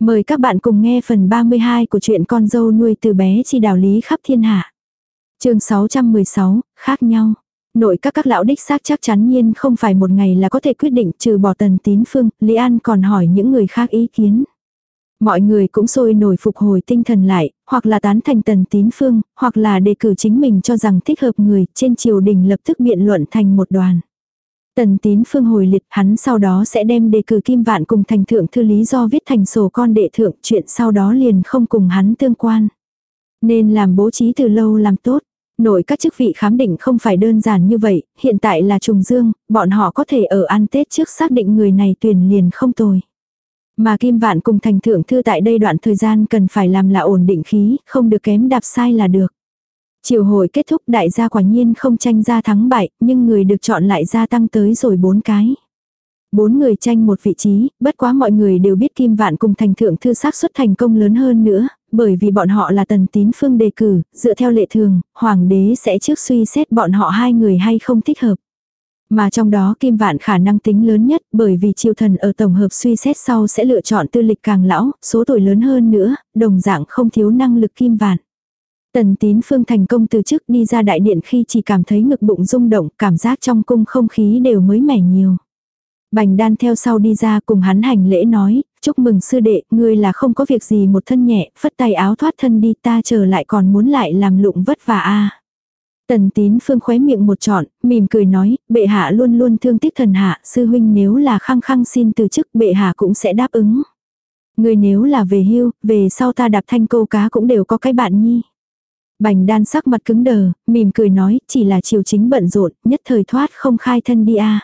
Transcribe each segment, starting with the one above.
Mời các bạn cùng nghe phần 32 của truyện con dâu nuôi từ bé chi đạo lý khắp thiên hạ. chương 616, khác nhau. Nội các các lão đích xác chắc chắn nhiên không phải một ngày là có thể quyết định trừ bỏ tần tín phương, Lý An còn hỏi những người khác ý kiến. Mọi người cũng sôi nổi phục hồi tinh thần lại, hoặc là tán thành tần tín phương, hoặc là đề cử chính mình cho rằng thích hợp người, trên triều đình lập tức biện luận thành một đoàn. Tần tín phương hồi liệt hắn sau đó sẽ đem đề cử kim vạn cùng thành thượng thư lý do viết thành sổ con đệ thượng chuyện sau đó liền không cùng hắn tương quan. Nên làm bố trí từ lâu làm tốt. Nội các chức vị khám định không phải đơn giản như vậy, hiện tại là trùng dương, bọn họ có thể ở ăn Tết trước xác định người này tuyển liền không tồi. Mà Kim Vạn cùng thành thượng thư tại đây đoạn thời gian cần phải làm là ổn định khí, không được kém đạp sai là được. Chiều hội kết thúc đại gia quả nhiên không tranh ra thắng bại, nhưng người được chọn lại gia tăng tới rồi bốn cái. Bốn người tranh một vị trí, bất quá mọi người đều biết Kim Vạn cùng thành thượng thư xác suất thành công lớn hơn nữa, bởi vì bọn họ là tần tín phương đề cử, dựa theo lệ thường, hoàng đế sẽ trước suy xét bọn họ hai người hay không thích hợp. Mà trong đó Kim Vạn khả năng tính lớn nhất bởi vì triều thần ở tổng hợp suy xét sau sẽ lựa chọn tư lịch càng lão, số tuổi lớn hơn nữa, đồng dạng không thiếu năng lực Kim Vạn. Tần tín phương thành công từ chức đi ra đại điện khi chỉ cảm thấy ngực bụng rung động, cảm giác trong cung không khí đều mới mẻ nhiều. Bành đan theo sau đi ra cùng hắn hành lễ nói, chúc mừng sư đệ, ngươi là không có việc gì một thân nhẹ, phất tay áo thoát thân đi ta chờ lại còn muốn lại làm lụng vất vả a Tần tín phương khóe miệng một trọn, mỉm cười nói, bệ hạ luôn luôn thương tiếc thần hạ, sư huynh nếu là khăng khăng xin từ chức bệ hạ cũng sẽ đáp ứng. Người nếu là về hưu, về sau ta đạp thanh câu cá cũng đều có cái bạn nhi. Bành đan sắc mặt cứng đờ, mỉm cười nói, chỉ là triều chính bận rộn, nhất thời thoát không khai thân đi a.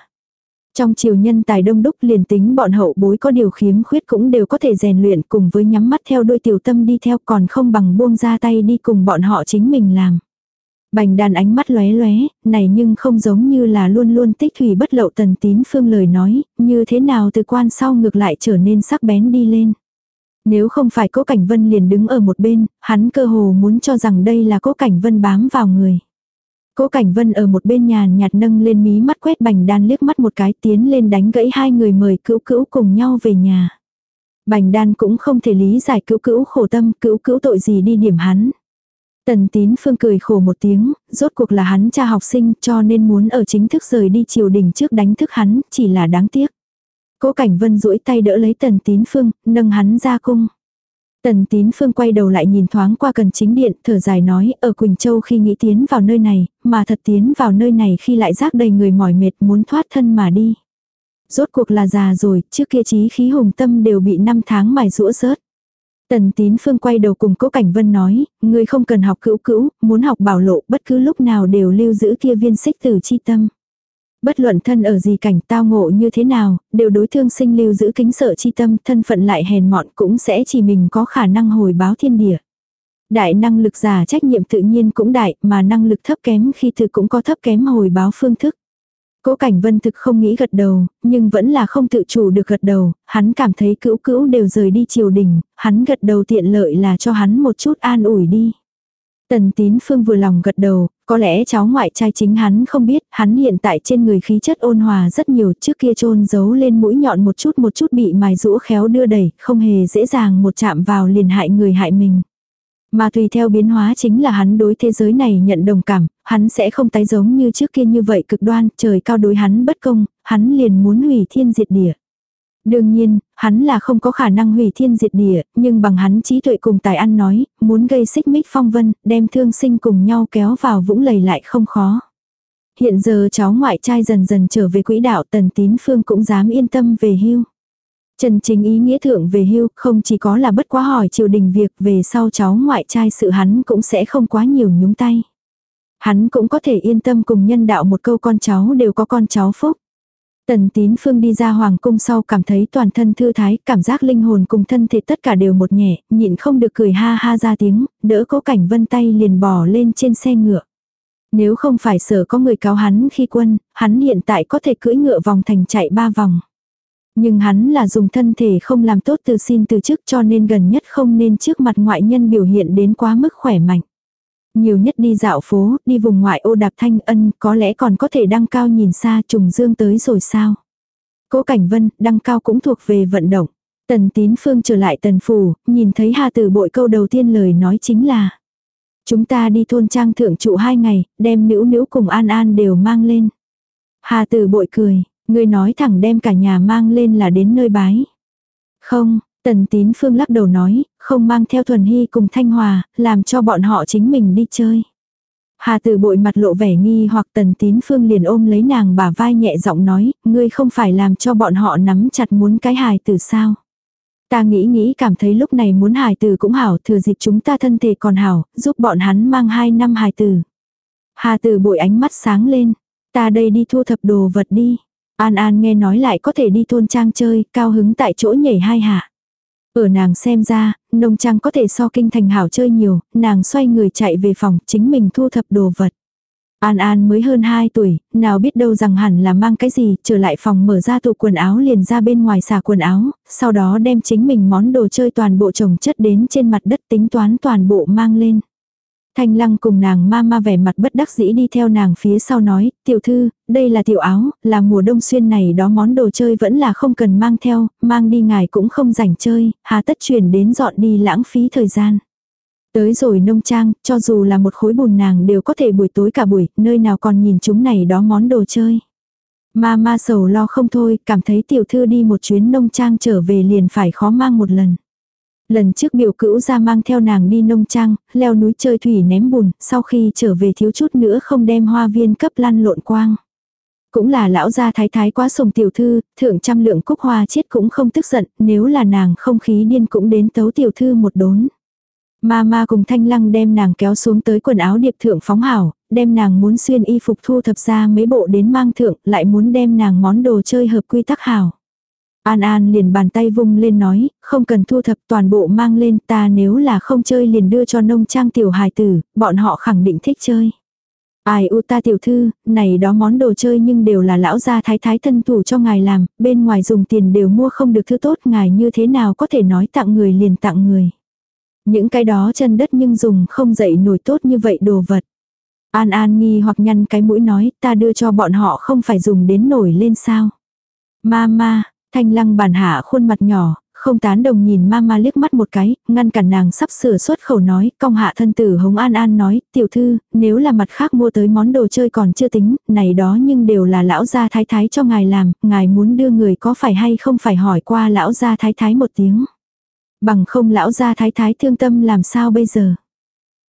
Trong triều nhân tài đông đúc liền tính bọn hậu bối có điều khiếm khuyết cũng đều có thể rèn luyện cùng với nhắm mắt theo đôi tiểu tâm đi theo còn không bằng buông ra tay đi cùng bọn họ chính mình làm. Bành đàn ánh mắt lóe lóe, này nhưng không giống như là luôn luôn tích thủy bất lậu tần tín phương lời nói, như thế nào từ quan sau ngược lại trở nên sắc bén đi lên. Nếu không phải cố cảnh vân liền đứng ở một bên, hắn cơ hồ muốn cho rằng đây là cố cảnh vân bám vào người. Cố cảnh vân ở một bên nhàn nhạt nâng lên mí mắt quét bành đan liếc mắt một cái tiến lên đánh gãy hai người mời cữu cữu cùng nhau về nhà. Bành đan cũng không thể lý giải cữu cữu khổ tâm cữu cữu tội gì đi điểm hắn. Tần tín phương cười khổ một tiếng, rốt cuộc là hắn cha học sinh cho nên muốn ở chính thức rời đi triều đình trước đánh thức hắn, chỉ là đáng tiếc. Cố Cảnh Vân duỗi tay đỡ lấy Tần Tín Phương, nâng hắn ra cung. Tần Tín Phương quay đầu lại nhìn thoáng qua cần chính điện, thở dài nói, ở Quỳnh Châu khi nghĩ tiến vào nơi này, mà thật tiến vào nơi này khi lại rác đầy người mỏi mệt muốn thoát thân mà đi. Rốt cuộc là già rồi, trước kia trí khí hùng tâm đều bị năm tháng mài rũa rớt. Tần Tín Phương quay đầu cùng Cố Cảnh Vân nói, người không cần học cữu cữu, muốn học bảo lộ bất cứ lúc nào đều lưu giữ kia viên xích tử chi tâm. Bất luận thân ở gì cảnh tao ngộ như thế nào, đều đối thương sinh lưu giữ kính sợ chi tâm, thân phận lại hèn mọn cũng sẽ chỉ mình có khả năng hồi báo thiên địa. Đại năng lực giả trách nhiệm tự nhiên cũng đại, mà năng lực thấp kém khi thực cũng có thấp kém hồi báo phương thức. Cố Cảnh Vân thực không nghĩ gật đầu, nhưng vẫn là không tự chủ được gật đầu, hắn cảm thấy cữu cữu đều rời đi triều đình, hắn gật đầu tiện lợi là cho hắn một chút an ủi đi. Tần tín phương vừa lòng gật đầu, có lẽ cháu ngoại trai chính hắn không biết, hắn hiện tại trên người khí chất ôn hòa rất nhiều trước kia trôn giấu lên mũi nhọn một chút một chút bị mài rũ khéo đưa đẩy, không hề dễ dàng một chạm vào liền hại người hại mình. Mà tùy theo biến hóa chính là hắn đối thế giới này nhận đồng cảm, hắn sẽ không tái giống như trước kia như vậy cực đoan, trời cao đối hắn bất công, hắn liền muốn hủy thiên diệt địa. Đương nhiên, hắn là không có khả năng hủy thiên diệt địa, nhưng bằng hắn trí tuệ cùng tài ăn nói, muốn gây xích mích phong vân, đem thương sinh cùng nhau kéo vào vũng lầy lại không khó. Hiện giờ cháu ngoại trai dần dần trở về quỹ đạo tần tín phương cũng dám yên tâm về hưu. Trần chính ý nghĩa thượng về hưu không chỉ có là bất quá hỏi triều đình việc về sau cháu ngoại trai sự hắn cũng sẽ không quá nhiều nhúng tay. Hắn cũng có thể yên tâm cùng nhân đạo một câu con cháu đều có con cháu phúc. Tần tín phương đi ra hoàng cung sau cảm thấy toàn thân thư thái, cảm giác linh hồn cùng thân thể tất cả đều một nhẹ, nhịn không được cười ha ha ra tiếng, đỡ cố cảnh vân tay liền bò lên trên xe ngựa. Nếu không phải sợ có người cáo hắn khi quân, hắn hiện tại có thể cưỡi ngựa vòng thành chạy ba vòng. Nhưng hắn là dùng thân thể không làm tốt từ xin từ chức cho nên gần nhất không nên trước mặt ngoại nhân biểu hiện đến quá mức khỏe mạnh. Nhiều nhất đi dạo phố, đi vùng ngoại ô đạp thanh ân, có lẽ còn có thể đăng cao nhìn xa trùng dương tới rồi sao. Cố Cảnh Vân, đăng cao cũng thuộc về vận động. Tần tín phương trở lại tần phủ, nhìn thấy Hà Tử bội câu đầu tiên lời nói chính là. Chúng ta đi thôn trang thượng trụ hai ngày, đem nữ nữ cùng An An đều mang lên. Hà Tử bội cười, người nói thẳng đem cả nhà mang lên là đến nơi bái. Không, tần tín phương lắc đầu nói, không mang theo thuần hy cùng thanh hòa, làm cho bọn họ chính mình đi chơi. Hà tử bội mặt lộ vẻ nghi hoặc tần tín phương liền ôm lấy nàng bả vai nhẹ giọng nói, ngươi không phải làm cho bọn họ nắm chặt muốn cái hài tử sao. Ta nghĩ nghĩ cảm thấy lúc này muốn hài tử cũng hảo, thừa dịp chúng ta thân thể còn hảo, giúp bọn hắn mang hai năm hài tử. Hà tử bội ánh mắt sáng lên, ta đây đi thu thập đồ vật đi. An An nghe nói lại có thể đi thôn trang chơi, cao hứng tại chỗ nhảy hai hạ. Ở nàng xem ra, nông trang có thể so kinh thành hảo chơi nhiều, nàng xoay người chạy về phòng, chính mình thu thập đồ vật. An An mới hơn 2 tuổi, nào biết đâu rằng hẳn là mang cái gì, trở lại phòng mở ra tủ quần áo liền ra bên ngoài xả quần áo, sau đó đem chính mình món đồ chơi toàn bộ trồng chất đến trên mặt đất tính toán toàn bộ mang lên. Thanh lăng cùng nàng ma ma vẻ mặt bất đắc dĩ đi theo nàng phía sau nói, tiểu thư, đây là tiểu áo, là mùa đông xuyên này đó món đồ chơi vẫn là không cần mang theo, mang đi ngài cũng không rảnh chơi, hà tất chuyển đến dọn đi lãng phí thời gian. Tới rồi nông trang, cho dù là một khối bùn nàng đều có thể buổi tối cả buổi, nơi nào còn nhìn chúng này đó món đồ chơi. Ma ma sầu lo không thôi, cảm thấy tiểu thư đi một chuyến nông trang trở về liền phải khó mang một lần. Lần trước biểu cữu ra mang theo nàng đi nông trang, leo núi chơi thủy ném bùn, sau khi trở về thiếu chút nữa không đem hoa viên cấp lăn lộn quang. Cũng là lão gia thái thái quá sùng tiểu thư, thượng trăm lượng cúc hoa chết cũng không tức giận, nếu là nàng không khí điên cũng đến tấu tiểu thư một đốn. Ma ma cùng thanh lăng đem nàng kéo xuống tới quần áo điệp thượng phóng hảo, đem nàng muốn xuyên y phục thu thập ra mấy bộ đến mang thượng, lại muốn đem nàng món đồ chơi hợp quy tắc hảo. An An liền bàn tay vung lên nói, không cần thu thập toàn bộ mang lên ta nếu là không chơi liền đưa cho nông trang tiểu hài tử, bọn họ khẳng định thích chơi. Ai u ta tiểu thư, này đó món đồ chơi nhưng đều là lão gia thái thái thân thủ cho ngài làm, bên ngoài dùng tiền đều mua không được thứ tốt ngài như thế nào có thể nói tặng người liền tặng người. Những cái đó chân đất nhưng dùng không dậy nổi tốt như vậy đồ vật. An An nghi hoặc nhăn cái mũi nói ta đưa cho bọn họ không phải dùng đến nổi lên sao. Ma ma thanh lăng bản hạ khuôn mặt nhỏ, không tán đồng nhìn mama liếc mắt một cái, ngăn cản nàng sắp sửa xuất khẩu nói, cong hạ thân tử hống an an nói, tiểu thư, nếu là mặt khác mua tới món đồ chơi còn chưa tính, này đó nhưng đều là lão gia thái thái cho ngài làm, ngài muốn đưa người có phải hay không phải hỏi qua lão gia thái thái một tiếng. Bằng không lão gia thái thái thương tâm làm sao bây giờ.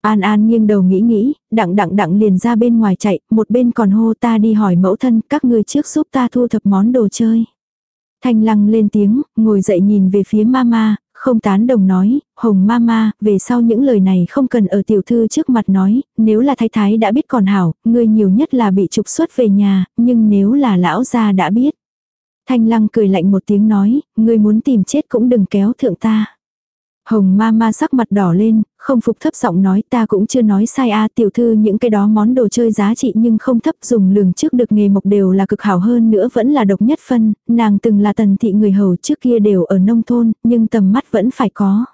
An An nghiêng đầu nghĩ nghĩ, đặng đặng đặng liền ra bên ngoài chạy, một bên còn hô ta đi hỏi mẫu thân các người trước giúp ta thu thập món đồ chơi. Thanh lăng lên tiếng, ngồi dậy nhìn về phía mama, không tán đồng nói, hồng mama, về sau những lời này không cần ở tiểu thư trước mặt nói, nếu là thái thái đã biết còn hảo, người nhiều nhất là bị trục xuất về nhà, nhưng nếu là lão gia đã biết. Thanh lăng cười lạnh một tiếng nói, người muốn tìm chết cũng đừng kéo thượng ta. Hồng ma ma sắc mặt đỏ lên, không phục thấp giọng nói ta cũng chưa nói sai a tiểu thư những cái đó món đồ chơi giá trị nhưng không thấp dùng lường trước được nghề mộc đều là cực hảo hơn nữa vẫn là độc nhất phân, nàng từng là tần thị người hầu trước kia đều ở nông thôn, nhưng tầm mắt vẫn phải có.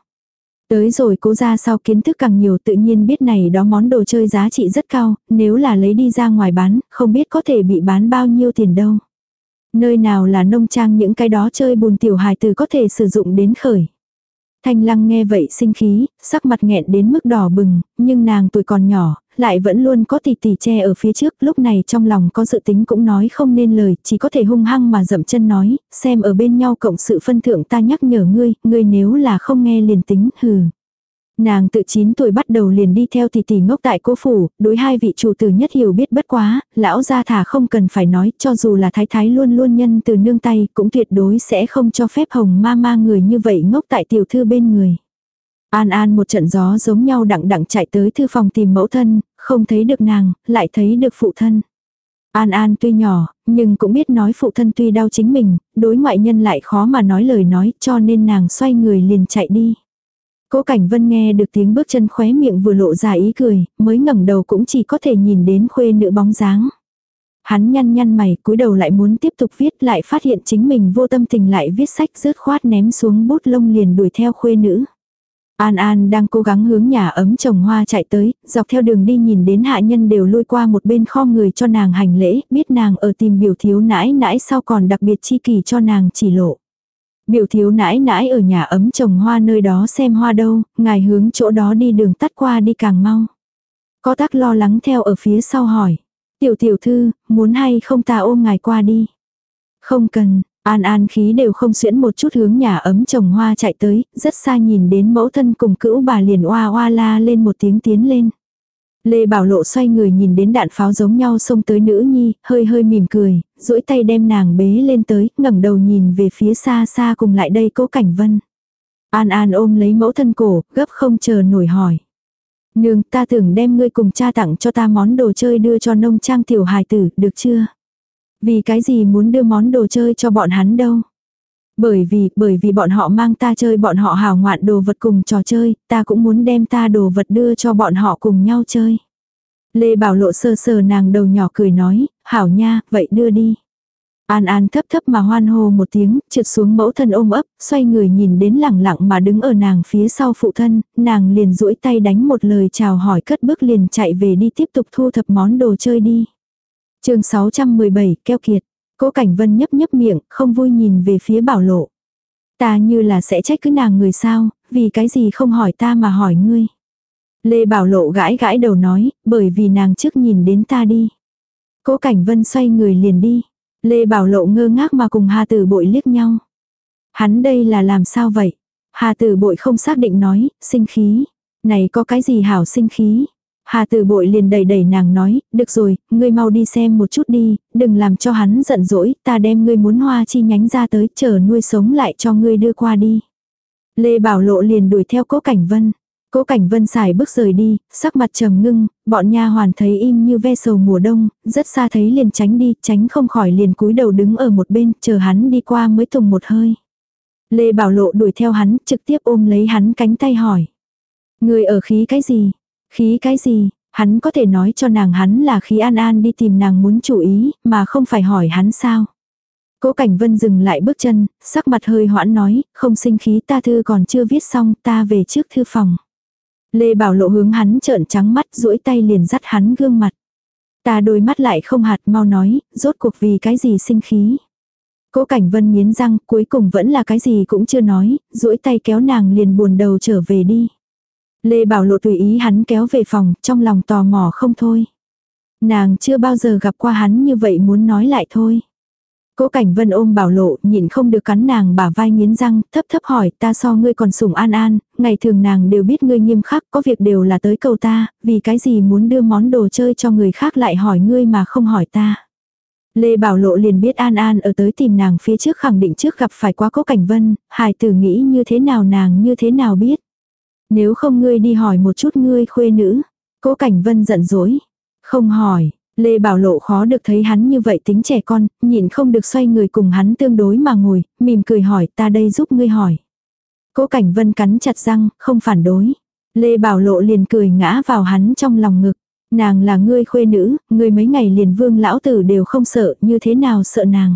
Tới rồi cố ra sau kiến thức càng nhiều tự nhiên biết này đó món đồ chơi giá trị rất cao, nếu là lấy đi ra ngoài bán, không biết có thể bị bán bao nhiêu tiền đâu. Nơi nào là nông trang những cái đó chơi bùn tiểu hài từ có thể sử dụng đến khởi. Thanh lăng nghe vậy sinh khí, sắc mặt nghẹn đến mức đỏ bừng, nhưng nàng tuổi còn nhỏ, lại vẫn luôn có tỷ tỷ che ở phía trước, lúc này trong lòng có dự tính cũng nói không nên lời, chỉ có thể hung hăng mà dậm chân nói, xem ở bên nhau cộng sự phân thượng ta nhắc nhở ngươi, ngươi nếu là không nghe liền tính, hừ. Nàng tự 9 tuổi bắt đầu liền đi theo tỷ tỷ ngốc tại cố phủ, đối hai vị chủ tử nhất hiểu biết bất quá, lão gia thả không cần phải nói, cho dù là thái thái luôn luôn nhân từ nương tay, cũng tuyệt đối sẽ không cho phép hồng ma ma người như vậy ngốc tại tiểu thư bên người. An An một trận gió giống nhau đặng đặng chạy tới thư phòng tìm mẫu thân, không thấy được nàng, lại thấy được phụ thân. An An tuy nhỏ, nhưng cũng biết nói phụ thân tuy đau chính mình, đối ngoại nhân lại khó mà nói lời nói cho nên nàng xoay người liền chạy đi. Cố Cảnh Vân nghe được tiếng bước chân khóe miệng vừa lộ ra ý cười, mới ngẩng đầu cũng chỉ có thể nhìn đến khuê nữ bóng dáng. Hắn nhăn nhăn mày, cúi đầu lại muốn tiếp tục viết, lại phát hiện chính mình vô tâm tình lại viết sách rớt khoát ném xuống bút lông liền đuổi theo khuê nữ. An An đang cố gắng hướng nhà ấm trồng hoa chạy tới, dọc theo đường đi nhìn đến hạ nhân đều lui qua một bên kho người cho nàng hành lễ, biết nàng ở tìm biểu thiếu nãi nãi sau còn đặc biệt chi kỳ cho nàng chỉ lộ. Biểu thiếu nãi nãi ở nhà ấm trồng hoa nơi đó xem hoa đâu, ngài hướng chỗ đó đi đường tắt qua đi càng mau. Có tác lo lắng theo ở phía sau hỏi. Tiểu tiểu thư, muốn hay không ta ôm ngài qua đi. Không cần, An An khí đều không xuyễn một chút hướng nhà ấm trồng hoa chạy tới, rất xa nhìn đến mẫu thân cùng cữu bà liền oa oa la lên một tiếng tiến lên. Lê Bảo Lộ xoay người nhìn đến đạn pháo giống nhau xông tới nữ nhi, hơi hơi mỉm cười, duỗi tay đem nàng bế lên tới, ngẩng đầu nhìn về phía xa xa cùng lại đây cố cảnh vân. An An ôm lấy mẫu thân cổ, gấp không chờ nổi hỏi. Nương, ta tưởng đem ngươi cùng cha tặng cho ta món đồ chơi đưa cho nông trang tiểu hài tử, được chưa? Vì cái gì muốn đưa món đồ chơi cho bọn hắn đâu? Bởi vì, bởi vì bọn họ mang ta chơi bọn họ hào ngoạn đồ vật cùng trò chơi, ta cũng muốn đem ta đồ vật đưa cho bọn họ cùng nhau chơi. Lê Bảo Lộ sơ sờ nàng đầu nhỏ cười nói, hảo nha, vậy đưa đi. An An thấp thấp mà hoan hô một tiếng, trượt xuống mẫu thân ôm ấp, xoay người nhìn đến lẳng lặng mà đứng ở nàng phía sau phụ thân, nàng liền duỗi tay đánh một lời chào hỏi cất bước liền chạy về đi tiếp tục thu thập món đồ chơi đi. chương 617, keo kiệt. Cố Cảnh Vân nhấp nhấp miệng, không vui nhìn về phía bảo lộ. Ta như là sẽ trách cứ nàng người sao, vì cái gì không hỏi ta mà hỏi ngươi. Lê Bảo Lộ gãi gãi đầu nói, bởi vì nàng trước nhìn đến ta đi. Cố Cảnh Vân xoay người liền đi. Lê Bảo Lộ ngơ ngác mà cùng Hà Tử Bội liếc nhau. Hắn đây là làm sao vậy? Hà Tử Bội không xác định nói, sinh khí. Này có cái gì hảo sinh khí? Hà Tử Bội liền đẩy đẩy nàng nói, được rồi, ngươi mau đi xem một chút đi, đừng làm cho hắn giận dỗi, ta đem ngươi muốn hoa chi nhánh ra tới, chờ nuôi sống lại cho ngươi đưa qua đi. Lê Bảo Lộ liền đuổi theo Cố Cảnh Vân. Cố Cảnh Vân xài bước rời đi, sắc mặt trầm ngưng, bọn nha hoàn thấy im như ve sầu mùa đông, rất xa thấy liền tránh đi, tránh không khỏi liền cúi đầu đứng ở một bên, chờ hắn đi qua mới tùng một hơi. Lê Bảo Lộ đuổi theo hắn, trực tiếp ôm lấy hắn cánh tay hỏi. Người ở khí cái gì? Khí cái gì? Hắn có thể nói cho nàng hắn là khí an an đi tìm nàng muốn chủ ý, mà không phải hỏi hắn sao. Cố Cảnh Vân dừng lại bước chân, sắc mặt hơi hoãn nói, không sinh khí ta thư còn chưa viết xong, ta về trước thư phòng. Lê Bảo Lộ hướng hắn trợn trắng mắt, duỗi tay liền dắt hắn gương mặt. Ta đôi mắt lại không hạt mau nói, rốt cuộc vì cái gì sinh khí. Cố Cảnh Vân nghiến răng, cuối cùng vẫn là cái gì cũng chưa nói, duỗi tay kéo nàng liền buồn đầu trở về đi. Lê Bảo Lộ tùy ý hắn kéo về phòng, trong lòng tò mò không thôi. Nàng chưa bao giờ gặp qua hắn như vậy muốn nói lại thôi. Cố Cảnh Vân ôm Bảo Lộ, nhịn không được cắn nàng bả vai nghiến răng, thấp thấp hỏi, ta so ngươi còn sủng An An, ngày thường nàng đều biết ngươi nghiêm khắc, có việc đều là tới cầu ta, vì cái gì muốn đưa món đồ chơi cho người khác lại hỏi ngươi mà không hỏi ta. Lê Bảo Lộ liền biết An An ở tới tìm nàng phía trước khẳng định trước gặp phải quá Cố Cảnh Vân, hài tử nghĩ như thế nào nàng như thế nào biết. Nếu không ngươi đi hỏi một chút ngươi khuê nữ. Cố Cảnh Vân giận dỗi. Không hỏi, Lê Bảo Lộ khó được thấy hắn như vậy tính trẻ con, nhìn không được xoay người cùng hắn tương đối mà ngồi, mỉm cười hỏi ta đây giúp ngươi hỏi. Cố Cảnh Vân cắn chặt răng, không phản đối. Lê Bảo Lộ liền cười ngã vào hắn trong lòng ngực. Nàng là ngươi khuê nữ, ngươi mấy ngày liền vương lão tử đều không sợ, như thế nào sợ nàng.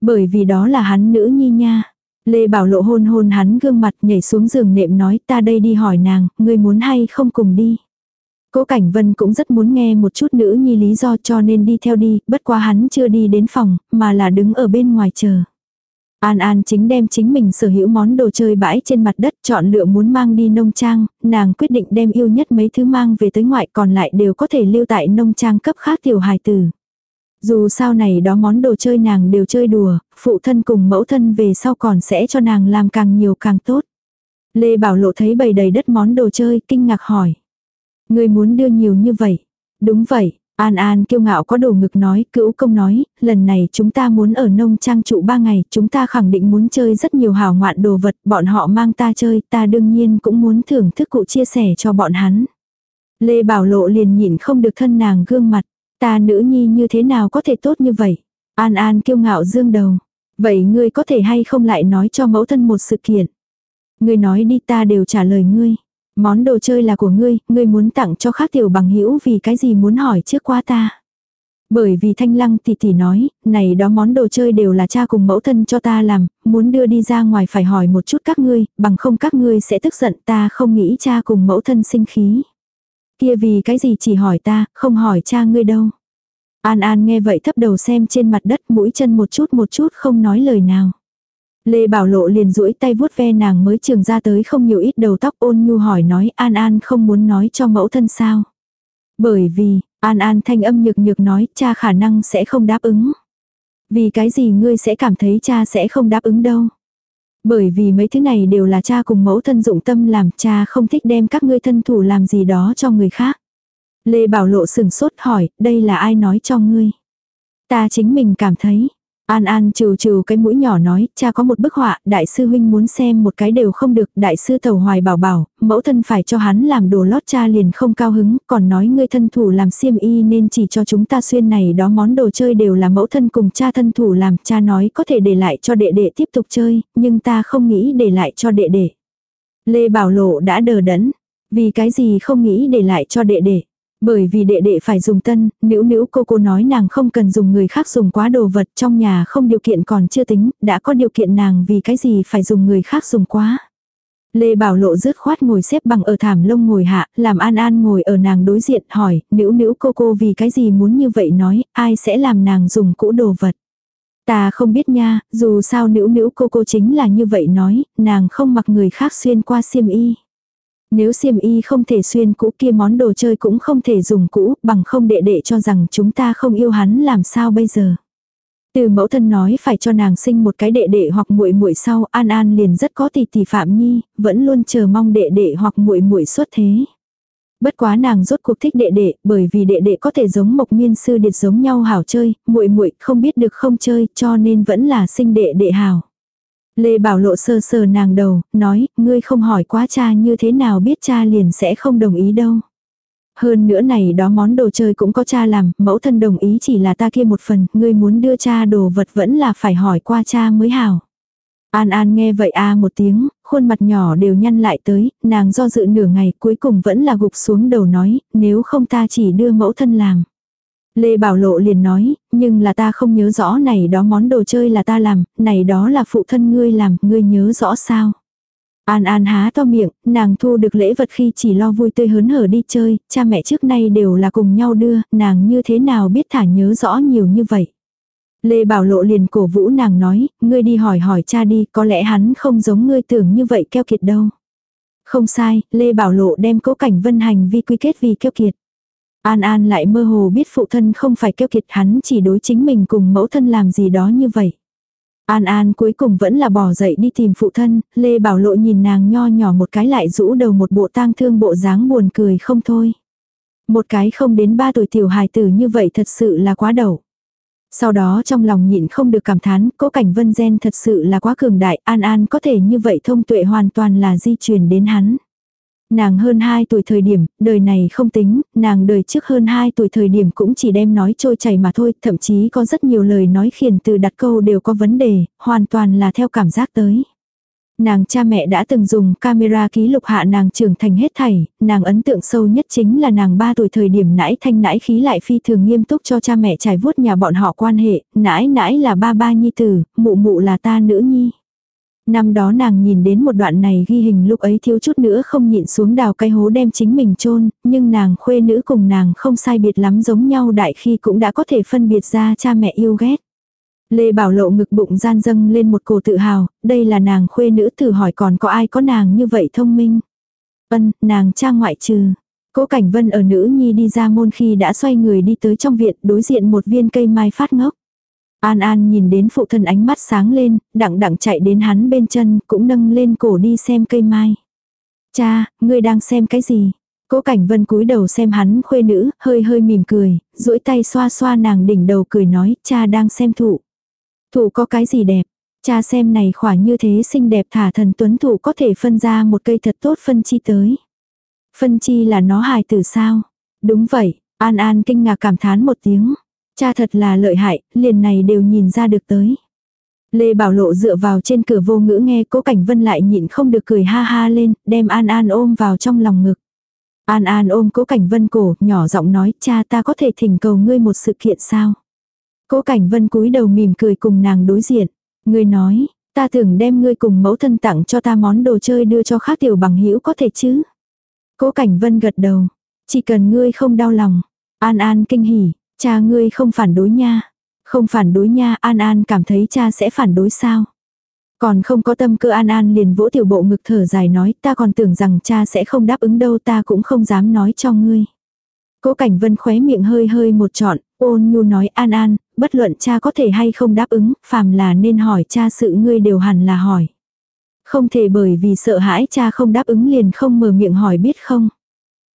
Bởi vì đó là hắn nữ nhi nha. Lê Bảo Lộ hôn hôn hắn gương mặt nhảy xuống giường nệm nói ta đây đi hỏi nàng, ngươi muốn hay không cùng đi. Cố Cảnh Vân cũng rất muốn nghe một chút nữ nhi lý do cho nên đi theo đi, bất quá hắn chưa đi đến phòng, mà là đứng ở bên ngoài chờ. An An chính đem chính mình sở hữu món đồ chơi bãi trên mặt đất chọn lựa muốn mang đi nông trang, nàng quyết định đem yêu nhất mấy thứ mang về tới ngoại còn lại đều có thể lưu tại nông trang cấp khác tiểu hài tử. Dù sao này đó món đồ chơi nàng đều chơi đùa, phụ thân cùng mẫu thân về sau còn sẽ cho nàng làm càng nhiều càng tốt. Lê Bảo Lộ thấy bầy đầy đất món đồ chơi, kinh ngạc hỏi. Người muốn đưa nhiều như vậy. Đúng vậy, An An kiêu ngạo có đồ ngực nói, cữu công nói, lần này chúng ta muốn ở nông trang trụ ba ngày, chúng ta khẳng định muốn chơi rất nhiều hào ngoạn đồ vật, bọn họ mang ta chơi, ta đương nhiên cũng muốn thưởng thức cụ chia sẻ cho bọn hắn. Lê Bảo Lộ liền nhịn không được thân nàng gương mặt. Ta nữ nhi như thế nào có thể tốt như vậy? An An kiêu ngạo dương đầu. Vậy ngươi có thể hay không lại nói cho mẫu thân một sự kiện? Ngươi nói đi ta đều trả lời ngươi. Món đồ chơi là của ngươi, ngươi muốn tặng cho khác tiểu bằng hữu vì cái gì muốn hỏi trước qua ta. Bởi vì thanh lăng tỷ tỷ nói, này đó món đồ chơi đều là cha cùng mẫu thân cho ta làm, muốn đưa đi ra ngoài phải hỏi một chút các ngươi, bằng không các ngươi sẽ tức giận ta không nghĩ cha cùng mẫu thân sinh khí. Kia vì cái gì chỉ hỏi ta, không hỏi cha ngươi đâu. An An nghe vậy thấp đầu xem trên mặt đất mũi chân một chút một chút không nói lời nào. Lê Bảo Lộ liền duỗi tay vuốt ve nàng mới trường ra tới không nhiều ít đầu tóc ôn nhu hỏi nói An An không muốn nói cho mẫu thân sao. Bởi vì, An An thanh âm nhược nhược nói cha khả năng sẽ không đáp ứng. Vì cái gì ngươi sẽ cảm thấy cha sẽ không đáp ứng đâu. Bởi vì mấy thứ này đều là cha cùng mẫu thân dụng tâm làm cha không thích đem các ngươi thân thủ làm gì đó cho người khác. Lê Bảo Lộ sừng sốt hỏi, đây là ai nói cho ngươi? Ta chính mình cảm thấy, An An trừ trừ cái mũi nhỏ nói, cha có một bức họa, đại sư huynh muốn xem một cái đều không được, đại sư tàu hoài bảo bảo, mẫu thân phải cho hắn làm đồ lót cha liền không cao hứng, còn nói ngươi thân thủ làm xiêm y nên chỉ cho chúng ta xuyên này đó món đồ chơi đều là mẫu thân cùng cha thân thủ làm, cha nói có thể để lại cho đệ đệ tiếp tục chơi, nhưng ta không nghĩ để lại cho đệ đệ. Lê Bảo Lộ đã đờ đẫn, vì cái gì không nghĩ để lại cho đệ đệ. Bởi vì đệ đệ phải dùng tân, nữ nữ cô cô nói nàng không cần dùng người khác dùng quá đồ vật trong nhà không điều kiện còn chưa tính, đã có điều kiện nàng vì cái gì phải dùng người khác dùng quá. Lê Bảo Lộ rứt khoát ngồi xếp bằng ở thảm lông ngồi hạ, làm An An ngồi ở nàng đối diện hỏi, nữ nữ cô cô vì cái gì muốn như vậy nói, ai sẽ làm nàng dùng cũ đồ vật. Ta không biết nha, dù sao nữ nữ cô cô chính là như vậy nói, nàng không mặc người khác xuyên qua xiêm y. Nếu xiêm y không thể xuyên cũ kia món đồ chơi cũng không thể dùng cũ, bằng không đệ đệ cho rằng chúng ta không yêu hắn làm sao bây giờ. Từ mẫu thân nói phải cho nàng sinh một cái đệ đệ hoặc muội muội sau, An An liền rất có tỷ tỷ Phạm Nhi, vẫn luôn chờ mong đệ đệ hoặc muội muội xuất thế. Bất quá nàng rốt cuộc thích đệ đệ, bởi vì đệ đệ có thể giống Mộc Miên sư điệt giống nhau hảo chơi, muội muội không biết được không chơi, cho nên vẫn là sinh đệ đệ hảo. Lê Bảo Lộ sơ sờ nàng đầu, nói, ngươi không hỏi quá cha như thế nào biết cha liền sẽ không đồng ý đâu. Hơn nữa này đó món đồ chơi cũng có cha làm, mẫu thân đồng ý chỉ là ta kia một phần, ngươi muốn đưa cha đồ vật vẫn là phải hỏi qua cha mới hảo. An An nghe vậy a à một tiếng, khuôn mặt nhỏ đều nhăn lại tới, nàng do dự nửa ngày cuối cùng vẫn là gục xuống đầu nói, nếu không ta chỉ đưa mẫu thân làm. Lê Bảo Lộ liền nói, nhưng là ta không nhớ rõ này đó món đồ chơi là ta làm, này đó là phụ thân ngươi làm, ngươi nhớ rõ sao. An An há to miệng, nàng thu được lễ vật khi chỉ lo vui tươi hớn hở đi chơi, cha mẹ trước nay đều là cùng nhau đưa, nàng như thế nào biết thả nhớ rõ nhiều như vậy. Lê Bảo Lộ liền cổ vũ nàng nói, ngươi đi hỏi hỏi cha đi, có lẽ hắn không giống ngươi tưởng như vậy keo kiệt đâu. Không sai, Lê Bảo Lộ đem cố cảnh vân hành vi quy kết vì keo kiệt. An An lại mơ hồ biết phụ thân không phải keo kiệt hắn chỉ đối chính mình cùng mẫu thân làm gì đó như vậy. An An cuối cùng vẫn là bỏ dậy đi tìm phụ thân, Lê Bảo Lộ nhìn nàng nho nhỏ một cái lại rũ đầu một bộ tang thương bộ dáng buồn cười không thôi. Một cái không đến ba tuổi tiểu hài tử như vậy thật sự là quá đầu. Sau đó trong lòng nhịn không được cảm thán, cố cảnh vân gen thật sự là quá cường đại, An An có thể như vậy thông tuệ hoàn toàn là di truyền đến hắn. Nàng hơn 2 tuổi thời điểm, đời này không tính, nàng đời trước hơn 2 tuổi thời điểm cũng chỉ đem nói trôi chảy mà thôi, thậm chí có rất nhiều lời nói khiển từ đặt câu đều có vấn đề, hoàn toàn là theo cảm giác tới. Nàng cha mẹ đã từng dùng camera ký lục hạ nàng trưởng thành hết thảy, nàng ấn tượng sâu nhất chính là nàng 3 tuổi thời điểm nãi thanh nãi khí lại phi thường nghiêm túc cho cha mẹ trải vuốt nhà bọn họ quan hệ, nãi nãi là ba ba nhi tử, mụ mụ là ta nữ nhi. Năm đó nàng nhìn đến một đoạn này ghi hình lúc ấy thiếu chút nữa không nhịn xuống đào cái hố đem chính mình chôn nhưng nàng khuê nữ cùng nàng không sai biệt lắm giống nhau đại khi cũng đã có thể phân biệt ra cha mẹ yêu ghét. Lê Bảo Lộ ngực bụng gian dâng lên một cổ tự hào, đây là nàng khuê nữ thử hỏi còn có ai có nàng như vậy thông minh. Vân, nàng cha ngoại trừ. Cố Cảnh Vân ở nữ nhi đi ra môn khi đã xoay người đi tới trong viện đối diện một viên cây mai phát ngốc. An An nhìn đến phụ thân ánh mắt sáng lên, đặng đặng chạy đến hắn bên chân, cũng nâng lên cổ đi xem cây mai. Cha, ngươi đang xem cái gì? Cố Cảnh Vân cúi đầu xem hắn khuê nữ, hơi hơi mỉm cười, duỗi tay xoa xoa nàng đỉnh đầu cười nói, cha đang xem thụ. Thụ có cái gì đẹp? Cha xem này khỏa như thế xinh đẹp thả thần tuấn thụ có thể phân ra một cây thật tốt phân chi tới. Phân chi là nó hài tử sao? Đúng vậy, An An kinh ngạc cảm thán một tiếng. Cha thật là lợi hại, liền này đều nhìn ra được tới. Lê Bảo Lộ dựa vào trên cửa vô ngữ nghe cố cảnh vân lại nhịn không được cười ha ha lên, đem An An ôm vào trong lòng ngực. An An ôm cố cảnh vân cổ, nhỏ giọng nói, cha ta có thể thỉnh cầu ngươi một sự kiện sao? Cố cảnh vân cúi đầu mỉm cười cùng nàng đối diện. Ngươi nói, ta tưởng đem ngươi cùng mẫu thân tặng cho ta món đồ chơi đưa cho khác tiểu bằng hữu có thể chứ? Cố cảnh vân gật đầu. Chỉ cần ngươi không đau lòng. An An kinh hỉ, Cha ngươi không phản đối nha. Không phản đối nha, An An cảm thấy cha sẽ phản đối sao. Còn không có tâm cơ An An liền vỗ tiểu bộ ngực thở dài nói ta còn tưởng rằng cha sẽ không đáp ứng đâu ta cũng không dám nói cho ngươi. Cố Cảnh Vân khóe miệng hơi hơi một trọn, ôn nhu nói An An, bất luận cha có thể hay không đáp ứng, phàm là nên hỏi cha sự ngươi đều hẳn là hỏi. Không thể bởi vì sợ hãi cha không đáp ứng liền không mở miệng hỏi biết không.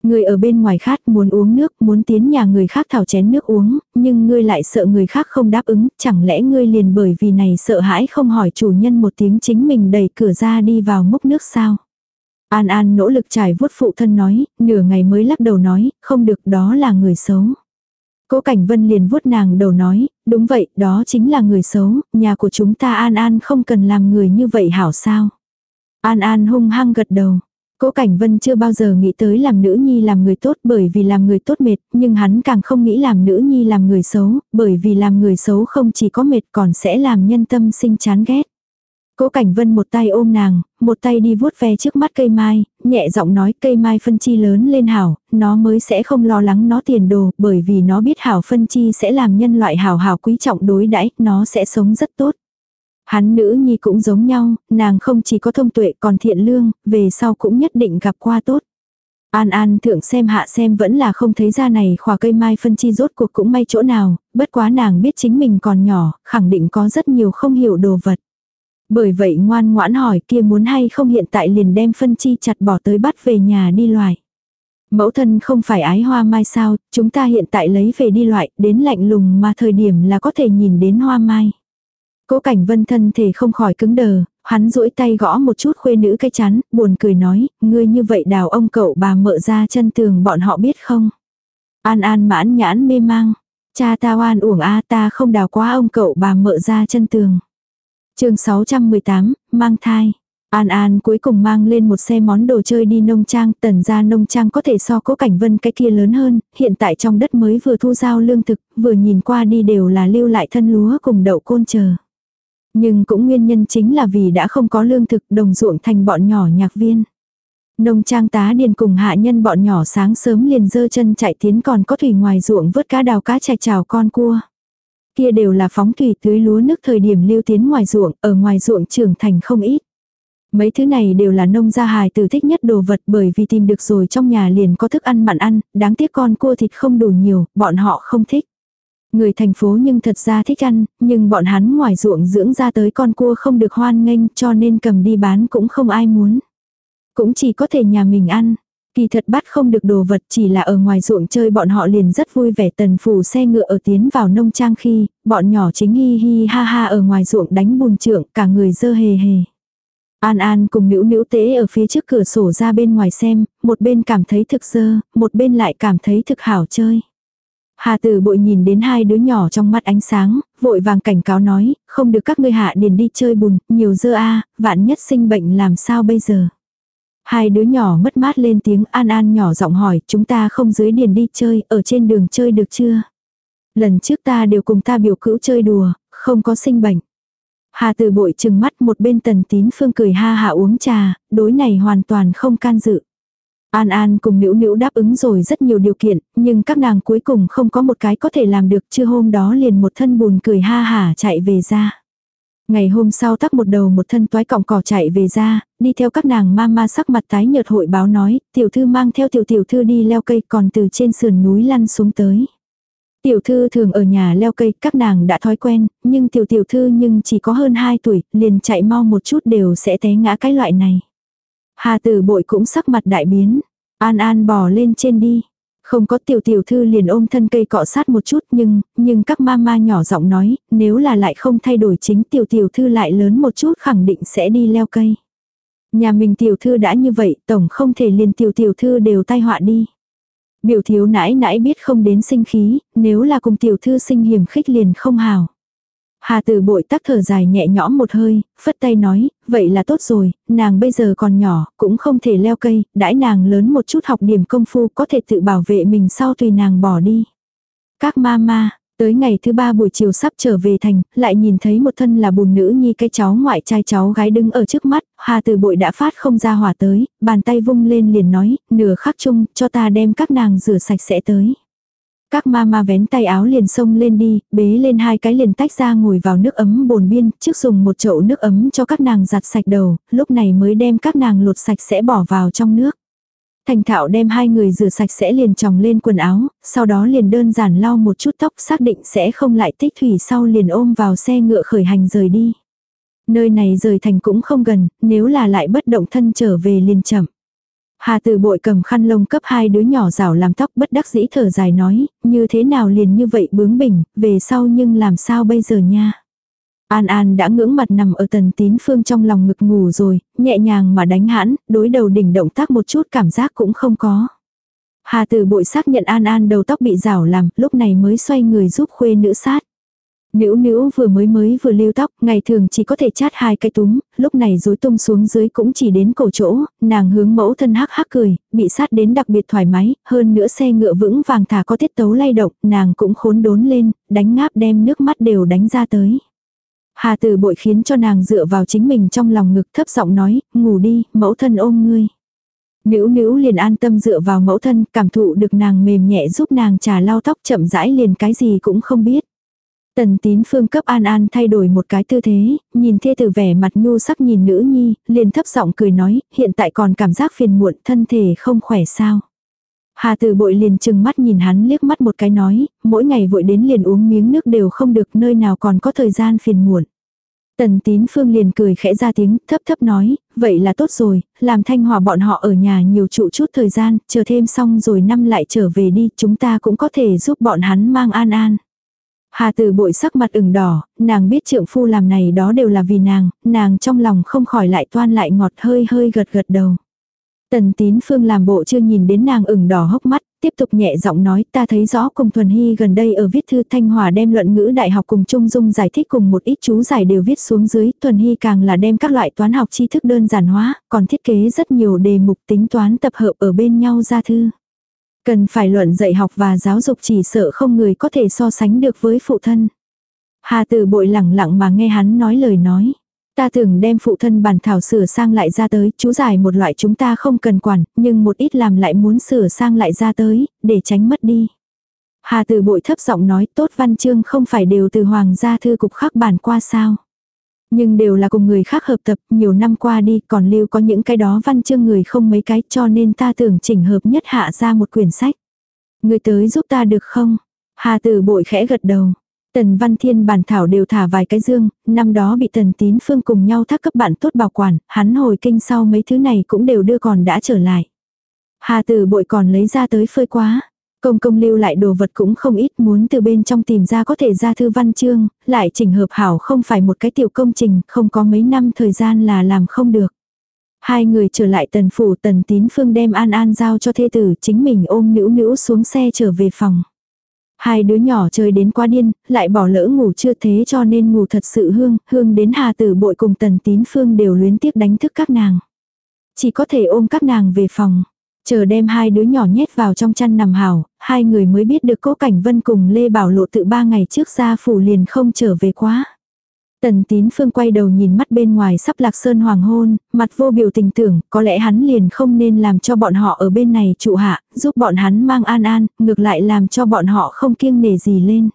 Người ở bên ngoài khát muốn uống nước, muốn tiến nhà người khác thảo chén nước uống, nhưng ngươi lại sợ người khác không đáp ứng, chẳng lẽ ngươi liền bởi vì này sợ hãi không hỏi chủ nhân một tiếng chính mình đẩy cửa ra đi vào múc nước sao? An An nỗ lực trải vuốt phụ thân nói, nửa ngày mới lắc đầu nói, không được đó là người xấu. Cố Cảnh Vân liền vuốt nàng đầu nói, đúng vậy, đó chính là người xấu, nhà của chúng ta An An không cần làm người như vậy hảo sao. An An hung hăng gật đầu. Cố Cảnh Vân chưa bao giờ nghĩ tới làm nữ nhi làm người tốt bởi vì làm người tốt mệt, nhưng hắn càng không nghĩ làm nữ nhi làm người xấu, bởi vì làm người xấu không chỉ có mệt còn sẽ làm nhân tâm sinh chán ghét. Cố Cảnh Vân một tay ôm nàng, một tay đi vuốt ve trước mắt cây mai, nhẹ giọng nói cây mai phân chi lớn lên hảo, nó mới sẽ không lo lắng nó tiền đồ, bởi vì nó biết hảo phân chi sẽ làm nhân loại hảo hảo quý trọng đối đãi, nó sẽ sống rất tốt. Hắn nữ nhi cũng giống nhau, nàng không chỉ có thông tuệ còn thiện lương, về sau cũng nhất định gặp qua tốt. An An thượng xem hạ xem vẫn là không thấy ra này khỏa cây mai phân chi rốt cuộc cũng may chỗ nào, bất quá nàng biết chính mình còn nhỏ, khẳng định có rất nhiều không hiểu đồ vật. Bởi vậy ngoan ngoãn hỏi kia muốn hay không hiện tại liền đem phân chi chặt bỏ tới bắt về nhà đi loại. Mẫu thân không phải ái hoa mai sao, chúng ta hiện tại lấy về đi loại, đến lạnh lùng mà thời điểm là có thể nhìn đến hoa mai. Cố cảnh vân thân thể không khỏi cứng đờ, hắn duỗi tay gõ một chút khuê nữ cái chắn, buồn cười nói, ngươi như vậy đào ông cậu bà mợ ra chân tường bọn họ biết không. An an mãn nhãn mê mang, cha ta oan uổng a ta không đào quá ông cậu bà mợ ra chân tường. chương 618, mang thai. An An cuối cùng mang lên một xe món đồ chơi đi nông trang, tần ra nông trang có thể so cố cảnh vân cái kia lớn hơn, hiện tại trong đất mới vừa thu giao lương thực, vừa nhìn qua đi đều là lưu lại thân lúa cùng đậu côn chờ. Nhưng cũng nguyên nhân chính là vì đã không có lương thực đồng ruộng thành bọn nhỏ nhạc viên. Nông trang tá điền cùng hạ nhân bọn nhỏ sáng sớm liền dơ chân chạy tiến còn có thủy ngoài ruộng vớt cá đào cá chạch chào con cua. Kia đều là phóng thủy tưới lúa nước thời điểm lưu tiến ngoài ruộng, ở ngoài ruộng trưởng thành không ít. Mấy thứ này đều là nông gia hài tử thích nhất đồ vật bởi vì tìm được rồi trong nhà liền có thức ăn mặn ăn, đáng tiếc con cua thịt không đủ nhiều, bọn họ không thích. Người thành phố nhưng thật ra thích ăn, nhưng bọn hắn ngoài ruộng dưỡng ra tới con cua không được hoan nghênh cho nên cầm đi bán cũng không ai muốn. Cũng chỉ có thể nhà mình ăn. Kỳ thật bắt không được đồ vật chỉ là ở ngoài ruộng chơi bọn họ liền rất vui vẻ tần phủ xe ngựa ở tiến vào nông trang khi, bọn nhỏ chính hi hi ha ha ở ngoài ruộng đánh bùn trượng cả người dơ hề hề. An An cùng nữ nữ tế ở phía trước cửa sổ ra bên ngoài xem, một bên cảm thấy thực dơ, một bên lại cảm thấy thực hảo chơi. Hà tử bội nhìn đến hai đứa nhỏ trong mắt ánh sáng, vội vàng cảnh cáo nói, không được các ngươi hạ điền đi chơi bùn, nhiều dơ a vạn nhất sinh bệnh làm sao bây giờ. Hai đứa nhỏ mất mát lên tiếng an an nhỏ giọng hỏi, chúng ta không dưới điền đi chơi, ở trên đường chơi được chưa? Lần trước ta đều cùng ta biểu cữu chơi đùa, không có sinh bệnh. Hà tử bội chừng mắt một bên tần tín phương cười ha hạ uống trà, đối này hoàn toàn không can dự. An An cùng Nữu Nữu đáp ứng rồi rất nhiều điều kiện, nhưng các nàng cuối cùng không có một cái có thể làm được, chưa hôm đó liền một thân buồn cười ha hả chạy về ra. Ngày hôm sau tắc một đầu một thân toái cọng cỏ chạy về ra, đi theo các nàng ma ma sắc mặt tái nhợt hội báo nói, tiểu thư mang theo tiểu tiểu thư đi leo cây còn từ trên sườn núi lăn xuống tới. Tiểu thư thường ở nhà leo cây, các nàng đã thói quen, nhưng tiểu tiểu thư nhưng chỉ có hơn 2 tuổi, liền chạy mau một chút đều sẽ té ngã cái loại này. Hà tử bội cũng sắc mặt đại biến. An an bò lên trên đi. Không có tiểu tiểu thư liền ôm thân cây cọ sát một chút nhưng, nhưng các mama nhỏ giọng nói, nếu là lại không thay đổi chính tiểu tiểu thư lại lớn một chút khẳng định sẽ đi leo cây. Nhà mình tiểu thư đã như vậy, tổng không thể liền tiểu tiểu thư đều tai họa đi. Biểu thiếu nãi nãi biết không đến sinh khí, nếu là cùng tiểu thư sinh hiểm khích liền không hào. Hà tử bội tắc thở dài nhẹ nhõm một hơi, phất tay nói, vậy là tốt rồi, nàng bây giờ còn nhỏ, cũng không thể leo cây, đãi nàng lớn một chút học điểm công phu có thể tự bảo vệ mình sau tùy nàng bỏ đi. Các ma ma, tới ngày thứ ba buổi chiều sắp trở về thành, lại nhìn thấy một thân là bùn nữ nhi cái cháu ngoại trai cháu gái đứng ở trước mắt, hà tử bội đã phát không ra hỏa tới, bàn tay vung lên liền nói, nửa khắc chung, cho ta đem các nàng rửa sạch sẽ tới. Các ma ma vén tay áo liền xông lên đi, bế lên hai cái liền tách ra ngồi vào nước ấm bồn biên, trước dùng một chậu nước ấm cho các nàng giặt sạch đầu, lúc này mới đem các nàng lột sạch sẽ bỏ vào trong nước. Thành thạo đem hai người rửa sạch sẽ liền tròng lên quần áo, sau đó liền đơn giản lau một chút tóc xác định sẽ không lại tích thủy sau liền ôm vào xe ngựa khởi hành rời đi. Nơi này rời thành cũng không gần, nếu là lại bất động thân trở về liền chậm. Hà từ bội cầm khăn lông cấp hai đứa nhỏ rảo làm tóc bất đắc dĩ thở dài nói, như thế nào liền như vậy bướng bỉnh, về sau nhưng làm sao bây giờ nha. An An đã ngưỡng mặt nằm ở tần tín phương trong lòng ngực ngủ rồi, nhẹ nhàng mà đánh hãn, đối đầu đỉnh động tác một chút cảm giác cũng không có. Hà từ bội xác nhận An An đầu tóc bị rảo làm, lúc này mới xoay người giúp khuê nữ sát. Nữ nữ vừa mới mới vừa lưu tóc, ngày thường chỉ có thể chát hai cái túm, lúc này rối tung xuống dưới cũng chỉ đến cổ chỗ, nàng hướng mẫu thân hắc hắc cười, bị sát đến đặc biệt thoải mái, hơn nữa xe ngựa vững vàng thả có tiết tấu lay động, nàng cũng khốn đốn lên, đánh ngáp đem nước mắt đều đánh ra tới. Hà tử bội khiến cho nàng dựa vào chính mình trong lòng ngực thấp giọng nói, ngủ đi, mẫu thân ôm ngươi. Nữ nữ liền an tâm dựa vào mẫu thân, cảm thụ được nàng mềm nhẹ giúp nàng trà lau tóc chậm rãi liền cái gì cũng không biết. Tần tín phương cấp an an thay đổi một cái tư thế, nhìn thê tử vẻ mặt nhu sắc nhìn nữ nhi, liền thấp giọng cười nói, hiện tại còn cảm giác phiền muộn, thân thể không khỏe sao. Hà tử bội liền chừng mắt nhìn hắn liếc mắt một cái nói, mỗi ngày vội đến liền uống miếng nước đều không được nơi nào còn có thời gian phiền muộn. Tần tín phương liền cười khẽ ra tiếng, thấp thấp nói, vậy là tốt rồi, làm thanh hòa bọn họ ở nhà nhiều trụ chút thời gian, chờ thêm xong rồi năm lại trở về đi, chúng ta cũng có thể giúp bọn hắn mang an an. Hà tử bội sắc mặt ửng đỏ, nàng biết trượng phu làm này đó đều là vì nàng, nàng trong lòng không khỏi lại toan lại ngọt hơi hơi gật gật đầu. Tần tín phương làm bộ chưa nhìn đến nàng ửng đỏ hốc mắt, tiếp tục nhẹ giọng nói ta thấy rõ cùng Thuần Hy gần đây ở viết thư Thanh Hòa đem luận ngữ đại học cùng Trung Dung giải thích cùng một ít chú giải đều viết xuống dưới, Thuần Hy càng là đem các loại toán học tri thức đơn giản hóa, còn thiết kế rất nhiều đề mục tính toán tập hợp ở bên nhau ra thư. Cần phải luận dạy học và giáo dục chỉ sợ không người có thể so sánh được với phụ thân. Hà tử bội lẳng lặng mà nghe hắn nói lời nói. Ta thường đem phụ thân bản thảo sửa sang lại ra tới, chú giải một loại chúng ta không cần quản, nhưng một ít làm lại muốn sửa sang lại ra tới, để tránh mất đi. Hà từ bội thấp giọng nói tốt văn chương không phải đều từ hoàng gia thư cục khắc bản qua sao. Nhưng đều là cùng người khác hợp tập, nhiều năm qua đi còn lưu có những cái đó văn chương người không mấy cái cho nên ta tưởng chỉnh hợp nhất hạ ra một quyển sách. Người tới giúp ta được không? Hà tử bội khẽ gật đầu. Tần Văn Thiên bản thảo đều thả vài cái dương, năm đó bị Tần Tín Phương cùng nhau thác cấp bạn tốt bảo quản, hắn hồi kinh sau mấy thứ này cũng đều đưa còn đã trở lại. Hà tử bội còn lấy ra tới phơi quá. Công công lưu lại đồ vật cũng không ít muốn từ bên trong tìm ra có thể ra thư văn chương, lại chỉnh hợp hảo không phải một cái tiểu công trình, không có mấy năm thời gian là làm không được. Hai người trở lại tần phủ tần tín phương đem an an giao cho thê tử chính mình ôm nữ nữ xuống xe trở về phòng. Hai đứa nhỏ chơi đến quá điên, lại bỏ lỡ ngủ chưa thế cho nên ngủ thật sự hương, hương đến hà tử bội cùng tần tín phương đều luyến tiếc đánh thức các nàng. Chỉ có thể ôm các nàng về phòng. Chờ đem hai đứa nhỏ nhét vào trong chăn nằm hảo, hai người mới biết được cố cảnh vân cùng Lê Bảo Lộ tự ba ngày trước ra phủ liền không trở về quá. Tần tín phương quay đầu nhìn mắt bên ngoài sắp lạc sơn hoàng hôn, mặt vô biểu tình tưởng, có lẽ hắn liền không nên làm cho bọn họ ở bên này trụ hạ, giúp bọn hắn mang an an, ngược lại làm cho bọn họ không kiêng nể gì lên.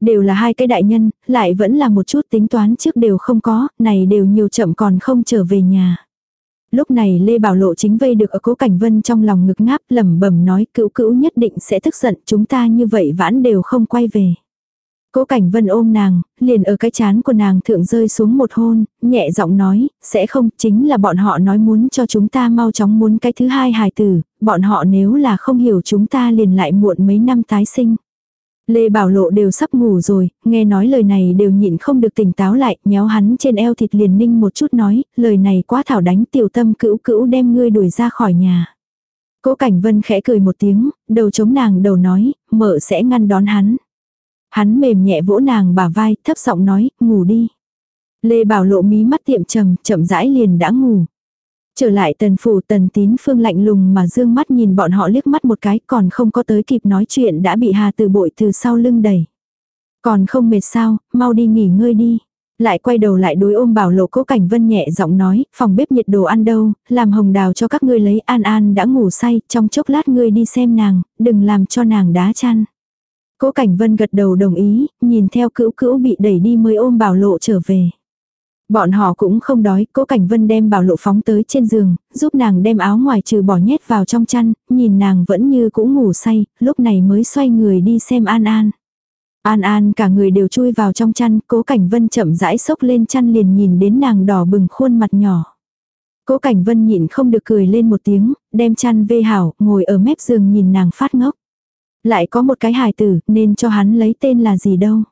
Đều là hai cái đại nhân, lại vẫn là một chút tính toán trước đều không có, này đều nhiều chậm còn không trở về nhà. Lúc này Lê Bảo Lộ chính vây được ở cố cảnh vân trong lòng ngực ngáp lẩm bẩm nói cữu cữu nhất định sẽ tức giận chúng ta như vậy vãn đều không quay về. Cố Cảnh Vân ôm nàng, liền ở cái chán của nàng thượng rơi xuống một hôn, nhẹ giọng nói, sẽ không, chính là bọn họ nói muốn cho chúng ta mau chóng muốn cái thứ hai hài tử, bọn họ nếu là không hiểu chúng ta liền lại muộn mấy năm tái sinh. Lê Bảo Lộ đều sắp ngủ rồi, nghe nói lời này đều nhịn không được tỉnh táo lại, nhéo hắn trên eo thịt liền ninh một chút nói, lời này quá thảo đánh tiểu tâm cữu cữu đem ngươi đuổi ra khỏi nhà. Cố Cảnh Vân khẽ cười một tiếng, đầu chống nàng đầu nói, mợ sẽ ngăn đón hắn. Hắn mềm nhẹ vỗ nàng bả vai, thấp giọng nói, ngủ đi. Lê Bảo lộ mí mắt tiệm trầm, chậm rãi liền đã ngủ. Trở lại tần phủ tần tín phương lạnh lùng mà dương mắt nhìn bọn họ liếc mắt một cái còn không có tới kịp nói chuyện đã bị hà từ bội từ sau lưng đẩy. Còn không mệt sao, mau đi nghỉ ngơi đi. Lại quay đầu lại đối ôm bảo lộ cố cảnh vân nhẹ giọng nói, phòng bếp nhiệt đồ ăn đâu, làm hồng đào cho các ngươi lấy an an đã ngủ say, trong chốc lát ngươi đi xem nàng, đừng làm cho nàng đá chăn. Cố Cảnh Vân gật đầu đồng ý, nhìn theo cữu cữu bị đẩy đi mới ôm bảo lộ trở về. Bọn họ cũng không đói, cố Cảnh Vân đem bảo lộ phóng tới trên giường, giúp nàng đem áo ngoài trừ bỏ nhét vào trong chăn, nhìn nàng vẫn như cũ ngủ say, lúc này mới xoay người đi xem An An. An An cả người đều chui vào trong chăn, cố Cảnh Vân chậm rãi sốc lên chăn liền nhìn đến nàng đỏ bừng khuôn mặt nhỏ. Cố Cảnh Vân nhịn không được cười lên một tiếng, đem chăn vê hảo, ngồi ở mép giường nhìn nàng phát ngốc. Lại có một cái hài tử, nên cho hắn lấy tên là gì đâu.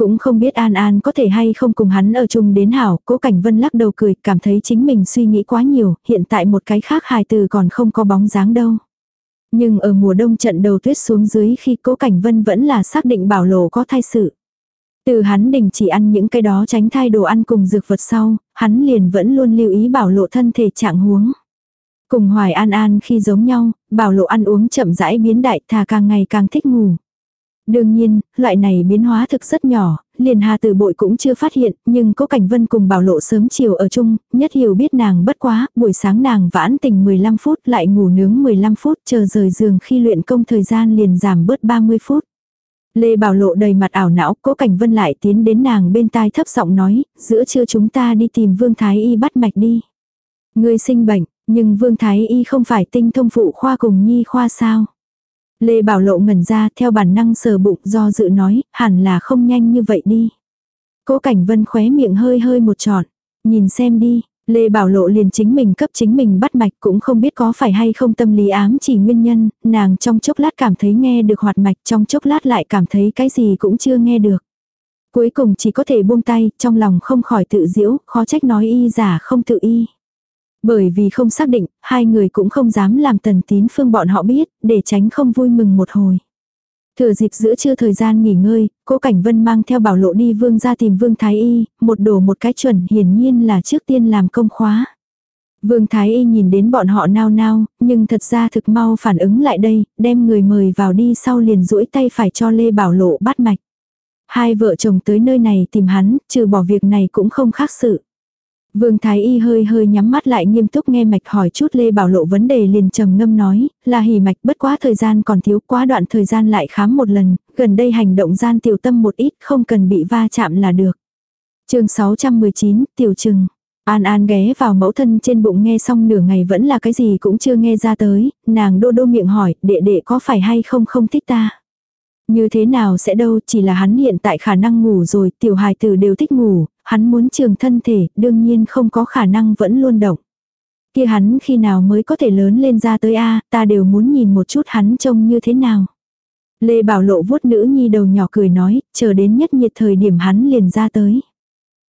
Cũng không biết An An có thể hay không cùng hắn ở chung đến hảo, cố Cảnh Vân lắc đầu cười, cảm thấy chính mình suy nghĩ quá nhiều, hiện tại một cái khác hài từ còn không có bóng dáng đâu. Nhưng ở mùa đông trận đầu tuyết xuống dưới khi cố Cảnh Vân vẫn là xác định bảo lộ có thai sự. Từ hắn đình chỉ ăn những cái đó tránh thai đồ ăn cùng dược vật sau, hắn liền vẫn luôn lưu ý bảo lộ thân thể trạng huống. Cùng Hoài An An khi giống nhau, bảo lộ ăn uống chậm rãi biến đại thà càng ngày càng thích ngủ. Đương nhiên, loại này biến hóa thực rất nhỏ, liền hà từ bội cũng chưa phát hiện, nhưng có cảnh vân cùng bảo lộ sớm chiều ở chung, nhất hiểu biết nàng bất quá, buổi sáng nàng vãn tỉnh 15 phút lại ngủ nướng 15 phút chờ rời giường khi luyện công thời gian liền giảm bớt 30 phút. Lê Bảo Lộ đầy mặt ảo não, cố cảnh vân lại tiến đến nàng bên tai thấp giọng nói, giữa trưa chúng ta đi tìm Vương Thái Y bắt mạch đi. Người sinh bệnh, nhưng Vương Thái Y không phải tinh thông phụ khoa cùng nhi khoa sao. Lê Bảo Lộ ngẩn ra theo bản năng sờ bụng do dự nói, hẳn là không nhanh như vậy đi. Cố Cảnh Vân khóe miệng hơi hơi một trọn. Nhìn xem đi, Lê Bảo Lộ liền chính mình cấp chính mình bắt mạch cũng không biết có phải hay không tâm lý ám chỉ nguyên nhân, nàng trong chốc lát cảm thấy nghe được hoạt mạch trong chốc lát lại cảm thấy cái gì cũng chưa nghe được. Cuối cùng chỉ có thể buông tay, trong lòng không khỏi tự diễu, khó trách nói y giả không tự y. Bởi vì không xác định, hai người cũng không dám làm tần tín phương bọn họ biết, để tránh không vui mừng một hồi. Thừa dịp giữa trưa thời gian nghỉ ngơi, cố Cảnh Vân mang theo bảo lộ đi vương ra tìm vương Thái Y, một đồ một cái chuẩn hiển nhiên là trước tiên làm công khóa. Vương Thái Y nhìn đến bọn họ nao nao, nhưng thật ra thực mau phản ứng lại đây, đem người mời vào đi sau liền duỗi tay phải cho Lê Bảo Lộ bắt mạch. Hai vợ chồng tới nơi này tìm hắn, trừ bỏ việc này cũng không khác sự. Vương Thái Y hơi hơi nhắm mắt lại nghiêm túc nghe mạch hỏi chút Lê Bảo Lộ vấn đề liền trầm ngâm nói, là hỉ mạch bất quá thời gian còn thiếu quá đoạn thời gian lại khám một lần, gần đây hành động gian tiểu tâm một ít không cần bị va chạm là được. chương 619, tiểu trừng. An An ghé vào mẫu thân trên bụng nghe xong nửa ngày vẫn là cái gì cũng chưa nghe ra tới, nàng đô đô miệng hỏi, đệ đệ có phải hay không không thích ta. Như thế nào sẽ đâu, chỉ là hắn hiện tại khả năng ngủ rồi, tiểu hài tử đều thích ngủ, hắn muốn trường thân thể, đương nhiên không có khả năng vẫn luôn động. Kia hắn khi nào mới có thể lớn lên ra tới a ta đều muốn nhìn một chút hắn trông như thế nào. Lê Bảo Lộ vuốt nữ nhi đầu nhỏ cười nói, chờ đến nhất nhiệt thời điểm hắn liền ra tới.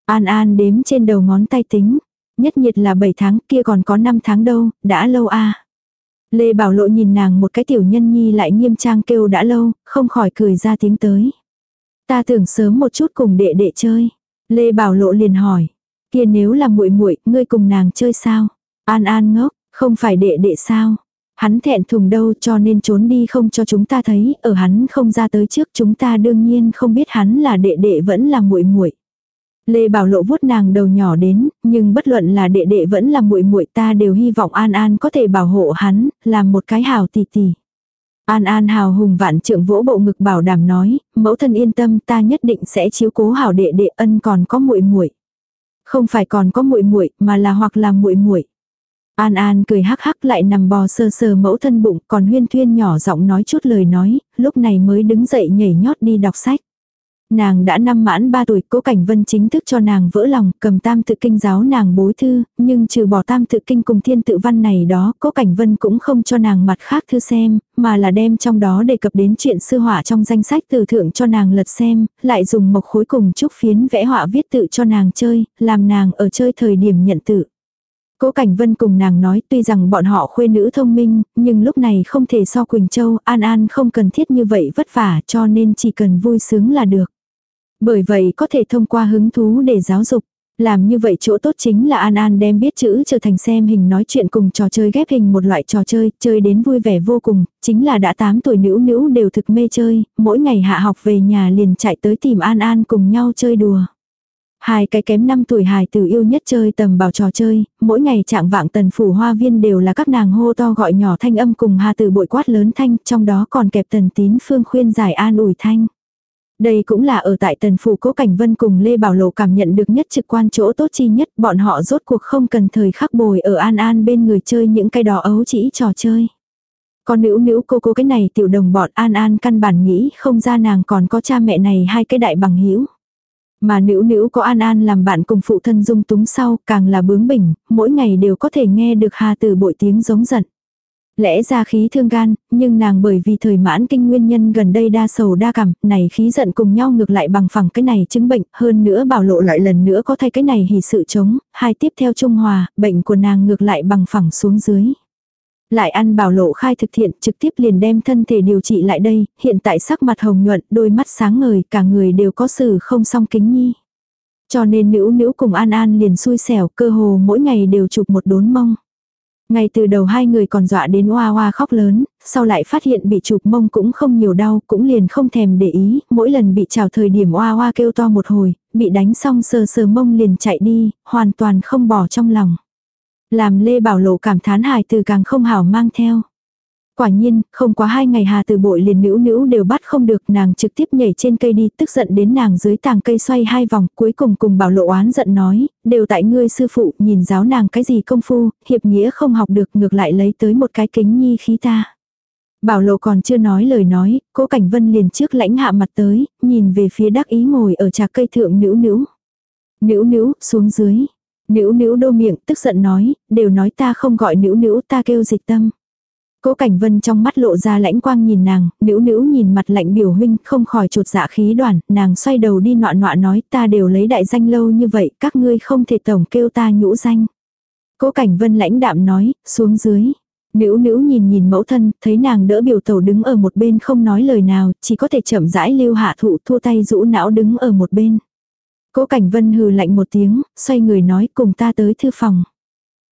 An An đếm trên đầu ngón tay tính, nhất nhiệt là 7 tháng kia còn có 5 tháng đâu, đã lâu a Lê Bảo Lộ nhìn nàng một cái tiểu nhân nhi lại nghiêm trang kêu đã lâu, không khỏi cười ra tiếng tới. Ta tưởng sớm một chút cùng đệ đệ chơi. Lê Bảo Lộ liền hỏi, kia nếu là muội muội, ngươi cùng nàng chơi sao? An An ngốc, không phải đệ đệ sao? Hắn thẹn thùng đâu cho nên trốn đi không cho chúng ta thấy, ở hắn không ra tới trước chúng ta đương nhiên không biết hắn là đệ đệ vẫn là muội muội. Lê Bảo Lộ vuốt nàng đầu nhỏ đến, nhưng bất luận là đệ đệ vẫn là muội muội ta đều hy vọng An An có thể bảo hộ hắn, làm một cái hào tỷ tỷ. An An hào hùng vạn trượng vỗ bộ ngực bảo đảm nói, mẫu thân yên tâm ta nhất định sẽ chiếu cố hảo đệ đệ ân còn có muội muội. Không phải còn có muội muội, mà là hoặc là muội muội. An An cười hắc hắc lại nằm bò sơ sơ mẫu thân bụng, còn huyên thuyên nhỏ giọng nói chút lời nói, lúc này mới đứng dậy nhảy nhót đi đọc sách. Nàng đã năm mãn ba tuổi, cố cảnh vân chính thức cho nàng vỡ lòng, cầm tam tự kinh giáo nàng bối thư, nhưng trừ bỏ tam tự kinh cùng thiên tự văn này đó, cố cảnh vân cũng không cho nàng mặt khác thư xem, mà là đem trong đó đề cập đến chuyện sư họa trong danh sách từ thượng cho nàng lật xem, lại dùng mộc khối cùng trúc phiến vẽ họa viết tự cho nàng chơi, làm nàng ở chơi thời điểm nhận tự. Cố Cảnh Vân cùng nàng nói tuy rằng bọn họ khuê nữ thông minh, nhưng lúc này không thể so Quỳnh Châu, An An không cần thiết như vậy vất vả cho nên chỉ cần vui sướng là được. Bởi vậy có thể thông qua hứng thú để giáo dục. Làm như vậy chỗ tốt chính là An An đem biết chữ trở thành xem hình nói chuyện cùng trò chơi ghép hình một loại trò chơi, chơi đến vui vẻ vô cùng, chính là đã 8 tuổi nữ nữ đều thực mê chơi, mỗi ngày hạ học về nhà liền chạy tới tìm An An cùng nhau chơi đùa. Hai cái kém năm tuổi hài tử yêu nhất chơi tầm bảo trò chơi, mỗi ngày trạng vạng tần phủ hoa viên đều là các nàng hô to gọi nhỏ thanh âm cùng hà tử bội quát lớn thanh, trong đó còn kẹp tần tín phương khuyên giải an ủi thanh. Đây cũng là ở tại tần phủ cố cảnh vân cùng Lê Bảo Lộ cảm nhận được nhất trực quan chỗ tốt chi nhất, bọn họ rốt cuộc không cần thời khắc bồi ở an an bên người chơi những cái đỏ ấu chỉ trò chơi. Con nữ nữ cô cô cái này tiểu đồng bọn an an căn bản nghĩ không ra nàng còn có cha mẹ này hai cái đại bằng hữu Mà nữ nữ có an an làm bạn cùng phụ thân dung túng sau càng là bướng bỉnh, mỗi ngày đều có thể nghe được hà từ bội tiếng giống giận. Lẽ ra khí thương gan, nhưng nàng bởi vì thời mãn kinh nguyên nhân gần đây đa sầu đa cảm, này khí giận cùng nhau ngược lại bằng phẳng cái này chứng bệnh, hơn nữa bảo lộ lại lần nữa có thay cái này hỉ sự chống, hai tiếp theo trung hòa, bệnh của nàng ngược lại bằng phẳng xuống dưới. Lại ăn bảo lộ khai thực thiện trực tiếp liền đem thân thể điều trị lại đây, hiện tại sắc mặt hồng nhuận, đôi mắt sáng ngời, cả người đều có sự không song kính nhi. Cho nên nữ nữ cùng An An liền xui xẻo, cơ hồ mỗi ngày đều chụp một đốn mông. Ngay từ đầu hai người còn dọa đến oa oa khóc lớn, sau lại phát hiện bị chụp mông cũng không nhiều đau, cũng liền không thèm để ý, mỗi lần bị chào thời điểm oa oa kêu to một hồi, bị đánh xong sờ sờ mông liền chạy đi, hoàn toàn không bỏ trong lòng. Làm Lê Bảo Lộ cảm thán hài từ càng không hảo mang theo. Quả nhiên, không quá hai ngày hà từ bội liền nữ nữ đều bắt không được nàng trực tiếp nhảy trên cây đi tức giận đến nàng dưới tàng cây xoay hai vòng cuối cùng cùng bảo lộ oán giận nói, đều tại ngươi sư phụ nhìn giáo nàng cái gì công phu, hiệp nghĩa không học được ngược lại lấy tới một cái kính nhi khí ta. Bảo lộ còn chưa nói lời nói, cố cảnh vân liền trước lãnh hạ mặt tới, nhìn về phía đắc ý ngồi ở trà cây thượng nữ nữ. Nữ nữ, xuống dưới. Nữ nữ đô miệng tức giận nói, đều nói ta không gọi nữ nữ ta kêu dịch tâm. Cố Cảnh Vân trong mắt lộ ra lãnh quang nhìn nàng, nữ nữ nhìn mặt lạnh biểu huynh không khỏi trột dạ khí đoàn, nàng xoay đầu đi nọa nọa nói ta đều lấy đại danh lâu như vậy, các ngươi không thể tổng kêu ta nhũ danh. Cố Cảnh Vân lãnh đạm nói, xuống dưới. Nữ nữ nhìn nhìn mẫu thân, thấy nàng đỡ biểu tẩu đứng ở một bên không nói lời nào, chỉ có thể chậm rãi lưu hạ thụ thua tay rũ não đứng ở một bên. Cố Cảnh Vân hừ lạnh một tiếng, xoay người nói cùng ta tới thư phòng.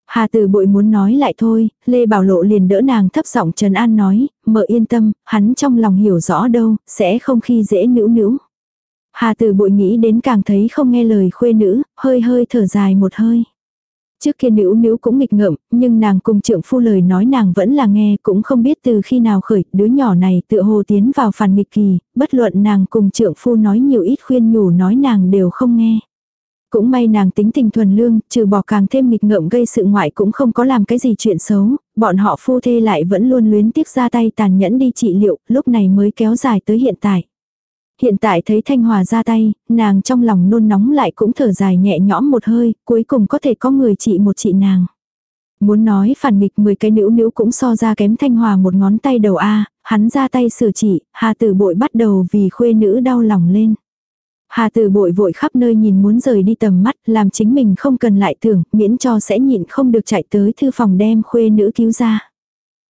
Hà từ bội muốn nói lại thôi, Lê Bảo Lộ liền đỡ nàng thấp giọng trần an nói, mợ yên tâm, hắn trong lòng hiểu rõ đâu, sẽ không khi dễ nữ nữ. Hà từ bội nghĩ đến càng thấy không nghe lời khuê nữ, hơi hơi thở dài một hơi. Trước kia nữ nữ cũng nghịch ngợm, nhưng nàng cùng trượng phu lời nói nàng vẫn là nghe, cũng không biết từ khi nào khởi, đứa nhỏ này tựa hồ tiến vào phản nghịch kỳ, bất luận nàng cùng trượng phu nói nhiều ít khuyên nhủ nói nàng đều không nghe. Cũng may nàng tính tình thuần lương, trừ bỏ càng thêm nghịch ngợm gây sự ngoại cũng không có làm cái gì chuyện xấu, bọn họ phu thê lại vẫn luôn luyến tiếc ra tay tàn nhẫn đi trị liệu, lúc này mới kéo dài tới hiện tại. Hiện tại thấy Thanh Hòa ra tay, nàng trong lòng nôn nóng lại cũng thở dài nhẹ nhõm một hơi, cuối cùng có thể có người trị một chị nàng. Muốn nói phản nghịch 10 cái nữ nữ cũng so ra kém Thanh Hòa một ngón tay đầu A, hắn ra tay sửa trị, Hà Tử Bội bắt đầu vì khuê nữ đau lòng lên. Hà Tử Bội vội khắp nơi nhìn muốn rời đi tầm mắt, làm chính mình không cần lại tưởng, miễn cho sẽ nhịn không được chạy tới thư phòng đem khuê nữ cứu ra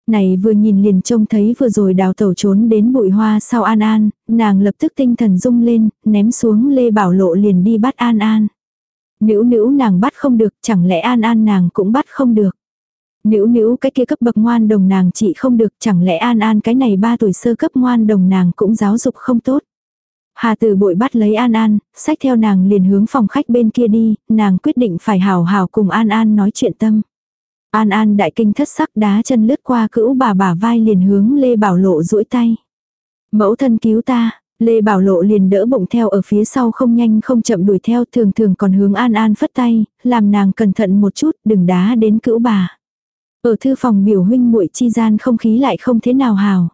này vừa nhìn liền trông thấy vừa rồi đào tẩu trốn đến bụi hoa sau An An, nàng lập tức tinh thần rung lên, ném xuống Lê Bảo Lộ liền đi bắt An An. Nữ nữ nàng bắt không được, chẳng lẽ An An nàng cũng bắt không được. Nữ nữ cái kia cấp bậc ngoan đồng nàng chị không được, chẳng lẽ An An cái này ba tuổi sơ cấp ngoan đồng nàng cũng giáo dục không tốt. Hà tử bội bắt lấy An An, sách theo nàng liền hướng phòng khách bên kia đi, nàng quyết định phải hào hào cùng An An nói chuyện tâm. An An đại kinh thất sắc đá chân lướt qua cữu bà bà vai liền hướng Lê Bảo Lộ duỗi tay. Mẫu thân cứu ta, Lê Bảo Lộ liền đỡ bụng theo ở phía sau không nhanh không chậm đuổi theo thường thường còn hướng An An phất tay, làm nàng cẩn thận một chút đừng đá đến cữu bà. Ở thư phòng biểu huynh muội chi gian không khí lại không thế nào hào.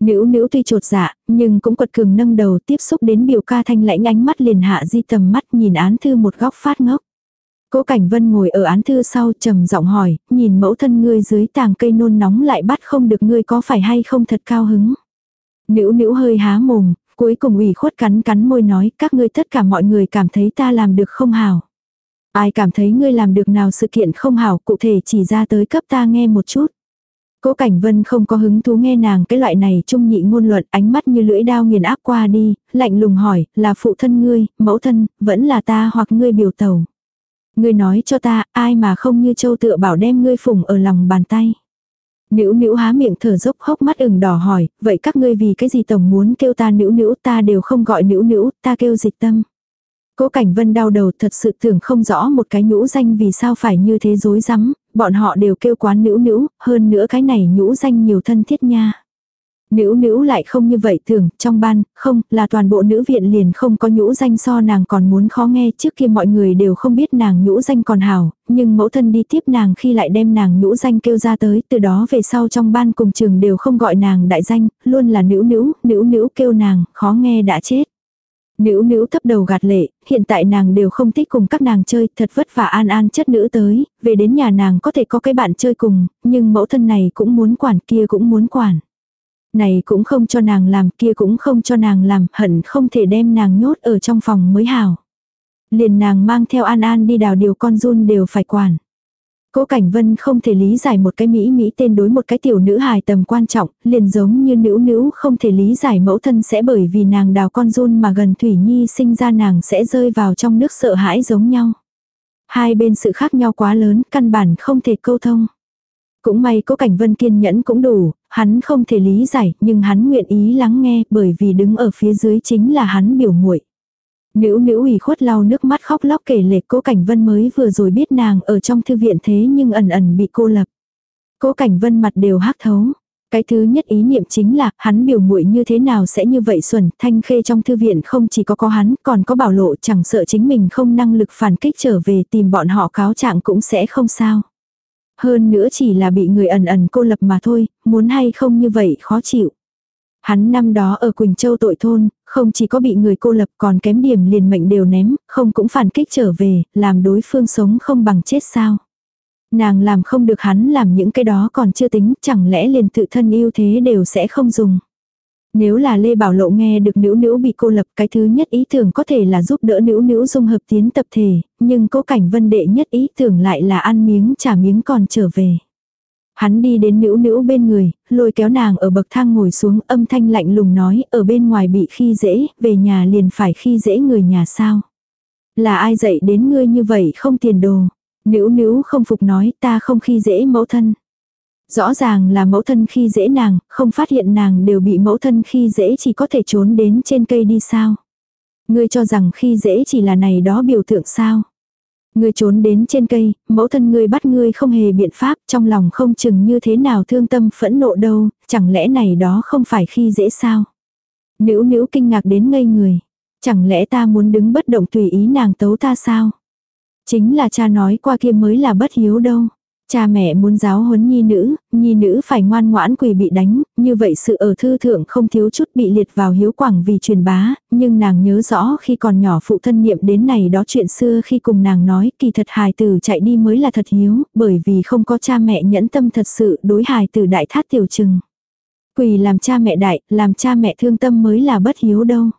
Nữ nữ tuy trột dạ, nhưng cũng quật cường nâng đầu tiếp xúc đến biểu ca thanh lãnh ánh mắt liền hạ di tầm mắt nhìn án thư một góc phát ngốc. Cố Cảnh Vân ngồi ở án thư sau trầm giọng hỏi, nhìn mẫu thân ngươi dưới tàng cây nôn nóng lại bắt không được ngươi có phải hay không thật cao hứng. Nữ nữ hơi há mồm, cuối cùng ủy khuất cắn cắn môi nói các ngươi tất cả mọi người cảm thấy ta làm được không hảo. Ai cảm thấy ngươi làm được nào sự kiện không hảo cụ thể chỉ ra tới cấp ta nghe một chút. Cố Cảnh Vân không có hứng thú nghe nàng cái loại này trung nhị ngôn luận ánh mắt như lưỡi đao nghiền áp qua đi, lạnh lùng hỏi, là phụ thân ngươi, mẫu thân, vẫn là ta hoặc ngươi biểu tẩu. Ngươi nói cho ta, ai mà không như châu tựa bảo đem ngươi phùng ở lòng bàn tay. Nữ nữ há miệng thở dốc hốc mắt ửng đỏ hỏi, vậy các ngươi vì cái gì tổng muốn kêu ta nữ nữ ta đều không gọi nữ nữ, ta kêu dịch tâm. Cố Cảnh Vân đau đầu thật sự tưởng không rõ một cái nhũ danh vì sao phải như thế dối rắm bọn họ đều kêu quán nữ nữ, hơn nữa cái này nhũ danh nhiều thân thiết nha. Nữ nữ lại không như vậy tưởng, trong ban, không, là toàn bộ nữ viện liền không có nhũ danh so nàng còn muốn khó nghe, trước kia mọi người đều không biết nàng nhũ danh còn hảo, nhưng mẫu thân đi tiếp nàng khi lại đem nàng nhũ danh kêu ra tới, từ đó về sau trong ban cùng trường đều không gọi nàng đại danh, luôn là nữ nữ, nữ nữ kêu nàng, khó nghe đã chết. Nữ nữ thấp đầu gạt lệ, hiện tại nàng đều không thích cùng các nàng chơi, thật vất vả an an chất nữ tới, về đến nhà nàng có thể có cái bạn chơi cùng, nhưng mẫu thân này cũng muốn quản kia cũng muốn quản. Này cũng không cho nàng làm, kia cũng không cho nàng làm, hận không thể đem nàng nhốt ở trong phòng mới hảo. Liền nàng mang theo An An đi đào điều con run đều phải quản. Cố Cảnh Vân không thể lý giải một cái Mỹ Mỹ tên đối một cái tiểu nữ hài tầm quan trọng, liền giống như nữ nữ không thể lý giải mẫu thân sẽ bởi vì nàng đào con run mà gần Thủy Nhi sinh ra nàng sẽ rơi vào trong nước sợ hãi giống nhau. Hai bên sự khác nhau quá lớn, căn bản không thể câu thông. Cũng may cố cảnh vân kiên nhẫn cũng đủ, hắn không thể lý giải, nhưng hắn nguyện ý lắng nghe bởi vì đứng ở phía dưới chính là hắn biểu muội Nữ nữ ủy khuất lau nước mắt khóc lóc kể lệ cố cảnh vân mới vừa rồi biết nàng ở trong thư viện thế nhưng ẩn ẩn bị cô lập. Cố cảnh vân mặt đều hắc thấu. Cái thứ nhất ý niệm chính là hắn biểu muội như thế nào sẽ như vậy xuẩn, thanh khê trong thư viện không chỉ có có hắn, còn có bảo lộ chẳng sợ chính mình không năng lực phản kích trở về tìm bọn họ cáo trạng cũng sẽ không sao. Hơn nữa chỉ là bị người ẩn ẩn cô lập mà thôi, muốn hay không như vậy khó chịu. Hắn năm đó ở Quỳnh Châu tội thôn, không chỉ có bị người cô lập còn kém điểm liền mệnh đều ném, không cũng phản kích trở về, làm đối phương sống không bằng chết sao. Nàng làm không được hắn làm những cái đó còn chưa tính, chẳng lẽ liền tự thân yêu thế đều sẽ không dùng. Nếu là Lê Bảo Lộ nghe được nữ nữ bị cô lập cái thứ nhất ý tưởng có thể là giúp đỡ nữ nữ dung hợp tiến tập thể, nhưng cố cảnh vân đệ nhất ý tưởng lại là ăn miếng trả miếng còn trở về. Hắn đi đến nữ nữ bên người, lôi kéo nàng ở bậc thang ngồi xuống âm thanh lạnh lùng nói ở bên ngoài bị khi dễ, về nhà liền phải khi dễ người nhà sao. Là ai dạy đến ngươi như vậy không tiền đồ. Nữ nữ không phục nói ta không khi dễ mẫu thân. Rõ ràng là mẫu thân khi dễ nàng, không phát hiện nàng đều bị mẫu thân khi dễ chỉ có thể trốn đến trên cây đi sao. Ngươi cho rằng khi dễ chỉ là này đó biểu tượng sao. Ngươi trốn đến trên cây, mẫu thân ngươi bắt ngươi không hề biện pháp, trong lòng không chừng như thế nào thương tâm phẫn nộ đâu, chẳng lẽ này đó không phải khi dễ sao. Nữ nữ kinh ngạc đến ngây người. Chẳng lẽ ta muốn đứng bất động tùy ý nàng tấu ta sao? Chính là cha nói qua kia mới là bất hiếu đâu. Cha mẹ muốn giáo huấn nhi nữ, nhi nữ phải ngoan ngoãn quỳ bị đánh, như vậy sự ở thư thượng không thiếu chút bị liệt vào hiếu quảng vì truyền bá, nhưng nàng nhớ rõ khi còn nhỏ phụ thân niệm đến này đó chuyện xưa khi cùng nàng nói kỳ thật hài tử chạy đi mới là thật hiếu, bởi vì không có cha mẹ nhẫn tâm thật sự đối hài tử đại thát tiểu trừng. Quỳ làm cha mẹ đại, làm cha mẹ thương tâm mới là bất hiếu đâu.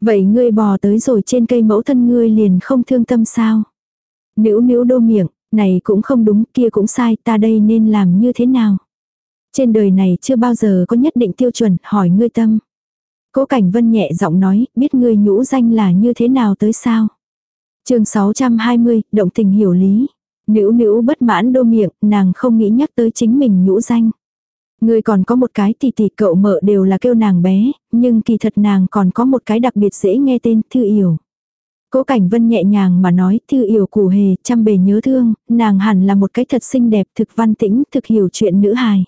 Vậy ngươi bò tới rồi trên cây mẫu thân ngươi liền không thương tâm sao? Nữ nữ đô miệng, này cũng không đúng, kia cũng sai, ta đây nên làm như thế nào? Trên đời này chưa bao giờ có nhất định tiêu chuẩn, hỏi ngươi tâm. Cố Cảnh Vân nhẹ giọng nói, biết ngươi nhũ danh là như thế nào tới sao? chương 620, động tình hiểu lý. Nữ nữ bất mãn đô miệng, nàng không nghĩ nhắc tới chính mình nhũ danh. Ngươi còn có một cái tỷ tỷ cậu mợ đều là kêu nàng bé, nhưng kỳ thật nàng còn có một cái đặc biệt dễ nghe tên Thư Yểu. Cố Cảnh Vân nhẹ nhàng mà nói, thư yểu củ hề, chăm bề nhớ thương, nàng hẳn là một cái thật xinh đẹp, thực văn tĩnh, thực hiểu chuyện nữ hài.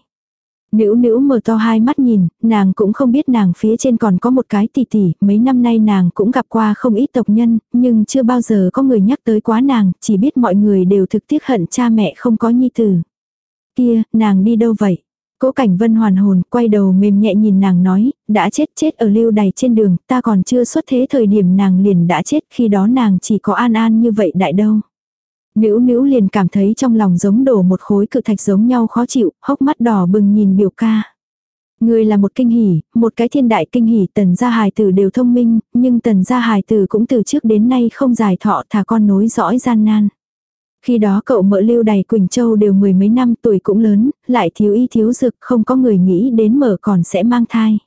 Nữ nữ mở to hai mắt nhìn, nàng cũng không biết nàng phía trên còn có một cái tỷ tỷ, mấy năm nay nàng cũng gặp qua không ít tộc nhân, nhưng chưa bao giờ có người nhắc tới quá nàng, chỉ biết mọi người đều thực tiếc hận cha mẹ không có nhi tử. Kia, nàng đi đâu vậy? Cố cảnh vân hoàn hồn, quay đầu mềm nhẹ nhìn nàng nói, đã chết chết ở lưu đày trên đường, ta còn chưa xuất thế thời điểm nàng liền đã chết, khi đó nàng chỉ có an an như vậy đại đâu. Nữ nữ liền cảm thấy trong lòng giống đổ một khối cự thạch giống nhau khó chịu, hốc mắt đỏ bừng nhìn biểu ca. Người là một kinh hỉ, một cái thiên đại kinh hỉ tần gia hài tử đều thông minh, nhưng tần gia hài tử cũng từ trước đến nay không dài thọ thả con nối dõi gian nan. Khi đó cậu mợ lưu đầy Quỳnh Châu đều mười mấy năm tuổi cũng lớn, lại thiếu y thiếu dược không có người nghĩ đến mở còn sẽ mang thai.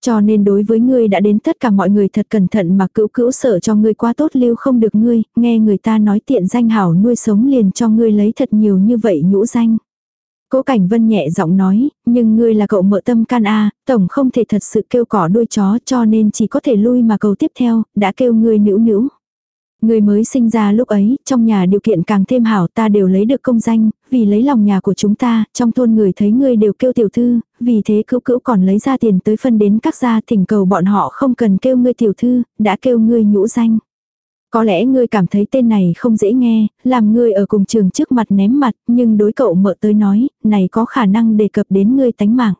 Cho nên đối với ngươi đã đến tất cả mọi người thật cẩn thận mà cữu cữu sợ cho ngươi quá tốt lưu không được ngươi, nghe người ta nói tiện danh hảo nuôi sống liền cho ngươi lấy thật nhiều như vậy nhũ danh. Cố Cảnh Vân nhẹ giọng nói, nhưng ngươi là cậu mợ tâm can a, tổng không thể thật sự kêu cỏ đuôi chó cho nên chỉ có thể lui mà cầu tiếp theo, đã kêu ngươi nữ nữ. Người mới sinh ra lúc ấy, trong nhà điều kiện càng thêm hảo ta đều lấy được công danh, vì lấy lòng nhà của chúng ta, trong thôn người thấy ngươi đều kêu tiểu thư, vì thế cứu cữu còn lấy ra tiền tới phân đến các gia thỉnh cầu bọn họ không cần kêu ngươi tiểu thư, đã kêu ngươi nhũ danh. Có lẽ ngươi cảm thấy tên này không dễ nghe, làm ngươi ở cùng trường trước mặt ném mặt, nhưng đối cậu mợ tới nói, này có khả năng đề cập đến ngươi tánh mạng.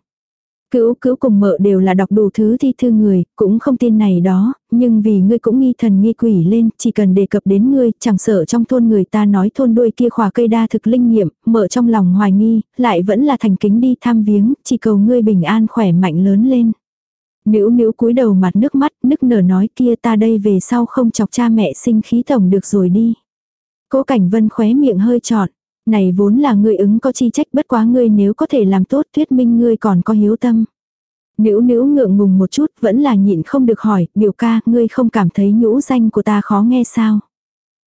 Cữu cữu cùng mợ đều là đọc đủ thứ thi thư người, cũng không tin này đó, nhưng vì ngươi cũng nghi thần nghi quỷ lên, chỉ cần đề cập đến ngươi, chẳng sợ trong thôn người ta nói thôn đuôi kia khỏa cây đa thực linh nghiệm, mợ trong lòng hoài nghi, lại vẫn là thành kính đi tham viếng, chỉ cầu ngươi bình an khỏe mạnh lớn lên. Nữ nữ cúi đầu mặt nước mắt, nức nở nói kia ta đây về sau không chọc cha mẹ sinh khí tổng được rồi đi. Cố Cảnh Vân khóe miệng hơi trọn. Này vốn là ngươi ứng có chi trách bất quá ngươi nếu có thể làm tốt thuyết minh ngươi còn có hiếu tâm. Nữ nữ ngượng ngùng một chút vẫn là nhịn không được hỏi, biểu ca, ngươi không cảm thấy nhũ danh của ta khó nghe sao?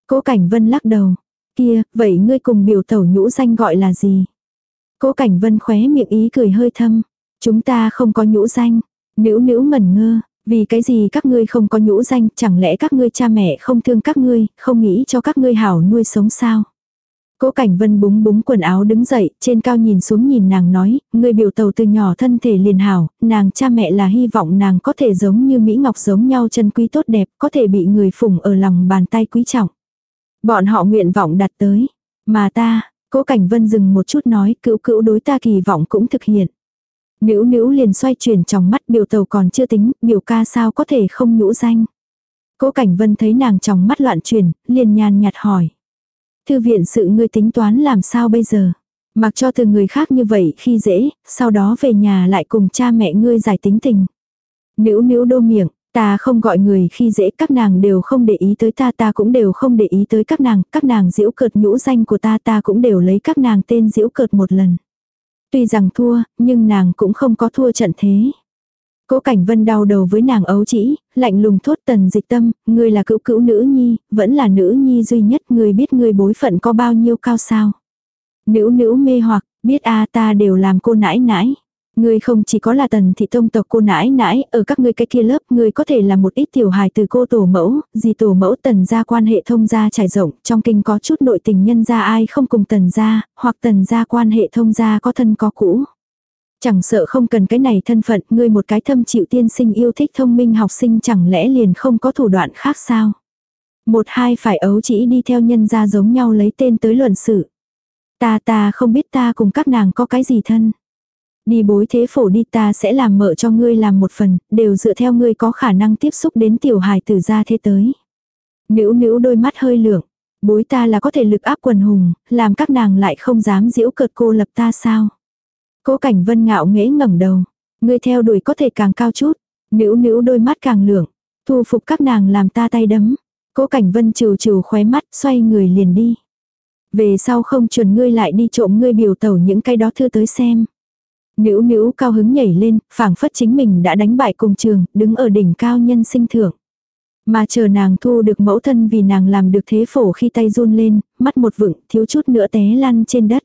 Cố Cảnh Vân lắc đầu. Kia, vậy ngươi cùng biểu tẩu nhũ danh gọi là gì? Cố Cảnh Vân khóe miệng ý cười hơi thâm. Chúng ta không có nhũ danh. Nữ nữ ngẩn ngơ, vì cái gì các ngươi không có nhũ danh, chẳng lẽ các ngươi cha mẹ không thương các ngươi, không nghĩ cho các ngươi hảo nuôi sống sao? Cố Cảnh Vân búng búng quần áo đứng dậy, trên cao nhìn xuống nhìn nàng nói, người biểu tàu từ nhỏ thân thể liền hảo, nàng cha mẹ là hy vọng nàng có thể giống như Mỹ Ngọc giống nhau chân quý tốt đẹp, có thể bị người phụng ở lòng bàn tay quý trọng. Bọn họ nguyện vọng đặt tới, mà ta, Cố Cảnh Vân dừng một chút nói, cữu cữu đối ta kỳ vọng cũng thực hiện. Nữ nữ liền xoay chuyển trong mắt biểu tàu còn chưa tính, biểu ca sao có thể không nhũ danh. Cố Cảnh Vân thấy nàng trong mắt loạn chuyển, liền nhàn nhạt hỏi. Thư viện sự ngươi tính toán làm sao bây giờ? Mặc cho từ người khác như vậy khi dễ, sau đó về nhà lại cùng cha mẹ ngươi giải tính tình. Nữ nữ đô miệng, ta không gọi người khi dễ các nàng đều không để ý tới ta ta cũng đều không để ý tới các nàng, các nàng diễu cợt nhũ danh của ta ta cũng đều lấy các nàng tên diễu cợt một lần. Tuy rằng thua, nhưng nàng cũng không có thua trận thế. Cố Cảnh Vân đau đầu với nàng ấu chỉ, lạnh lùng thốt tần dịch tâm, ngươi là cữu cữu nữ nhi, vẫn là nữ nhi duy nhất, ngươi biết ngươi bối phận có bao nhiêu cao sao. Nữ nữ mê hoặc, biết a ta đều làm cô nãi nãi. Ngươi không chỉ có là tần thị tông tộc cô nãi nãi, ở các ngươi cái kia lớp, ngươi có thể là một ít tiểu hài từ cô tổ mẫu, gì tổ mẫu tần gia quan hệ thông gia trải rộng, trong kinh có chút nội tình nhân gia ai không cùng tần gia, hoặc tần gia quan hệ thông gia có thân có cũ. Chẳng sợ không cần cái này thân phận, ngươi một cái thâm chịu tiên sinh yêu thích thông minh học sinh chẳng lẽ liền không có thủ đoạn khác sao? Một hai phải ấu chỉ đi theo nhân gia giống nhau lấy tên tới luận sự. Ta ta không biết ta cùng các nàng có cái gì thân. Đi bối thế phổ đi ta sẽ làm mợ cho ngươi làm một phần, đều dựa theo ngươi có khả năng tiếp xúc đến tiểu hài tử gia thế tới. Nữ nữ đôi mắt hơi lượng, bối ta là có thể lực áp quần hùng, làm các nàng lại không dám giễu cợt cô lập ta sao. Cố cảnh vân ngạo nghễ ngẩng đầu. Ngươi theo đuổi có thể càng cao chút. Nữ nữ đôi mắt càng lượng. Thu phục các nàng làm ta tay đấm. Cố cảnh vân trừ trừ khóe mắt xoay người liền đi. Về sau không chuẩn ngươi lại đi trộm ngươi biểu tẩu những cái đó thư tới xem. Nữ nữ cao hứng nhảy lên, phảng phất chính mình đã đánh bại cùng trường, đứng ở đỉnh cao nhân sinh thưởng. Mà chờ nàng thu được mẫu thân vì nàng làm được thế phổ khi tay run lên, mắt một vựng, thiếu chút nữa té lăn trên đất.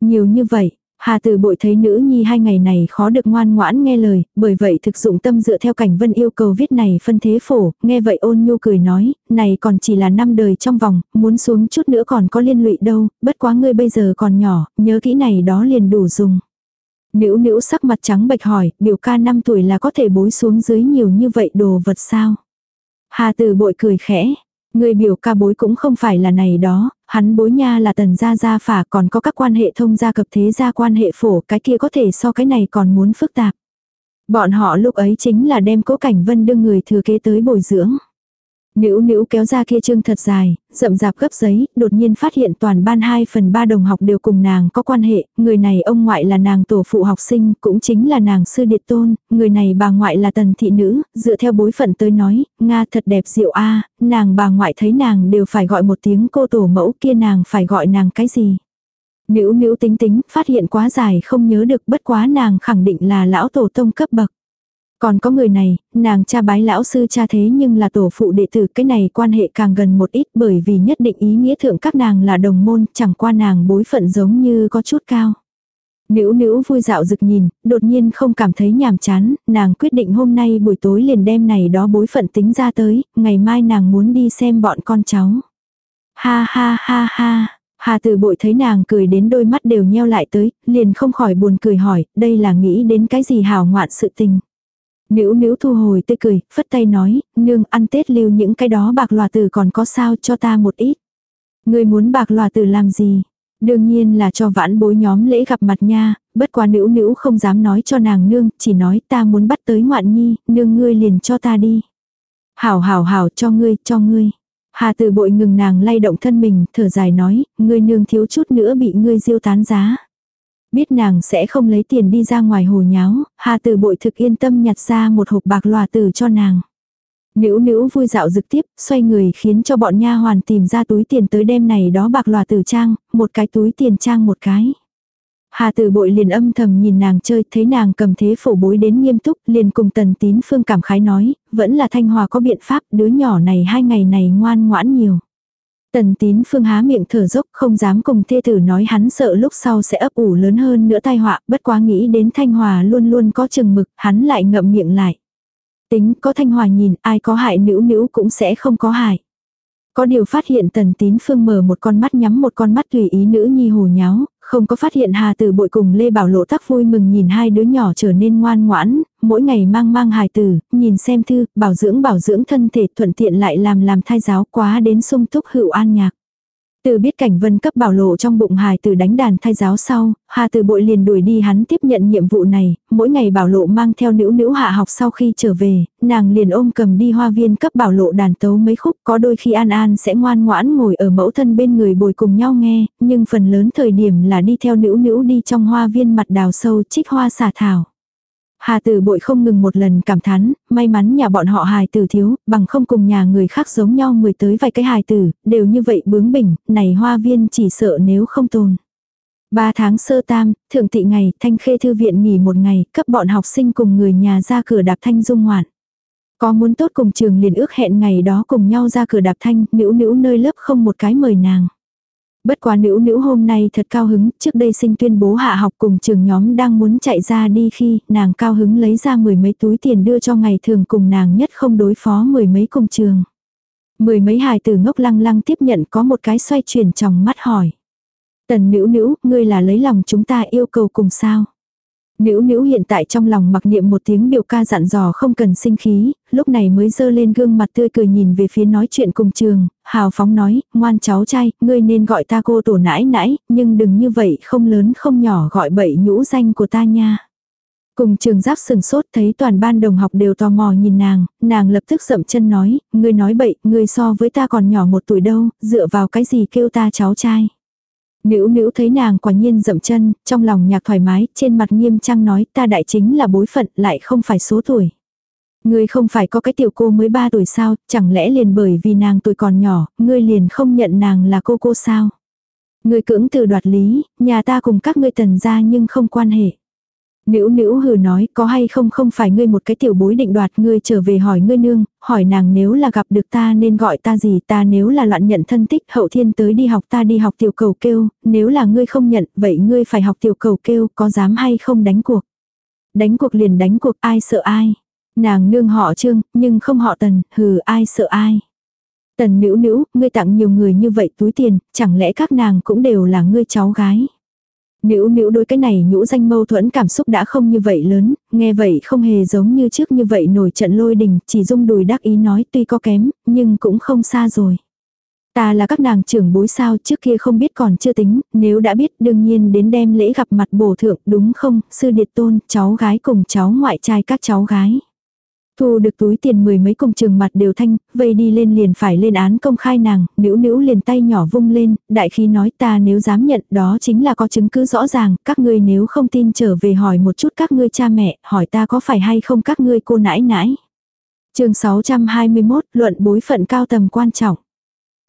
Nhiều như vậy, Hà Từ bội thấy nữ nhi hai ngày này khó được ngoan ngoãn nghe lời, bởi vậy thực dụng tâm dựa theo cảnh vân yêu cầu viết này phân thế phổ, nghe vậy ôn nhu cười nói, này còn chỉ là năm đời trong vòng, muốn xuống chút nữa còn có liên lụy đâu, bất quá ngươi bây giờ còn nhỏ, nhớ kỹ này đó liền đủ dùng. Nữ nữ sắc mặt trắng bệch hỏi, biểu ca năm tuổi là có thể bối xuống dưới nhiều như vậy đồ vật sao? Hà Từ bội cười khẽ, Người biểu ca bối cũng không phải là này đó, hắn bối nha là tần gia gia phả còn có các quan hệ thông gia cập thế gia quan hệ phổ, cái kia có thể so cái này còn muốn phức tạp. Bọn họ lúc ấy chính là đem cố cảnh vân đưa người thừa kế tới bồi dưỡng. Nữ nữ kéo ra kia chương thật dài, rậm rạp gấp giấy, đột nhiên phát hiện toàn ban 2 phần 3 đồng học đều cùng nàng có quan hệ, người này ông ngoại là nàng tổ phụ học sinh, cũng chính là nàng sư điệt tôn, người này bà ngoại là tần thị nữ, dựa theo bối phận tới nói, Nga thật đẹp diệu a nàng bà ngoại thấy nàng đều phải gọi một tiếng cô tổ mẫu kia nàng phải gọi nàng cái gì. Nữ nữ tính tính, phát hiện quá dài không nhớ được bất quá nàng khẳng định là lão tổ tông cấp bậc. Còn có người này, nàng cha bái lão sư cha thế nhưng là tổ phụ đệ tử cái này quan hệ càng gần một ít bởi vì nhất định ý nghĩa thượng các nàng là đồng môn chẳng qua nàng bối phận giống như có chút cao. Nữ nữ vui dạo rực nhìn, đột nhiên không cảm thấy nhàm chán, nàng quyết định hôm nay buổi tối liền đem này đó bối phận tính ra tới, ngày mai nàng muốn đi xem bọn con cháu. Ha ha ha ha, Hà Tử Bội thấy nàng cười đến đôi mắt đều nheo lại tới, liền không khỏi buồn cười hỏi, đây là nghĩ đến cái gì hào ngoạn sự tình. Nữ nữ thu hồi tươi cười, phất tay nói, nương ăn Tết lưu những cái đó bạc lòa tử còn có sao cho ta một ít. Người muốn bạc lòa tử làm gì? Đương nhiên là cho vãn bối nhóm lễ gặp mặt nha, bất quá nữ nữ không dám nói cho nàng nương, chỉ nói ta muốn bắt tới ngoạn nhi, nương ngươi liền cho ta đi. Hảo hảo hảo cho ngươi, cho ngươi. Hà từ bội ngừng nàng lay động thân mình, thở dài nói, ngươi nương thiếu chút nữa bị ngươi diêu tán giá. Biết nàng sẽ không lấy tiền đi ra ngoài hồ nháo, Hà từ bội thực yên tâm nhặt ra một hộp bạc lòa tử cho nàng. Nữ nữ vui dạo dực tiếp, xoay người khiến cho bọn nha hoàn tìm ra túi tiền tới đêm này đó bạc lòa tử trang, một cái túi tiền trang một cái. Hà tử bội liền âm thầm nhìn nàng chơi, thấy nàng cầm thế phổ bối đến nghiêm túc, liền cùng tần tín phương cảm khái nói, vẫn là thanh hòa có biện pháp, đứa nhỏ này hai ngày này ngoan ngoãn nhiều. Tần tín phương há miệng thở dốc không dám cùng thê tử nói hắn sợ lúc sau sẽ ấp ủ lớn hơn nữa tai họa, bất quá nghĩ đến thanh hòa luôn luôn có chừng mực, hắn lại ngậm miệng lại. Tính có thanh hòa nhìn ai có hại nữ nữ cũng sẽ không có hại. Có điều phát hiện tần tín phương mở một con mắt nhắm một con mắt tùy ý nữ nhi hồ nháo, không có phát hiện hà tử bội cùng Lê Bảo Lộ tắc vui mừng nhìn hai đứa nhỏ trở nên ngoan ngoãn, mỗi ngày mang mang hài tử, nhìn xem thư, bảo dưỡng bảo dưỡng thân thể thuận tiện lại làm làm thai giáo quá đến sung túc hữu an nhạc. Từ biết cảnh vân cấp bảo lộ trong bụng hài từ đánh đàn thay giáo sau, Hà từ bội liền đuổi đi hắn tiếp nhận nhiệm vụ này, mỗi ngày bảo lộ mang theo nữ nữ hạ học sau khi trở về, nàng liền ôm cầm đi hoa viên cấp bảo lộ đàn tấu mấy khúc, có đôi khi An An sẽ ngoan ngoãn ngồi ở mẫu thân bên người bồi cùng nhau nghe, nhưng phần lớn thời điểm là đi theo nữ nữ đi trong hoa viên mặt đào sâu trích hoa xà thảo. Hà tử bội không ngừng một lần cảm thán, may mắn nhà bọn họ hài tử thiếu, bằng không cùng nhà người khác giống nhau mười tới vài cái hài tử, đều như vậy bướng bỉnh, này hoa viên chỉ sợ nếu không tồn. Ba tháng sơ tam, thượng tị ngày, thanh khê thư viện nghỉ một ngày, cấp bọn học sinh cùng người nhà ra cửa đạp thanh dung ngoạn. Có muốn tốt cùng trường liền ước hẹn ngày đó cùng nhau ra cửa đạp thanh, nữ nữ nơi lớp không một cái mời nàng. Bất quá nữ nữ hôm nay thật cao hứng, trước đây sinh tuyên bố hạ học cùng trường nhóm đang muốn chạy ra đi khi nàng cao hứng lấy ra mười mấy túi tiền đưa cho ngày thường cùng nàng nhất không đối phó mười mấy cùng trường. Mười mấy hài từ ngốc lăng lăng tiếp nhận có một cái xoay chuyển trong mắt hỏi. Tần nữ nữ, ngươi là lấy lòng chúng ta yêu cầu cùng sao? Nữ nữ hiện tại trong lòng mặc niệm một tiếng biểu ca dặn dò không cần sinh khí, lúc này mới dơ lên gương mặt tươi cười nhìn về phía nói chuyện cùng trường, hào phóng nói, ngoan cháu trai, ngươi nên gọi ta cô tổ nãi nãi, nhưng đừng như vậy không lớn không nhỏ gọi bậy nhũ danh của ta nha. Cùng trường giáp sừng sốt thấy toàn ban đồng học đều tò mò nhìn nàng, nàng lập tức dậm chân nói, ngươi nói bậy, ngươi so với ta còn nhỏ một tuổi đâu, dựa vào cái gì kêu ta cháu trai. Nữ nữ thấy nàng quả nhiên dậm chân, trong lòng nhạc thoải mái, trên mặt nghiêm trang nói ta đại chính là bối phận lại không phải số tuổi. Ngươi không phải có cái tiểu cô mới 3 tuổi sao, chẳng lẽ liền bởi vì nàng tuổi còn nhỏ, ngươi liền không nhận nàng là cô cô sao? Ngươi cưỡng từ đoạt lý, nhà ta cùng các ngươi tần gia nhưng không quan hệ. Nữ nữ hừ nói có hay không không phải ngươi một cái tiểu bối định đoạt ngươi trở về hỏi ngươi nương, hỏi nàng nếu là gặp được ta nên gọi ta gì ta nếu là loạn nhận thân tích hậu thiên tới đi học ta đi học tiểu cầu kêu, nếu là ngươi không nhận vậy ngươi phải học tiểu cầu kêu có dám hay không đánh cuộc. Đánh cuộc liền đánh cuộc ai sợ ai. Nàng nương họ trương nhưng không họ tần hừ ai sợ ai. Tần nữ nữ, ngươi tặng nhiều người như vậy túi tiền, chẳng lẽ các nàng cũng đều là ngươi cháu gái. Nữ nữ đối cái này nhũ danh mâu thuẫn cảm xúc đã không như vậy lớn, nghe vậy không hề giống như trước như vậy nổi trận lôi đình, chỉ dung đùi đắc ý nói tuy có kém, nhưng cũng không xa rồi. Ta là các nàng trưởng bối sao trước kia không biết còn chưa tính, nếu đã biết đương nhiên đến đem lễ gặp mặt bổ thượng đúng không, sư điệt tôn, cháu gái cùng cháu ngoại trai các cháu gái. Thu được túi tiền mười mấy cùng trường mặt đều thanh, vây đi lên liền phải lên án công khai nàng, nữ nữ liền tay nhỏ vung lên, đại khí nói ta nếu dám nhận đó chính là có chứng cứ rõ ràng, các ngươi nếu không tin trở về hỏi một chút các ngươi cha mẹ, hỏi ta có phải hay không các ngươi cô nãi nãi. chương 621, luận bối phận cao tầm quan trọng.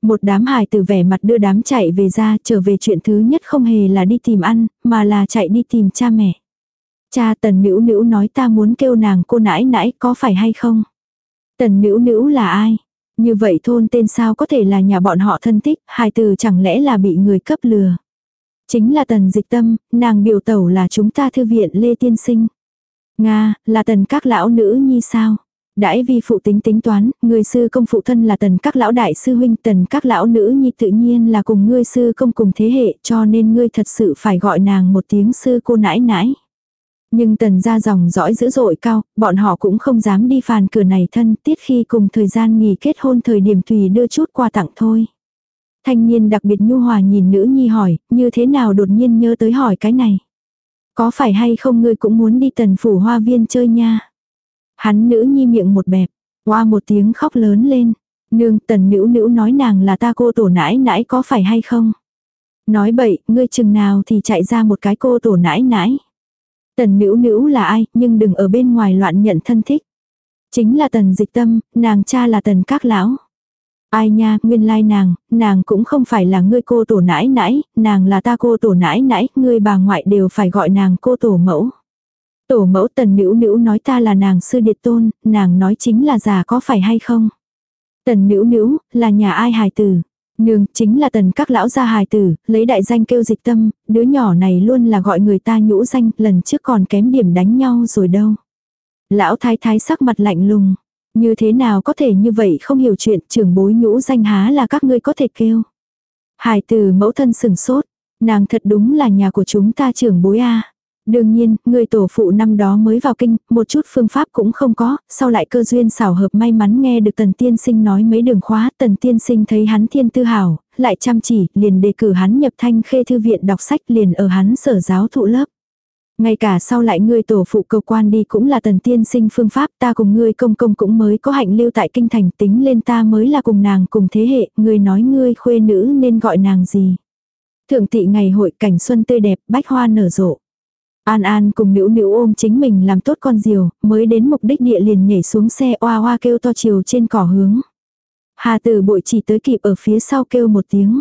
Một đám hài từ vẻ mặt đưa đám chạy về ra trở về chuyện thứ nhất không hề là đi tìm ăn, mà là chạy đi tìm cha mẹ. Cha tần nữ nữ nói ta muốn kêu nàng cô nãi nãi có phải hay không? Tần nữ nữ là ai? Như vậy thôn tên sao có thể là nhà bọn họ thân thích, hai từ chẳng lẽ là bị người cấp lừa? Chính là tần dịch tâm, nàng biểu tẩu là chúng ta thư viện Lê Tiên Sinh. Nga, là tần các lão nữ nhi sao? Đãi vi phụ tính tính toán, người sư công phụ thân là tần các lão đại sư huynh tần các lão nữ nhi tự nhiên là cùng ngươi sư công cùng thế hệ cho nên ngươi thật sự phải gọi nàng một tiếng sư cô nãi nãi. Nhưng tần ra dòng dõi dữ dội cao, bọn họ cũng không dám đi phàn cửa này thân tiết khi cùng thời gian nghỉ kết hôn thời điểm tùy đưa chút qua tặng thôi. Thanh niên đặc biệt nhu hòa nhìn nữ nhi hỏi, như thế nào đột nhiên nhớ tới hỏi cái này. Có phải hay không ngươi cũng muốn đi tần phủ hoa viên chơi nha. Hắn nữ nhi miệng một bẹp, qua một tiếng khóc lớn lên. Nương tần nữ nữ nói nàng là ta cô tổ nãi nãi có phải hay không? Nói bậy, ngươi chừng nào thì chạy ra một cái cô tổ nãi nãi. Tần nữ nữ là ai, nhưng đừng ở bên ngoài loạn nhận thân thích. Chính là tần dịch tâm, nàng cha là tần các lão. Ai nha, nguyên lai nàng, nàng cũng không phải là ngươi cô tổ nãi nãi, nàng là ta cô tổ nãi nãi, ngươi bà ngoại đều phải gọi nàng cô tổ mẫu. Tổ mẫu tần nữ nữ nói ta là nàng sư điệt tôn, nàng nói chính là già có phải hay không. Tần nữ nữ, là nhà ai hài tử. Nương, chính là tần các lão gia hài tử, lấy đại danh kêu dịch tâm, đứa nhỏ này luôn là gọi người ta nhũ danh, lần trước còn kém điểm đánh nhau rồi đâu. Lão thái thái sắc mặt lạnh lùng, như thế nào có thể như vậy không hiểu chuyện trưởng bối nhũ danh há là các ngươi có thể kêu. Hài tử mẫu thân sừng sốt, nàng thật đúng là nhà của chúng ta trưởng bối a Đương nhiên, người tổ phụ năm đó mới vào kinh, một chút phương pháp cũng không có, sau lại cơ duyên xảo hợp may mắn nghe được tần tiên sinh nói mấy đường khóa, tần tiên sinh thấy hắn thiên tư hảo, lại chăm chỉ, liền đề cử hắn nhập thanh khê thư viện đọc sách liền ở hắn sở giáo thụ lớp. Ngay cả sau lại ngươi tổ phụ cầu quan đi cũng là tần tiên sinh phương pháp ta cùng ngươi công công cũng mới có hạnh lưu tại kinh thành tính lên ta mới là cùng nàng cùng thế hệ, ngươi nói ngươi khuê nữ nên gọi nàng gì. Thượng tị ngày hội cảnh xuân tươi đẹp, bách hoa nở rộ. An An cùng nữ nữ ôm chính mình làm tốt con diều, mới đến mục đích địa liền nhảy xuống xe oa oa kêu to chiều trên cỏ hướng. Hà tử bội chỉ tới kịp ở phía sau kêu một tiếng.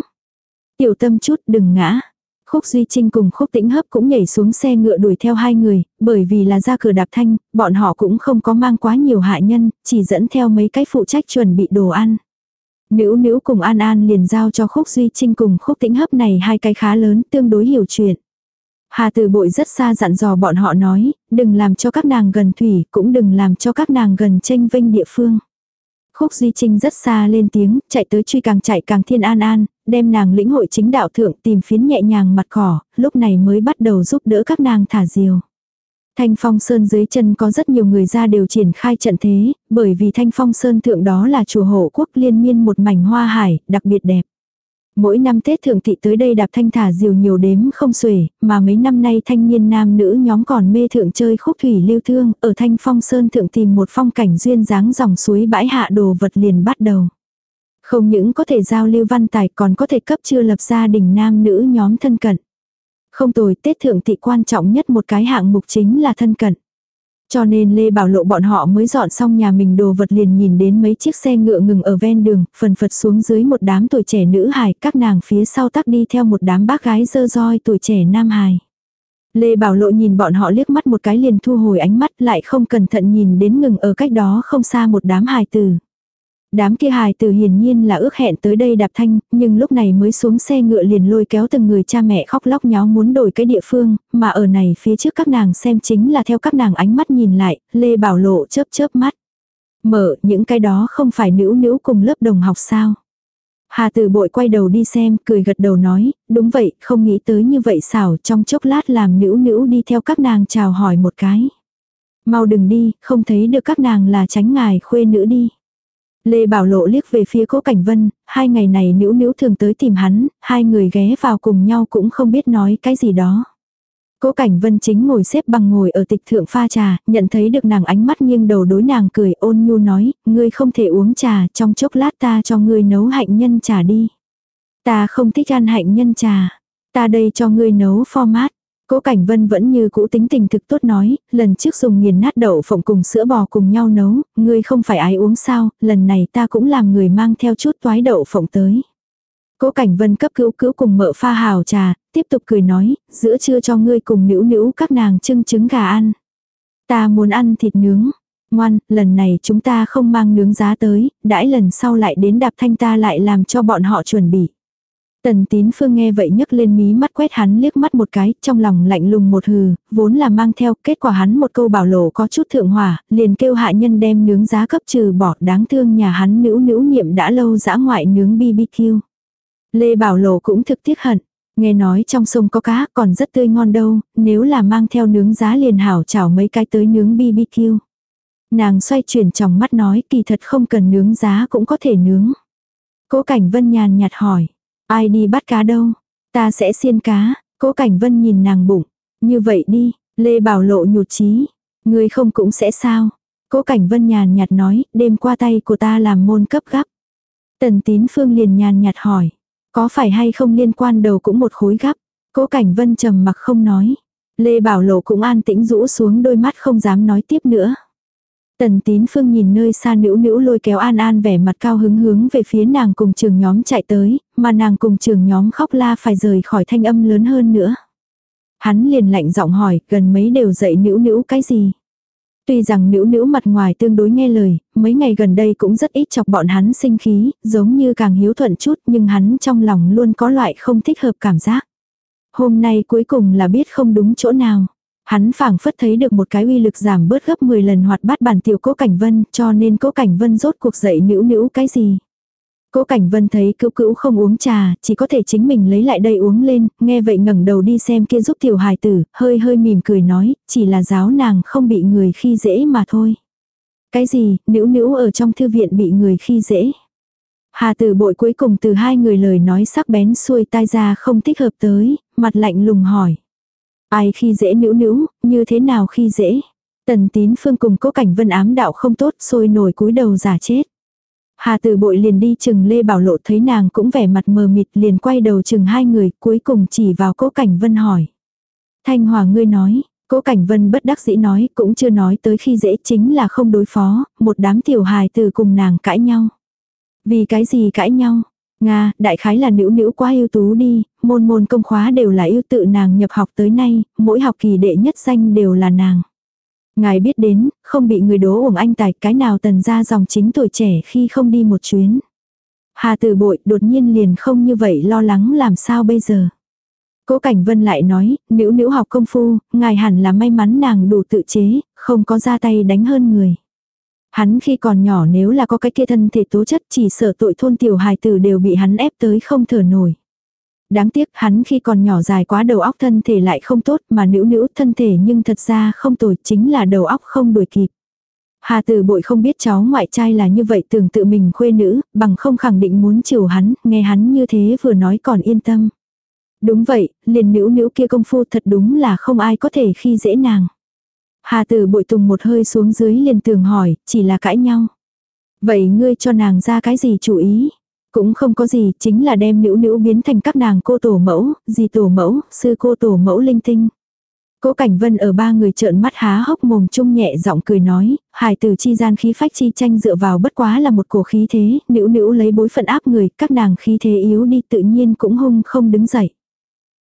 Tiểu tâm chút đừng ngã. Khúc Duy Trinh cùng Khúc Tĩnh Hấp cũng nhảy xuống xe ngựa đuổi theo hai người, bởi vì là ra cửa đạp thanh, bọn họ cũng không có mang quá nhiều hạ nhân, chỉ dẫn theo mấy cái phụ trách chuẩn bị đồ ăn. Nữ nữ cùng An An liền giao cho Khúc Duy Trinh cùng Khúc Tĩnh Hấp này hai cái khá lớn tương đối hiểu chuyện. Hà từ bội rất xa dặn dò bọn họ nói, đừng làm cho các nàng gần thủy, cũng đừng làm cho các nàng gần tranh vinh địa phương. Khúc Duy Trinh rất xa lên tiếng, chạy tới truy càng chạy càng thiên an an, đem nàng lĩnh hội chính đạo thượng tìm phiến nhẹ nhàng mặt cỏ, lúc này mới bắt đầu giúp đỡ các nàng thả diều. Thanh Phong Sơn dưới chân có rất nhiều người ra đều triển khai trận thế, bởi vì Thanh Phong Sơn thượng đó là chùa hộ quốc liên miên một mảnh hoa hải, đặc biệt đẹp. Mỗi năm Tết thượng thị tới đây đạp thanh thả diều nhiều đếm không xuể, mà mấy năm nay thanh niên nam nữ nhóm còn mê thượng chơi khúc thủy lưu thương, ở thanh phong sơn thượng tìm một phong cảnh duyên dáng dòng suối bãi hạ đồ vật liền bắt đầu. Không những có thể giao lưu văn tài còn có thể cấp chưa lập gia đình nam nữ nhóm thân cận. Không tồi Tết thượng thị quan trọng nhất một cái hạng mục chính là thân cận. Cho nên Lê Bảo Lộ bọn họ mới dọn xong nhà mình đồ vật liền nhìn đến mấy chiếc xe ngựa ngừng ở ven đường, phần phật xuống dưới một đám tuổi trẻ nữ hài, các nàng phía sau tắc đi theo một đám bác gái dơ roi tuổi trẻ nam hài. Lê Bảo Lộ nhìn bọn họ liếc mắt một cái liền thu hồi ánh mắt lại không cẩn thận nhìn đến ngừng ở cách đó không xa một đám hài tử. Đám kia hài từ hiển nhiên là ước hẹn tới đây đạp thanh, nhưng lúc này mới xuống xe ngựa liền lôi kéo từng người cha mẹ khóc lóc nháo muốn đổi cái địa phương, mà ở này phía trước các nàng xem chính là theo các nàng ánh mắt nhìn lại, Lê Bảo Lộ chớp chớp mắt. Mở, những cái đó không phải nữ nữ cùng lớp đồng học sao. Hà tử bội quay đầu đi xem, cười gật đầu nói, đúng vậy, không nghĩ tới như vậy xảo, trong chốc lát làm nữ nữ đi theo các nàng chào hỏi một cái. Mau đừng đi, không thấy được các nàng là tránh ngài khuê nữ đi. Lê Bảo Lộ liếc về phía Cố Cảnh Vân, hai ngày này nữ nữ thường tới tìm hắn, hai người ghé vào cùng nhau cũng không biết nói cái gì đó. Cố Cảnh Vân chính ngồi xếp bằng ngồi ở tịch thượng pha trà, nhận thấy được nàng ánh mắt nghiêng đầu đối nàng cười ôn nhu nói, ngươi không thể uống trà, trong chốc lát ta cho ngươi nấu hạnh nhân trà đi. Ta không thích ăn hạnh nhân trà, ta đây cho ngươi nấu format. Cố Cảnh Vân vẫn như cũ tính tình thực tốt nói, lần trước dùng nghiền nát đậu phộng cùng sữa bò cùng nhau nấu, ngươi không phải ai uống sao, lần này ta cũng làm người mang theo chút toái đậu phộng tới. Cố Cảnh Vân cấp cứu cứu cùng mợ pha hào trà, tiếp tục cười nói, giữa trưa cho ngươi cùng nữ nữ các nàng trưng trứng gà ăn. Ta muốn ăn thịt nướng. Ngoan, lần này chúng ta không mang nướng giá tới, đãi lần sau lại đến đạp thanh ta lại làm cho bọn họ chuẩn bị. Tần tín phương nghe vậy nhấc lên mí mắt quét hắn liếc mắt một cái, trong lòng lạnh lùng một hừ, vốn là mang theo, kết quả hắn một câu bảo lộ có chút thượng hỏa, liền kêu hạ nhân đem nướng giá cấp trừ bỏ đáng thương nhà hắn nữ nữ niệm đã lâu dã ngoại nướng BBQ. Lê Bảo Lộ cũng thực tiếc hận, nghe nói trong sông có cá còn rất tươi ngon đâu, nếu là mang theo nướng giá liền hảo chảo mấy cái tới nướng BBQ. Nàng xoay chuyển trong mắt nói kỳ thật không cần nướng giá cũng có thể nướng. Cố Cảnh Vân nhàn nhạt hỏi, ai đi bắt cá đâu? Ta sẽ xiên cá, Cố Cảnh Vân nhìn nàng bụng. Như vậy đi, Lê Bảo Lộ nhụt chí Ngươi không cũng sẽ sao? Cố Cảnh Vân nhàn nhạt nói, đêm qua tay của ta làm môn cấp gấp. Tần Tín Phương liền nhàn nhạt hỏi, có phải hay không liên quan đầu cũng một khối gấp? Cố Cảnh Vân trầm mặc không nói. Lê Bảo Lộ cũng an tĩnh rũ xuống đôi mắt không dám nói tiếp nữa. Tần tín phương nhìn nơi xa nữ nữ lôi kéo an an vẻ mặt cao hứng hướng về phía nàng cùng trường nhóm chạy tới, mà nàng cùng trường nhóm khóc la phải rời khỏi thanh âm lớn hơn nữa. Hắn liền lạnh giọng hỏi, gần mấy đều dạy nữ nữ cái gì. Tuy rằng nữ nữ mặt ngoài tương đối nghe lời, mấy ngày gần đây cũng rất ít chọc bọn hắn sinh khí, giống như càng hiếu thuận chút nhưng hắn trong lòng luôn có loại không thích hợp cảm giác. Hôm nay cuối cùng là biết không đúng chỗ nào. Hắn phảng phất thấy được một cái uy lực giảm bớt gấp 10 lần hoạt bát bản tiểu cố cảnh vân cho nên cố cảnh vân rốt cuộc dậy nữ nữ cái gì. Cố Cảnh Vân thấy cữu cữu không uống trà, chỉ có thể chính mình lấy lại đây uống lên, nghe vậy ngẩng đầu đi xem kia giúp tiểu hài tử, hơi hơi mỉm cười nói, chỉ là giáo nàng không bị người khi dễ mà thôi. Cái gì, nữ nữ ở trong thư viện bị người khi dễ. Hà tử bội cuối cùng từ hai người lời nói sắc bén xuôi tai ra không thích hợp tới, mặt lạnh lùng hỏi. Ai khi dễ nữ nữ, như thế nào khi dễ. Tần tín phương cùng cố cảnh vân ám đạo không tốt, sôi nổi cúi đầu giả chết. Hà tử bội liền đi chừng Lê Bảo Lộ thấy nàng cũng vẻ mặt mờ mịt liền quay đầu chừng hai người cuối cùng chỉ vào cố cảnh vân hỏi. Thanh Hòa ngươi nói, cố cảnh vân bất đắc dĩ nói cũng chưa nói tới khi dễ chính là không đối phó, một đám tiểu hài từ cùng nàng cãi nhau. Vì cái gì cãi nhau? Nga, đại khái là nữ nữ quá ưu tú đi, môn môn công khóa đều là ưu tự nàng nhập học tới nay, mỗi học kỳ đệ nhất danh đều là nàng. Ngài biết đến, không bị người đố uổng anh tài cái nào tần ra dòng chính tuổi trẻ khi không đi một chuyến. Hà tử bội đột nhiên liền không như vậy lo lắng làm sao bây giờ. Cố Cảnh Vân lại nói, nữ nữ học công phu, ngài hẳn là may mắn nàng đủ tự chế, không có ra tay đánh hơn người. Hắn khi còn nhỏ nếu là có cái kia thân thể tố chất chỉ sợ tội thôn tiểu hài tử đều bị hắn ép tới không thở nổi. Đáng tiếc hắn khi còn nhỏ dài quá đầu óc thân thể lại không tốt mà nữ nữ thân thể nhưng thật ra không tồi chính là đầu óc không đuổi kịp. Hà tử bội không biết cháu ngoại trai là như vậy tưởng tự mình khuê nữ, bằng không khẳng định muốn chiều hắn, nghe hắn như thế vừa nói còn yên tâm. Đúng vậy, liền nữ nữ kia công phu thật đúng là không ai có thể khi dễ nàng. Hà tử bội tùng một hơi xuống dưới liền tường hỏi, chỉ là cãi nhau. Vậy ngươi cho nàng ra cái gì chủ ý? Cũng không có gì, chính là đem nữ nữ biến thành các nàng cô tổ mẫu, gì tổ mẫu, sư cô tổ mẫu linh tinh. Cố Cảnh Vân ở ba người trợn mắt há hốc mồm chung nhẹ giọng cười nói, hài tử chi gian khí phách chi tranh dựa vào bất quá là một cổ khí thế, nữ nữ lấy bối phận áp người, các nàng khí thế yếu đi tự nhiên cũng hung không đứng dậy.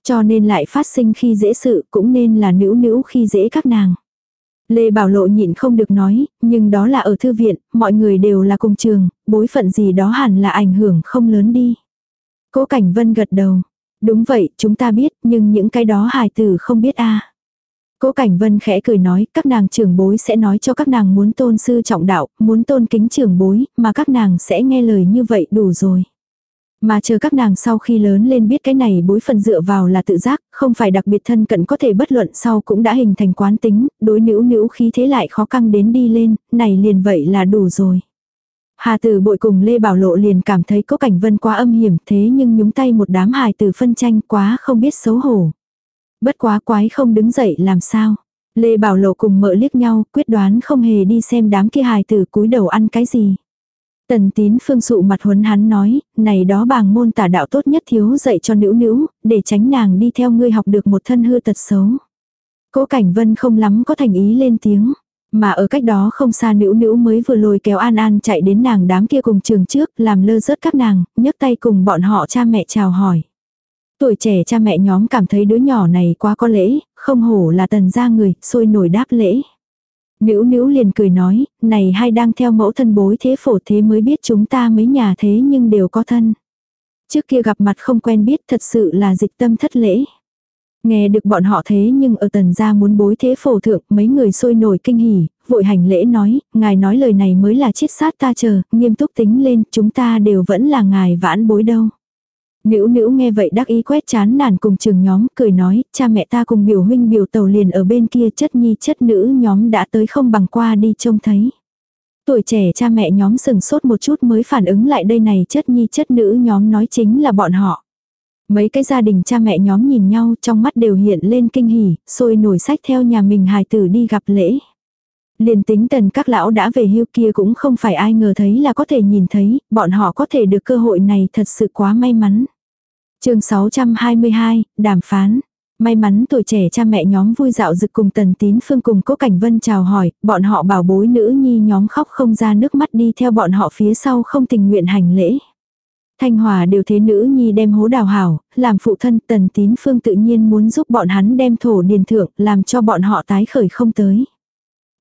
Cho nên lại phát sinh khi dễ sự cũng nên là nữ nữ khi dễ các nàng. Lê Bảo Lộ nhịn không được nói, nhưng đó là ở thư viện, mọi người đều là cùng trường, bối phận gì đó hẳn là ảnh hưởng không lớn đi. Cố Cảnh Vân gật đầu. Đúng vậy, chúng ta biết, nhưng những cái đó hài tử không biết a. Cố Cảnh Vân khẽ cười nói, các nàng trưởng bối sẽ nói cho các nàng muốn tôn sư trọng đạo, muốn tôn kính trưởng bối, mà các nàng sẽ nghe lời như vậy đủ rồi. Mà chờ các nàng sau khi lớn lên biết cái này bối phần dựa vào là tự giác, không phải đặc biệt thân cận có thể bất luận sau cũng đã hình thành quán tính, đối nữ nữ khí thế lại khó căng đến đi lên, này liền vậy là đủ rồi. Hà tử bội cùng Lê Bảo Lộ liền cảm thấy có cảnh vân quá âm hiểm thế nhưng nhúng tay một đám hài tử phân tranh quá không biết xấu hổ. Bất quá quái không đứng dậy làm sao. Lê Bảo Lộ cùng mợ liếc nhau quyết đoán không hề đi xem đám kia hài tử cúi đầu ăn cái gì. Tần tín phương dụ mặt huấn hắn nói, này đó bàng môn tả đạo tốt nhất thiếu dạy cho nữ nữ, để tránh nàng đi theo ngươi học được một thân hư tật xấu. Cố cảnh vân không lắm có thành ý lên tiếng. Mà ở cách đó không xa nữ nữ mới vừa lôi kéo An An chạy đến nàng đám kia cùng trường trước, làm lơ rớt các nàng, nhấc tay cùng bọn họ cha mẹ chào hỏi. Tuổi trẻ cha mẹ nhóm cảm thấy đứa nhỏ này quá có lễ, không hổ là tần gia người, sôi nổi đáp lễ. Nữ nữ liền cười nói, này hai đang theo mẫu thân bối thế phổ thế mới biết chúng ta mấy nhà thế nhưng đều có thân. Trước kia gặp mặt không quen biết thật sự là dịch tâm thất lễ. Nghe được bọn họ thế nhưng ở tần gia muốn bối thế phổ thượng mấy người sôi nổi kinh hỉ, vội hành lễ nói, ngài nói lời này mới là chiết sát ta chờ, nghiêm túc tính lên, chúng ta đều vẫn là ngài vãn bối đâu. Nữ nữ nghe vậy đắc ý quét chán nản cùng trường nhóm, cười nói, cha mẹ ta cùng biểu huynh biểu tàu liền ở bên kia chất nhi chất nữ nhóm đã tới không bằng qua đi trông thấy. Tuổi trẻ cha mẹ nhóm sừng sốt một chút mới phản ứng lại đây này chất nhi chất nữ nhóm nói chính là bọn họ. Mấy cái gia đình cha mẹ nhóm nhìn nhau trong mắt đều hiện lên kinh hỉ, sôi nổi sách theo nhà mình hài tử đi gặp lễ. Liền tính tần các lão đã về hưu kia cũng không phải ai ngờ thấy là có thể nhìn thấy, bọn họ có thể được cơ hội này thật sự quá may mắn chương 622, đàm phán. May mắn tuổi trẻ cha mẹ nhóm vui dạo dực cùng tần tín phương cùng cố cảnh vân chào hỏi, bọn họ bảo bối nữ nhi nhóm khóc không ra nước mắt đi theo bọn họ phía sau không tình nguyện hành lễ. Thanh Hòa đều thế nữ nhi đem hố đào hảo, làm phụ thân tần tín phương tự nhiên muốn giúp bọn hắn đem thổ điền thượng, làm cho bọn họ tái khởi không tới.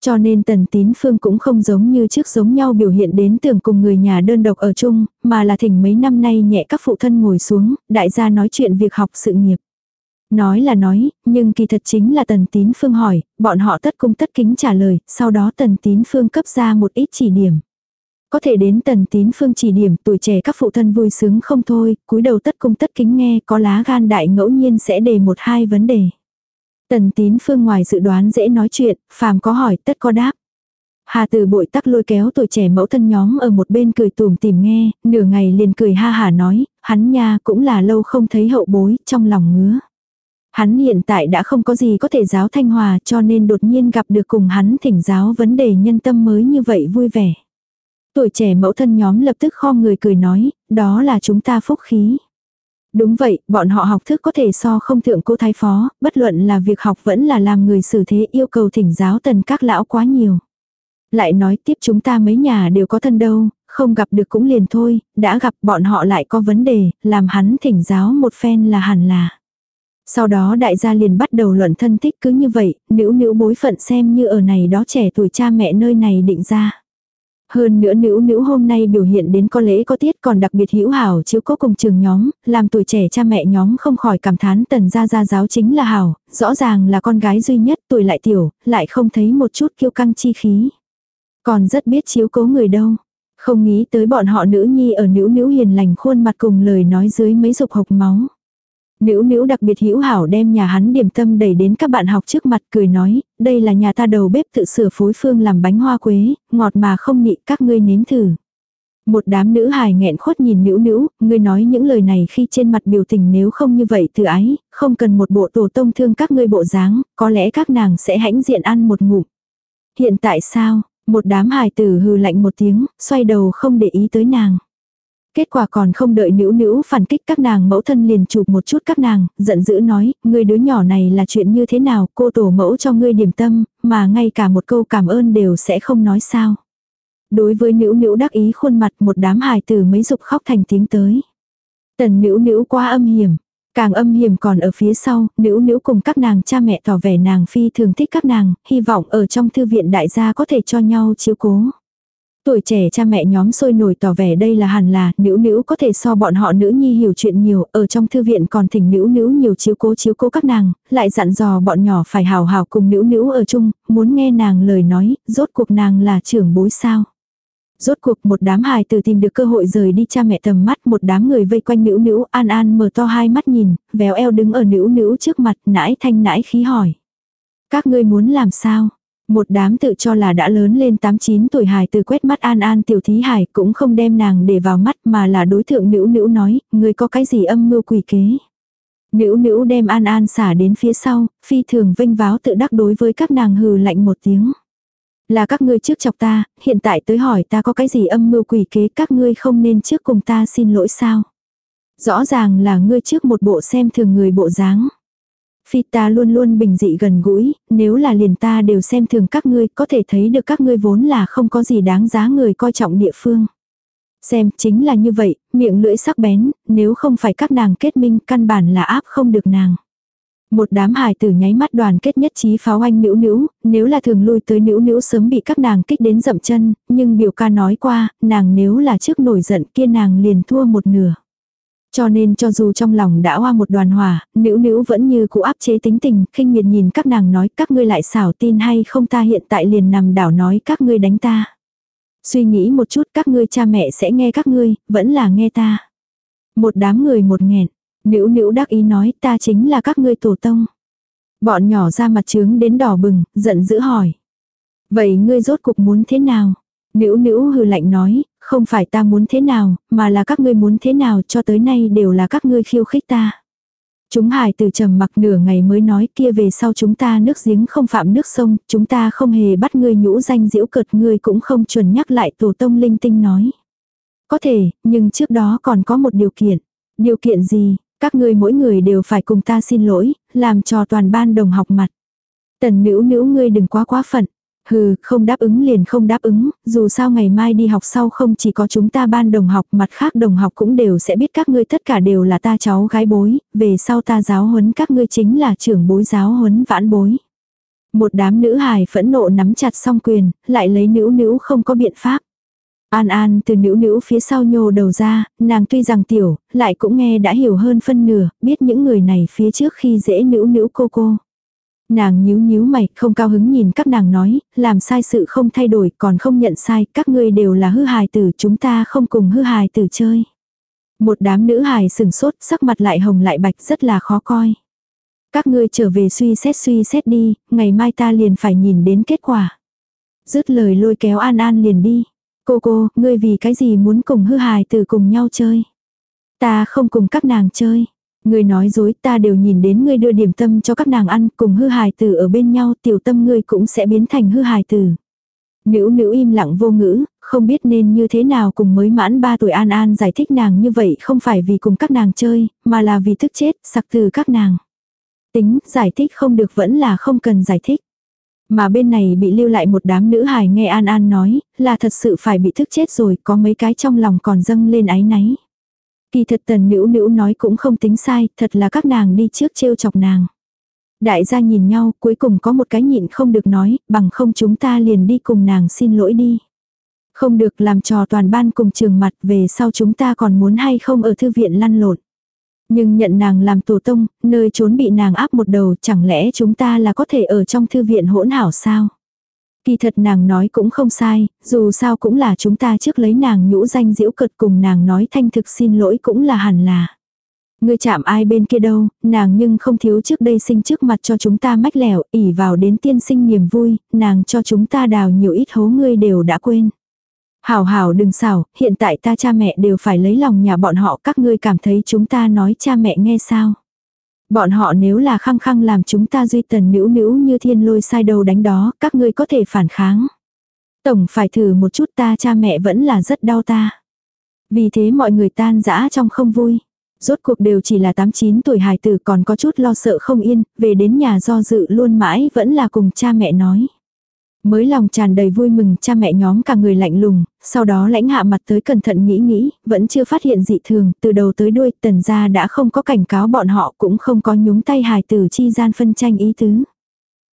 Cho nên tần tín phương cũng không giống như trước giống nhau biểu hiện đến tưởng cùng người nhà đơn độc ở chung, mà là thỉnh mấy năm nay nhẹ các phụ thân ngồi xuống, đại gia nói chuyện việc học sự nghiệp. Nói là nói, nhưng kỳ thật chính là tần tín phương hỏi, bọn họ tất cung tất kính trả lời, sau đó tần tín phương cấp ra một ít chỉ điểm. Có thể đến tần tín phương chỉ điểm tuổi trẻ các phụ thân vui sướng không thôi, cúi đầu tất cung tất kính nghe có lá gan đại ngẫu nhiên sẽ đề một hai vấn đề. Tần tín phương ngoài dự đoán dễ nói chuyện, phàm có hỏi tất có đáp. Hà từ bội tắc lôi kéo tuổi trẻ mẫu thân nhóm ở một bên cười tùm tìm nghe, nửa ngày liền cười ha hà nói, hắn nha cũng là lâu không thấy hậu bối, trong lòng ngứa. Hắn hiện tại đã không có gì có thể giáo thanh hòa cho nên đột nhiên gặp được cùng hắn thỉnh giáo vấn đề nhân tâm mới như vậy vui vẻ. Tuổi trẻ mẫu thân nhóm lập tức kho người cười nói, đó là chúng ta phúc khí. Đúng vậy, bọn họ học thức có thể so không thượng cô thái phó, bất luận là việc học vẫn là làm người xử thế yêu cầu thỉnh giáo tần các lão quá nhiều. Lại nói tiếp chúng ta mấy nhà đều có thân đâu, không gặp được cũng liền thôi, đã gặp bọn họ lại có vấn đề, làm hắn thỉnh giáo một phen là hẳn là. Sau đó đại gia liền bắt đầu luận thân thích cứ như vậy, nữ nữ bối phận xem như ở này đó trẻ tuổi cha mẹ nơi này định ra. Hơn nữa nữ nữ hôm nay biểu hiện đến có lễ có tiết còn đặc biệt hữu hảo chiếu cố cùng trường nhóm, làm tuổi trẻ cha mẹ nhóm không khỏi cảm thán tần gia gia giáo chính là hảo, rõ ràng là con gái duy nhất tuổi lại tiểu, lại không thấy một chút kiêu căng chi khí. Còn rất biết chiếu cố người đâu. Không nghĩ tới bọn họ nữ nhi ở nữ nữ hiền lành khuôn mặt cùng lời nói dưới mấy dục hộc máu. Nữ nữ đặc biệt hữu hảo đem nhà hắn điểm tâm đẩy đến các bạn học trước mặt cười nói, đây là nhà ta đầu bếp tự sửa phối phương làm bánh hoa quế, ngọt mà không nị các ngươi nếm thử. Một đám nữ hài nghẹn khuất nhìn nữ nữ, ngươi nói những lời này khi trên mặt biểu tình nếu không như vậy từ ái, không cần một bộ tổ tông thương các ngươi bộ dáng, có lẽ các nàng sẽ hãnh diện ăn một ngụm. Hiện tại sao, một đám hài tử hừ lạnh một tiếng, xoay đầu không để ý tới nàng. Kết quả còn không đợi nữ nữ phản kích các nàng mẫu thân liền chụp một chút các nàng, giận dữ nói, người đứa nhỏ này là chuyện như thế nào, cô tổ mẫu cho ngươi điểm tâm, mà ngay cả một câu cảm ơn đều sẽ không nói sao. Đối với nữ nữ đắc ý khuôn mặt một đám hài tử mấy dục khóc thành tiếng tới. Tần nữ nữ quá âm hiểm. Càng âm hiểm còn ở phía sau, nữ nữ cùng các nàng cha mẹ tỏ vẻ nàng phi thường thích các nàng, hy vọng ở trong thư viện đại gia có thể cho nhau chiếu cố. Tuổi trẻ cha mẹ nhóm sôi nổi tỏ vẻ đây là hẳn là, nữ nữ có thể so bọn họ nữ nhi hiểu chuyện nhiều, ở trong thư viện còn thỉnh nữ nữ nhiều chiếu cố chiếu cố các nàng, lại dặn dò bọn nhỏ phải hào hào cùng nữ nữ ở chung, muốn nghe nàng lời nói, rốt cuộc nàng là trưởng bối sao. Rốt cuộc một đám hài từ tìm được cơ hội rời đi cha mẹ tầm mắt một đám người vây quanh nữ nữ an an mở to hai mắt nhìn, véo eo đứng ở nữ nữ trước mặt nãi thanh nãi khí hỏi. Các ngươi muốn làm sao? Một đám tự cho là đã lớn lên 8-9 tuổi hài từ quét mắt an an tiểu thí hài cũng không đem nàng để vào mắt mà là đối thượng nữ nữ nói, người có cái gì âm mưu quỷ kế. Nữ nữ đem an an xả đến phía sau, phi thường vinh váo tự đắc đối với các nàng hừ lạnh một tiếng. Là các ngươi trước chọc ta, hiện tại tới hỏi ta có cái gì âm mưu quỷ kế các ngươi không nên trước cùng ta xin lỗi sao. Rõ ràng là ngươi trước một bộ xem thường người bộ dáng. Phi ta luôn luôn bình dị gần gũi, nếu là liền ta đều xem thường các ngươi, có thể thấy được các ngươi vốn là không có gì đáng giá người coi trọng địa phương. Xem, chính là như vậy, miệng lưỡi sắc bén, nếu không phải các nàng kết minh, căn bản là áp không được nàng. Một đám hài tử nháy mắt đoàn kết nhất trí pháo anh nữ nữ, nếu là thường lui tới nữ nữ sớm bị các nàng kích đến dậm chân, nhưng biểu ca nói qua, nàng nếu là trước nổi giận kia nàng liền thua một nửa. Cho nên cho dù trong lòng đã hoa một đoàn hòa, nữ nữ vẫn như cũ áp chế tính tình, khinh miệt nhìn các nàng nói các ngươi lại xảo tin hay không ta hiện tại liền nằm đảo nói các ngươi đánh ta. Suy nghĩ một chút các ngươi cha mẹ sẽ nghe các ngươi, vẫn là nghe ta. Một đám người một nghẹn, nữ nữ đắc ý nói ta chính là các ngươi tổ tông. Bọn nhỏ ra mặt trướng đến đỏ bừng, giận dữ hỏi. Vậy ngươi rốt cục muốn thế nào? Nữ nữ hừ lạnh nói, không phải ta muốn thế nào, mà là các ngươi muốn thế nào cho tới nay đều là các ngươi khiêu khích ta. Chúng hải từ trầm mặc nửa ngày mới nói kia về sau chúng ta nước giếng không phạm nước sông, chúng ta không hề bắt ngươi nhũ danh diễu cợt ngươi cũng không chuẩn nhắc lại tổ tông linh tinh nói. Có thể, nhưng trước đó còn có một điều kiện. Điều kiện gì, các ngươi mỗi người đều phải cùng ta xin lỗi, làm cho toàn ban đồng học mặt. Tần nữ nữ ngươi đừng quá quá phận. Hừ, không đáp ứng liền không đáp ứng, dù sao ngày mai đi học sau không chỉ có chúng ta ban đồng học, mặt khác đồng học cũng đều sẽ biết các ngươi tất cả đều là ta cháu gái bối, về sau ta giáo huấn các ngươi chính là trưởng bối giáo huấn vãn bối. Một đám nữ hài phẫn nộ nắm chặt song quyền, lại lấy nữ nữ không có biện pháp. An An từ nữ nữ phía sau nhô đầu ra, nàng tuy rằng tiểu, lại cũng nghe đã hiểu hơn phân nửa, biết những người này phía trước khi dễ nữ nữ cô cô. Nàng nhíu nhíu mày, không cao hứng nhìn các nàng nói, làm sai sự không thay đổi, còn không nhận sai, các ngươi đều là hư hài tử, chúng ta không cùng hư hài tử chơi. Một đám nữ hài sừng sốt, sắc mặt lại hồng lại bạch rất là khó coi. Các ngươi trở về suy xét suy xét đi, ngày mai ta liền phải nhìn đến kết quả. Dứt lời lôi kéo An An liền đi. Cô cô, ngươi vì cái gì muốn cùng hư hài tử cùng nhau chơi? Ta không cùng các nàng chơi. Ngươi nói dối ta đều nhìn đến ngươi đưa điểm tâm cho các nàng ăn cùng hư hài tử ở bên nhau tiểu tâm ngươi cũng sẽ biến thành hư hài tử. Nữ nữ im lặng vô ngữ, không biết nên như thế nào cùng mới mãn 3 tuổi An An giải thích nàng như vậy không phải vì cùng các nàng chơi, mà là vì thức chết, sặc từ các nàng. Tính, giải thích không được vẫn là không cần giải thích. Mà bên này bị lưu lại một đám nữ hài nghe An An nói, là thật sự phải bị thức chết rồi, có mấy cái trong lòng còn dâng lên áy náy. Kỳ thật tần nữ nữ nói cũng không tính sai, thật là các nàng đi trước trêu chọc nàng. Đại gia nhìn nhau, cuối cùng có một cái nhịn không được nói, bằng không chúng ta liền đi cùng nàng xin lỗi đi. Không được làm trò toàn ban cùng trường mặt về sau chúng ta còn muốn hay không ở thư viện lăn lộn. Nhưng nhận nàng làm tổ tông, nơi trốn bị nàng áp một đầu chẳng lẽ chúng ta là có thể ở trong thư viện hỗn hảo sao? Kỳ thật nàng nói cũng không sai, dù sao cũng là chúng ta trước lấy nàng nhũ danh diễu cợt cùng nàng nói thanh thực xin lỗi cũng là hẳn là. Ngươi chạm ai bên kia đâu, nàng nhưng không thiếu trước đây sinh trước mặt cho chúng ta mách lẻo, ỉ vào đến tiên sinh niềm vui, nàng cho chúng ta đào nhiều ít hố ngươi đều đã quên. Hảo hảo đừng xảo, hiện tại ta cha mẹ đều phải lấy lòng nhà bọn họ các ngươi cảm thấy chúng ta nói cha mẹ nghe sao. Bọn họ nếu là khăng khăng làm chúng ta duy tần nữ nữ như thiên lôi sai đầu đánh đó, các ngươi có thể phản kháng. Tổng phải thử một chút ta cha mẹ vẫn là rất đau ta. Vì thế mọi người tan dã trong không vui. Rốt cuộc đều chỉ là 8-9 tuổi hài tử còn có chút lo sợ không yên, về đến nhà do dự luôn mãi vẫn là cùng cha mẹ nói. Mới lòng tràn đầy vui mừng cha mẹ nhóm cả người lạnh lùng, sau đó lãnh hạ mặt tới cẩn thận nghĩ nghĩ, vẫn chưa phát hiện dị thường, từ đầu tới đuôi tần gia đã không có cảnh cáo bọn họ cũng không có nhúng tay hài tử chi gian phân tranh ý tứ.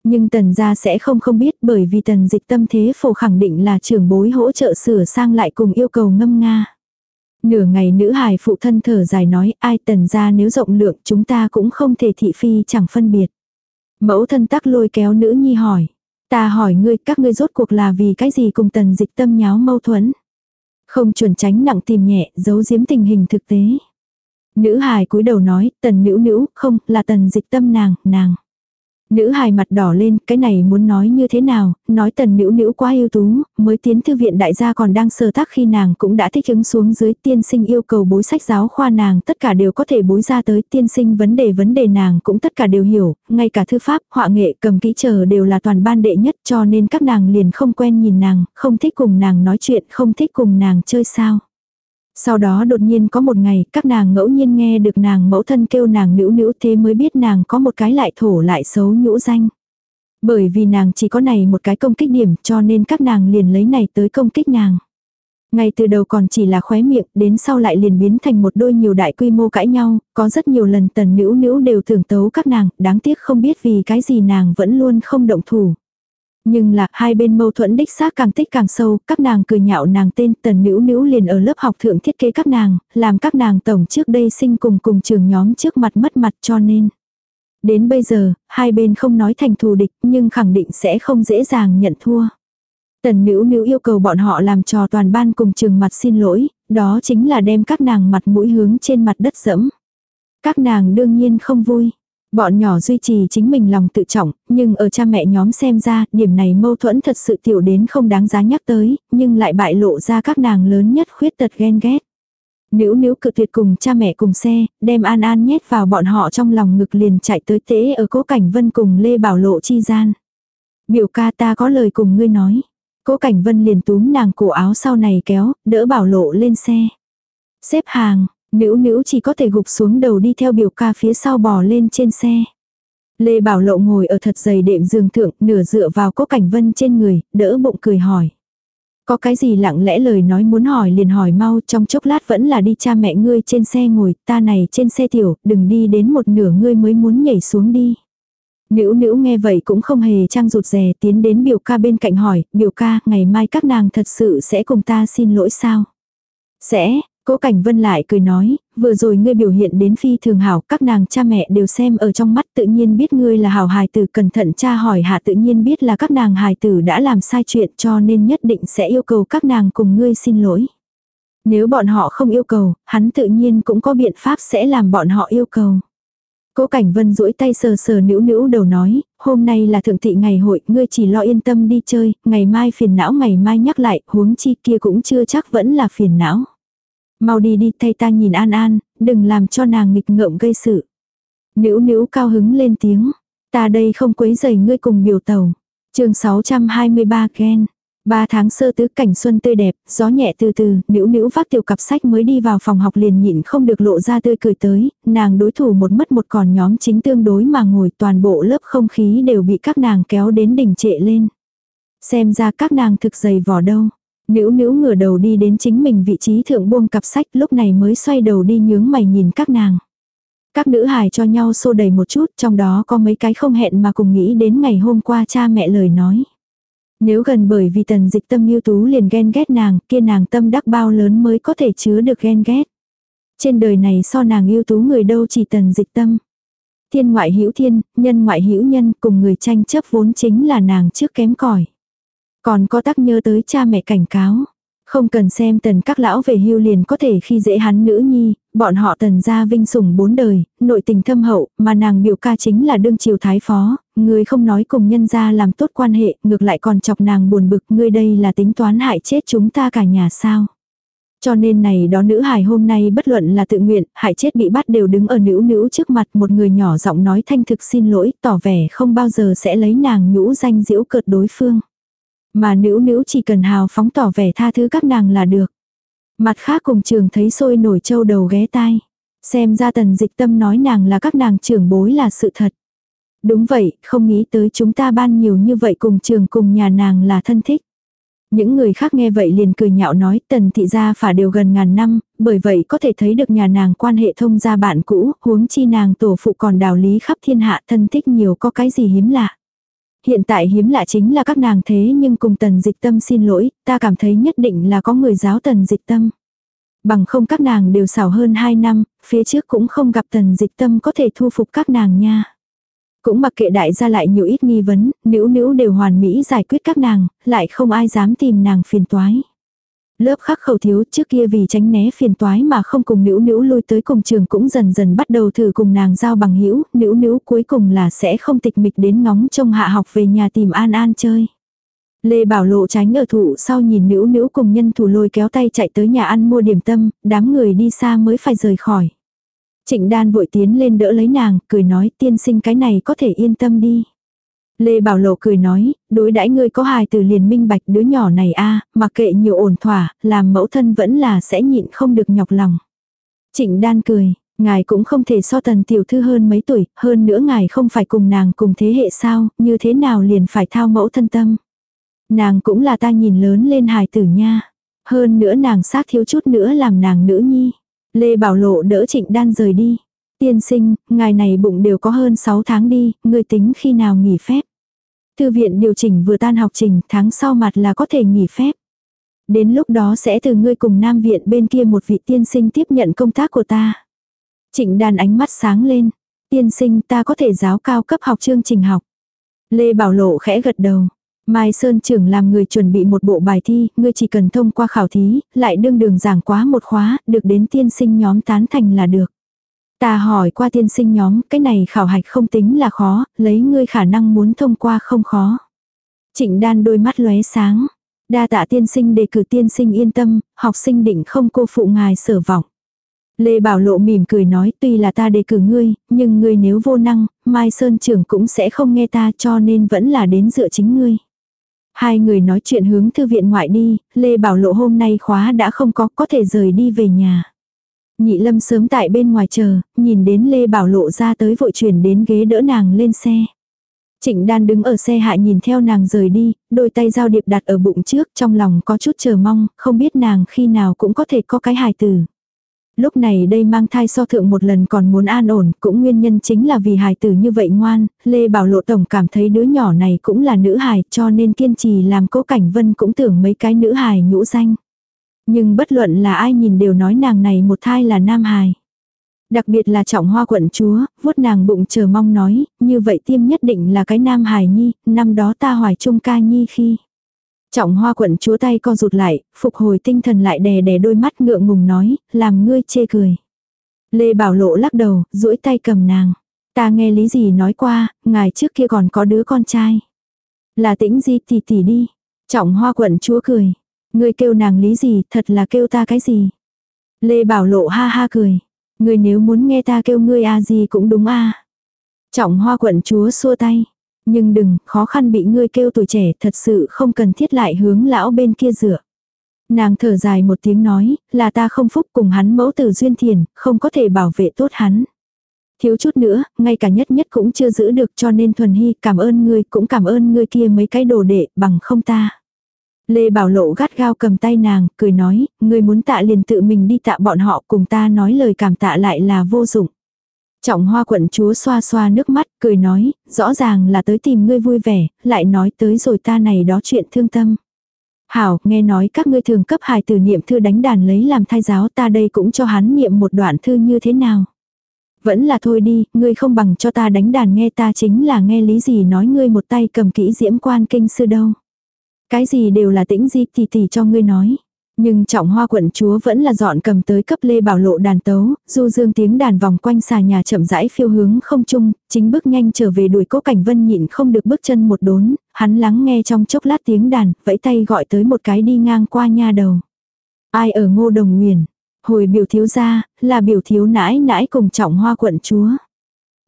Nhưng tần gia sẽ không không biết bởi vì tần dịch tâm thế phổ khẳng định là trưởng bối hỗ trợ sửa sang lại cùng yêu cầu ngâm nga. Nửa ngày nữ hài phụ thân thở dài nói ai tần gia nếu rộng lượng chúng ta cũng không thể thị phi chẳng phân biệt. Mẫu thân tắc lôi kéo nữ nhi hỏi. Ta hỏi ngươi, các ngươi rốt cuộc là vì cái gì cùng tần dịch tâm nháo mâu thuẫn? Không chuẩn tránh nặng tìm nhẹ, giấu giếm tình hình thực tế. Nữ hài cúi đầu nói, tần nữ nữ, không, là tần dịch tâm nàng, nàng. Nữ hài mặt đỏ lên, cái này muốn nói như thế nào, nói tần nữ nữ quá ưu tú, mới tiến thư viện đại gia còn đang sơ tác khi nàng cũng đã thích ứng xuống dưới. Tiên sinh yêu cầu bối sách giáo khoa nàng tất cả đều có thể bối ra tới. Tiên sinh vấn đề vấn đề nàng cũng tất cả đều hiểu, ngay cả thư pháp, họa nghệ, cầm kỹ trở đều là toàn ban đệ nhất cho nên các nàng liền không quen nhìn nàng, không thích cùng nàng nói chuyện, không thích cùng nàng chơi sao. Sau đó đột nhiên có một ngày, các nàng ngẫu nhiên nghe được nàng mẫu thân kêu nàng nữ nữ thế mới biết nàng có một cái lại thổ lại xấu nhũ danh. Bởi vì nàng chỉ có này một cái công kích điểm cho nên các nàng liền lấy này tới công kích nàng. Ngay từ đầu còn chỉ là khóe miệng, đến sau lại liền biến thành một đôi nhiều đại quy mô cãi nhau, có rất nhiều lần tần nữ nữ đều tưởng tấu các nàng, đáng tiếc không biết vì cái gì nàng vẫn luôn không động thủ. Nhưng là hai bên mâu thuẫn đích xác càng tích càng sâu, các nàng cười nhạo nàng tên tần nữ nữ liền ở lớp học thượng thiết kế các nàng, làm các nàng tổng trước đây sinh cùng cùng trường nhóm trước mặt mất mặt cho nên. Đến bây giờ, hai bên không nói thành thù địch nhưng khẳng định sẽ không dễ dàng nhận thua. Tần nữ nữ yêu cầu bọn họ làm trò toàn ban cùng trường mặt xin lỗi, đó chính là đem các nàng mặt mũi hướng trên mặt đất dẫm. Các nàng đương nhiên không vui. Bọn nhỏ duy trì chính mình lòng tự trọng, nhưng ở cha mẹ nhóm xem ra, điểm này mâu thuẫn thật sự tiểu đến không đáng giá nhắc tới, nhưng lại bại lộ ra các nàng lớn nhất khuyết tật ghen ghét. Nữ nữ cự tuyệt cùng cha mẹ cùng xe, đem An An nhét vào bọn họ trong lòng ngực liền chạy tới tễ ở cố cảnh vân cùng Lê Bảo Lộ chi gian. Biểu ca ta có lời cùng ngươi nói. Cố cảnh vân liền túm nàng cổ áo sau này kéo, đỡ Bảo Lộ lên xe. Xếp hàng, nữ nữ chỉ có thể gục xuống đầu đi theo biểu ca phía sau bò lên trên xe. Lê Bảo Lộ ngồi ở thật dày đệm giường thượng, nửa dựa vào cố cảnh vân trên người, đỡ bụng cười hỏi. Có cái gì lặng lẽ lời nói muốn hỏi liền hỏi mau trong chốc lát vẫn là đi cha mẹ ngươi trên xe ngồi, ta này trên xe tiểu, đừng đi đến một nửa ngươi mới muốn nhảy xuống đi. Nữ nữ nghe vậy cũng không hề trang rụt rè tiến đến biểu ca bên cạnh hỏi, biểu ca, ngày mai các nàng thật sự sẽ cùng ta xin lỗi sao? Sẽ, Cố Cảnh Vân lại cười nói, vừa rồi ngươi biểu hiện đến phi thường hảo, các nàng cha mẹ đều xem ở trong mắt tự nhiên biết ngươi là hảo hài tử, cẩn thận cha hỏi hạ tự nhiên biết là các nàng hài tử đã làm sai chuyện cho nên nhất định sẽ yêu cầu các nàng cùng ngươi xin lỗi. Nếu bọn họ không yêu cầu, hắn tự nhiên cũng có biện pháp sẽ làm bọn họ yêu cầu. Cố Cảnh Vân duỗi tay sờ sờ nữu nữu đầu nói, hôm nay là thượng thị ngày hội, ngươi chỉ lo yên tâm đi chơi, ngày mai phiền não ngày mai nhắc lại, huống chi kia cũng chưa chắc vẫn là phiền não. Mau đi đi thay ta nhìn An An, đừng làm cho nàng nghịch ngợm gây sự. Nữ nữ cao hứng lên tiếng. Ta đây không quấy rầy ngươi cùng biểu tàu. chương 623 Ken. Ba tháng sơ tứ cảnh xuân tươi đẹp, gió nhẹ từ từ, nữ nữ vác tiểu cặp sách mới đi vào phòng học liền nhịn không được lộ ra tươi cười tới, nàng đối thủ một mất một còn nhóm chính tương đối mà ngồi toàn bộ lớp không khí đều bị các nàng kéo đến đỉnh trệ lên. Xem ra các nàng thực dày vỏ đâu. Nữ nữ ngửa đầu đi đến chính mình vị trí thượng buông cặp sách lúc này mới xoay đầu đi nhướng mày nhìn các nàng. Các nữ hài cho nhau xô đầy một chút trong đó có mấy cái không hẹn mà cùng nghĩ đến ngày hôm qua cha mẹ lời nói. Nếu gần bởi vì tần dịch tâm yêu tú liền ghen ghét nàng kia nàng tâm đắc bao lớn mới có thể chứa được ghen ghét. Trên đời này so nàng yêu tú người đâu chỉ tần dịch tâm. Thiên ngoại hữu thiên, nhân ngoại hữu nhân cùng người tranh chấp vốn chính là nàng trước kém cỏi còn có tắc nhớ tới cha mẹ cảnh cáo. Không cần xem tần các lão về hưu liền có thể khi dễ hắn nữ nhi, bọn họ tần gia vinh sủng bốn đời, nội tình thâm hậu, mà nàng biểu ca chính là đương triều thái phó, người không nói cùng nhân gia làm tốt quan hệ, ngược lại còn chọc nàng buồn bực, ngươi đây là tính toán hại chết chúng ta cả nhà sao. Cho nên này đó nữ hài hôm nay bất luận là tự nguyện, hại chết bị bắt đều đứng ở nữ nữ trước mặt một người nhỏ giọng nói thanh thực xin lỗi, tỏ vẻ không bao giờ sẽ lấy nàng nhũ danh diễu cợt đối phương. Mà nữ nữ chỉ cần hào phóng tỏ vẻ tha thứ các nàng là được. Mặt khác cùng trường thấy sôi nổi châu đầu ghé tai. Xem ra tần dịch tâm nói nàng là các nàng trưởng bối là sự thật. Đúng vậy, không nghĩ tới chúng ta ban nhiều như vậy cùng trường cùng nhà nàng là thân thích. Những người khác nghe vậy liền cười nhạo nói tần thị gia phả đều gần ngàn năm, bởi vậy có thể thấy được nhà nàng quan hệ thông gia bạn cũ, huống chi nàng tổ phụ còn đào lý khắp thiên hạ thân thích nhiều có cái gì hiếm lạ. Hiện tại hiếm lạ chính là các nàng thế nhưng cùng tần dịch tâm xin lỗi, ta cảm thấy nhất định là có người giáo tần dịch tâm. Bằng không các nàng đều xảo hơn 2 năm, phía trước cũng không gặp tần dịch tâm có thể thu phục các nàng nha. Cũng mặc kệ đại gia lại nhiều ít nghi vấn, nữ nữ đều hoàn mỹ giải quyết các nàng, lại không ai dám tìm nàng phiền toái. Lớp khắc khẩu thiếu trước kia vì tránh né phiền toái mà không cùng nữ nữ lui tới cùng trường cũng dần dần bắt đầu thử cùng nàng giao bằng hữu nữ nữ cuối cùng là sẽ không tịch mịch đến ngóng trông hạ học về nhà tìm An An chơi. Lê Bảo Lộ tránh ở thủ sau nhìn nữ nữ cùng nhân thủ lôi kéo tay chạy tới nhà ăn mua điểm tâm, đám người đi xa mới phải rời khỏi. Trịnh đan vội tiến lên đỡ lấy nàng, cười nói tiên sinh cái này có thể yên tâm đi. Lê Bảo Lộ cười nói, đối đãi ngươi có hài từ liền minh bạch đứa nhỏ này a mặc kệ nhiều ổn thỏa, làm mẫu thân vẫn là sẽ nhịn không được nhọc lòng. Trịnh đan cười, ngài cũng không thể so tần tiểu thư hơn mấy tuổi, hơn nữa ngài không phải cùng nàng cùng thế hệ sao, như thế nào liền phải thao mẫu thân tâm. Nàng cũng là ta nhìn lớn lên hài tử nha. Hơn nữa nàng xác thiếu chút nữa làm nàng nữ nhi. Lê Bảo Lộ đỡ trịnh đan rời đi. Tiên sinh, ngài này bụng đều có hơn 6 tháng đi, ngươi tính khi nào nghỉ phép. Thư viện điều chỉnh vừa tan học trình, tháng sau mặt là có thể nghỉ phép. Đến lúc đó sẽ từ ngươi cùng Nam viện bên kia một vị tiên sinh tiếp nhận công tác của ta. Trịnh đàn ánh mắt sáng lên. Tiên sinh ta có thể giáo cao cấp học chương trình học. Lê Bảo Lộ khẽ gật đầu. Mai Sơn trưởng làm người chuẩn bị một bộ bài thi, ngươi chỉ cần thông qua khảo thí, lại đương đường giảng quá một khóa, được đến tiên sinh nhóm tán thành là được. Ta hỏi qua tiên sinh nhóm, cái này khảo hạch không tính là khó, lấy ngươi khả năng muốn thông qua không khó. Trịnh đan đôi mắt lóe sáng. Đa tạ tiên sinh đề cử tiên sinh yên tâm, học sinh định không cô phụ ngài sở vọng. Lê Bảo Lộ mỉm cười nói tuy là ta đề cử ngươi, nhưng ngươi nếu vô năng, Mai Sơn trưởng cũng sẽ không nghe ta cho nên vẫn là đến dựa chính ngươi. Hai người nói chuyện hướng thư viện ngoại đi, Lê Bảo Lộ hôm nay khóa đã không có, có thể rời đi về nhà. Nhị lâm sớm tại bên ngoài chờ, nhìn đến Lê Bảo Lộ ra tới vội chuyển đến ghế đỡ nàng lên xe. Trịnh đan đứng ở xe hạ nhìn theo nàng rời đi, đôi tay giao điệp đặt ở bụng trước trong lòng có chút chờ mong, không biết nàng khi nào cũng có thể có cái hài tử. Lúc này đây mang thai so thượng một lần còn muốn an ổn, cũng nguyên nhân chính là vì hài tử như vậy ngoan, Lê Bảo Lộ Tổng cảm thấy đứa nhỏ này cũng là nữ hài cho nên kiên trì làm cố cảnh vân cũng tưởng mấy cái nữ hài nhũ danh. Nhưng bất luận là ai nhìn đều nói nàng này một thai là nam hài. Đặc biệt là trọng hoa quận chúa, vuốt nàng bụng chờ mong nói, như vậy tiêm nhất định là cái nam hài nhi, năm đó ta hoài trung ca nhi khi. Trọng hoa quận chúa tay co rụt lại, phục hồi tinh thần lại đè đè đôi mắt ngượng ngùng nói, làm ngươi chê cười. Lê Bảo Lộ lắc đầu, duỗi tay cầm nàng. Ta nghe lý gì nói qua, ngài trước kia còn có đứa con trai. Là tĩnh di tỷ tỷ đi. Trọng hoa quận chúa cười. Ngươi kêu nàng lý gì, thật là kêu ta cái gì. Lê Bảo Lộ ha ha cười. Ngươi nếu muốn nghe ta kêu ngươi a gì cũng đúng a. Trọng hoa quận chúa xua tay. Nhưng đừng, khó khăn bị ngươi kêu tuổi trẻ thật sự không cần thiết lại hướng lão bên kia dựa. Nàng thở dài một tiếng nói, là ta không phúc cùng hắn mẫu tử duyên thiền, không có thể bảo vệ tốt hắn. Thiếu chút nữa, ngay cả nhất nhất cũng chưa giữ được cho nên thuần hy cảm ơn ngươi cũng cảm ơn ngươi kia mấy cái đồ đệ bằng không ta. Lê Bảo Lộ gắt gao cầm tay nàng, cười nói, ngươi muốn tạ liền tự mình đi tạ bọn họ cùng ta nói lời cảm tạ lại là vô dụng. Trọng hoa quận chúa xoa xoa nước mắt, cười nói, rõ ràng là tới tìm ngươi vui vẻ, lại nói tới rồi ta này đó chuyện thương tâm. Hảo, nghe nói các ngươi thường cấp hài từ niệm thư đánh đàn lấy làm thai giáo ta đây cũng cho hắn niệm một đoạn thư như thế nào. Vẫn là thôi đi, ngươi không bằng cho ta đánh đàn nghe ta chính là nghe lý gì nói ngươi một tay cầm kỹ diễm quan kinh sư đâu. Cái gì đều là tĩnh di tỷ tỷ cho ngươi nói. Nhưng trọng hoa quận chúa vẫn là dọn cầm tới cấp lê bảo lộ đàn tấu, du dương tiếng đàn vòng quanh xà nhà chậm rãi phiêu hướng không chung, chính bước nhanh trở về đuổi cố cảnh vân nhịn không được bước chân một đốn, hắn lắng nghe trong chốc lát tiếng đàn, vẫy tay gọi tới một cái đi ngang qua nha đầu. Ai ở ngô đồng nguyền, hồi biểu thiếu gia, là biểu thiếu nãi nãi cùng trọng hoa quận chúa.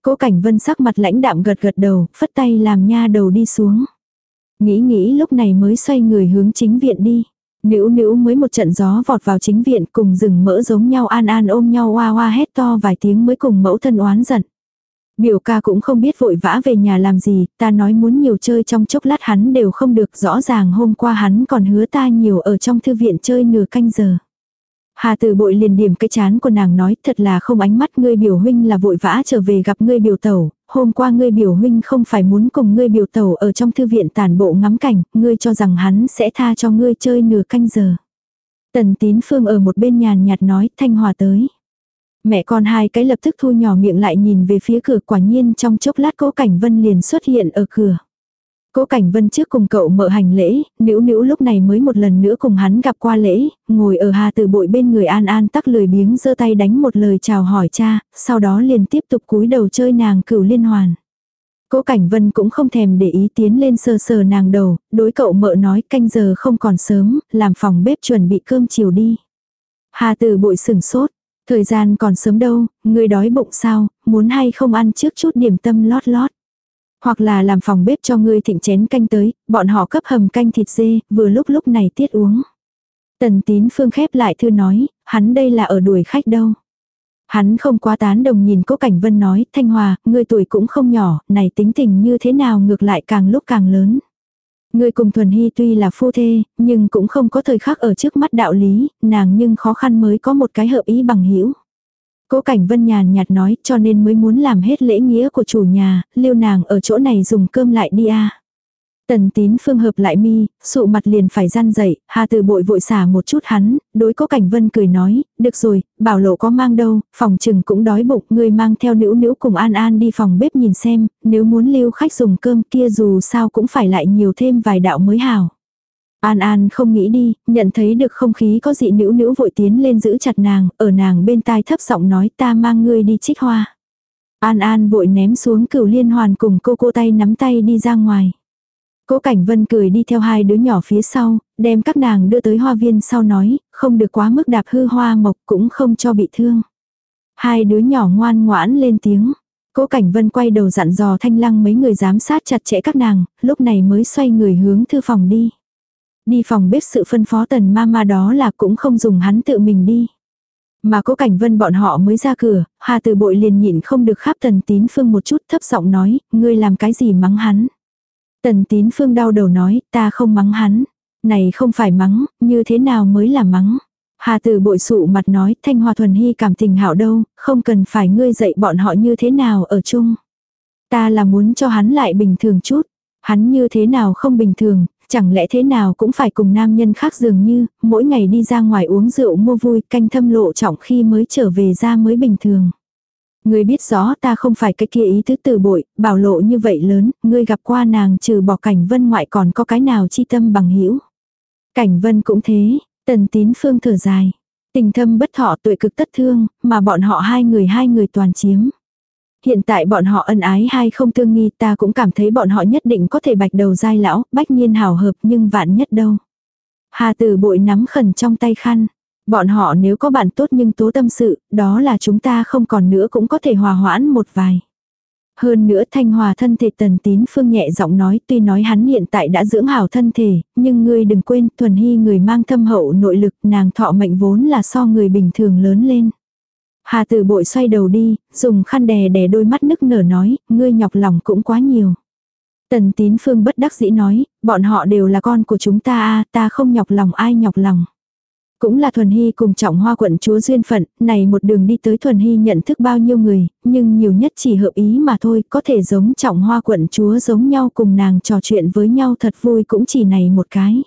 Cố cảnh vân sắc mặt lãnh đạm gật gật đầu, phất tay làm nha đầu đi xuống. Nghĩ nghĩ lúc này mới xoay người hướng chính viện đi. Nữ nữ mới một trận gió vọt vào chính viện cùng rừng mỡ giống nhau an an ôm nhau hoa hoa hét to vài tiếng mới cùng mẫu thân oán giận. Biểu ca cũng không biết vội vã về nhà làm gì, ta nói muốn nhiều chơi trong chốc lát hắn đều không được rõ ràng hôm qua hắn còn hứa ta nhiều ở trong thư viện chơi nửa canh giờ. Hà từ bội liền điểm cái chán của nàng nói thật là không ánh mắt ngươi biểu huynh là vội vã trở về gặp ngươi biểu tẩu, hôm qua ngươi biểu huynh không phải muốn cùng ngươi biểu tẩu ở trong thư viện tản bộ ngắm cảnh, ngươi cho rằng hắn sẽ tha cho ngươi chơi nửa canh giờ. Tần tín phương ở một bên nhàn nhạt nói thanh hòa tới. Mẹ con hai cái lập tức thu nhỏ miệng lại nhìn về phía cửa quả nhiên trong chốc lát cố cảnh vân liền xuất hiện ở cửa. Cố Cảnh Vân trước cùng cậu mở hành lễ, nữ nữ lúc này mới một lần nữa cùng hắn gặp qua lễ, ngồi ở Hà Từ Bội bên người An An tắc lười biếng giơ tay đánh một lời chào hỏi cha, sau đó liền tiếp tục cúi đầu chơi nàng cửu liên hoàn. Cố Cảnh Vân cũng không thèm để ý tiến lên sờ sờ nàng đầu, đối cậu mợ nói canh giờ không còn sớm, làm phòng bếp chuẩn bị cơm chiều đi. Hà Từ Bội sừng sốt, thời gian còn sớm đâu, người đói bụng sao, muốn hay không ăn trước chút điểm tâm lót lót. Hoặc là làm phòng bếp cho ngươi thịnh chén canh tới, bọn họ cấp hầm canh thịt dê, vừa lúc lúc này tiết uống. Tần tín phương khép lại thư nói, hắn đây là ở đuổi khách đâu. Hắn không quá tán đồng nhìn cố cảnh vân nói, Thanh Hòa, ngươi tuổi cũng không nhỏ, này tính tình như thế nào ngược lại càng lúc càng lớn. Ngươi cùng Thuần Hy tuy là phu thê, nhưng cũng không có thời khắc ở trước mắt đạo lý, nàng nhưng khó khăn mới có một cái hợp ý bằng hữu Cố Cảnh Vân nhàn nhạt nói cho nên mới muốn làm hết lễ nghĩa của chủ nhà, lưu nàng ở chỗ này dùng cơm lại đi a. Tần tín phương hợp lại mi, sụ mặt liền phải gian dậy, hà từ bội vội xả một chút hắn, đối có cảnh vân cười nói, được rồi, bảo lộ có mang đâu, phòng trừng cũng đói bụng, người mang theo nữ nữ cùng an an đi phòng bếp nhìn xem, nếu muốn lưu khách dùng cơm kia dù sao cũng phải lại nhiều thêm vài đạo mới hảo. An An không nghĩ đi, nhận thấy được không khí có dị nữ nữ vội tiến lên giữ chặt nàng, ở nàng bên tai thấp giọng nói ta mang ngươi đi trích hoa. An An vội ném xuống cửu liên hoàn cùng cô cô tay nắm tay đi ra ngoài. Cố Cảnh Vân cười đi theo hai đứa nhỏ phía sau, đem các nàng đưa tới hoa viên sau nói, không được quá mức đạp hư hoa mộc cũng không cho bị thương. Hai đứa nhỏ ngoan ngoãn lên tiếng. Cố Cảnh Vân quay đầu dặn dò thanh lăng mấy người giám sát chặt chẽ các nàng, lúc này mới xoay người hướng thư phòng đi. Đi phòng bếp sự phân phó tần ma ma đó là cũng không dùng hắn tự mình đi. Mà cố cảnh vân bọn họ mới ra cửa, Hà Từ Bội liền nhịn không được khắp Tần Tín Phương một chút thấp giọng nói, ngươi làm cái gì mắng hắn. Tần Tín Phương đau đầu nói, ta không mắng hắn. Này không phải mắng, như thế nào mới là mắng. Hà Từ Bội sụ mặt nói, Thanh Hòa Thuần Hy cảm tình hảo đâu, không cần phải ngươi dạy bọn họ như thế nào ở chung. Ta là muốn cho hắn lại bình thường chút. Hắn như thế nào không bình thường, chẳng lẽ thế nào cũng phải cùng nam nhân khác dường như, mỗi ngày đi ra ngoài uống rượu mua vui, canh thâm lộ trọng khi mới trở về ra mới bình thường. Ngươi biết rõ ta không phải cái kia ý tứ từ bội, bảo lộ như vậy lớn, ngươi gặp qua nàng trừ bỏ cảnh vân ngoại còn có cái nào chi tâm bằng hữu Cảnh vân cũng thế, tần tín phương thở dài. Tình thâm bất thọ tuổi cực tất thương, mà bọn họ hai người hai người toàn chiếm. Hiện tại bọn họ ân ái hay không thương nghi ta cũng cảm thấy bọn họ nhất định có thể bạch đầu dai lão, bách nhiên hào hợp nhưng vạn nhất đâu. Hà tử bội nắm khẩn trong tay khăn. Bọn họ nếu có bạn tốt nhưng tố tâm sự, đó là chúng ta không còn nữa cũng có thể hòa hoãn một vài. Hơn nữa thanh hòa thân thể tần tín phương nhẹ giọng nói tuy nói hắn hiện tại đã dưỡng hảo thân thể, nhưng ngươi đừng quên thuần hy người mang thâm hậu nội lực nàng thọ mệnh vốn là so người bình thường lớn lên. Hà tử bội xoay đầu đi, dùng khăn đè đè đôi mắt nức nở nói, ngươi nhọc lòng cũng quá nhiều. Tần tín phương bất đắc dĩ nói, bọn họ đều là con của chúng ta a ta không nhọc lòng ai nhọc lòng. Cũng là Thuần Hy cùng trọng hoa quận chúa duyên phận, này một đường đi tới Thuần Hy nhận thức bao nhiêu người, nhưng nhiều nhất chỉ hợp ý mà thôi, có thể giống trọng hoa quận chúa giống nhau cùng nàng trò chuyện với nhau thật vui cũng chỉ này một cái.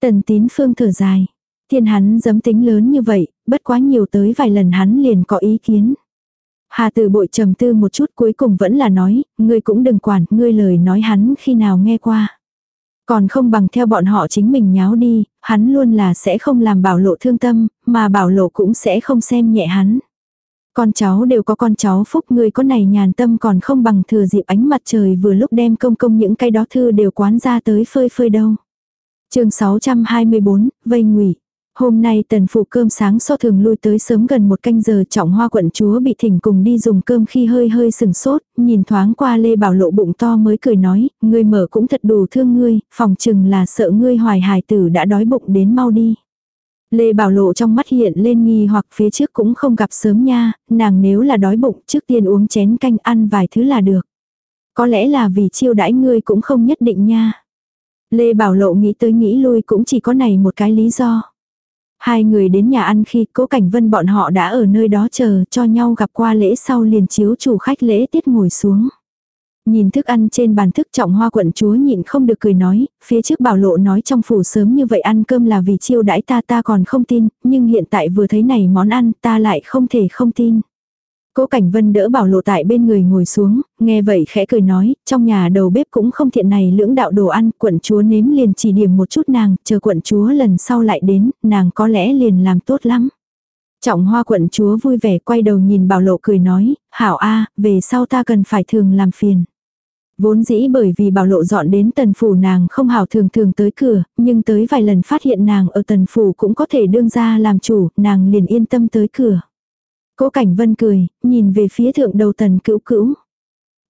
Tần tín phương thở dài. Thiên hắn dấm tính lớn như vậy, bất quá nhiều tới vài lần hắn liền có ý kiến. Hà tử bội trầm tư một chút cuối cùng vẫn là nói, ngươi cũng đừng quản, ngươi lời nói hắn khi nào nghe qua. Còn không bằng theo bọn họ chính mình nháo đi, hắn luôn là sẽ không làm bảo lộ thương tâm, mà bảo lộ cũng sẽ không xem nhẹ hắn. Con cháu đều có con cháu phúc ngươi có này nhàn tâm còn không bằng thừa dịp ánh mặt trời vừa lúc đem công công những cái đó thư đều quán ra tới phơi phơi đâu. chương 624, vây ngụy Hôm nay tần phụ cơm sáng so thường lui tới sớm gần một canh giờ trọng hoa quận chúa bị thỉnh cùng đi dùng cơm khi hơi hơi sừng sốt, nhìn thoáng qua Lê Bảo lộ bụng to mới cười nói, ngươi mở cũng thật đủ thương ngươi, phòng chừng là sợ ngươi hoài hài tử đã đói bụng đến mau đi. Lê Bảo Lộ trong mắt hiện lên nghi hoặc phía trước cũng không gặp sớm nha, nàng nếu là đói bụng trước tiên uống chén canh ăn vài thứ là được. Có lẽ là vì chiêu đãi ngươi cũng không nhất định nha. Lê Bảo Lộ nghĩ tới nghĩ lui cũng chỉ có này một cái lý do. Hai người đến nhà ăn khi cố cảnh vân bọn họ đã ở nơi đó chờ cho nhau gặp qua lễ sau liền chiếu chủ khách lễ tiết ngồi xuống. Nhìn thức ăn trên bàn thức trọng hoa quận chúa nhịn không được cười nói, phía trước bảo lộ nói trong phủ sớm như vậy ăn cơm là vì chiêu đãi ta ta còn không tin, nhưng hiện tại vừa thấy này món ăn ta lại không thể không tin. Cố Cảnh Vân đỡ bảo lộ tại bên người ngồi xuống, nghe vậy khẽ cười nói, trong nhà đầu bếp cũng không thiện này lưỡng đạo đồ ăn, quận chúa nếm liền chỉ điểm một chút nàng, chờ quận chúa lần sau lại đến, nàng có lẽ liền làm tốt lắm. Trọng hoa quận chúa vui vẻ quay đầu nhìn bảo lộ cười nói, hảo a về sau ta cần phải thường làm phiền. Vốn dĩ bởi vì bảo lộ dọn đến tần phủ nàng không hảo thường thường tới cửa, nhưng tới vài lần phát hiện nàng ở tần phủ cũng có thể đương ra làm chủ, nàng liền yên tâm tới cửa. Cố Cảnh Vân cười, nhìn về phía thượng đầu tần cữu cữu.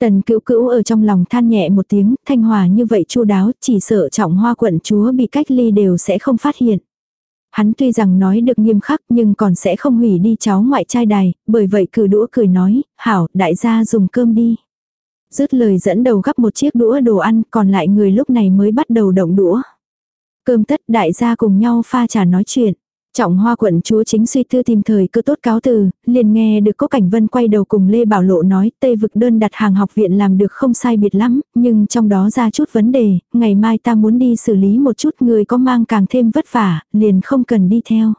Tần cữu cữu ở trong lòng than nhẹ một tiếng, thanh hòa như vậy chu đáo, chỉ sợ trọng hoa quận chúa bị cách ly đều sẽ không phát hiện. Hắn tuy rằng nói được nghiêm khắc nhưng còn sẽ không hủy đi cháu ngoại trai đài, bởi vậy cử đũa cười nói, hảo, đại gia dùng cơm đi. Dứt lời dẫn đầu gắp một chiếc đũa đồ ăn, còn lại người lúc này mới bắt đầu động đũa. Cơm tất đại gia cùng nhau pha trà nói chuyện. Trọng hoa quận chúa chính suy tư tìm thời cơ tốt cáo từ, liền nghe được có cảnh vân quay đầu cùng Lê Bảo Lộ nói Tây vực đơn đặt hàng học viện làm được không sai biệt lắm, nhưng trong đó ra chút vấn đề, ngày mai ta muốn đi xử lý một chút người có mang càng thêm vất vả, liền không cần đi theo.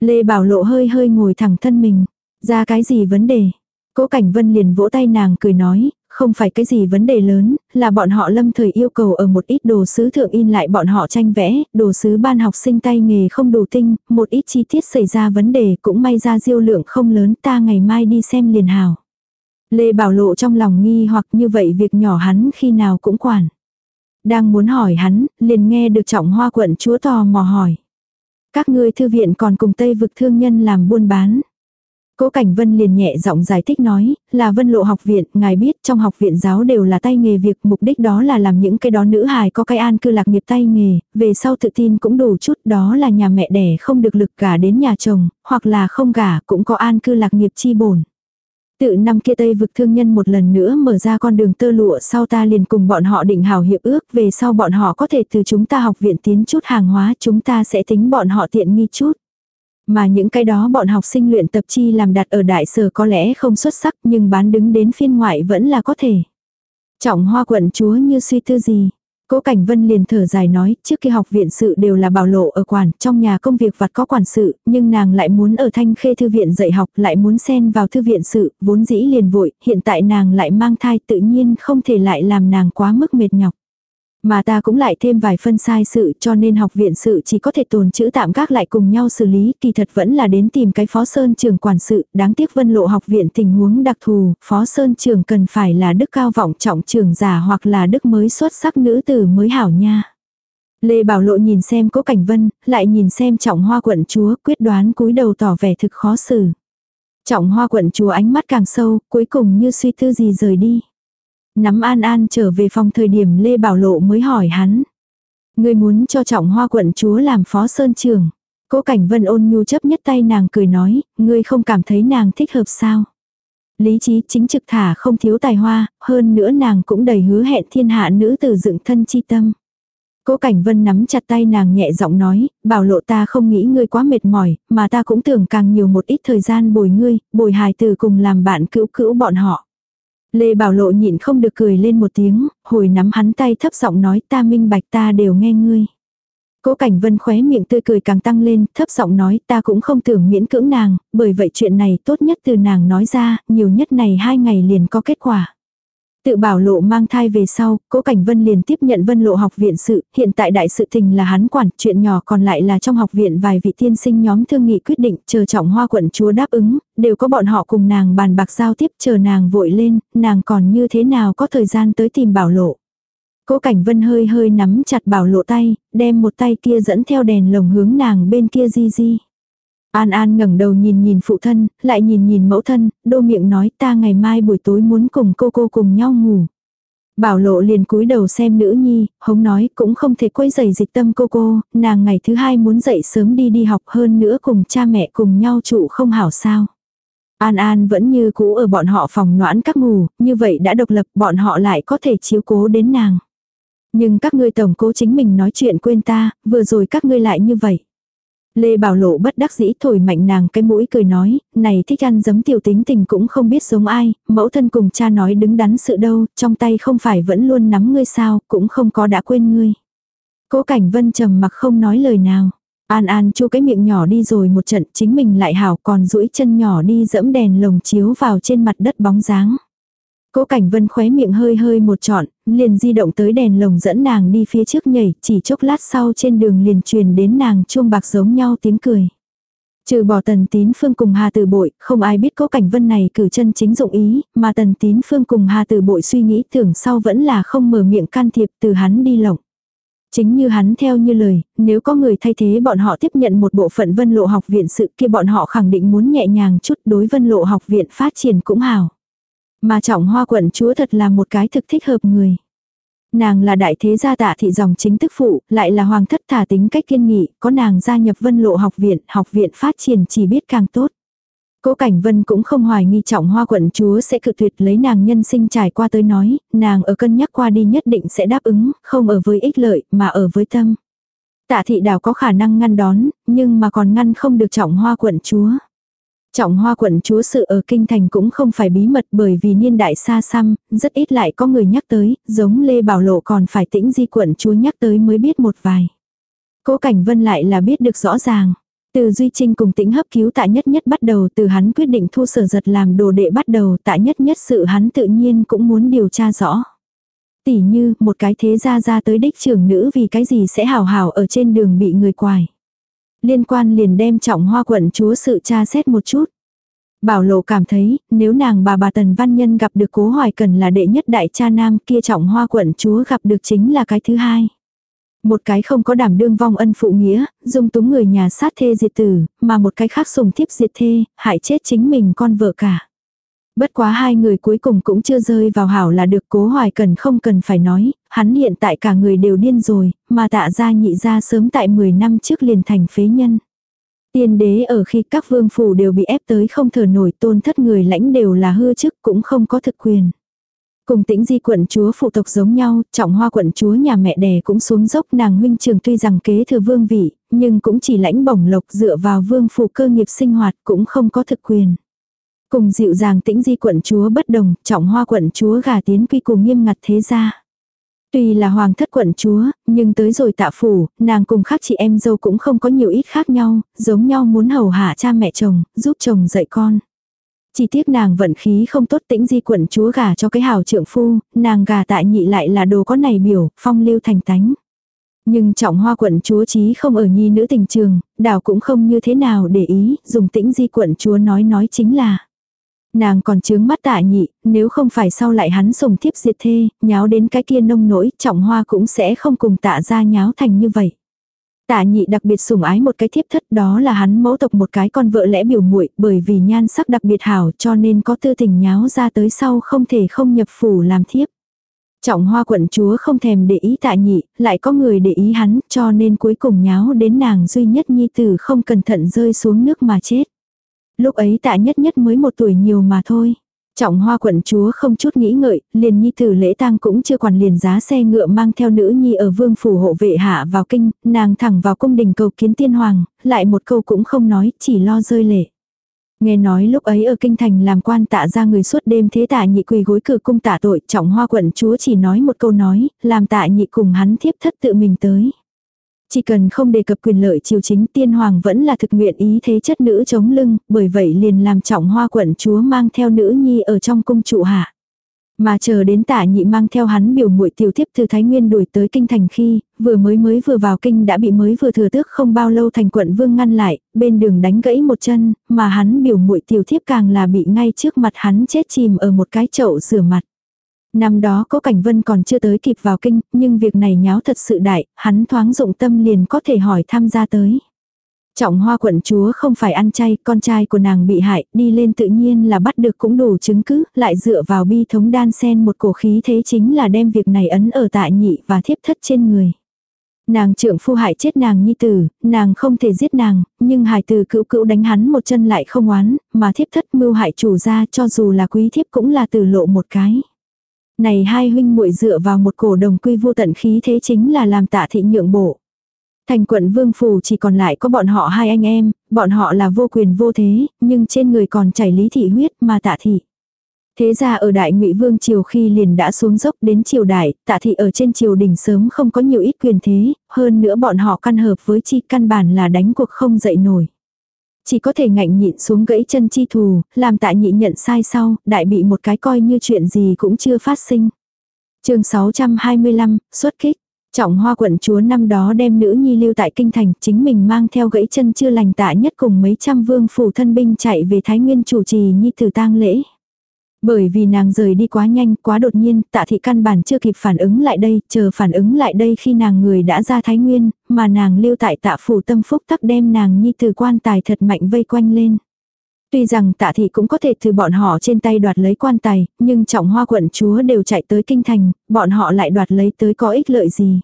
Lê Bảo Lộ hơi hơi ngồi thẳng thân mình, ra cái gì vấn đề? Cố Cảnh Vân liền vỗ tay nàng cười nói, không phải cái gì vấn đề lớn, là bọn họ lâm thời yêu cầu ở một ít đồ sứ thượng in lại bọn họ tranh vẽ, đồ sứ ban học sinh tay nghề không đủ tinh, một ít chi tiết xảy ra vấn đề cũng may ra diêu lượng không lớn ta ngày mai đi xem liền hào. Lê Bảo Lộ trong lòng nghi hoặc như vậy việc nhỏ hắn khi nào cũng quản. Đang muốn hỏi hắn, liền nghe được trọng hoa quận chúa tò mò hỏi. Các ngươi thư viện còn cùng Tây vực thương nhân làm buôn bán. Cố Cảnh Vân liền nhẹ giọng giải thích nói, là Vân Lộ học viện, ngài biết trong học viện giáo đều là tay nghề việc, mục đích đó là làm những cái đó nữ hài có cái an cư lạc nghiệp tay nghề, về sau tự tin cũng đủ chút, đó là nhà mẹ đẻ không được lực gả đến nhà chồng, hoặc là không gả cũng có an cư lạc nghiệp chi bổn. Tự năm kia Tây vực thương nhân một lần nữa mở ra con đường tơ lụa sau ta liền cùng bọn họ định hào hiệp ước về sau bọn họ có thể từ chúng ta học viện tiến chút hàng hóa chúng ta sẽ tính bọn họ tiện nghi chút. Mà những cái đó bọn học sinh luyện tập chi làm đặt ở đại sở có lẽ không xuất sắc nhưng bán đứng đến phiên ngoại vẫn là có thể. Trọng hoa quận chúa như suy tư gì. Cố Cảnh Vân liền thở dài nói, trước khi học viện sự đều là bảo lộ ở quản, trong nhà công việc vặt có quản sự, nhưng nàng lại muốn ở thanh khê thư viện dạy học, lại muốn xen vào thư viện sự, vốn dĩ liền vội, hiện tại nàng lại mang thai tự nhiên không thể lại làm nàng quá mức mệt nhọc. Mà ta cũng lại thêm vài phân sai sự cho nên học viện sự chỉ có thể tồn chữ tạm gác lại cùng nhau xử lý, kỳ thật vẫn là đến tìm cái phó sơn trường quản sự, đáng tiếc vân lộ học viện tình huống đặc thù, phó sơn trường cần phải là đức cao vọng trọng trường giả hoặc là đức mới xuất sắc nữ tử mới hảo nha. Lê Bảo Lộ nhìn xem cố cảnh vân, lại nhìn xem trọng hoa quận chúa quyết đoán cúi đầu tỏ vẻ thực khó xử. Trọng hoa quận chúa ánh mắt càng sâu, cuối cùng như suy tư gì rời đi. Nắm An An trở về phòng thời điểm Lê Bảo Lộ mới hỏi hắn. Người muốn cho trọng hoa quận chúa làm phó sơn trường. Cố Cảnh Vân ôn nhu chấp nhất tay nàng cười nói, ngươi không cảm thấy nàng thích hợp sao. Lý trí chính trực thả không thiếu tài hoa, hơn nữa nàng cũng đầy hứa hẹn thiên hạ nữ tử dựng thân chi tâm. Cố Cảnh Vân nắm chặt tay nàng nhẹ giọng nói, bảo lộ ta không nghĩ ngươi quá mệt mỏi, mà ta cũng tưởng càng nhiều một ít thời gian bồi ngươi, bồi hài tử cùng làm bạn cữu cữu bọn họ. Lê Bảo Lộ nhịn không được cười lên một tiếng, hồi nắm hắn tay thấp giọng nói ta minh bạch ta đều nghe ngươi. Cố Cảnh Vân khóe miệng tươi cười càng tăng lên, thấp giọng nói ta cũng không tưởng miễn cưỡng nàng, bởi vậy chuyện này tốt nhất từ nàng nói ra, nhiều nhất này hai ngày liền có kết quả. Tự bảo lộ mang thai về sau, Cố Cảnh Vân liền tiếp nhận Vân Lộ học viện sự, hiện tại đại sự tình là hắn quản, chuyện nhỏ còn lại là trong học viện vài vị tiên sinh nhóm thương nghị quyết định, chờ trọng hoa quận chúa đáp ứng, đều có bọn họ cùng nàng bàn bạc giao tiếp, chờ nàng vội lên, nàng còn như thế nào có thời gian tới tìm bảo lộ. Cố Cảnh Vân hơi hơi nắm chặt bảo lộ tay, đem một tay kia dẫn theo đèn lồng hướng nàng bên kia di di. An An ngẩng đầu nhìn nhìn phụ thân, lại nhìn nhìn mẫu thân, đô miệng nói ta ngày mai buổi tối muốn cùng cô cô cùng nhau ngủ. Bảo lộ liền cúi đầu xem nữ nhi, hống nói cũng không thể quấy giày dịch tâm cô cô, nàng ngày thứ hai muốn dậy sớm đi đi học hơn nữa cùng cha mẹ cùng nhau trụ không hảo sao. An An vẫn như cũ ở bọn họ phòng noãn các ngủ, như vậy đã độc lập bọn họ lại có thể chiếu cố đến nàng. Nhưng các ngươi tổng cố chính mình nói chuyện quên ta, vừa rồi các ngươi lại như vậy. Lê Bảo Lộ bất đắc dĩ thổi mạnh nàng cái mũi cười nói, này thích ăn giấm tiểu tính tình cũng không biết giống ai, mẫu thân cùng cha nói đứng đắn sự đâu, trong tay không phải vẫn luôn nắm ngươi sao, cũng không có đã quên ngươi. Cố Cảnh Vân trầm mặc không nói lời nào. An An chu cái miệng nhỏ đi rồi một trận chính mình lại hảo còn duỗi chân nhỏ đi dẫm đèn lồng chiếu vào trên mặt đất bóng dáng. Cố Cảnh Vân khóe miệng hơi hơi một trọn, liền di động tới đèn lồng dẫn nàng đi phía trước nhảy, chỉ chốc lát sau trên đường liền truyền đến nàng chuông bạc giống nhau tiếng cười. Trừ bỏ tần tín phương cùng hà từ bội, không ai biết cố cảnh vân này cử chân chính dụng ý, mà tần tín phương cùng hà từ bội suy nghĩ tưởng sau vẫn là không mở miệng can thiệp từ hắn đi lộng. Chính như hắn theo như lời, nếu có người thay thế bọn họ tiếp nhận một bộ phận vân lộ học viện sự kia bọn họ khẳng định muốn nhẹ nhàng chút đối vân lộ học viện phát triển cũng hào. Mà trọng hoa quận chúa thật là một cái thực thích hợp người. Nàng là đại thế gia tạ thị dòng chính tức phụ, lại là hoàng thất thả tính cách kiên nghị, có nàng gia nhập vân lộ học viện, học viện phát triển chỉ biết càng tốt. Cố Cảnh Vân cũng không hoài nghi trọng hoa quận chúa sẽ cự tuyệt lấy nàng nhân sinh trải qua tới nói, nàng ở cân nhắc qua đi nhất định sẽ đáp ứng, không ở với ích lợi, mà ở với tâm. Tạ thị đảo có khả năng ngăn đón, nhưng mà còn ngăn không được trọng hoa quận chúa. Trọng hoa quận chúa sự ở kinh thành cũng không phải bí mật bởi vì niên đại xa xăm, rất ít lại có người nhắc tới, giống Lê Bảo Lộ còn phải tĩnh di quận chúa nhắc tới mới biết một vài. Cố Cảnh Vân lại là biết được rõ ràng. Từ Duy Trinh cùng tĩnh hấp cứu tạ nhất nhất bắt đầu từ hắn quyết định thu sở giật làm đồ đệ bắt đầu tạ nhất nhất sự hắn tự nhiên cũng muốn điều tra rõ. Tỉ như một cái thế gia ra tới đích trưởng nữ vì cái gì sẽ hào hào ở trên đường bị người quài. Liên quan liền đem trọng hoa quận chúa sự tra xét một chút. Bảo lộ cảm thấy, nếu nàng bà bà Tần Văn Nhân gặp được cố hoài cần là đệ nhất đại cha nam kia trọng hoa quận chúa gặp được chính là cái thứ hai. Một cái không có đảm đương vong ân phụ nghĩa, dung túng người nhà sát thê diệt tử, mà một cái khác sùng thiếp diệt thê, hại chết chính mình con vợ cả. Bất quá hai người cuối cùng cũng chưa rơi vào hảo là được cố hoài cần không cần phải nói, hắn hiện tại cả người đều điên rồi, mà tạ ra nhị ra sớm tại 10 năm trước liền thành phế nhân. Tiên đế ở khi các vương phủ đều bị ép tới không thở nổi tôn thất người lãnh đều là hư chức cũng không có thực quyền. Cùng tĩnh di quận chúa phụ tộc giống nhau, trọng hoa quận chúa nhà mẹ đẻ cũng xuống dốc nàng huynh trường tuy rằng kế thừa vương vị, nhưng cũng chỉ lãnh bổng lộc dựa vào vương phủ cơ nghiệp sinh hoạt cũng không có thực quyền. Cùng dịu dàng tĩnh di quận chúa bất đồng, trọng hoa quận chúa gà tiến quy cùng nghiêm ngặt thế gia. Tuy là hoàng thất quận chúa, nhưng tới rồi tạ phủ, nàng cùng khác chị em dâu cũng không có nhiều ít khác nhau, giống nhau muốn hầu hạ cha mẹ chồng, giúp chồng dạy con. Chỉ tiếc nàng vận khí không tốt tĩnh di quận chúa gà cho cái hào trượng phu, nàng gà tại nhị lại là đồ có này biểu, phong lưu thành tánh. Nhưng trọng hoa quận chúa chí không ở nhi nữ tình trường, đảo cũng không như thế nào để ý, dùng tĩnh di quận chúa nói nói chính là. Nàng còn chướng mắt tạ nhị, nếu không phải sau lại hắn sùng thiếp diệt thê, nháo đến cái kia nông nỗi, trọng hoa cũng sẽ không cùng tạ ra nháo thành như vậy. Tạ nhị đặc biệt sủng ái một cái thiếp thất đó là hắn mẫu tộc một cái con vợ lẽ biểu muội bởi vì nhan sắc đặc biệt hảo cho nên có tư tình nháo ra tới sau không thể không nhập phủ làm thiếp. Trọng hoa quận chúa không thèm để ý tạ nhị, lại có người để ý hắn cho nên cuối cùng nháo đến nàng duy nhất nhi tử không cẩn thận rơi xuống nước mà chết. Lúc ấy tạ nhất nhất mới một tuổi nhiều mà thôi. Trọng hoa quận chúa không chút nghĩ ngợi, liền nhi tử lễ tang cũng chưa quản liền giá xe ngựa mang theo nữ nhi ở vương phủ hộ vệ hạ vào kinh, nàng thẳng vào cung đình cầu kiến tiên hoàng, lại một câu cũng không nói, chỉ lo rơi lệ. Nghe nói lúc ấy ở kinh thành làm quan tạ ra người suốt đêm thế tạ nhị quỳ gối cử cung tạ tội, trọng hoa quận chúa chỉ nói một câu nói, làm tạ nhị cùng hắn thiếp thất tự mình tới. Chỉ cần không đề cập quyền lợi triều chính tiên hoàng vẫn là thực nguyện ý thế chất nữ chống lưng, bởi vậy liền làm trọng hoa quận chúa mang theo nữ nhi ở trong cung trụ hạ. Mà chờ đến tả nhị mang theo hắn biểu muội tiểu tiếp từ Thái Nguyên đuổi tới kinh thành khi, vừa mới mới vừa vào kinh đã bị mới vừa thừa tước không bao lâu thành quận vương ngăn lại, bên đường đánh gãy một chân, mà hắn biểu muội tiểu thiếp càng là bị ngay trước mặt hắn chết chìm ở một cái chậu rửa mặt. Năm đó có cảnh vân còn chưa tới kịp vào kinh, nhưng việc này nháo thật sự đại, hắn thoáng dụng tâm liền có thể hỏi tham gia tới. Trọng hoa quận chúa không phải ăn chay, con trai của nàng bị hại, đi lên tự nhiên là bắt được cũng đủ chứng cứ, lại dựa vào bi thống đan sen một cổ khí thế chính là đem việc này ấn ở tại nhị và thiếp thất trên người. Nàng trưởng phu hại chết nàng nhi tử, nàng không thể giết nàng, nhưng hài tử cữu cữu đánh hắn một chân lại không oán, mà thiếp thất mưu hại chủ ra cho dù là quý thiếp cũng là từ lộ một cái. Này hai huynh muội dựa vào một cổ đồng quy vô tận khí thế chính là làm tạ thị nhượng bộ. Thành quận vương phủ chỉ còn lại có bọn họ hai anh em, bọn họ là vô quyền vô thế, nhưng trên người còn chảy lý thị huyết mà tạ thị. Thế ra ở đại ngụy vương triều khi liền đã xuống dốc đến triều đại, tạ thị ở trên triều đình sớm không có nhiều ít quyền thế, hơn nữa bọn họ căn hợp với chi căn bản là đánh cuộc không dậy nổi. Chỉ có thể ngạnh nhịn xuống gãy chân chi thù, làm tạ nhị nhận sai sau, đại bị một cái coi như chuyện gì cũng chưa phát sinh. chương 625, xuất kích. Trọng hoa quận chúa năm đó đem nữ nhi lưu tại kinh thành, chính mình mang theo gãy chân chưa lành tạ nhất cùng mấy trăm vương phủ thân binh chạy về Thái Nguyên chủ trì nhi tử tang lễ. Bởi vì nàng rời đi quá nhanh, quá đột nhiên, tạ thị căn bản chưa kịp phản ứng lại đây, chờ phản ứng lại đây khi nàng người đã ra Thái Nguyên, mà nàng lưu tại tạ phủ tâm phúc tắc đem nàng nhi từ quan tài thật mạnh vây quanh lên. Tuy rằng tạ thị cũng có thể từ bọn họ trên tay đoạt lấy quan tài, nhưng trọng hoa quận chúa đều chạy tới kinh thành, bọn họ lại đoạt lấy tới có ích lợi gì.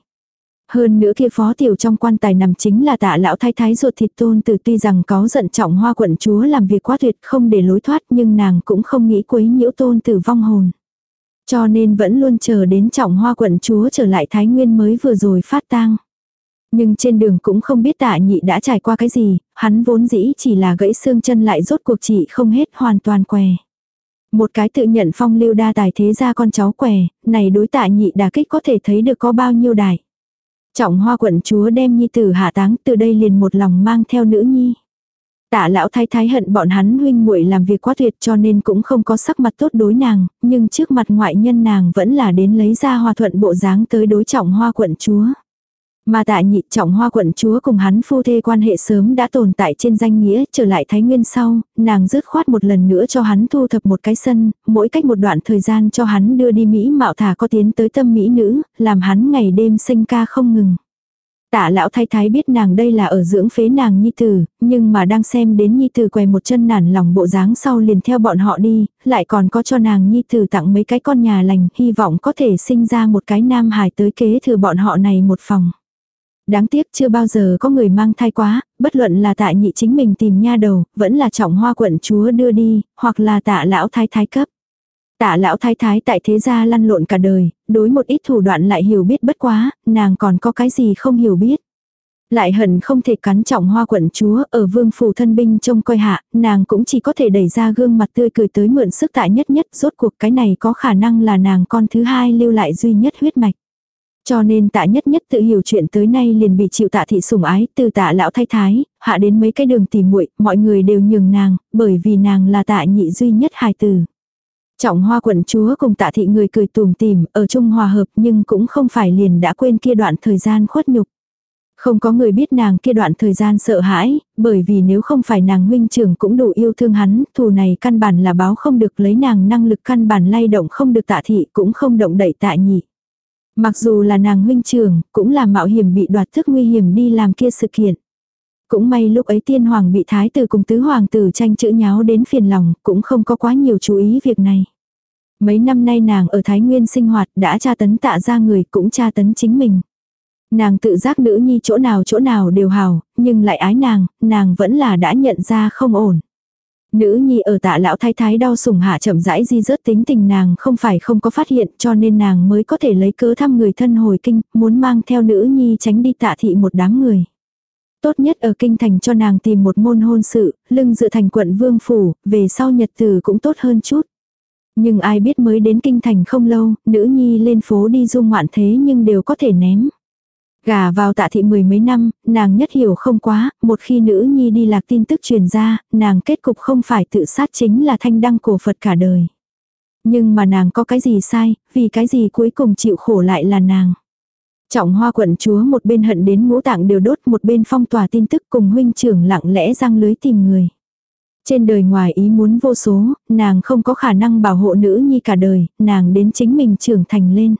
Hơn nữa kia phó tiểu trong quan tài nằm chính là tạ lão thái thái ruột thịt tôn từ tuy rằng có giận trọng hoa quận chúa làm việc quá tuyệt không để lối thoát nhưng nàng cũng không nghĩ quấy nhiễu tôn tử vong hồn. Cho nên vẫn luôn chờ đến trọng hoa quận chúa trở lại thái nguyên mới vừa rồi phát tang. Nhưng trên đường cũng không biết tạ nhị đã trải qua cái gì, hắn vốn dĩ chỉ là gãy xương chân lại rốt cuộc chỉ không hết hoàn toàn què. Một cái tự nhận phong lưu đa tài thế ra con cháu què, này đối tạ nhị đà kích có thể thấy được có bao nhiêu đài Trọng hoa quận chúa đem nhi tử hạ táng từ đây liền một lòng mang theo nữ nhi. Tạ lão thái thái hận bọn hắn huynh muội làm việc quá tuyệt cho nên cũng không có sắc mặt tốt đối nàng, nhưng trước mặt ngoại nhân nàng vẫn là đến lấy ra hòa thuận bộ dáng tới đối trọng hoa quận chúa. Mà tạ nhị trọng hoa quận chúa cùng hắn phu thê quan hệ sớm đã tồn tại trên danh nghĩa trở lại Thái Nguyên sau, nàng dứt khoát một lần nữa cho hắn thu thập một cái sân, mỗi cách một đoạn thời gian cho hắn đưa đi Mỹ mạo thả có tiến tới tâm Mỹ nữ, làm hắn ngày đêm sinh ca không ngừng. Tạ lão thái thái biết nàng đây là ở dưỡng phế nàng nhi tử, nhưng mà đang xem đến nhi tử què một chân nản lòng bộ dáng sau liền theo bọn họ đi, lại còn có cho nàng nhi tử tặng mấy cái con nhà lành, hy vọng có thể sinh ra một cái nam hài tới kế thừa bọn họ này một phòng. Đáng tiếc chưa bao giờ có người mang thai quá, bất luận là tạ nhị chính mình tìm nha đầu, vẫn là trọng hoa quận chúa đưa đi, hoặc là tạ lão thái thái cấp. Tạ lão thái thái tại thế gia lăn lộn cả đời, đối một ít thủ đoạn lại hiểu biết bất quá, nàng còn có cái gì không hiểu biết. Lại hận không thể cắn trọng hoa quận chúa ở vương phủ thân binh trông coi hạ, nàng cũng chỉ có thể đẩy ra gương mặt tươi cười tới mượn sức tại nhất nhất rốt cuộc cái này có khả năng là nàng con thứ hai lưu lại duy nhất huyết mạch. Cho nên tạ nhất nhất tự hiểu chuyện tới nay liền bị chịu tạ thị sủng ái từ tạ lão thái thái, hạ đến mấy cái đường tìm muội mọi người đều nhường nàng, bởi vì nàng là tạ nhị duy nhất hài tử. Trọng hoa quận chúa cùng tạ thị người cười tùm tìm, ở chung hòa hợp nhưng cũng không phải liền đã quên kia đoạn thời gian khuất nhục. Không có người biết nàng kia đoạn thời gian sợ hãi, bởi vì nếu không phải nàng huynh trưởng cũng đủ yêu thương hắn, thù này căn bản là báo không được lấy nàng năng lực căn bản lay động không được tạ thị cũng không động đẩy tạ nhị. Mặc dù là nàng huynh trưởng, cũng là mạo hiểm bị đoạt thức nguy hiểm đi làm kia sự kiện. Cũng may lúc ấy tiên hoàng bị thái tử cùng tứ hoàng tử tranh chữ nháo đến phiền lòng, cũng không có quá nhiều chú ý việc này. Mấy năm nay nàng ở Thái Nguyên sinh hoạt đã tra tấn tạ ra người cũng tra tấn chính mình. Nàng tự giác nữ nhi chỗ nào chỗ nào đều hào, nhưng lại ái nàng, nàng vẫn là đã nhận ra không ổn. Nữ nhi ở tạ lão thái thái đau sủng hạ chậm rãi di rớt tính tình nàng không phải không có phát hiện cho nên nàng mới có thể lấy cớ thăm người thân hồi kinh, muốn mang theo nữ nhi tránh đi tạ thị một đám người. Tốt nhất ở kinh thành cho nàng tìm một môn hôn sự, lưng dự thành quận vương phủ, về sau nhật từ cũng tốt hơn chút. Nhưng ai biết mới đến kinh thành không lâu, nữ nhi lên phố đi du ngoạn thế nhưng đều có thể ném. Gà vào tạ thị mười mấy năm, nàng nhất hiểu không quá, một khi nữ nhi đi lạc tin tức truyền ra, nàng kết cục không phải tự sát chính là thanh đăng cổ Phật cả đời. Nhưng mà nàng có cái gì sai, vì cái gì cuối cùng chịu khổ lại là nàng. Trọng hoa quận chúa một bên hận đến ngũ tạng đều đốt một bên phong tỏa tin tức cùng huynh trưởng lặng lẽ răng lưới tìm người. Trên đời ngoài ý muốn vô số, nàng không có khả năng bảo hộ nữ nhi cả đời, nàng đến chính mình trưởng thành lên.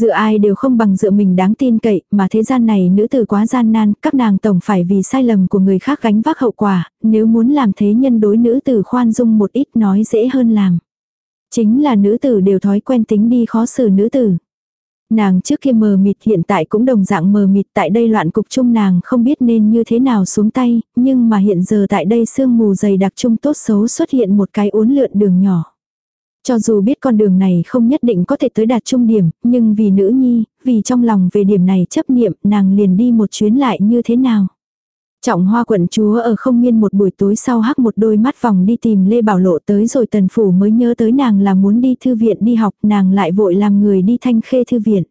Dựa ai đều không bằng dựa mình đáng tin cậy, mà thế gian này nữ tử quá gian nan, các nàng tổng phải vì sai lầm của người khác gánh vác hậu quả, nếu muốn làm thế nhân đối nữ tử khoan dung một ít nói dễ hơn làm. Chính là nữ tử đều thói quen tính đi khó xử nữ tử. Nàng trước kia mờ mịt hiện tại cũng đồng dạng mờ mịt tại đây loạn cục chung nàng không biết nên như thế nào xuống tay, nhưng mà hiện giờ tại đây sương mù dày đặc chung tốt xấu xuất hiện một cái uốn lượn đường nhỏ. Cho dù biết con đường này không nhất định có thể tới đạt trung điểm, nhưng vì nữ nhi, vì trong lòng về điểm này chấp niệm nàng liền đi một chuyến lại như thế nào. Trọng hoa quận chúa ở không miên một buổi tối sau hắc một đôi mắt vòng đi tìm Lê Bảo Lộ tới rồi tần phủ mới nhớ tới nàng là muốn đi thư viện đi học nàng lại vội làm người đi thanh khê thư viện.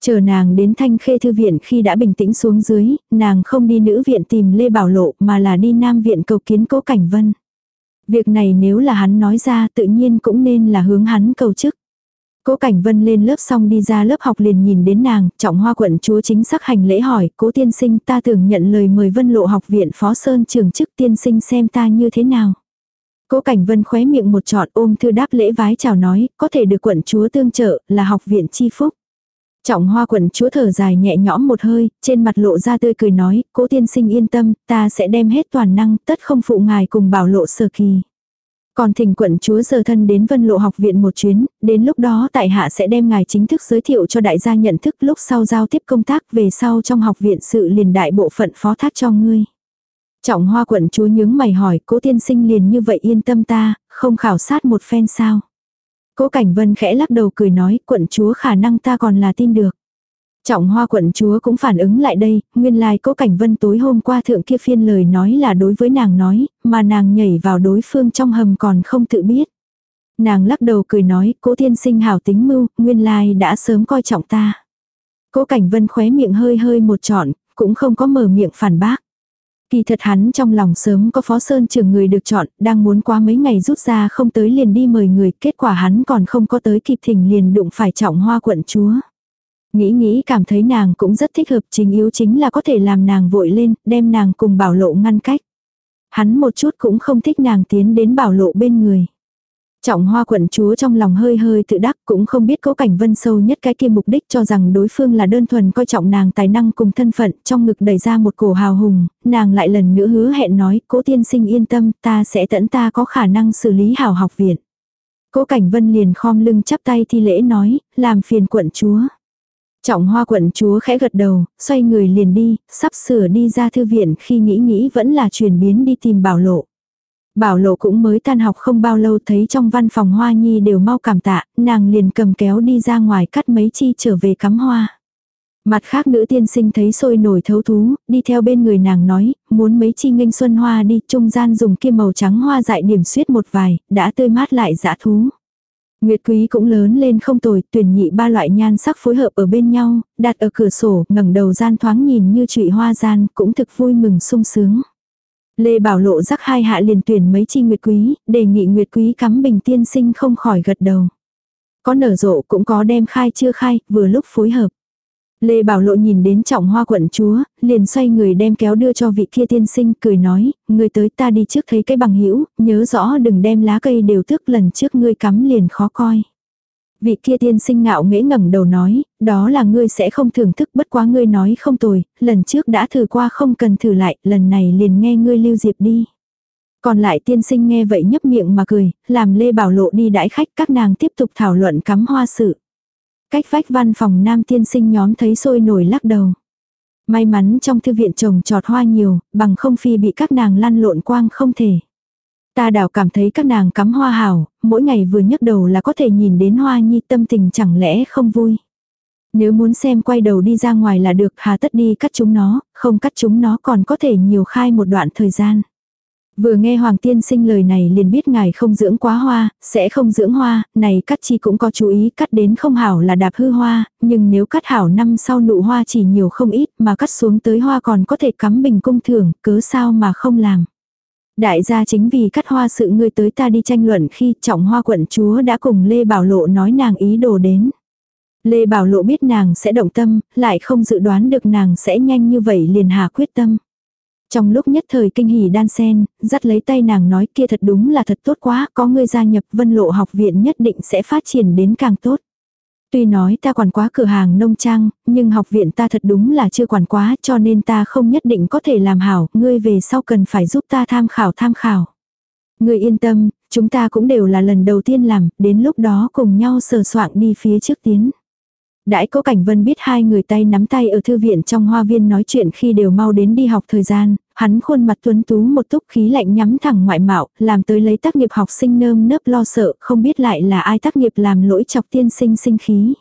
Chờ nàng đến thanh khê thư viện khi đã bình tĩnh xuống dưới, nàng không đi nữ viện tìm Lê Bảo Lộ mà là đi nam viện cầu kiến cố cảnh vân. Việc này nếu là hắn nói ra tự nhiên cũng nên là hướng hắn cầu chức. Cố Cảnh Vân lên lớp xong đi ra lớp học liền nhìn đến nàng, trọng hoa quận chúa chính sắc hành lễ hỏi, cố tiên sinh ta tưởng nhận lời mời Vân Lộ học viện Phó Sơn trường chức tiên sinh xem ta như thế nào. Cố Cảnh Vân khóe miệng một trọn ôm thư đáp lễ vái chào nói, có thể được quận chúa tương trợ, là học viện chi phúc. Trọng hoa quận chúa thở dài nhẹ nhõm một hơi, trên mặt lộ ra tươi cười nói, cố tiên sinh yên tâm, ta sẽ đem hết toàn năng, tất không phụ ngài cùng bảo lộ sơ kỳ. Còn thỉnh quận chúa giờ thân đến vân lộ học viện một chuyến, đến lúc đó tại hạ sẽ đem ngài chính thức giới thiệu cho đại gia nhận thức lúc sau giao tiếp công tác về sau trong học viện sự liền đại bộ phận phó thác cho ngươi. Trọng hoa quận chúa nhướng mày hỏi cố tiên sinh liền như vậy yên tâm ta, không khảo sát một phen sao. Cố Cảnh Vân khẽ lắc đầu cười nói, quận chúa khả năng ta còn là tin được. Trọng hoa quận chúa cũng phản ứng lại đây, nguyên lai like cố cảnh vân tối hôm qua thượng kia phiên lời nói là đối với nàng nói, mà nàng nhảy vào đối phương trong hầm còn không tự biết. Nàng lắc đầu cười nói, cố tiên sinh hảo tính mưu, nguyên lai đã sớm coi trọng ta. Cố cảnh vân khóe miệng hơi hơi một trọn, cũng không có mở miệng phản bác. Kỳ thật hắn trong lòng sớm có phó sơn trường người được chọn, đang muốn qua mấy ngày rút ra không tới liền đi mời người, kết quả hắn còn không có tới kịp thỉnh liền đụng phải trọng hoa quận chúa. Nghĩ nghĩ cảm thấy nàng cũng rất thích hợp chính yếu chính là có thể làm nàng vội lên, đem nàng cùng bảo lộ ngăn cách. Hắn một chút cũng không thích nàng tiến đến bảo lộ bên người. Trọng hoa quận chúa trong lòng hơi hơi tự đắc cũng không biết cố cảnh vân sâu nhất cái kia mục đích cho rằng đối phương là đơn thuần coi trọng nàng tài năng cùng thân phận trong ngực đẩy ra một cổ hào hùng, nàng lại lần nữa hứa hẹn nói cố tiên sinh yên tâm ta sẽ tận ta có khả năng xử lý hảo học viện. Cố cảnh vân liền khom lưng chắp tay thi lễ nói, làm phiền quận chúa. Trọng hoa quận chúa khẽ gật đầu, xoay người liền đi, sắp sửa đi ra thư viện khi nghĩ nghĩ vẫn là chuyển biến đi tìm bảo lộ. Bảo lộ cũng mới tan học không bao lâu thấy trong văn phòng hoa nhi đều mau cảm tạ, nàng liền cầm kéo đi ra ngoài cắt mấy chi trở về cắm hoa. Mặt khác nữ tiên sinh thấy sôi nổi thấu thú, đi theo bên người nàng nói, muốn mấy chi nghênh xuân hoa đi, trung gian dùng kim màu trắng hoa dại điểm suyết một vài, đã tươi mát lại dã thú. Nguyệt quý cũng lớn lên không tồi, tuyển nhị ba loại nhan sắc phối hợp ở bên nhau, đặt ở cửa sổ, ngẩng đầu gian thoáng nhìn như trụy hoa gian, cũng thực vui mừng sung sướng. Lê Bảo Lộ rắc hai hạ liền tuyển mấy chi nguyệt quý, đề nghị nguyệt quý cắm bình tiên sinh không khỏi gật đầu. Có nở rộ cũng có đem khai chưa khai, vừa lúc phối hợp. Lê Bảo Lộ nhìn đến trọng hoa quận chúa, liền xoay người đem kéo đưa cho vị kia tiên sinh, cười nói, người tới ta đi trước thấy cái bằng hữu nhớ rõ đừng đem lá cây đều tước lần trước ngươi cắm liền khó coi. Vị kia tiên sinh ngạo nghễ ngẩng đầu nói, đó là ngươi sẽ không thưởng thức bất quá ngươi nói không tồi, lần trước đã thử qua không cần thử lại, lần này liền nghe ngươi lưu diệp đi. Còn lại tiên sinh nghe vậy nhấp miệng mà cười, làm Lê Bảo Lộ đi đãi khách các nàng tiếp tục thảo luận cắm hoa sự. Cách vách văn phòng nam tiên sinh nhóm thấy sôi nổi lắc đầu. May mắn trong thư viện trồng trọt hoa nhiều, bằng không phi bị các nàng lăn lộn quang không thể. Ta đảo cảm thấy các nàng cắm hoa hảo, mỗi ngày vừa nhấc đầu là có thể nhìn đến hoa nhi tâm tình chẳng lẽ không vui. Nếu muốn xem quay đầu đi ra ngoài là được hà tất đi cắt chúng nó, không cắt chúng nó còn có thể nhiều khai một đoạn thời gian. Vừa nghe Hoàng tiên sinh lời này liền biết ngài không dưỡng quá hoa, sẽ không dưỡng hoa, này cắt chi cũng có chú ý cắt đến không hảo là đạp hư hoa, nhưng nếu cắt hảo năm sau nụ hoa chỉ nhiều không ít mà cắt xuống tới hoa còn có thể cắm bình cung thưởng, cớ sao mà không làm. Đại gia chính vì cắt hoa sự ngươi tới ta đi tranh luận khi trọng hoa quận chúa đã cùng Lê Bảo Lộ nói nàng ý đồ đến. Lê Bảo Lộ biết nàng sẽ động tâm, lại không dự đoán được nàng sẽ nhanh như vậy liền hà quyết tâm. Trong lúc nhất thời kinh hỉ đan sen, dắt lấy tay nàng nói kia thật đúng là thật tốt quá, có người gia nhập vân lộ học viện nhất định sẽ phát triển đến càng tốt. Tuy nói ta quản quá cửa hàng nông trang, nhưng học viện ta thật đúng là chưa quản quá cho nên ta không nhất định có thể làm hảo, ngươi về sau cần phải giúp ta tham khảo tham khảo. Ngươi yên tâm, chúng ta cũng đều là lần đầu tiên làm, đến lúc đó cùng nhau sờ soạn đi phía trước tiến. Đãi cố cảnh vân biết hai người tay nắm tay ở thư viện trong hoa viên nói chuyện khi đều mau đến đi học thời gian, hắn khuôn mặt tuấn tú một túc khí lạnh nhắm thẳng ngoại mạo, làm tới lấy tác nghiệp học sinh nơm nớp lo sợ, không biết lại là ai tác nghiệp làm lỗi chọc tiên sinh sinh khí.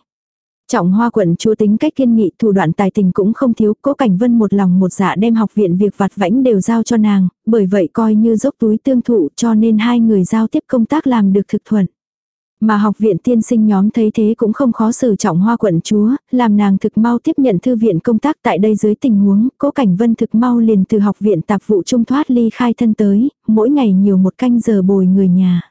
Trọng hoa quận chúa tính cách kiên nghị thủ đoạn tài tình cũng không thiếu, cố cảnh vân một lòng một dạ đem học viện việc vặt vãnh đều giao cho nàng, bởi vậy coi như dốc túi tương thụ cho nên hai người giao tiếp công tác làm được thực thuận. Mà học viện tiên sinh nhóm thấy thế cũng không khó xử trọng hoa quận chúa, làm nàng thực mau tiếp nhận thư viện công tác tại đây dưới tình huống, cố cảnh vân thực mau liền từ học viện tạp vụ trung thoát ly khai thân tới, mỗi ngày nhiều một canh giờ bồi người nhà.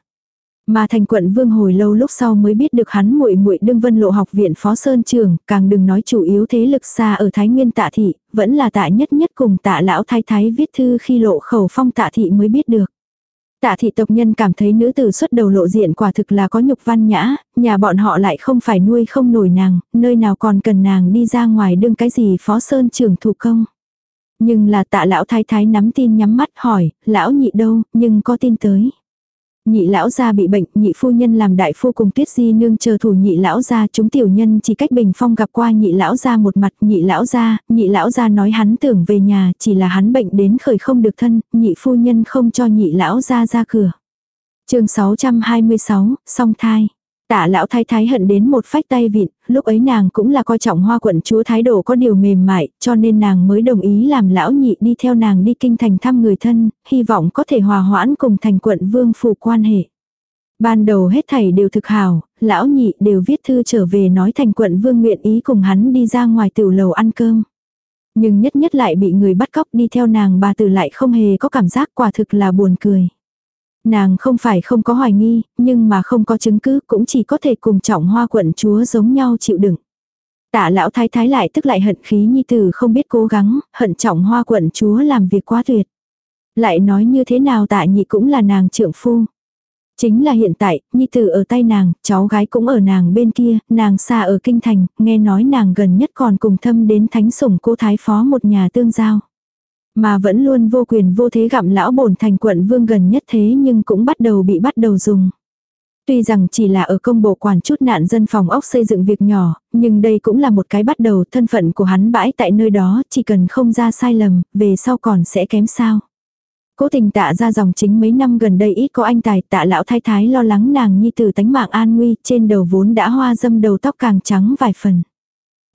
Mà thành quận vương hồi lâu lúc sau mới biết được hắn muội muội đương vân lộ học viện phó sơn trường, càng đừng nói chủ yếu thế lực xa ở Thái Nguyên tạ thị, vẫn là tạ nhất nhất cùng tạ lão thái thái viết thư khi lộ khẩu phong tạ thị mới biết được. Tạ thị tộc nhân cảm thấy nữ tử xuất đầu lộ diện quả thực là có nhục văn nhã, nhà bọn họ lại không phải nuôi không nổi nàng, nơi nào còn cần nàng đi ra ngoài đương cái gì phó sơn trưởng thủ công. Nhưng là tạ lão thái thái nắm tin nhắm mắt hỏi, lão nhị đâu, nhưng có tin tới. Nhị lão gia bị bệnh, nhị phu nhân làm đại phu cùng tuyết di nương chờ thủ nhị lão gia chúng tiểu nhân chỉ cách bình phong gặp qua nhị lão gia một mặt nhị lão gia, nhị lão gia nói hắn tưởng về nhà, chỉ là hắn bệnh đến khởi không được thân, nhị phu nhân không cho nhị lão gia ra cửa. chương 626, song thai. Tạ lão thái thái hận đến một phách tay vịn, lúc ấy nàng cũng là coi trọng hoa quận chúa thái độ có điều mềm mại, cho nên nàng mới đồng ý làm lão nhị đi theo nàng đi kinh thành thăm người thân, hy vọng có thể hòa hoãn cùng thành quận vương phù quan hệ. Ban đầu hết thảy đều thực hào, lão nhị đều viết thư trở về nói thành quận vương nguyện ý cùng hắn đi ra ngoài tiểu lầu ăn cơm. Nhưng nhất nhất lại bị người bắt cóc đi theo nàng bà tử lại không hề có cảm giác quả thực là buồn cười. Nàng không phải không có hoài nghi, nhưng mà không có chứng cứ cũng chỉ có thể cùng trọng hoa quận chúa giống nhau chịu đựng. Tạ lão thái thái lại tức lại hận khí nhi tử không biết cố gắng, hận trọng hoa quận chúa làm việc quá tuyệt. Lại nói như thế nào tạ nhị cũng là nàng trượng phu. Chính là hiện tại, nhi tử ở tay nàng, cháu gái cũng ở nàng bên kia, nàng xa ở kinh thành, nghe nói nàng gần nhất còn cùng thâm đến thánh sủng cô thái phó một nhà tương giao. Mà vẫn luôn vô quyền vô thế gặm lão bổn thành quận vương gần nhất thế nhưng cũng bắt đầu bị bắt đầu dùng. Tuy rằng chỉ là ở công bộ quản chút nạn dân phòng ốc xây dựng việc nhỏ, nhưng đây cũng là một cái bắt đầu thân phận của hắn bãi tại nơi đó, chỉ cần không ra sai lầm, về sau còn sẽ kém sao. Cố tình tạ ra dòng chính mấy năm gần đây ít có anh tài tạ lão thái thái lo lắng nàng nhi tử tánh mạng an nguy trên đầu vốn đã hoa dâm đầu tóc càng trắng vài phần.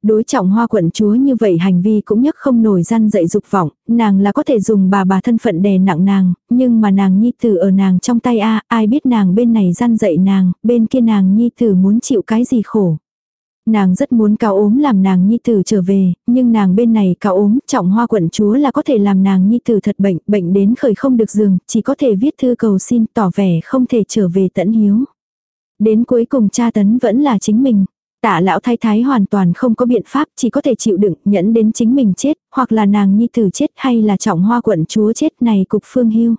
Đối trọng hoa quận chúa như vậy hành vi cũng nhất không nổi gian dậy dục vọng, nàng là có thể dùng bà bà thân phận đè nặng nàng, nhưng mà nàng nhi tử ở nàng trong tay a ai biết nàng bên này gian dậy nàng, bên kia nàng nhi tử muốn chịu cái gì khổ. Nàng rất muốn cao ốm làm nàng nhi tử trở về, nhưng nàng bên này cao ốm, trọng hoa quận chúa là có thể làm nàng nhi tử thật bệnh, bệnh đến khởi không được giường, chỉ có thể viết thư cầu xin tỏ vẻ không thể trở về tận hiếu. Đến cuối cùng cha tấn vẫn là chính mình. Tạ lão thái thái hoàn toàn không có biện pháp, chỉ có thể chịu đựng, nhẫn đến chính mình chết, hoặc là nàng nhi tử chết hay là trọng hoa quận chúa chết này cục phương hưu.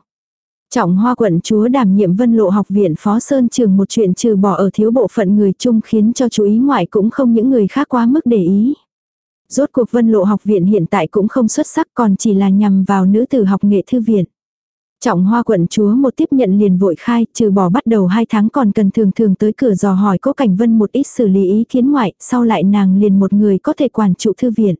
Trọng hoa quận chúa đảm nhiệm vân lộ học viện phó sơn trường một chuyện trừ bỏ ở thiếu bộ phận người chung khiến cho chú ý ngoại cũng không những người khác quá mức để ý. Rốt cuộc vân lộ học viện hiện tại cũng không xuất sắc còn chỉ là nhằm vào nữ tử học nghệ thư viện. Trọng hoa quận chúa một tiếp nhận liền vội khai, trừ bỏ bắt đầu hai tháng còn cần thường thường tới cửa dò hỏi cố cảnh vân một ít xử lý ý kiến ngoại, sau lại nàng liền một người có thể quản trụ thư viện.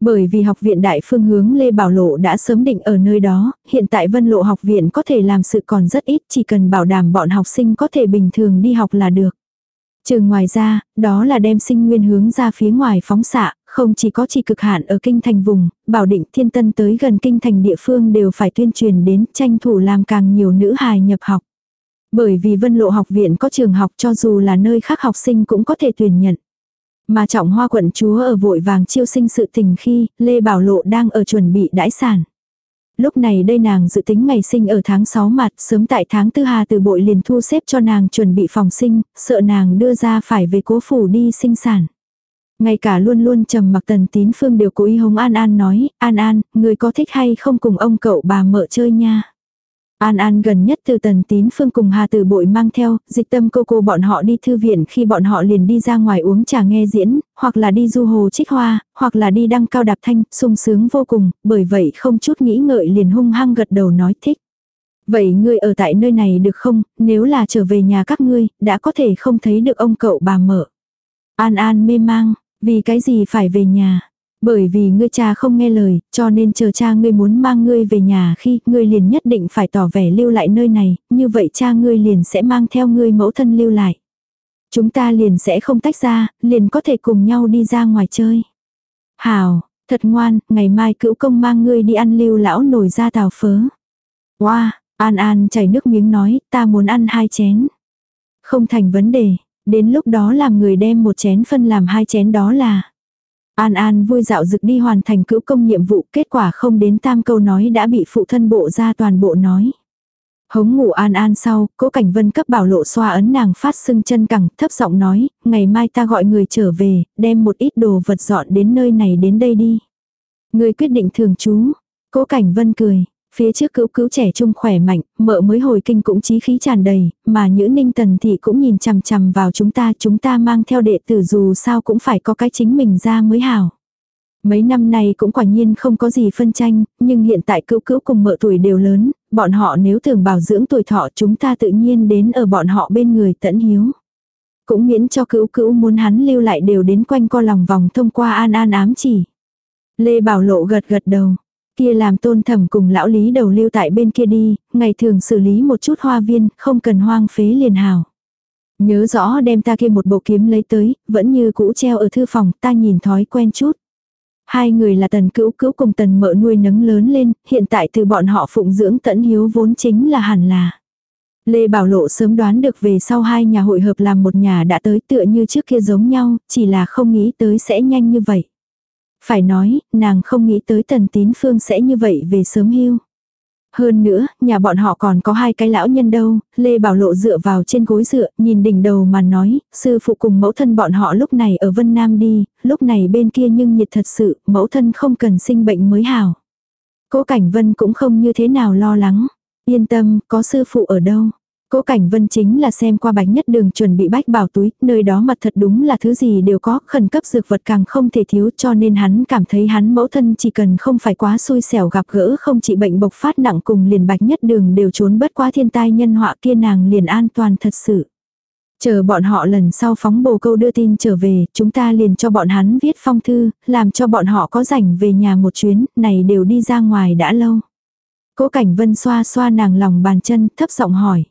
Bởi vì học viện đại phương hướng Lê Bảo Lộ đã sớm định ở nơi đó, hiện tại vân lộ học viện có thể làm sự còn rất ít chỉ cần bảo đảm bọn học sinh có thể bình thường đi học là được. trừ ngoài ra, đó là đem sinh nguyên hướng ra phía ngoài phóng xạ, không chỉ có chỉ cực hạn ở kinh thành vùng, bảo định thiên tân tới gần kinh thành địa phương đều phải tuyên truyền đến tranh thủ làm càng nhiều nữ hài nhập học. Bởi vì vân lộ học viện có trường học cho dù là nơi khác học sinh cũng có thể tuyển nhận. Mà trọng hoa quận chúa ở vội vàng chiêu sinh sự tình khi Lê Bảo Lộ đang ở chuẩn bị đãi sản. Lúc này đây nàng dự tính ngày sinh ở tháng 6 mặt, sớm tại tháng tư hà từ bội liền thu xếp cho nàng chuẩn bị phòng sinh, sợ nàng đưa ra phải về cố phủ đi sinh sản. Ngay cả luôn luôn trầm mặc tần tín phương đều cố ý hống An An nói, An An, người có thích hay không cùng ông cậu bà mợ chơi nha. An An gần nhất từ tần tín phương cùng Hà Tử Bội mang theo, dịch tâm cô cô bọn họ đi thư viện khi bọn họ liền đi ra ngoài uống trà nghe diễn, hoặc là đi du hồ trích hoa, hoặc là đi đăng cao đạp thanh, sung sướng vô cùng, bởi vậy không chút nghĩ ngợi liền hung hăng gật đầu nói thích. Vậy ngươi ở tại nơi này được không, nếu là trở về nhà các ngươi, đã có thể không thấy được ông cậu bà mở. An An mê mang, vì cái gì phải về nhà? Bởi vì ngươi cha không nghe lời, cho nên chờ cha ngươi muốn mang ngươi về nhà khi ngươi liền nhất định phải tỏ vẻ lưu lại nơi này, như vậy cha ngươi liền sẽ mang theo ngươi mẫu thân lưu lại. Chúng ta liền sẽ không tách ra, liền có thể cùng nhau đi ra ngoài chơi. Hào, thật ngoan, ngày mai cữu công mang ngươi đi ăn lưu lão nổi ra tàu phớ. Wow, An An chảy nước miếng nói, ta muốn ăn hai chén. Không thành vấn đề, đến lúc đó làm người đem một chén phân làm hai chén đó là. An An vui dạo dực đi hoàn thành cữu công nhiệm vụ, kết quả không đến tam câu nói đã bị phụ thân bộ ra toàn bộ nói. Hống ngủ An An sau, cố cảnh vân cấp bảo lộ xoa ấn nàng phát sưng chân cẳng, thấp giọng nói, ngày mai ta gọi người trở về, đem một ít đồ vật dọn đến nơi này đến đây đi. Người quyết định thường trú. Cố cảnh vân cười, Phía trước cứu cứu trẻ trung khỏe mạnh, mợ mới hồi kinh cũng chí khí tràn đầy, mà nhữ ninh tần thị cũng nhìn chằm chằm vào chúng ta, chúng ta mang theo đệ tử dù sao cũng phải có cái chính mình ra mới hảo. Mấy năm nay cũng quả nhiên không có gì phân tranh, nhưng hiện tại cứu cứu cùng mợ tuổi đều lớn, bọn họ nếu thường bảo dưỡng tuổi thọ chúng ta tự nhiên đến ở bọn họ bên người tẫn hiếu. Cũng miễn cho cứu cứu muốn hắn lưu lại đều đến quanh co lòng vòng thông qua an an ám chỉ. Lê Bảo Lộ gật gật đầu. Kia làm tôn thẩm cùng lão lý đầu lưu tại bên kia đi, ngày thường xử lý một chút hoa viên, không cần hoang phế liền hào. Nhớ rõ đem ta kia một bộ kiếm lấy tới, vẫn như cũ treo ở thư phòng, ta nhìn thói quen chút. Hai người là tần cữu cữu cùng tần mợ nuôi nấng lớn lên, hiện tại từ bọn họ phụng dưỡng tẫn hiếu vốn chính là hẳn là. Lê Bảo Lộ sớm đoán được về sau hai nhà hội hợp làm một nhà đã tới tựa như trước kia giống nhau, chỉ là không nghĩ tới sẽ nhanh như vậy. Phải nói, nàng không nghĩ tới tần tín phương sẽ như vậy về sớm hưu. Hơn nữa, nhà bọn họ còn có hai cái lão nhân đâu, Lê Bảo Lộ dựa vào trên gối dựa, nhìn đỉnh đầu mà nói, sư phụ cùng mẫu thân bọn họ lúc này ở Vân Nam đi, lúc này bên kia nhưng nhiệt thật sự, mẫu thân không cần sinh bệnh mới hảo. Cố Cảnh Vân cũng không như thế nào lo lắng. Yên tâm, có sư phụ ở đâu. Cố Cảnh Vân chính là xem qua bánh nhất đường chuẩn bị bách bảo túi, nơi đó mặt thật đúng là thứ gì đều có, khẩn cấp dược vật càng không thể thiếu cho nên hắn cảm thấy hắn mẫu thân chỉ cần không phải quá xui xẻo gặp gỡ không chỉ bệnh bộc phát nặng cùng liền bạch nhất đường đều trốn bất qua thiên tai nhân họa kia nàng liền an toàn thật sự. Chờ bọn họ lần sau phóng bồ câu đưa tin trở về, chúng ta liền cho bọn hắn viết phong thư, làm cho bọn họ có rảnh về nhà một chuyến, này đều đi ra ngoài đã lâu. Cố Cảnh Vân xoa xoa nàng lòng bàn chân, thấp giọng hỏi.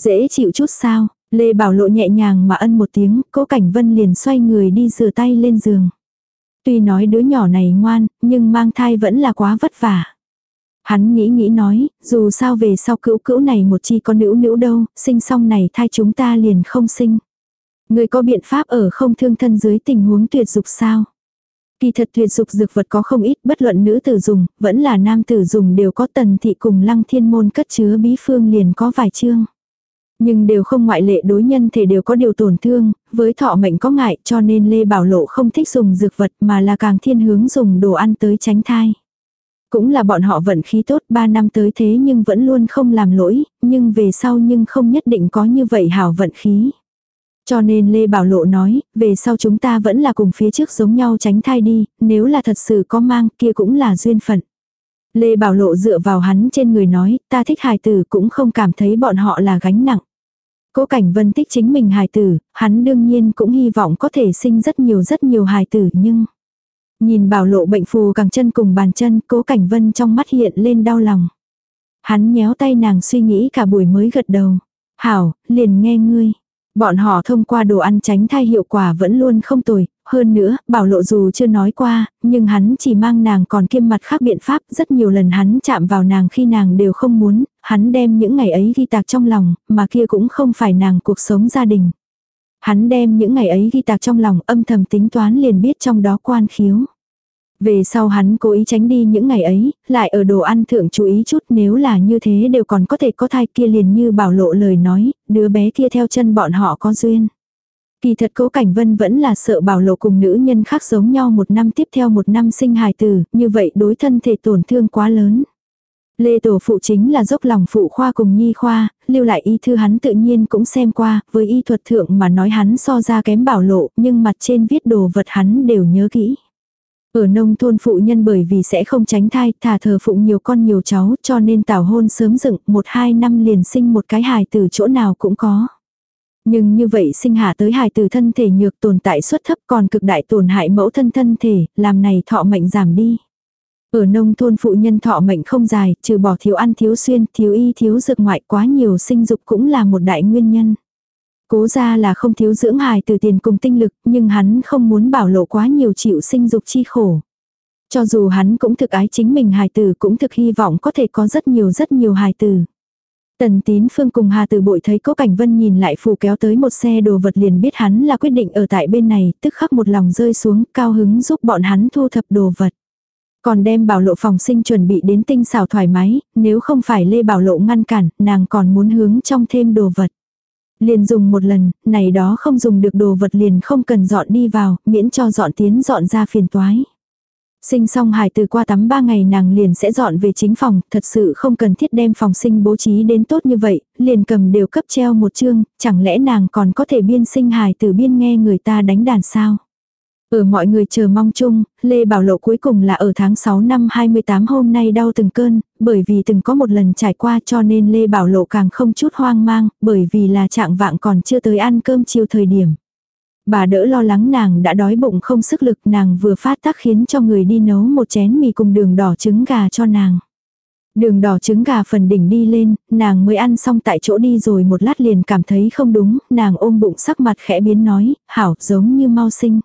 Dễ chịu chút sao? Lê Bảo Lộ nhẹ nhàng mà ân một tiếng, cố Cảnh Vân liền xoay người đi rửa tay lên giường. Tuy nói đứa nhỏ này ngoan, nhưng mang thai vẫn là quá vất vả. Hắn nghĩ nghĩ nói, dù sao về sau cữu cữu này một chi con nữ nữ đâu, sinh xong này thai chúng ta liền không sinh. Người có biện pháp ở không thương thân dưới tình huống tuyệt dục sao? Kỳ thật tuyệt dục dược vật có không ít bất luận nữ tử dùng, vẫn là nam tử dùng đều có tần thị cùng lăng thiên môn cất chứa bí phương liền có vài chương. Nhưng đều không ngoại lệ đối nhân thể đều có điều tổn thương, với thọ mệnh có ngại cho nên Lê Bảo Lộ không thích dùng dược vật mà là càng thiên hướng dùng đồ ăn tới tránh thai. Cũng là bọn họ vận khí tốt 3 năm tới thế nhưng vẫn luôn không làm lỗi, nhưng về sau nhưng không nhất định có như vậy hảo vận khí. Cho nên Lê Bảo Lộ nói, về sau chúng ta vẫn là cùng phía trước giống nhau tránh thai đi, nếu là thật sự có mang kia cũng là duyên phận. Lê Bảo Lộ dựa vào hắn trên người nói, ta thích hài tử cũng không cảm thấy bọn họ là gánh nặng. Cố Cảnh Vân thích chính mình hài tử, hắn đương nhiên cũng hy vọng có thể sinh rất nhiều rất nhiều hài tử nhưng... Nhìn bảo lộ bệnh phù càng chân cùng bàn chân, cố Cảnh Vân trong mắt hiện lên đau lòng. Hắn nhéo tay nàng suy nghĩ cả buổi mới gật đầu. Hảo, liền nghe ngươi. Bọn họ thông qua đồ ăn tránh thai hiệu quả vẫn luôn không tồi, hơn nữa, bảo lộ dù chưa nói qua, nhưng hắn chỉ mang nàng còn kiêm mặt khác biện pháp, rất nhiều lần hắn chạm vào nàng khi nàng đều không muốn, hắn đem những ngày ấy ghi tạc trong lòng, mà kia cũng không phải nàng cuộc sống gia đình. Hắn đem những ngày ấy ghi tạc trong lòng âm thầm tính toán liền biết trong đó quan khiếu. Về sau hắn cố ý tránh đi những ngày ấy, lại ở đồ ăn thượng chú ý chút nếu là như thế đều còn có thể có thai kia liền như bảo lộ lời nói, đứa bé kia theo chân bọn họ có duyên. Kỳ thật cố cảnh vân vẫn là sợ bảo lộ cùng nữ nhân khác giống nhau một năm tiếp theo một năm sinh hài tử, như vậy đối thân thể tổn thương quá lớn. Lê Tổ phụ chính là dốc lòng phụ khoa cùng nhi khoa, lưu lại y thư hắn tự nhiên cũng xem qua, với y thuật thượng mà nói hắn so ra kém bảo lộ, nhưng mặt trên viết đồ vật hắn đều nhớ kỹ. Ở nông thôn phụ nhân bởi vì sẽ không tránh thai, thả thờ phụng nhiều con nhiều cháu, cho nên tảo hôn sớm dựng, một hai năm liền sinh một cái hài từ chỗ nào cũng có. Nhưng như vậy sinh hạ tới hài từ thân thể nhược tồn tại suất thấp còn cực đại tổn hại mẫu thân thân thể, làm này thọ mệnh giảm đi. Ở nông thôn phụ nhân thọ mệnh không dài, trừ bỏ thiếu ăn thiếu xuyên, thiếu y thiếu dược ngoại quá nhiều sinh dục cũng là một đại nguyên nhân. Cố ra là không thiếu dưỡng hài từ tiền cùng tinh lực, nhưng hắn không muốn bảo lộ quá nhiều chịu sinh dục chi khổ. Cho dù hắn cũng thực ái chính mình hài tử cũng thực hy vọng có thể có rất nhiều rất nhiều hài tử. Tần tín phương cùng Hà Tử Bội thấy Cố Cảnh Vân nhìn lại phù kéo tới một xe đồ vật liền biết hắn là quyết định ở tại bên này, tức khắc một lòng rơi xuống, cao hứng giúp bọn hắn thu thập đồ vật. Còn đem bảo lộ phòng sinh chuẩn bị đến tinh xảo thoải mái, nếu không phải Lê Bảo lộ ngăn cản, nàng còn muốn hướng trong thêm đồ vật. Liền dùng một lần, này đó không dùng được đồ vật liền không cần dọn đi vào, miễn cho dọn tiến dọn ra phiền toái. Sinh xong hài từ qua tắm ba ngày nàng liền sẽ dọn về chính phòng, thật sự không cần thiết đem phòng sinh bố trí đến tốt như vậy, liền cầm đều cấp treo một chương, chẳng lẽ nàng còn có thể biên sinh hài từ biên nghe người ta đánh đàn sao? Ở mọi người chờ mong chung, Lê Bảo Lộ cuối cùng là ở tháng 6 năm 28 hôm nay đau từng cơn, bởi vì từng có một lần trải qua cho nên Lê Bảo Lộ càng không chút hoang mang, bởi vì là trạng vạng còn chưa tới ăn cơm chiều thời điểm. Bà đỡ lo lắng nàng đã đói bụng không sức lực nàng vừa phát tác khiến cho người đi nấu một chén mì cùng đường đỏ trứng gà cho nàng. Đường đỏ trứng gà phần đỉnh đi lên, nàng mới ăn xong tại chỗ đi rồi một lát liền cảm thấy không đúng, nàng ôm bụng sắc mặt khẽ biến nói, hảo, giống như mau sinh.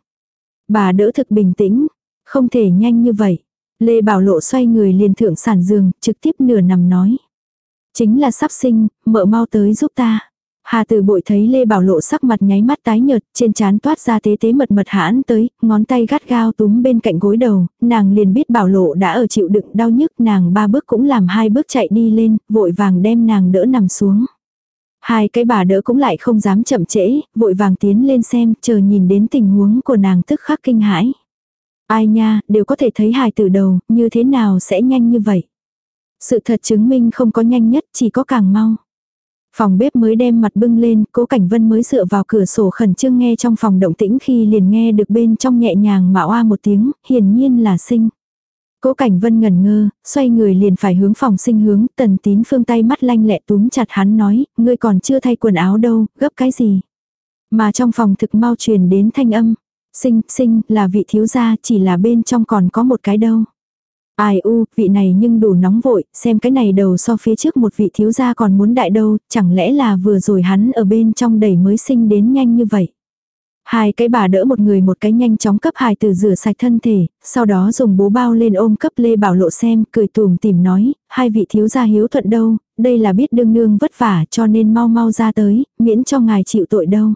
Bà đỡ thực bình tĩnh, không thể nhanh như vậy. Lê Bảo Lộ xoay người liền thượng sản giường, trực tiếp nửa nằm nói. Chính là sắp sinh, mợ mau tới giúp ta. Hà Tử Bội thấy Lê Bảo Lộ sắc mặt nháy mắt tái nhợt, trên trán toát ra tế tế mật mật hãn tới, ngón tay gắt gao túm bên cạnh gối đầu, nàng liền biết Bảo Lộ đã ở chịu đựng đau nhức, nàng ba bước cũng làm hai bước chạy đi lên, vội vàng đem nàng đỡ nằm xuống. Hai cái bà đỡ cũng lại không dám chậm trễ, vội vàng tiến lên xem, chờ nhìn đến tình huống của nàng tức khắc kinh hãi. Ai nha, đều có thể thấy hài từ đầu, như thế nào sẽ nhanh như vậy. Sự thật chứng minh không có nhanh nhất, chỉ có càng mau. Phòng bếp mới đem mặt bưng lên, cố cảnh vân mới dựa vào cửa sổ khẩn trương nghe trong phòng động tĩnh khi liền nghe được bên trong nhẹ nhàng mà oa một tiếng, hiển nhiên là sinh. Cố cảnh vân ngẩn ngơ, xoay người liền phải hướng phòng sinh hướng, tần tín phương tay mắt lanh lẹ túm chặt hắn nói, ngươi còn chưa thay quần áo đâu, gấp cái gì. Mà trong phòng thực mau truyền đến thanh âm, sinh, sinh, là vị thiếu gia, chỉ là bên trong còn có một cái đâu. Ai u, vị này nhưng đủ nóng vội, xem cái này đầu so phía trước một vị thiếu gia còn muốn đại đâu, chẳng lẽ là vừa rồi hắn ở bên trong đẩy mới sinh đến nhanh như vậy. Hai cái bà đỡ một người một cái nhanh chóng cấp hài từ rửa sạch thân thể, sau đó dùng bố bao lên ôm cấp Lê Bảo Lộ xem, cười tùm tìm nói, hai vị thiếu gia hiếu thuận đâu, đây là biết đương nương vất vả cho nên mau mau ra tới, miễn cho ngài chịu tội đâu.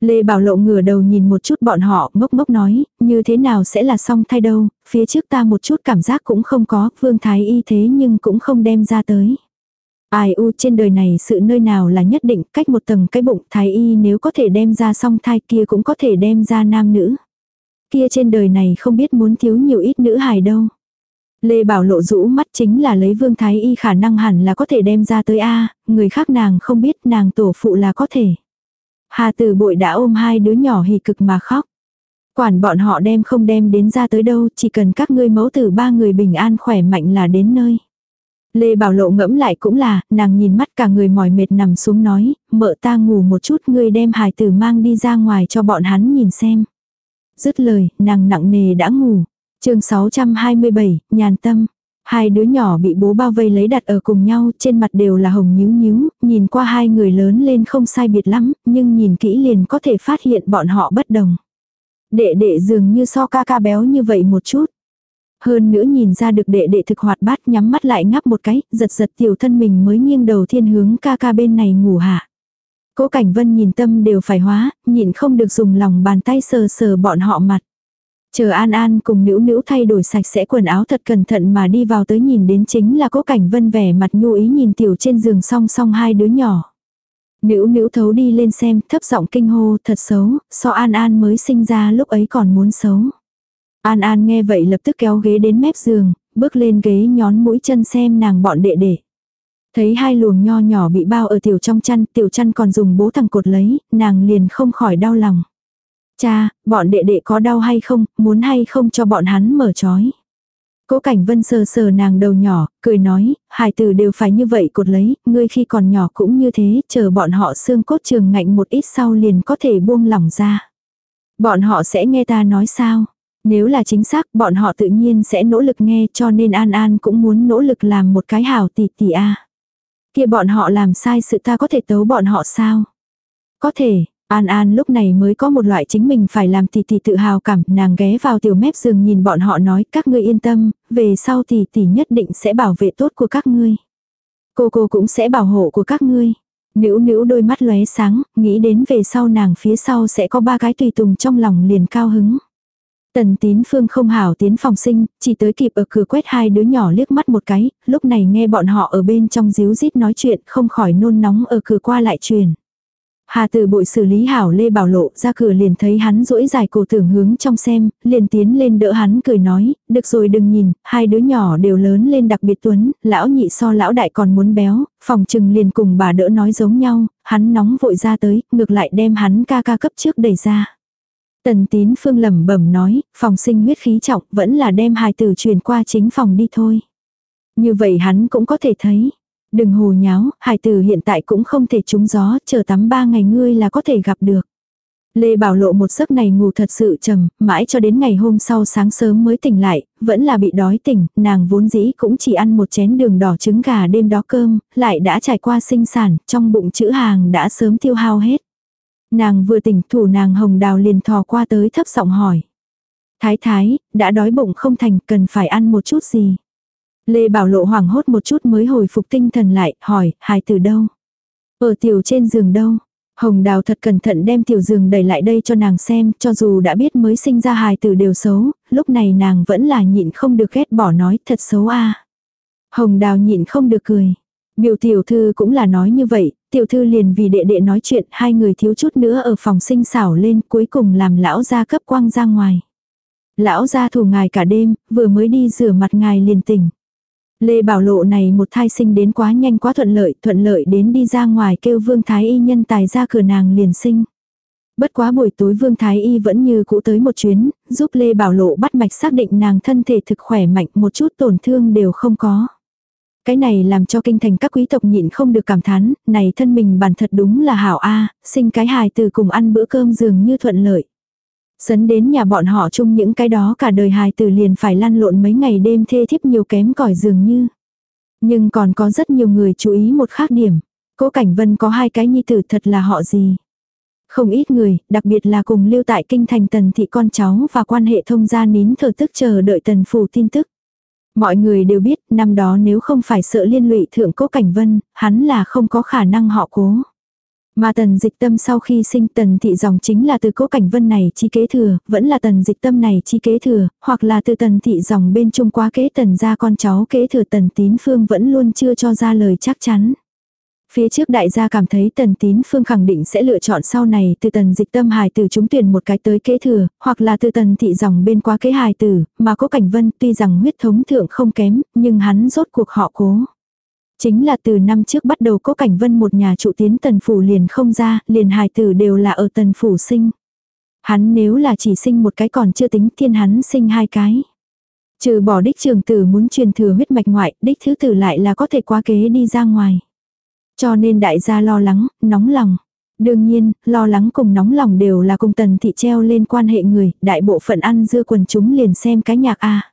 Lê Bảo Lộ ngửa đầu nhìn một chút bọn họ, ngốc ngốc nói, như thế nào sẽ là song thay đâu, phía trước ta một chút cảm giác cũng không có, vương thái y thế nhưng cũng không đem ra tới. Ai u trên đời này sự nơi nào là nhất định, cách một tầng cái bụng thái y nếu có thể đem ra song thai kia cũng có thể đem ra nam nữ. Kia trên đời này không biết muốn thiếu nhiều ít nữ hài đâu. Lê Bảo Lộ rũ mắt chính là lấy vương thái y khả năng hẳn là có thể đem ra tới A, người khác nàng không biết nàng tổ phụ là có thể. Hà tử bội đã ôm hai đứa nhỏ hì cực mà khóc. Quản bọn họ đem không đem đến ra tới đâu, chỉ cần các ngươi mẫu tử ba người bình an khỏe mạnh là đến nơi. Lê Bảo Lộ ngẫm lại cũng là, nàng nhìn mắt cả người mỏi mệt nằm xuống nói, mợ ta ngủ một chút ngươi đem hài tử mang đi ra ngoài cho bọn hắn nhìn xem. Dứt lời, nàng nặng nề đã ngủ. chương 627, nhàn tâm. Hai đứa nhỏ bị bố bao vây lấy đặt ở cùng nhau, trên mặt đều là hồng nhíu nhíu, nhìn qua hai người lớn lên không sai biệt lắm, nhưng nhìn kỹ liền có thể phát hiện bọn họ bất đồng. Đệ đệ dường như so ca ca béo như vậy một chút. Hơn nữa nhìn ra được đệ đệ thực hoạt bát nhắm mắt lại ngắp một cái, giật giật tiểu thân mình mới nghiêng đầu thiên hướng ca ca bên này ngủ hạ. Cố Cảnh Vân nhìn tâm đều phải hóa, nhịn không được dùng lòng bàn tay sờ sờ bọn họ mặt. Chờ An An cùng nữ nữ thay đổi sạch sẽ quần áo thật cẩn thận mà đi vào tới nhìn đến chính là cố cảnh vân vẻ mặt nhu ý nhìn tiểu trên giường song song hai đứa nhỏ. Nữ nữ thấu đi lên xem thấp giọng kinh hô thật xấu, so An An mới sinh ra lúc ấy còn muốn xấu. An An nghe vậy lập tức kéo ghế đến mép giường, bước lên ghế nhón mũi chân xem nàng bọn đệ đệ. Thấy hai luồng nho nhỏ bị bao ở tiểu trong chăn, tiểu chăn còn dùng bố thằng cột lấy, nàng liền không khỏi đau lòng. Cha, bọn đệ đệ có đau hay không, muốn hay không cho bọn hắn mở trói. Cố Cảnh Vân sờ sờ nàng đầu nhỏ, cười nói, hài tử đều phải như vậy cột lấy, ngươi khi còn nhỏ cũng như thế, chờ bọn họ xương cốt trường ngạnh một ít sau liền có thể buông lỏng ra. Bọn họ sẽ nghe ta nói sao? Nếu là chính xác, bọn họ tự nhiên sẽ nỗ lực nghe cho nên An An cũng muốn nỗ lực làm một cái hảo tỷ tỷ a. Kia bọn họ làm sai sự ta có thể tấu bọn họ sao? Có thể, An An lúc này mới có một loại chính mình phải làm tỷ tỷ tự hào cảm, nàng ghé vào tiểu mép giường nhìn bọn họ nói các ngươi yên tâm, về sau tỷ tỷ nhất định sẽ bảo vệ tốt của các ngươi. Cô cô cũng sẽ bảo hộ của các ngươi. Nữ nữ đôi mắt lóe sáng, nghĩ đến về sau nàng phía sau sẽ có ba cái tùy tùng trong lòng liền cao hứng. Tần tín phương không hảo tiến phòng sinh, chỉ tới kịp ở cửa quét hai đứa nhỏ liếc mắt một cái, lúc này nghe bọn họ ở bên trong díu rít nói chuyện không khỏi nôn nóng ở cửa qua lại truyền. Hà từ bội xử lý hảo Lê Bảo Lộ ra cửa liền thấy hắn rỗi dài cổ tưởng hướng trong xem, liền tiến lên đỡ hắn cười nói, được rồi đừng nhìn, hai đứa nhỏ đều lớn lên đặc biệt tuấn, lão nhị so lão đại còn muốn béo, phòng trừng liền cùng bà đỡ nói giống nhau, hắn nóng vội ra tới, ngược lại đem hắn ca ca cấp trước đẩy ra. Tần tín phương lẩm bẩm nói, phòng sinh huyết khí trọng vẫn là đem hài tử truyền qua chính phòng đi thôi. Như vậy hắn cũng có thể thấy, Đừng hồ nháo, hài tử hiện tại cũng không thể trúng gió, chờ tắm ba ngày ngươi là có thể gặp được. Lê Bảo Lộ một giấc này ngủ thật sự trầm, mãi cho đến ngày hôm sau sáng sớm mới tỉnh lại, vẫn là bị đói tỉnh, nàng vốn dĩ cũng chỉ ăn một chén đường đỏ trứng gà đêm đó cơm, lại đã trải qua sinh sản, trong bụng chữ hàng đã sớm tiêu hao hết. Nàng vừa tỉnh thủ nàng hồng đào liền thò qua tới thấp giọng hỏi. Thái thái, đã đói bụng không thành, cần phải ăn một chút gì. Lê Bảo Lộ hoảng hốt một chút mới hồi phục tinh thần lại, hỏi, hài từ đâu? Ở tiểu trên giường đâu? Hồng Đào thật cẩn thận đem tiểu giường đẩy lại đây cho nàng xem, cho dù đã biết mới sinh ra hài tử đều xấu, lúc này nàng vẫn là nhịn không được ghét bỏ nói thật xấu a. Hồng Đào nhịn không được cười. Biểu tiểu thư cũng là nói như vậy, tiểu thư liền vì đệ đệ nói chuyện, hai người thiếu chút nữa ở phòng sinh xảo lên, cuối cùng làm lão gia cấp quang ra ngoài. Lão gia thủ ngài cả đêm, vừa mới đi rửa mặt ngài liền tỉnh. Lê Bảo Lộ này một thai sinh đến quá nhanh quá thuận lợi, thuận lợi đến đi ra ngoài kêu Vương Thái Y nhân tài ra cửa nàng liền sinh. Bất quá buổi tối Vương Thái Y vẫn như cũ tới một chuyến, giúp Lê Bảo Lộ bắt mạch xác định nàng thân thể thực khỏe mạnh một chút tổn thương đều không có. Cái này làm cho kinh thành các quý tộc nhịn không được cảm thán, này thân mình bản thật đúng là hảo a sinh cái hài từ cùng ăn bữa cơm dường như thuận lợi. Sấn đến nhà bọn họ chung những cái đó cả đời hài từ liền phải lăn lộn mấy ngày đêm thê thiếp nhiều kém cỏi dường như. Nhưng còn có rất nhiều người chú ý một khác điểm. Cố Cảnh Vân có hai cái nhi tử thật là họ gì. Không ít người, đặc biệt là cùng lưu tại kinh thành tần thị con cháu và quan hệ thông gia nín thờ tức chờ đợi tần phủ tin tức. Mọi người đều biết năm đó nếu không phải sợ liên lụy thượng cố cảnh vân, hắn là không có khả năng họ cố. Mà tần dịch tâm sau khi sinh tần thị dòng chính là từ cố cảnh vân này chi kế thừa, vẫn là tần dịch tâm này chi kế thừa, hoặc là từ tần thị dòng bên trung quá kế tần ra con cháu kế thừa tần tín phương vẫn luôn chưa cho ra lời chắc chắn. Phía trước đại gia cảm thấy tần tín phương khẳng định sẽ lựa chọn sau này từ tần dịch tâm hài tử chúng tuyển một cái tới kế thừa, hoặc là từ tần thị dòng bên qua kế hài tử, mà có cảnh vân tuy rằng huyết thống thượng không kém, nhưng hắn rốt cuộc họ cố. Chính là từ năm trước bắt đầu có cảnh vân một nhà trụ tiến tần phủ liền không ra, liền hài tử đều là ở tần phủ sinh. Hắn nếu là chỉ sinh một cái còn chưa tính thiên hắn sinh hai cái. Trừ bỏ đích trường tử muốn truyền thừa huyết mạch ngoại, đích thứ tử lại là có thể qua kế đi ra ngoài. Cho nên đại gia lo lắng, nóng lòng. Đương nhiên, lo lắng cùng nóng lòng đều là cùng tần thị treo lên quan hệ người, đại bộ phận ăn dưa quần chúng liền xem cái nhạc A.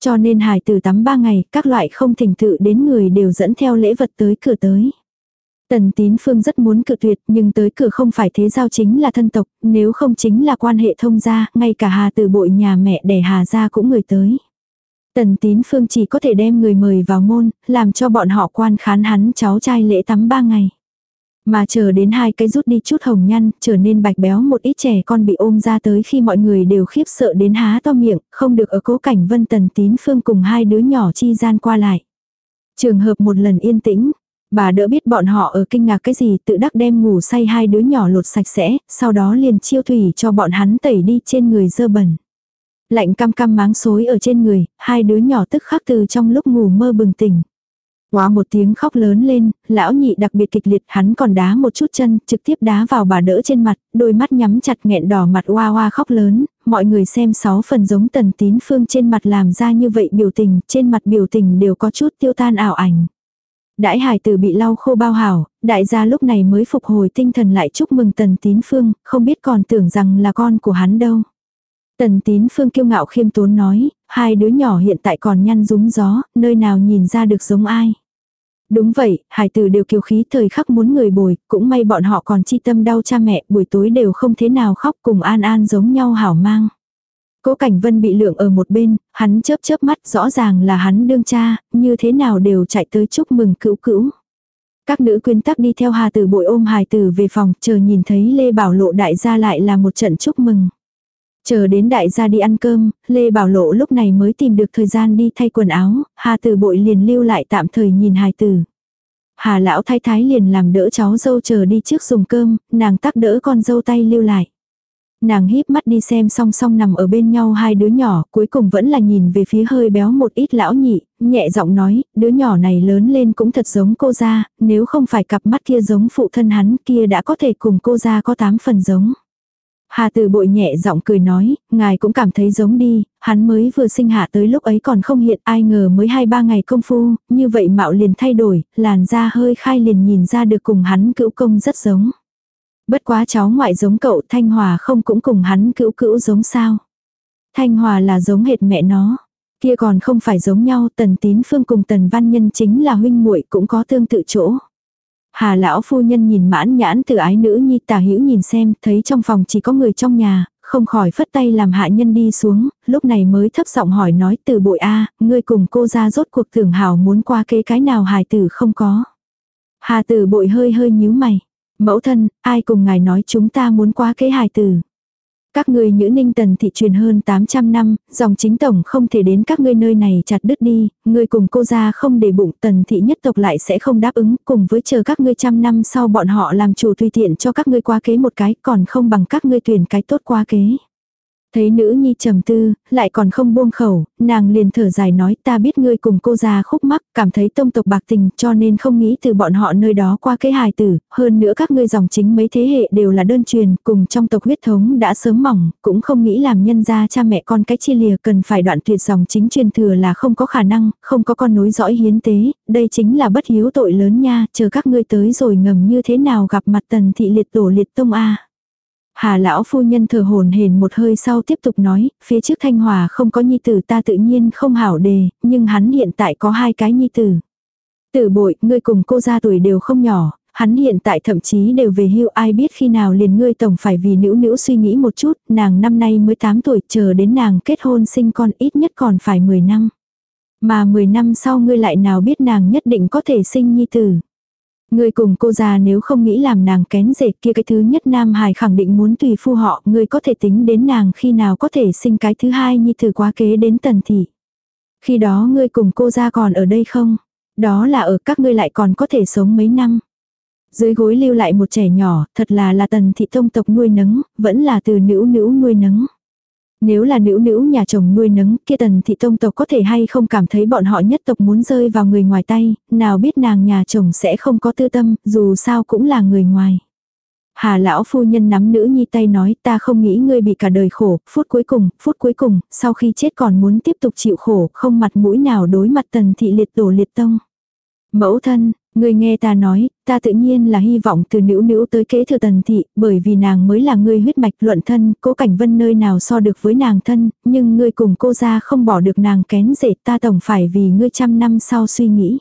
Cho nên hài từ tắm ba ngày, các loại không thỉnh tự đến người đều dẫn theo lễ vật tới cửa tới. Tần tín phương rất muốn cự tuyệt nhưng tới cửa không phải thế giao chính là thân tộc, nếu không chính là quan hệ thông gia, ngay cả hà từ bội nhà mẹ đẻ hà ra cũng người tới. Tần tín phương chỉ có thể đem người mời vào môn, làm cho bọn họ quan khán hắn cháu trai lễ tắm ba ngày. Mà chờ đến hai cái rút đi chút hồng nhăn, trở nên bạch béo một ít trẻ con bị ôm ra tới khi mọi người đều khiếp sợ đến há to miệng, không được ở cố cảnh vân tần tín phương cùng hai đứa nhỏ chi gian qua lại. Trường hợp một lần yên tĩnh, bà đỡ biết bọn họ ở kinh ngạc cái gì tự đắc đem ngủ say hai đứa nhỏ lột sạch sẽ, sau đó liền chiêu thủy cho bọn hắn tẩy đi trên người dơ bẩn. Lạnh cam cam máng xối ở trên người, hai đứa nhỏ tức khắc từ trong lúc ngủ mơ bừng tỉnh. Quá một tiếng khóc lớn lên, lão nhị đặc biệt kịch liệt hắn còn đá một chút chân, trực tiếp đá vào bà đỡ trên mặt, đôi mắt nhắm chặt nghẹn đỏ mặt hoa hoa khóc lớn, mọi người xem sáu phần giống tần tín phương trên mặt làm ra như vậy biểu tình, trên mặt biểu tình đều có chút tiêu tan ảo ảnh. Đãi hải tử bị lau khô bao hảo, đại gia lúc này mới phục hồi tinh thần lại chúc mừng tần tín phương, không biết còn tưởng rằng là con của hắn đâu. Tần tín phương kiêu ngạo khiêm tốn nói, hai đứa nhỏ hiện tại còn nhăn rúng gió, nơi nào nhìn ra được giống ai. Đúng vậy, hải tử đều kiêu khí thời khắc muốn người bồi, cũng may bọn họ còn chi tâm đau cha mẹ, buổi tối đều không thế nào khóc cùng an an giống nhau hảo mang. Cố Cảnh Vân bị lượng ở một bên, hắn chớp chớp mắt rõ ràng là hắn đương cha, như thế nào đều chạy tới chúc mừng cữu cữu. Các nữ quyến tắc đi theo Hà Tử bội ôm hài tử về phòng, chờ nhìn thấy Lê Bảo Lộ đại gia lại là một trận chúc mừng. Chờ đến đại gia đi ăn cơm, Lê Bảo Lộ lúc này mới tìm được thời gian đi thay quần áo, Hà Tử bội liền lưu lại tạm thời nhìn hài tử. Hà lão thái thái liền làm đỡ cháu dâu chờ đi trước dùng cơm, nàng tắc đỡ con dâu tay lưu lại. Nàng híp mắt đi xem song song nằm ở bên nhau hai đứa nhỏ, cuối cùng vẫn là nhìn về phía hơi béo một ít lão nhị, nhẹ giọng nói, đứa nhỏ này lớn lên cũng thật giống cô ra, nếu không phải cặp mắt kia giống phụ thân hắn kia đã có thể cùng cô ra có tám phần giống. Hà từ bội nhẹ giọng cười nói, ngài cũng cảm thấy giống đi, hắn mới vừa sinh hạ tới lúc ấy còn không hiện ai ngờ mới hai ba ngày công phu, như vậy mạo liền thay đổi, làn da hơi khai liền nhìn ra được cùng hắn cữu công rất giống. Bất quá cháu ngoại giống cậu Thanh Hòa không cũng cùng hắn cữu cữu giống sao. Thanh Hòa là giống hệt mẹ nó. Kia còn không phải giống nhau, Tần Tín Phương cùng Tần Văn Nhân chính là huynh muội cũng có tương tự chỗ. Hà lão phu nhân nhìn mãn nhãn từ ái nữ nhi tả hữu nhìn xem, thấy trong phòng chỉ có người trong nhà, không khỏi phất tay làm hạ nhân đi xuống, lúc này mới thấp giọng hỏi nói từ bội A, ngươi cùng cô ra rốt cuộc tưởng hảo muốn qua kế cái nào hài tử không có. Hà tử bội hơi hơi nhíu mày. Mẫu thân, ai cùng ngài nói chúng ta muốn qua kế hài tử. Các ngươi nhữ ninh tần thị truyền hơn 800 năm, dòng chính tổng không thể đến các ngươi nơi này chặt đứt đi, ngươi cùng cô ra không để bụng tần thị nhất tộc lại sẽ không đáp ứng, cùng với chờ các ngươi trăm năm sau bọn họ làm chủ tùy tiện cho các ngươi qua kế một cái, còn không bằng các ngươi tuyển cái tốt qua kế. Thấy nữ nhi trầm tư, lại còn không buông khẩu, nàng liền thở dài nói ta biết ngươi cùng cô già khúc mắc, cảm thấy tông tộc bạc tình cho nên không nghĩ từ bọn họ nơi đó qua cái hài tử, hơn nữa các ngươi dòng chính mấy thế hệ đều là đơn truyền, cùng trong tộc huyết thống đã sớm mỏng, cũng không nghĩ làm nhân gia cha mẹ con cái chia lìa cần phải đoạn tuyệt dòng chính truyền thừa là không có khả năng, không có con nối dõi hiến tế, đây chính là bất hiếu tội lớn nha, chờ các ngươi tới rồi ngầm như thế nào gặp mặt tần thị liệt tổ liệt tông a. Hà lão phu nhân thở hồn hển một hơi sau tiếp tục nói, phía trước Thanh Hòa không có nhi tử ta tự nhiên không hảo đề, nhưng hắn hiện tại có hai cái nhi tử. Tử bội, ngươi cùng cô gia tuổi đều không nhỏ, hắn hiện tại thậm chí đều về hưu ai biết khi nào liền ngươi tổng phải vì nữ nữ suy nghĩ một chút, nàng năm nay mới 8 tuổi chờ đến nàng kết hôn sinh con ít nhất còn phải 10 năm. Mà 10 năm sau ngươi lại nào biết nàng nhất định có thể sinh nhi tử. Ngươi cùng cô già nếu không nghĩ làm nàng kén rể kia cái thứ nhất Nam Hải khẳng định muốn tùy phu họ, ngươi có thể tính đến nàng khi nào có thể sinh cái thứ hai như thử quá kế đến tần thị. Khi đó ngươi cùng cô ra còn ở đây không? Đó là ở các ngươi lại còn có thể sống mấy năm. Dưới gối lưu lại một trẻ nhỏ, thật là là tần thị tông tộc nuôi nấng, vẫn là từ nữ nữ nuôi nấng. Nếu là nữ nữ nhà chồng nuôi nấng, kia tần thị tông tộc có thể hay không cảm thấy bọn họ nhất tộc muốn rơi vào người ngoài tay, nào biết nàng nhà chồng sẽ không có tư tâm, dù sao cũng là người ngoài. Hà lão phu nhân nắm nữ nhi tay nói ta không nghĩ ngươi bị cả đời khổ, phút cuối cùng, phút cuối cùng, sau khi chết còn muốn tiếp tục chịu khổ, không mặt mũi nào đối mặt tần thị liệt tổ liệt tông. Mẫu thân, Ngươi nghe ta nói, ta tự nhiên là hy vọng từ nữ nữ tới kế thừa tần thị, bởi vì nàng mới là ngươi huyết mạch luận thân, cố cảnh vân nơi nào so được với nàng thân, nhưng ngươi cùng cô ra không bỏ được nàng kén rể ta tổng phải vì ngươi trăm năm sau suy nghĩ.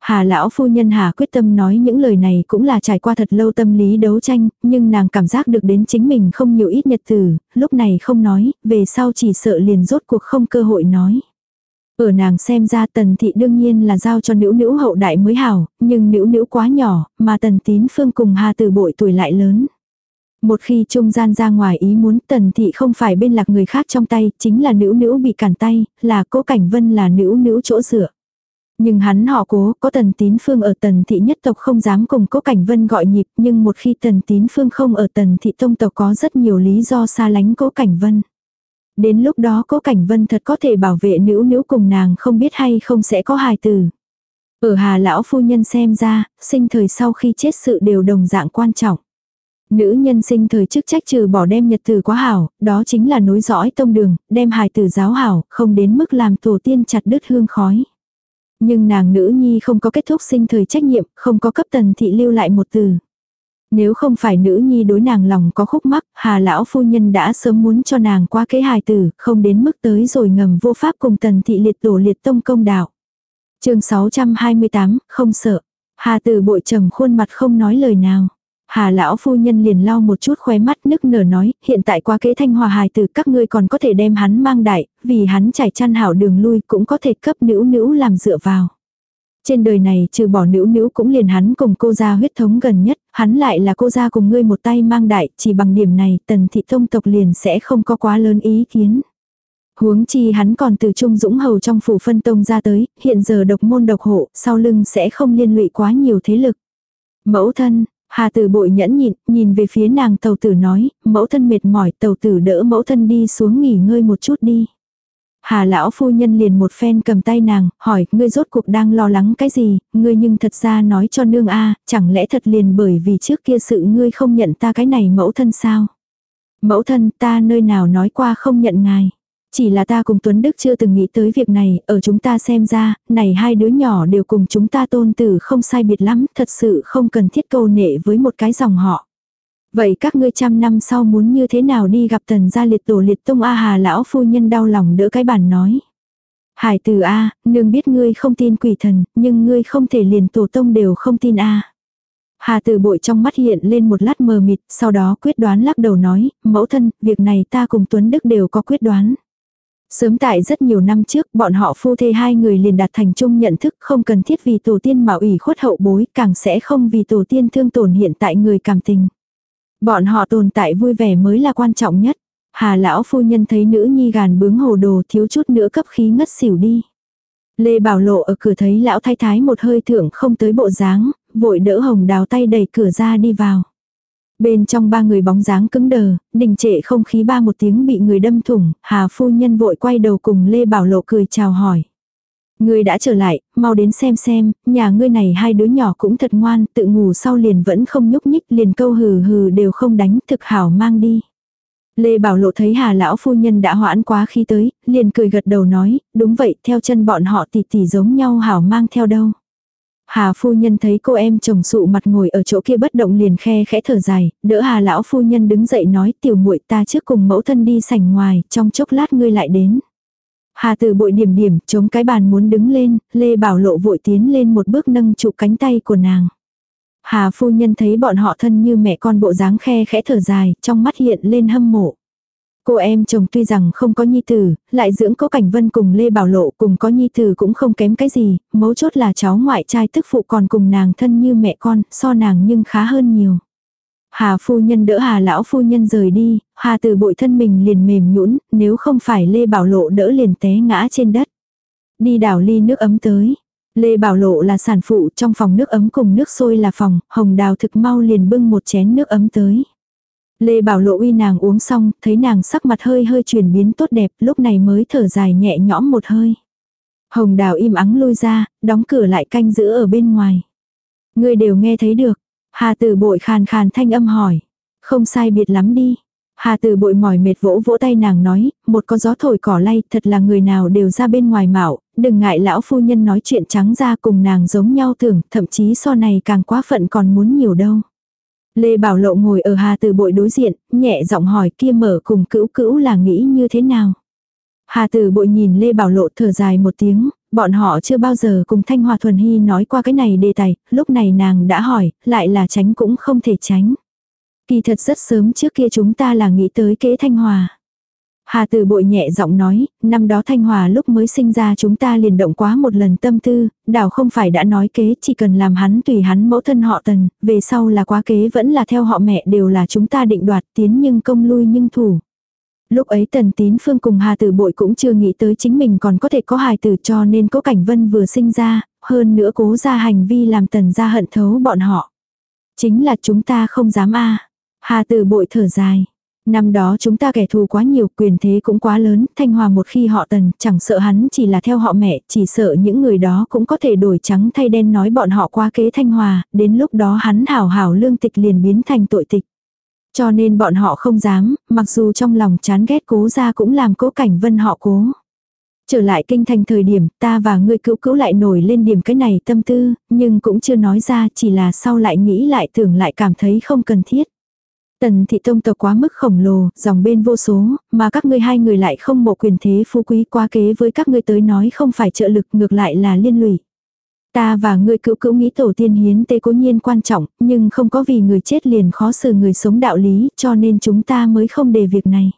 Hà lão phu nhân Hà quyết tâm nói những lời này cũng là trải qua thật lâu tâm lý đấu tranh, nhưng nàng cảm giác được đến chính mình không nhiều ít nhật tử, lúc này không nói, về sau chỉ sợ liền rốt cuộc không cơ hội nói. Ở nàng xem ra tần thị đương nhiên là giao cho nữ nữ hậu đại mới hảo, nhưng nữ nữ quá nhỏ, mà tần tín phương cùng hà từ bội tuổi lại lớn. Một khi trung gian ra ngoài ý muốn tần thị không phải bên lạc người khác trong tay, chính là nữ nữ bị cản tay, là cố cảnh vân là nữ nữ chỗ dựa. Nhưng hắn họ cố, có tần tín phương ở tần thị nhất tộc không dám cùng cố cảnh vân gọi nhịp, nhưng một khi tần tín phương không ở tần thị tông tộc có rất nhiều lý do xa lánh cố cảnh vân. Đến lúc đó cố cảnh vân thật có thể bảo vệ nữ nữ cùng nàng không biết hay không sẽ có hài tử. Ở hà lão phu nhân xem ra, sinh thời sau khi chết sự đều đồng dạng quan trọng. Nữ nhân sinh thời chức trách trừ bỏ đem nhật từ quá hảo, đó chính là nối dõi tông đường, đem hài tử giáo hảo, không đến mức làm tổ tiên chặt đứt hương khói. Nhưng nàng nữ nhi không có kết thúc sinh thời trách nhiệm, không có cấp tần thị lưu lại một từ. Nếu không phải nữ nhi đối nàng lòng có khúc mắc, hà lão phu nhân đã sớm muốn cho nàng qua kế hài tử, không đến mức tới rồi ngầm vô pháp cùng tần thị liệt tổ liệt tông công đạo. chương 628, không sợ. Hà tử bội trầm khuôn mặt không nói lời nào. Hà lão phu nhân liền lau một chút khóe mắt nức nở nói, hiện tại qua kế thanh hòa hài tử các ngươi còn có thể đem hắn mang đại, vì hắn trải chăn hảo đường lui cũng có thể cấp nữ nữ làm dựa vào. Trên đời này trừ bỏ nữ nữ cũng liền hắn cùng cô gia huyết thống gần nhất, hắn lại là cô gia cùng ngươi một tay mang đại, chỉ bằng điểm này tần thị thông tộc liền sẽ không có quá lớn ý kiến. Huống chi hắn còn từ trung dũng hầu trong phủ phân tông ra tới, hiện giờ độc môn độc hộ, sau lưng sẽ không liên lụy quá nhiều thế lực. Mẫu thân, Hà tử bội nhẫn nhịn, nhìn về phía nàng tàu tử nói, mẫu thân mệt mỏi tàu tử đỡ mẫu thân đi xuống nghỉ ngơi một chút đi. Hà lão phu nhân liền một phen cầm tay nàng, hỏi, ngươi rốt cuộc đang lo lắng cái gì, ngươi nhưng thật ra nói cho nương a chẳng lẽ thật liền bởi vì trước kia sự ngươi không nhận ta cái này mẫu thân sao? Mẫu thân ta nơi nào nói qua không nhận ngài. Chỉ là ta cùng Tuấn Đức chưa từng nghĩ tới việc này, ở chúng ta xem ra, này hai đứa nhỏ đều cùng chúng ta tôn tử không sai biệt lắm, thật sự không cần thiết câu nệ với một cái dòng họ. Vậy các ngươi trăm năm sau muốn như thế nào đi gặp tần gia liệt tổ liệt tông A Hà lão phu nhân đau lòng đỡ cái bản nói. Hải tử A, nương biết ngươi không tin quỷ thần, nhưng ngươi không thể liền tổ tông đều không tin A. Hà tử bội trong mắt hiện lên một lát mờ mịt, sau đó quyết đoán lắc đầu nói, mẫu thân, việc này ta cùng Tuấn Đức đều có quyết đoán. Sớm tại rất nhiều năm trước, bọn họ phu thê hai người liền đạt thành chung nhận thức không cần thiết vì tổ tiên mà ủy khuất hậu bối, càng sẽ không vì tổ tiên thương tổn hiện tại người cảm tình. Bọn họ tồn tại vui vẻ mới là quan trọng nhất. Hà lão phu nhân thấy nữ nhi gàn bướng hồ đồ thiếu chút nữa cấp khí ngất xỉu đi. Lê Bảo Lộ ở cửa thấy lão thái thái một hơi thưởng không tới bộ dáng, vội đỡ hồng đào tay đẩy cửa ra đi vào. Bên trong ba người bóng dáng cứng đờ, đình trệ không khí ba một tiếng bị người đâm thủng, Hà phu nhân vội quay đầu cùng Lê Bảo Lộ cười chào hỏi. Ngươi đã trở lại, mau đến xem xem, nhà ngươi này hai đứa nhỏ cũng thật ngoan, tự ngủ sau liền vẫn không nhúc nhích, liền câu hừ hừ đều không đánh, thực hảo mang đi. Lê Bảo Lộ thấy Hà lão phu nhân đã hoãn quá khi tới, liền cười gật đầu nói, đúng vậy, theo chân bọn họ tỷ tỷ giống nhau hảo mang theo đâu. Hà phu nhân thấy cô em chồng sụ mặt ngồi ở chỗ kia bất động liền khe khẽ thở dài, đỡ Hà lão phu nhân đứng dậy nói tiểu muội ta trước cùng mẫu thân đi sảnh ngoài, trong chốc lát ngươi lại đến. Hà từ bội điểm điểm, chống cái bàn muốn đứng lên, Lê Bảo Lộ vội tiến lên một bước nâng trụ cánh tay của nàng. Hà phu nhân thấy bọn họ thân như mẹ con bộ dáng khe khẽ thở dài, trong mắt hiện lên hâm mộ. Cô em chồng tuy rằng không có nhi tử, lại dưỡng cố cảnh vân cùng Lê Bảo Lộ cùng có nhi tử cũng không kém cái gì, mấu chốt là cháu ngoại trai tức phụ còn cùng nàng thân như mẹ con, so nàng nhưng khá hơn nhiều. Hà phu nhân đỡ hà lão phu nhân rời đi, hà từ bội thân mình liền mềm nhũn nếu không phải Lê Bảo Lộ đỡ liền té ngã trên đất. Đi đảo ly nước ấm tới. Lê Bảo Lộ là sản phụ trong phòng nước ấm cùng nước sôi là phòng, hồng đào thực mau liền bưng một chén nước ấm tới. Lê Bảo Lộ uy nàng uống xong, thấy nàng sắc mặt hơi hơi chuyển biến tốt đẹp, lúc này mới thở dài nhẹ nhõm một hơi. Hồng đào im ắng lui ra, đóng cửa lại canh giữ ở bên ngoài. Người đều nghe thấy được. Hà tử bội khàn khàn thanh âm hỏi. Không sai biệt lắm đi. Hà tử bội mỏi mệt vỗ vỗ tay nàng nói, một con gió thổi cỏ lay, thật là người nào đều ra bên ngoài mạo, đừng ngại lão phu nhân nói chuyện trắng ra cùng nàng giống nhau tưởng, thậm chí so này càng quá phận còn muốn nhiều đâu. Lê Bảo Lộ ngồi ở Hà Từ Bội đối diện, nhẹ giọng hỏi kia mở cùng cữu cữu là nghĩ như thế nào. Hà Từ Bội nhìn Lê Bảo Lộ thở dài một tiếng, bọn họ chưa bao giờ cùng Thanh Hòa Thuần Hy nói qua cái này đề tài, lúc này nàng đã hỏi, lại là tránh cũng không thể tránh. Kỳ thật rất sớm trước kia chúng ta là nghĩ tới kế Thanh Hòa. Hà từ bội nhẹ giọng nói, năm đó Thanh Hòa lúc mới sinh ra chúng ta liền động quá một lần tâm tư, đảo không phải đã nói kế chỉ cần làm hắn tùy hắn mẫu thân họ tần, về sau là quá kế vẫn là theo họ mẹ đều là chúng ta định đoạt tiến nhưng công lui nhưng thủ. Lúc ấy tần tín phương cùng Hà Tử bội cũng chưa nghĩ tới chính mình còn có thể có hài tử cho nên cố cảnh vân vừa sinh ra, hơn nữa cố ra hành vi làm tần gia hận thấu bọn họ. Chính là chúng ta không dám a Hà Tử bội thở dài. Năm đó chúng ta kẻ thù quá nhiều, quyền thế cũng quá lớn, Thanh Hòa một khi họ tần, chẳng sợ hắn chỉ là theo họ mẹ, chỉ sợ những người đó cũng có thể đổi trắng thay đen nói bọn họ qua kế Thanh Hòa, đến lúc đó hắn hảo hảo lương tịch liền biến thành tội tịch. Cho nên bọn họ không dám, mặc dù trong lòng chán ghét cố ra cũng làm cố cảnh vân họ cố. Trở lại kinh thành thời điểm ta và ngươi cứu cứu lại nổi lên điểm cái này tâm tư, nhưng cũng chưa nói ra chỉ là sau lại nghĩ lại tưởng lại cảm thấy không cần thiết. Tần thị tông tộc quá mức khổng lồ, dòng bên vô số, mà các ngươi hai người lại không một quyền thế phú quý quá kế với các ngươi tới nói không phải trợ lực ngược lại là liên lụy. Ta và ngươi cữu cữu nghĩ tổ tiên hiến tế cố nhiên quan trọng, nhưng không có vì người chết liền khó xử người sống đạo lý, cho nên chúng ta mới không đề việc này.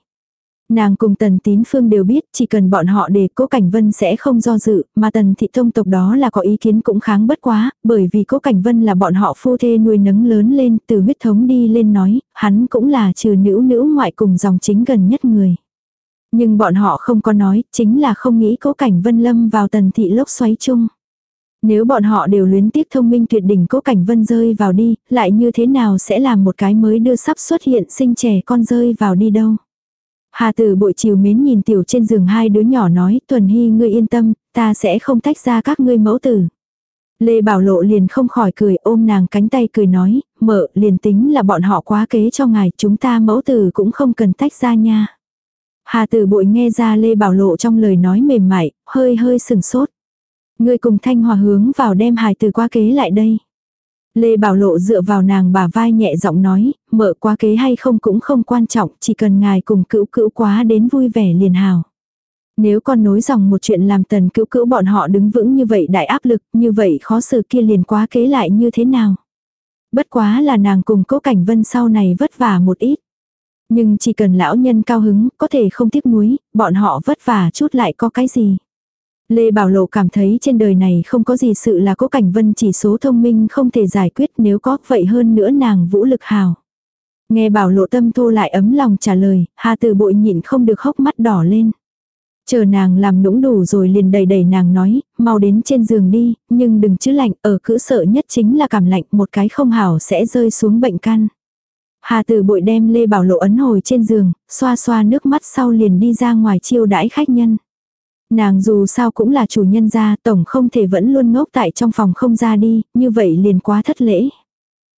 Nàng cùng tần tín phương đều biết chỉ cần bọn họ để cố cảnh vân sẽ không do dự, mà tần thị thông tộc đó là có ý kiến cũng kháng bất quá, bởi vì cố cảnh vân là bọn họ phu thê nuôi nấng lớn lên từ huyết thống đi lên nói, hắn cũng là trừ nữ nữ ngoại cùng dòng chính gần nhất người. Nhưng bọn họ không có nói, chính là không nghĩ cố cảnh vân lâm vào tần thị lốc xoáy chung. Nếu bọn họ đều luyến tiếc thông minh tuyệt đỉnh cố cảnh vân rơi vào đi, lại như thế nào sẽ làm một cái mới đưa sắp xuất hiện sinh trẻ con rơi vào đi đâu. Hà tử bội chiều mến nhìn tiểu trên giường hai đứa nhỏ nói, tuần hy ngươi yên tâm, ta sẽ không tách ra các ngươi mẫu tử. Lê Bảo Lộ liền không khỏi cười ôm nàng cánh tay cười nói, mợ liền tính là bọn họ quá kế cho ngài, chúng ta mẫu tử cũng không cần tách ra nha. Hà tử bội nghe ra Lê Bảo Lộ trong lời nói mềm mại, hơi hơi sừng sốt. Ngươi cùng thanh hòa hướng vào đem hài từ quá kế lại đây. Lê Bảo Lộ dựa vào nàng bà vai nhẹ giọng nói, mợ quá kế hay không cũng không quan trọng, chỉ cần ngài cùng cữu cữu quá đến vui vẻ liền hào. Nếu con nối dòng một chuyện làm tần cữu cữu bọn họ đứng vững như vậy đại áp lực, như vậy khó xử kia liền quá kế lại như thế nào. Bất quá là nàng cùng cố cảnh vân sau này vất vả một ít. Nhưng chỉ cần lão nhân cao hứng, có thể không tiếc nuối, bọn họ vất vả chút lại có cái gì. Lê Bảo Lộ cảm thấy trên đời này không có gì sự là cố cảnh vân chỉ số thông minh không thể giải quyết nếu có vậy hơn nữa nàng vũ lực hào. Nghe Bảo Lộ tâm thô lại ấm lòng trả lời, Hà Từ bội nhịn không được hốc mắt đỏ lên. Chờ nàng làm nũng đủ rồi liền đầy đầy nàng nói, mau đến trên giường đi, nhưng đừng chứ lạnh, ở cữ sợ nhất chính là cảm lạnh, một cái không hảo sẽ rơi xuống bệnh căn. Hà Từ bội đem Lê Bảo Lộ ấn hồi trên giường, xoa xoa nước mắt sau liền đi ra ngoài chiêu đãi khách nhân. Nàng dù sao cũng là chủ nhân gia, tổng không thể vẫn luôn ngốc tại trong phòng không ra đi, như vậy liền quá thất lễ.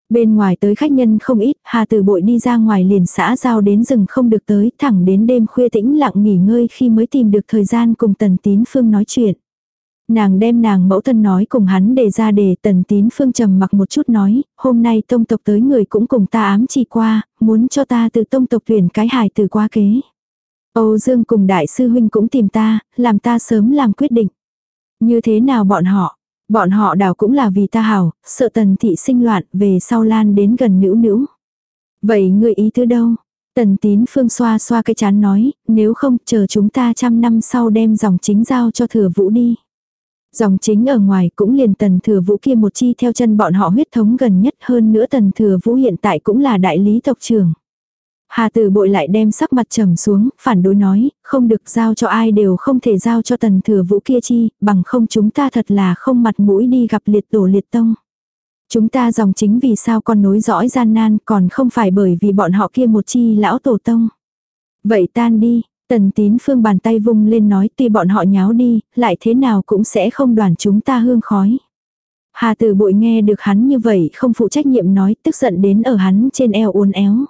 Bên ngoài tới khách nhân không ít, Hà Từ Bội đi ra ngoài liền xã giao đến rừng không được tới, thẳng đến đêm khuya tĩnh lặng nghỉ ngơi khi mới tìm được thời gian cùng Tần Tín Phương nói chuyện. Nàng đem nàng mẫu thân nói cùng hắn đề ra để Tần Tín Phương trầm mặc một chút nói, hôm nay tông tộc tới người cũng cùng ta ám chỉ qua, muốn cho ta từ tông tộc tuyển cái hài từ qua kế. Âu Dương cùng đại sư huynh cũng tìm ta, làm ta sớm làm quyết định. Như thế nào bọn họ? Bọn họ đảo cũng là vì ta hảo, sợ tần thị sinh loạn về sau lan đến gần nữ nữ. Vậy người ý thứ đâu? Tần tín phương xoa xoa cái chán nói, nếu không chờ chúng ta trăm năm sau đem dòng chính giao cho thừa vũ đi. Dòng chính ở ngoài cũng liền tần thừa vũ kia một chi theo chân bọn họ huyết thống gần nhất hơn nữa tần thừa vũ hiện tại cũng là đại lý tộc trưởng. Hà tử bội lại đem sắc mặt trầm xuống, phản đối nói, không được giao cho ai đều không thể giao cho tần thừa vũ kia chi, bằng không chúng ta thật là không mặt mũi đi gặp liệt tổ liệt tông. Chúng ta dòng chính vì sao còn nối dõi gian nan còn không phải bởi vì bọn họ kia một chi lão tổ tông. Vậy tan đi, tần tín phương bàn tay vung lên nói tuy bọn họ nháo đi, lại thế nào cũng sẽ không đoàn chúng ta hương khói. Hà tử bội nghe được hắn như vậy không phụ trách nhiệm nói tức giận đến ở hắn trên eo uốn éo.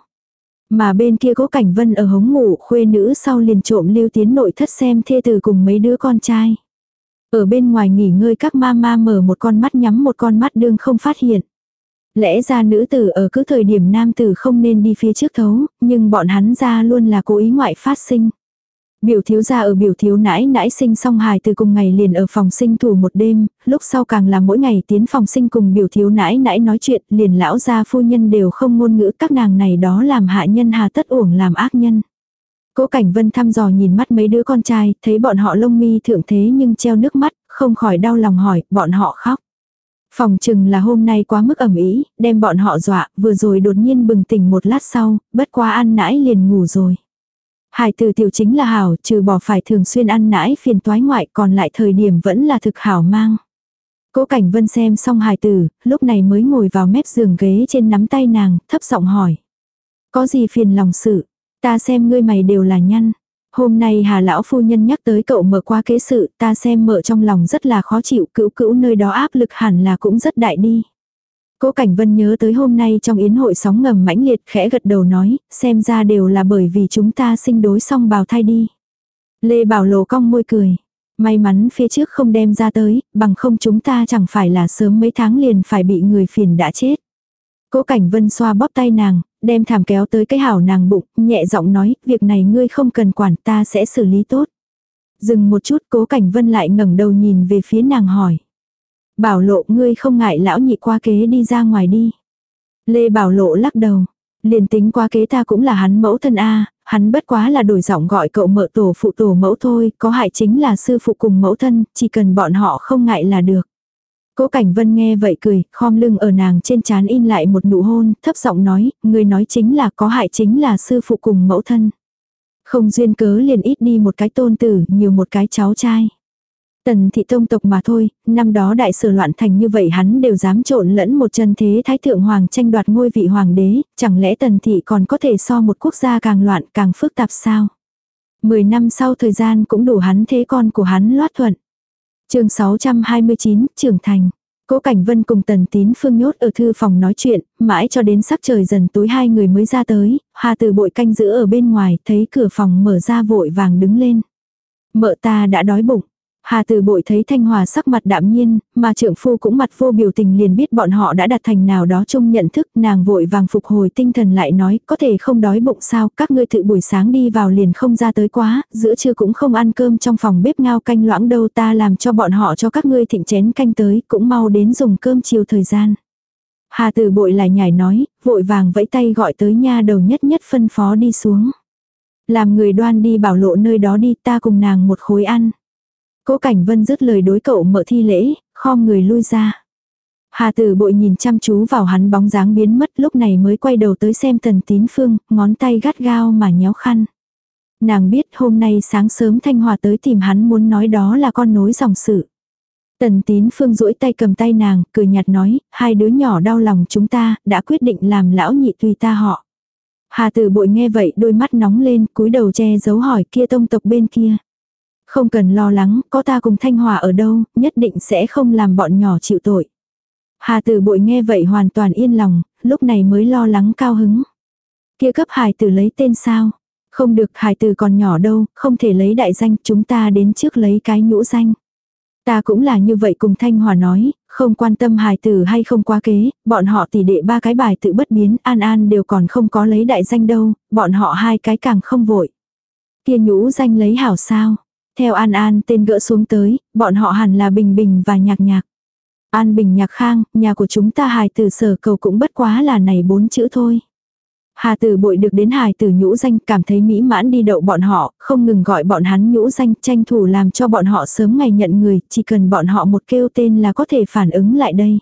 Mà bên kia cố cảnh vân ở hống ngủ khuê nữ sau liền trộm lưu tiến nội thất xem thê từ cùng mấy đứa con trai. Ở bên ngoài nghỉ ngơi các ma ma mở một con mắt nhắm một con mắt đương không phát hiện. Lẽ ra nữ tử ở cứ thời điểm nam tử không nên đi phía trước thấu, nhưng bọn hắn ra luôn là cố ý ngoại phát sinh. Biểu thiếu gia ở biểu thiếu nãi nãi sinh xong hài từ cùng ngày liền ở phòng sinh thủ một đêm, lúc sau càng là mỗi ngày tiến phòng sinh cùng biểu thiếu nãi nãi nói chuyện, liền lão gia phu nhân đều không ngôn ngữ các nàng này đó làm hạ nhân hà tất uổng làm ác nhân. Cố Cảnh Vân thăm dò nhìn mắt mấy đứa con trai, thấy bọn họ lông mi thượng thế nhưng treo nước mắt, không khỏi đau lòng hỏi, bọn họ khóc. Phòng chừng là hôm nay quá mức ẩm ý, đem bọn họ dọa, vừa rồi đột nhiên bừng tỉnh một lát sau, bất quá ăn nãi liền ngủ rồi. Hải tử tiểu chính là hảo, trừ bỏ phải thường xuyên ăn nãi phiền toái ngoại còn lại thời điểm vẫn là thực hảo mang. Cố Cảnh Vân xem xong hài tử, lúc này mới ngồi vào mép giường ghế trên nắm tay nàng, thấp giọng hỏi. Có gì phiền lòng sự, ta xem ngươi mày đều là nhăn. Hôm nay Hà lão phu nhân nhắc tới cậu mở qua kế sự, ta xem mợ trong lòng rất là khó chịu, cữu cữu nơi đó áp lực hẳn là cũng rất đại đi. Cố Cảnh Vân nhớ tới hôm nay trong yến hội sóng ngầm mãnh liệt khẽ gật đầu nói, xem ra đều là bởi vì chúng ta sinh đối xong bào thai đi. Lê Bảo Lộ cong môi cười. May mắn phía trước không đem ra tới, bằng không chúng ta chẳng phải là sớm mấy tháng liền phải bị người phiền đã chết. Cố Cảnh Vân xoa bóp tay nàng, đem thảm kéo tới cái hảo nàng bụng, nhẹ giọng nói, việc này ngươi không cần quản ta sẽ xử lý tốt. Dừng một chút Cố Cảnh Vân lại ngẩng đầu nhìn về phía nàng hỏi. Bảo lộ ngươi không ngại lão nhị qua kế đi ra ngoài đi. Lê Bảo lộ lắc đầu. Liền tính qua kế ta cũng là hắn mẫu thân A, hắn bất quá là đổi giọng gọi cậu mợ tổ phụ tổ mẫu thôi, có hại chính là sư phụ cùng mẫu thân, chỉ cần bọn họ không ngại là được. Cố Cảnh Vân nghe vậy cười, khom lưng ở nàng trên trán in lại một nụ hôn, thấp giọng nói, người nói chính là có hại chính là sư phụ cùng mẫu thân. Không duyên cớ liền ít đi một cái tôn tử, nhiều một cái cháu trai. Tần thị tông tộc mà thôi, năm đó đại sở loạn thành như vậy hắn đều dám trộn lẫn một chân thế thái thượng hoàng tranh đoạt ngôi vị hoàng đế, chẳng lẽ tần thị còn có thể so một quốc gia càng loạn càng phức tạp sao? Mười năm sau thời gian cũng đủ hắn thế con của hắn loát thuận. chương 629, trưởng thành. Cố Cảnh Vân cùng Tần Tín Phương nhốt ở thư phòng nói chuyện, mãi cho đến sắc trời dần tối hai người mới ra tới, Hà Từ bội canh giữ ở bên ngoài, thấy cửa phòng mở ra vội vàng đứng lên. Mợ ta đã đói bụng, Hà Từ Bội thấy Thanh Hòa sắc mặt đạm nhiên, mà trượng phu cũng mặt vô biểu tình liền biết bọn họ đã đặt thành nào đó chung nhận thức, nàng vội vàng phục hồi tinh thần lại nói, có thể không đói bụng sao, các ngươi tự buổi sáng đi vào liền không ra tới quá, giữa trưa cũng không ăn cơm trong phòng bếp ngao canh loãng đâu ta làm cho bọn họ cho các ngươi thịnh chén canh tới, cũng mau đến dùng cơm chiều thời gian. Hà Từ Bội lại nhảy nói, vội vàng vẫy tay gọi tới nha đầu nhất nhất phân phó đi xuống. Làm người đoan đi bảo lộ nơi đó đi ta cùng nàng một khối ăn. Cố Cảnh Vân dứt lời đối cậu mở thi lễ, khom người lui ra. Hà tử bội nhìn chăm chú vào hắn bóng dáng biến mất lúc này mới quay đầu tới xem tần tín phương, ngón tay gắt gao mà nhéo khăn. Nàng biết hôm nay sáng sớm Thanh Hòa tới tìm hắn muốn nói đó là con nối dòng sự. Tần tín phương duỗi tay cầm tay nàng, cười nhạt nói, hai đứa nhỏ đau lòng chúng ta, đã quyết định làm lão nhị tùy ta họ. Hà tử bội nghe vậy đôi mắt nóng lên, cúi đầu che giấu hỏi kia tông tộc bên kia. Không cần lo lắng, có ta cùng Thanh Hòa ở đâu, nhất định sẽ không làm bọn nhỏ chịu tội. Hà tử bội nghe vậy hoàn toàn yên lòng, lúc này mới lo lắng cao hứng. Kia cấp hài tử lấy tên sao? Không được hài tử còn nhỏ đâu, không thể lấy đại danh, chúng ta đến trước lấy cái nhũ danh. Ta cũng là như vậy cùng Thanh Hòa nói, không quan tâm hài tử hay không quá kế, bọn họ tỷ đệ ba cái bài tự bất biến, an an đều còn không có lấy đại danh đâu, bọn họ hai cái càng không vội. Kia nhũ danh lấy hảo sao, theo An An tên gỡ xuống tới, bọn họ hẳn là Bình Bình và Nhạc Nhạc. An Bình Nhạc Khang, nhà của chúng ta hài tử sở cầu cũng bất quá là này bốn chữ thôi. Hà tử bội được đến hài tử nhũ danh cảm thấy mỹ mãn đi đậu bọn họ, không ngừng gọi bọn hắn nhũ danh tranh thủ làm cho bọn họ sớm ngày nhận người, chỉ cần bọn họ một kêu tên là có thể phản ứng lại đây.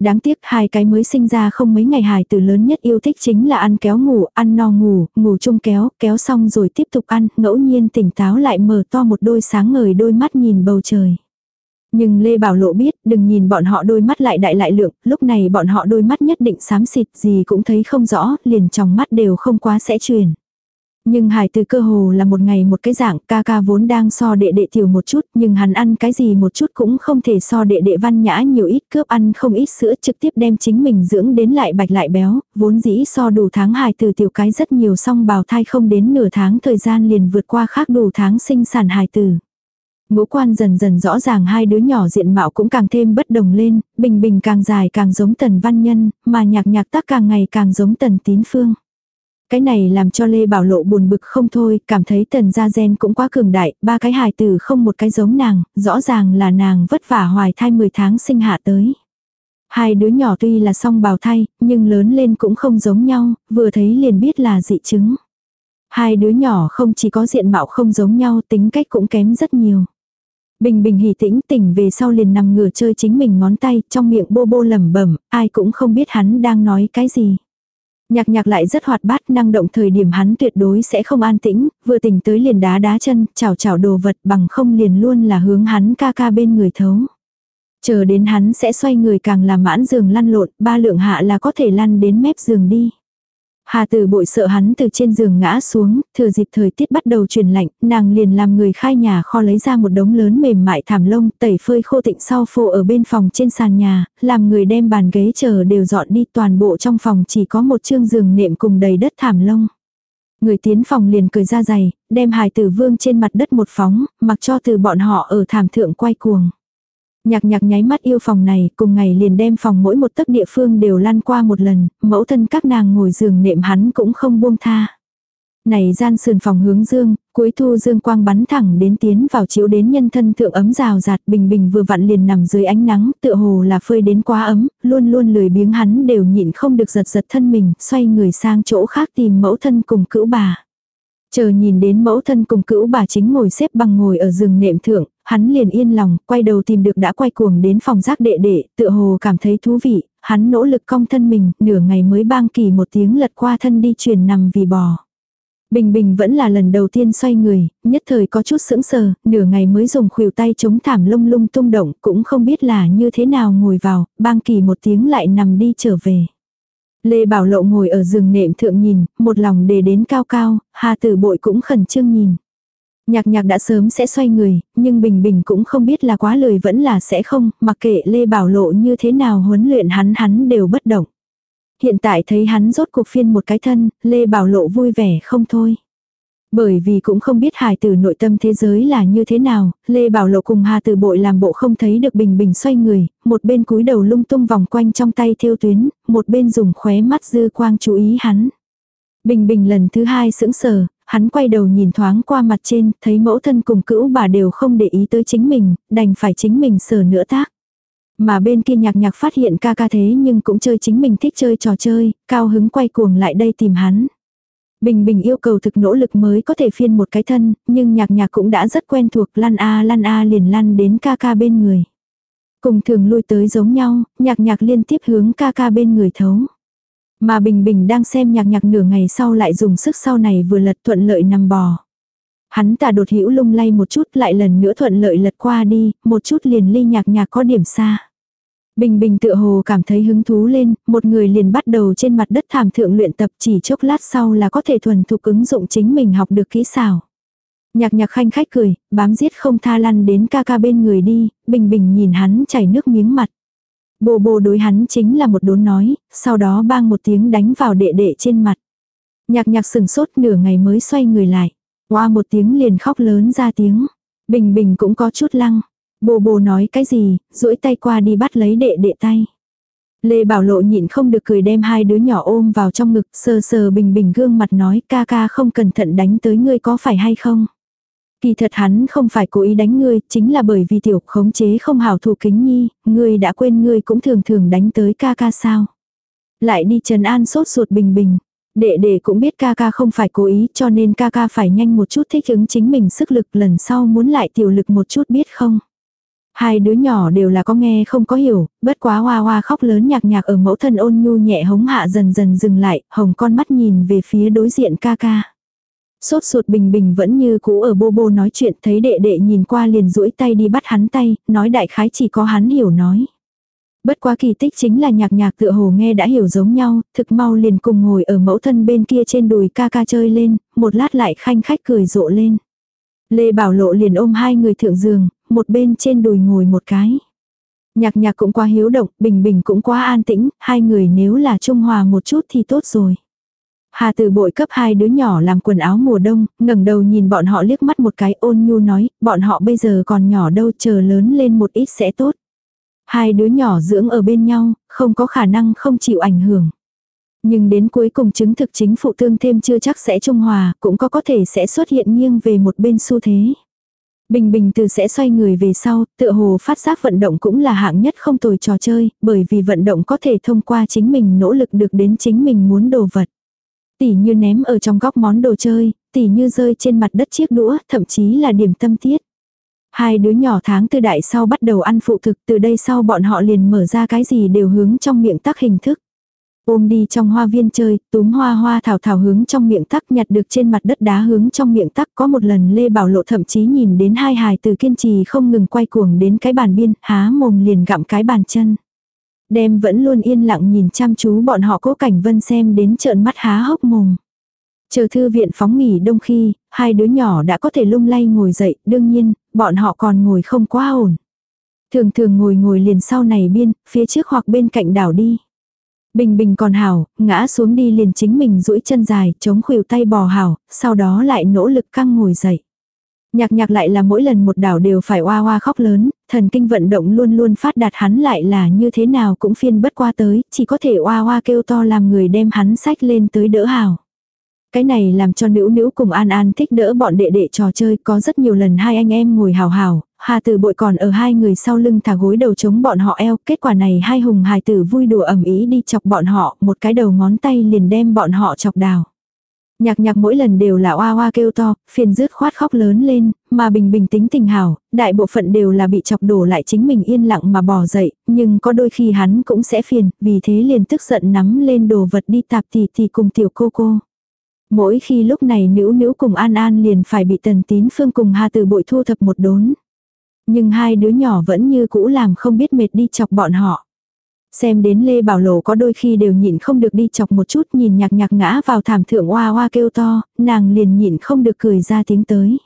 Đáng tiếc hai cái mới sinh ra không mấy ngày hài tử lớn nhất yêu thích chính là ăn kéo ngủ, ăn no ngủ, ngủ chung kéo, kéo xong rồi tiếp tục ăn, ngẫu nhiên tỉnh táo lại mở to một đôi sáng ngời đôi mắt nhìn bầu trời. Nhưng Lê Bảo Lộ biết, đừng nhìn bọn họ đôi mắt lại đại lại lượng, lúc này bọn họ đôi mắt nhất định xám xịt gì cũng thấy không rõ, liền trong mắt đều không quá sẽ truyền. Nhưng hải từ cơ hồ là một ngày một cái dạng, ca ca vốn đang so đệ đệ tiểu một chút, nhưng hắn ăn cái gì một chút cũng không thể so đệ đệ văn nhã nhiều ít cướp ăn không ít sữa trực tiếp đem chính mình dưỡng đến lại bạch lại béo, vốn dĩ so đủ tháng hải từ tiểu cái rất nhiều song bào thai không đến nửa tháng thời gian liền vượt qua khác đủ tháng sinh sản hải từ. Ngũ quan dần dần rõ ràng hai đứa nhỏ diện mạo cũng càng thêm bất đồng lên, bình bình càng dài càng giống tần văn nhân, mà nhạc nhạc tác càng ngày càng giống tần tín phương. Cái này làm cho Lê Bảo Lộ buồn bực không thôi, cảm thấy tần gia gen cũng quá cường đại, ba cái hài tử không một cái giống nàng, rõ ràng là nàng vất vả hoài thai 10 tháng sinh hạ tới. Hai đứa nhỏ tuy là song bào thai, nhưng lớn lên cũng không giống nhau, vừa thấy liền biết là dị chứng. Hai đứa nhỏ không chỉ có diện mạo không giống nhau, tính cách cũng kém rất nhiều. Bình bình hỉ tĩnh tỉnh về sau liền nằm ngửa chơi chính mình ngón tay, trong miệng bô bô lẩm bẩm, ai cũng không biết hắn đang nói cái gì. Nhạc nhạc lại rất hoạt bát năng động thời điểm hắn tuyệt đối sẽ không an tĩnh, vừa tỉnh tới liền đá đá chân, chảo chảo đồ vật bằng không liền luôn là hướng hắn ca ca bên người thấu. Chờ đến hắn sẽ xoay người càng làm mãn giường lăn lộn, ba lượng hạ là có thể lăn đến mép giường đi. Hà tử bội sợ hắn từ trên giường ngã xuống, thừa dịp thời tiết bắt đầu chuyển lạnh, nàng liền làm người khai nhà kho lấy ra một đống lớn mềm mại thảm lông, tẩy phơi khô tịnh sau phô ở bên phòng trên sàn nhà, làm người đem bàn ghế chờ đều dọn đi toàn bộ trong phòng chỉ có một chương giường nệm cùng đầy đất thảm lông. Người tiến phòng liền cười ra giày, đem hài tử vương trên mặt đất một phóng, mặc cho từ bọn họ ở thảm thượng quay cuồng. Nhạc nhạc nháy mắt yêu phòng này, cùng ngày liền đem phòng mỗi một tấc địa phương đều lăn qua một lần, mẫu thân các nàng ngồi giường nệm hắn cũng không buông tha. Này gian sườn phòng hướng dương, cuối thu dương quang bắn thẳng đến tiến vào chiếu đến nhân thân thượng ấm rào rạt bình bình vừa vặn liền nằm dưới ánh nắng, tựa hồ là phơi đến quá ấm, luôn luôn lười biếng hắn đều nhịn không được giật giật thân mình, xoay người sang chỗ khác tìm mẫu thân cùng cữu bà. Chờ nhìn đến mẫu thân cùng cữu bà chính ngồi xếp bằng ngồi ở giường nệm thượng, hắn liền yên lòng, quay đầu tìm được đã quay cuồng đến phòng giác đệ đệ, tựa hồ cảm thấy thú vị, hắn nỗ lực cong thân mình, nửa ngày mới bang kỳ một tiếng lật qua thân đi truyền nằm vì bò. Bình Bình vẫn là lần đầu tiên xoay người, nhất thời có chút sững sờ, nửa ngày mới dùng khuỷu tay chống thảm lông lung tung động, cũng không biết là như thế nào ngồi vào, bang kỳ một tiếng lại nằm đi trở về. Lê Bảo Lộ ngồi ở giường nệm thượng nhìn, một lòng đề đến cao cao, Hà Tử Bội cũng khẩn trương nhìn. Nhạc nhạc đã sớm sẽ xoay người, nhưng Bình Bình cũng không biết là quá lời vẫn là sẽ không, mặc kệ Lê Bảo Lộ như thế nào huấn luyện hắn hắn đều bất động. Hiện tại thấy hắn rốt cuộc phiên một cái thân, Lê Bảo Lộ vui vẻ không thôi. Bởi vì cũng không biết hài tử nội tâm thế giới là như thế nào, Lê Bảo Lộ cùng Hà Tử Bội làm bộ không thấy được Bình Bình xoay người, một bên cúi đầu lung tung vòng quanh trong tay thiêu tuyến, một bên dùng khóe mắt dư quang chú ý hắn. Bình Bình lần thứ hai sững sờ, hắn quay đầu nhìn thoáng qua mặt trên, thấy mẫu thân cùng cữu bà đều không để ý tới chính mình, đành phải chính mình sờ nữa tác. Mà bên kia nhạc nhạc phát hiện ca ca thế nhưng cũng chơi chính mình thích chơi trò chơi, cao hứng quay cuồng lại đây tìm hắn. Bình Bình yêu cầu thực nỗ lực mới có thể phiên một cái thân, nhưng nhạc nhạc cũng đã rất quen thuộc lăn a lăn a liền lăn đến ca ca bên người. Cùng thường lui tới giống nhau, nhạc nhạc liên tiếp hướng ca ca bên người thấu. Mà Bình Bình đang xem nhạc nhạc nửa ngày sau lại dùng sức sau này vừa lật thuận lợi nằm bò. Hắn tà đột hữu lung lay một chút lại lần nữa thuận lợi lật qua đi, một chút liền ly nhạc nhạc có điểm xa. Bình Bình tựa hồ cảm thấy hứng thú lên, một người liền bắt đầu trên mặt đất thảm thượng luyện tập chỉ chốc lát sau là có thể thuần thục ứng dụng chính mình học được kỹ xảo. Nhạc nhạc khanh khách cười, bám giết không tha lăn đến ca ca bên người đi, Bình Bình nhìn hắn chảy nước miếng mặt. Bồ bồ đối hắn chính là một đốn nói, sau đó bang một tiếng đánh vào đệ đệ trên mặt. Nhạc nhạc sừng sốt nửa ngày mới xoay người lại. Qua một tiếng liền khóc lớn ra tiếng. Bình Bình cũng có chút lăng. Bồ bồ nói cái gì, duỗi tay qua đi bắt lấy đệ đệ tay. Lê Bảo Lộ nhịn không được cười đem hai đứa nhỏ ôm vào trong ngực sờ sờ bình bình gương mặt nói ca ca không cẩn thận đánh tới ngươi có phải hay không. Kỳ thật hắn không phải cố ý đánh ngươi, chính là bởi vì tiểu khống chế không hảo thủ kính nhi, ngươi đã quên ngươi cũng thường thường đánh tới ca ca sao. Lại đi trần an sốt ruột bình bình. Đệ đệ cũng biết ca ca không phải cố ý cho nên ca ca phải nhanh một chút thích ứng chính mình sức lực lần sau muốn lại tiểu lực một chút biết không. Hai đứa nhỏ đều là có nghe không có hiểu, bất quá hoa hoa khóc lớn nhạc nhạc ở mẫu thân ôn nhu nhẹ hống hạ dần dần dừng lại, hồng con mắt nhìn về phía đối diện ca ca. Sốt ruột bình bình vẫn như cũ ở bô bô nói chuyện thấy đệ đệ nhìn qua liền duỗi tay đi bắt hắn tay, nói đại khái chỉ có hắn hiểu nói. Bất quá kỳ tích chính là nhạc nhạc tựa hồ nghe đã hiểu giống nhau, thực mau liền cùng ngồi ở mẫu thân bên kia trên đùi ca ca chơi lên, một lát lại khanh khách cười rộ lên. Lê Bảo Lộ liền ôm hai người thượng giường, một bên trên đùi ngồi một cái. Nhạc nhạc cũng quá hiếu động, bình bình cũng quá an tĩnh, hai người nếu là trung hòa một chút thì tốt rồi. Hà từ bội cấp hai đứa nhỏ làm quần áo mùa đông, ngẩng đầu nhìn bọn họ liếc mắt một cái ôn nhu nói, bọn họ bây giờ còn nhỏ đâu chờ lớn lên một ít sẽ tốt. Hai đứa nhỏ dưỡng ở bên nhau, không có khả năng không chịu ảnh hưởng. Nhưng đến cuối cùng chứng thực chính phụ tương thêm chưa chắc sẽ trung hòa, cũng có có thể sẽ xuất hiện nghiêng về một bên xu thế. Bình bình từ sẽ xoay người về sau, tựa hồ phát giác vận động cũng là hạng nhất không tồi trò chơi, bởi vì vận động có thể thông qua chính mình nỗ lực được đến chính mình muốn đồ vật. Tỉ như ném ở trong góc món đồ chơi, tỉ như rơi trên mặt đất chiếc đũa, thậm chí là điểm tâm tiết. Hai đứa nhỏ tháng tư đại sau bắt đầu ăn phụ thực, từ đây sau bọn họ liền mở ra cái gì đều hướng trong miệng tắc hình thức. Ôm đi trong hoa viên chơi, túm hoa hoa thảo thảo hướng trong miệng tắc nhặt được trên mặt đất đá hướng trong miệng tắc có một lần Lê Bảo Lộ thậm chí nhìn đến hai hài từ kiên trì không ngừng quay cuồng đến cái bàn biên, há mồm liền gặm cái bàn chân. Đem vẫn luôn yên lặng nhìn chăm chú bọn họ cố cảnh vân xem đến trợn mắt há hốc mồm. Chờ thư viện phóng nghỉ đông khi, hai đứa nhỏ đã có thể lung lay ngồi dậy, đương nhiên, bọn họ còn ngồi không quá ổn. Thường thường ngồi ngồi liền sau này biên, phía trước hoặc bên cạnh đảo đi. Bình bình còn hảo, ngã xuống đi liền chính mình duỗi chân dài, chống khuỷu tay bò hảo, sau đó lại nỗ lực căng ngồi dậy. Nhạc nhạc lại là mỗi lần một đảo đều phải oa oa khóc lớn, thần kinh vận động luôn luôn phát đạt hắn lại là như thế nào cũng phiên bất qua tới, chỉ có thể oa oa kêu to làm người đem hắn sách lên tới đỡ hảo. Cái này làm cho nữ nữ cùng An An thích đỡ bọn đệ đệ trò chơi, có rất nhiều lần hai anh em ngồi hào hào, Hà Tử bội còn ở hai người sau lưng thả gối đầu chống bọn họ eo, kết quả này hai hùng hài tử vui đùa ẩm ý đi chọc bọn họ, một cái đầu ngón tay liền đem bọn họ chọc đào. Nhạc nhạc mỗi lần đều là oa oa kêu to, phiền rứt khoát khóc lớn lên, mà bình bình tính tình hảo, đại bộ phận đều là bị chọc đổ lại chính mình yên lặng mà bỏ dậy, nhưng có đôi khi hắn cũng sẽ phiền, vì thế liền tức giận nắm lên đồ vật đi tạp tì tì cùng tiểu cô cô. Mỗi khi lúc này nữ nữ cùng An An liền phải bị tần tín phương cùng Hà Tử bội thu thập một đốn. Nhưng hai đứa nhỏ vẫn như cũ làm không biết mệt đi chọc bọn họ. Xem đến Lê Bảo Lộ có đôi khi đều nhịn không được đi chọc một chút nhìn nhạc nhạc ngã vào thảm thượng hoa hoa kêu to, nàng liền nhịn không được cười ra tiếng tới.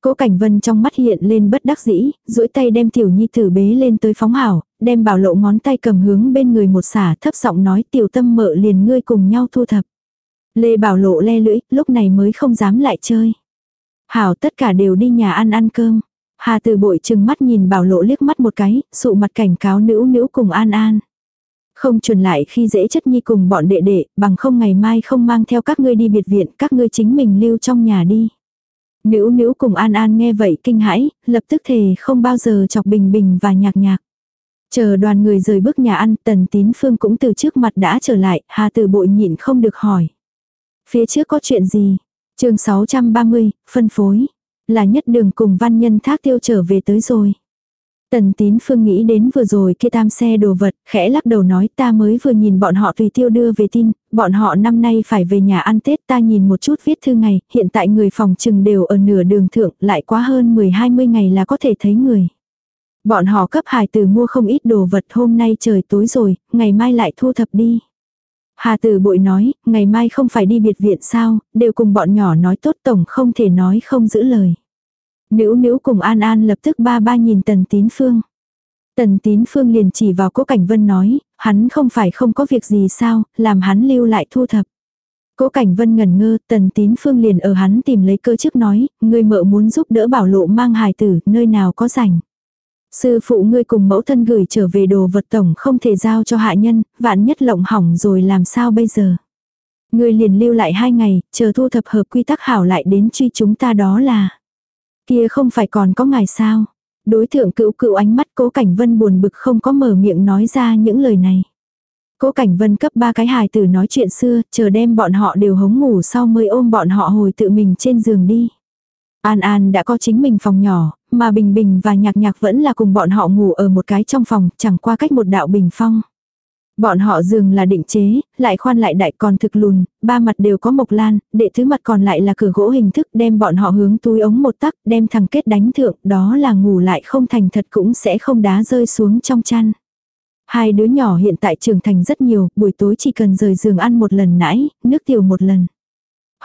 Cố Cảnh Vân trong mắt hiện lên bất đắc dĩ, duỗi tay đem tiểu nhi tử bế lên tới phóng hảo, đem bảo lộ ngón tay cầm hướng bên người một xả thấp giọng nói tiểu tâm mợ liền ngươi cùng nhau thu thập. Lê Bảo Lộ le lưỡi, lúc này mới không dám lại chơi. Hảo tất cả đều đi nhà ăn ăn cơm. Hà từ bội chừng mắt nhìn Bảo Lộ liếc mắt một cái, sụ mặt cảnh cáo nữ nữ cùng An An. Không chuẩn lại khi dễ chất nhi cùng bọn đệ đệ, bằng không ngày mai không mang theo các ngươi đi biệt viện, các ngươi chính mình lưu trong nhà đi. Nữ nữ cùng An An nghe vậy kinh hãi, lập tức thề không bao giờ chọc bình bình và nhạc nhạc. Chờ đoàn người rời bước nhà ăn, tần tín phương cũng từ trước mặt đã trở lại, hà từ bội nhịn không được hỏi. Phía trước có chuyện gì? chương 630, phân phối. Là nhất đường cùng văn nhân thác tiêu trở về tới rồi. Tần tín phương nghĩ đến vừa rồi kia tam xe đồ vật, khẽ lắc đầu nói ta mới vừa nhìn bọn họ tùy tiêu đưa về tin, bọn họ năm nay phải về nhà ăn Tết ta nhìn một chút viết thư ngày, hiện tại người phòng trừng đều ở nửa đường thượng, lại quá hơn 10-20 ngày là có thể thấy người. Bọn họ cấp hài từ mua không ít đồ vật hôm nay trời tối rồi, ngày mai lại thu thập đi. Hà tử bội nói, ngày mai không phải đi biệt viện sao, đều cùng bọn nhỏ nói tốt tổng không thể nói không giữ lời. Nữ nữ cùng An An lập tức ba ba nhìn Tần Tín Phương. Tần Tín Phương liền chỉ vào Cố Cảnh Vân nói, hắn không phải không có việc gì sao, làm hắn lưu lại thu thập. Cố Cảnh Vân ngẩn ngơ, Tần Tín Phương liền ở hắn tìm lấy cơ chức nói, người mợ muốn giúp đỡ bảo lộ mang hài tử, nơi nào có rảnh. Sư phụ ngươi cùng mẫu thân gửi trở về đồ vật tổng không thể giao cho hạ nhân, vạn nhất lộng hỏng rồi làm sao bây giờ. Ngươi liền lưu lại hai ngày, chờ thu thập hợp quy tắc hảo lại đến truy chúng ta đó là. Kia không phải còn có ngài sao. Đối tượng cựu cựu ánh mắt cố cảnh vân buồn bực không có mở miệng nói ra những lời này. Cố Cảnh Vân cấp ba cái hài tử nói chuyện xưa, chờ đem bọn họ đều hống ngủ sau mới ôm bọn họ hồi tự mình trên giường đi. An An đã có chính mình phòng nhỏ, mà Bình Bình và Nhạc Nhạc vẫn là cùng bọn họ ngủ ở một cái trong phòng, chẳng qua cách một đạo bình phong. Bọn họ giường là định chế, lại khoan lại đại còn thực lùn, ba mặt đều có mộc lan, đệ thứ mặt còn lại là cửa gỗ hình thức đem bọn họ hướng túi ống một tắc, đem thằng kết đánh thượng, đó là ngủ lại không thành thật cũng sẽ không đá rơi xuống trong chăn. Hai đứa nhỏ hiện tại trưởng thành rất nhiều, buổi tối chỉ cần rời giường ăn một lần nãy, nước tiểu một lần.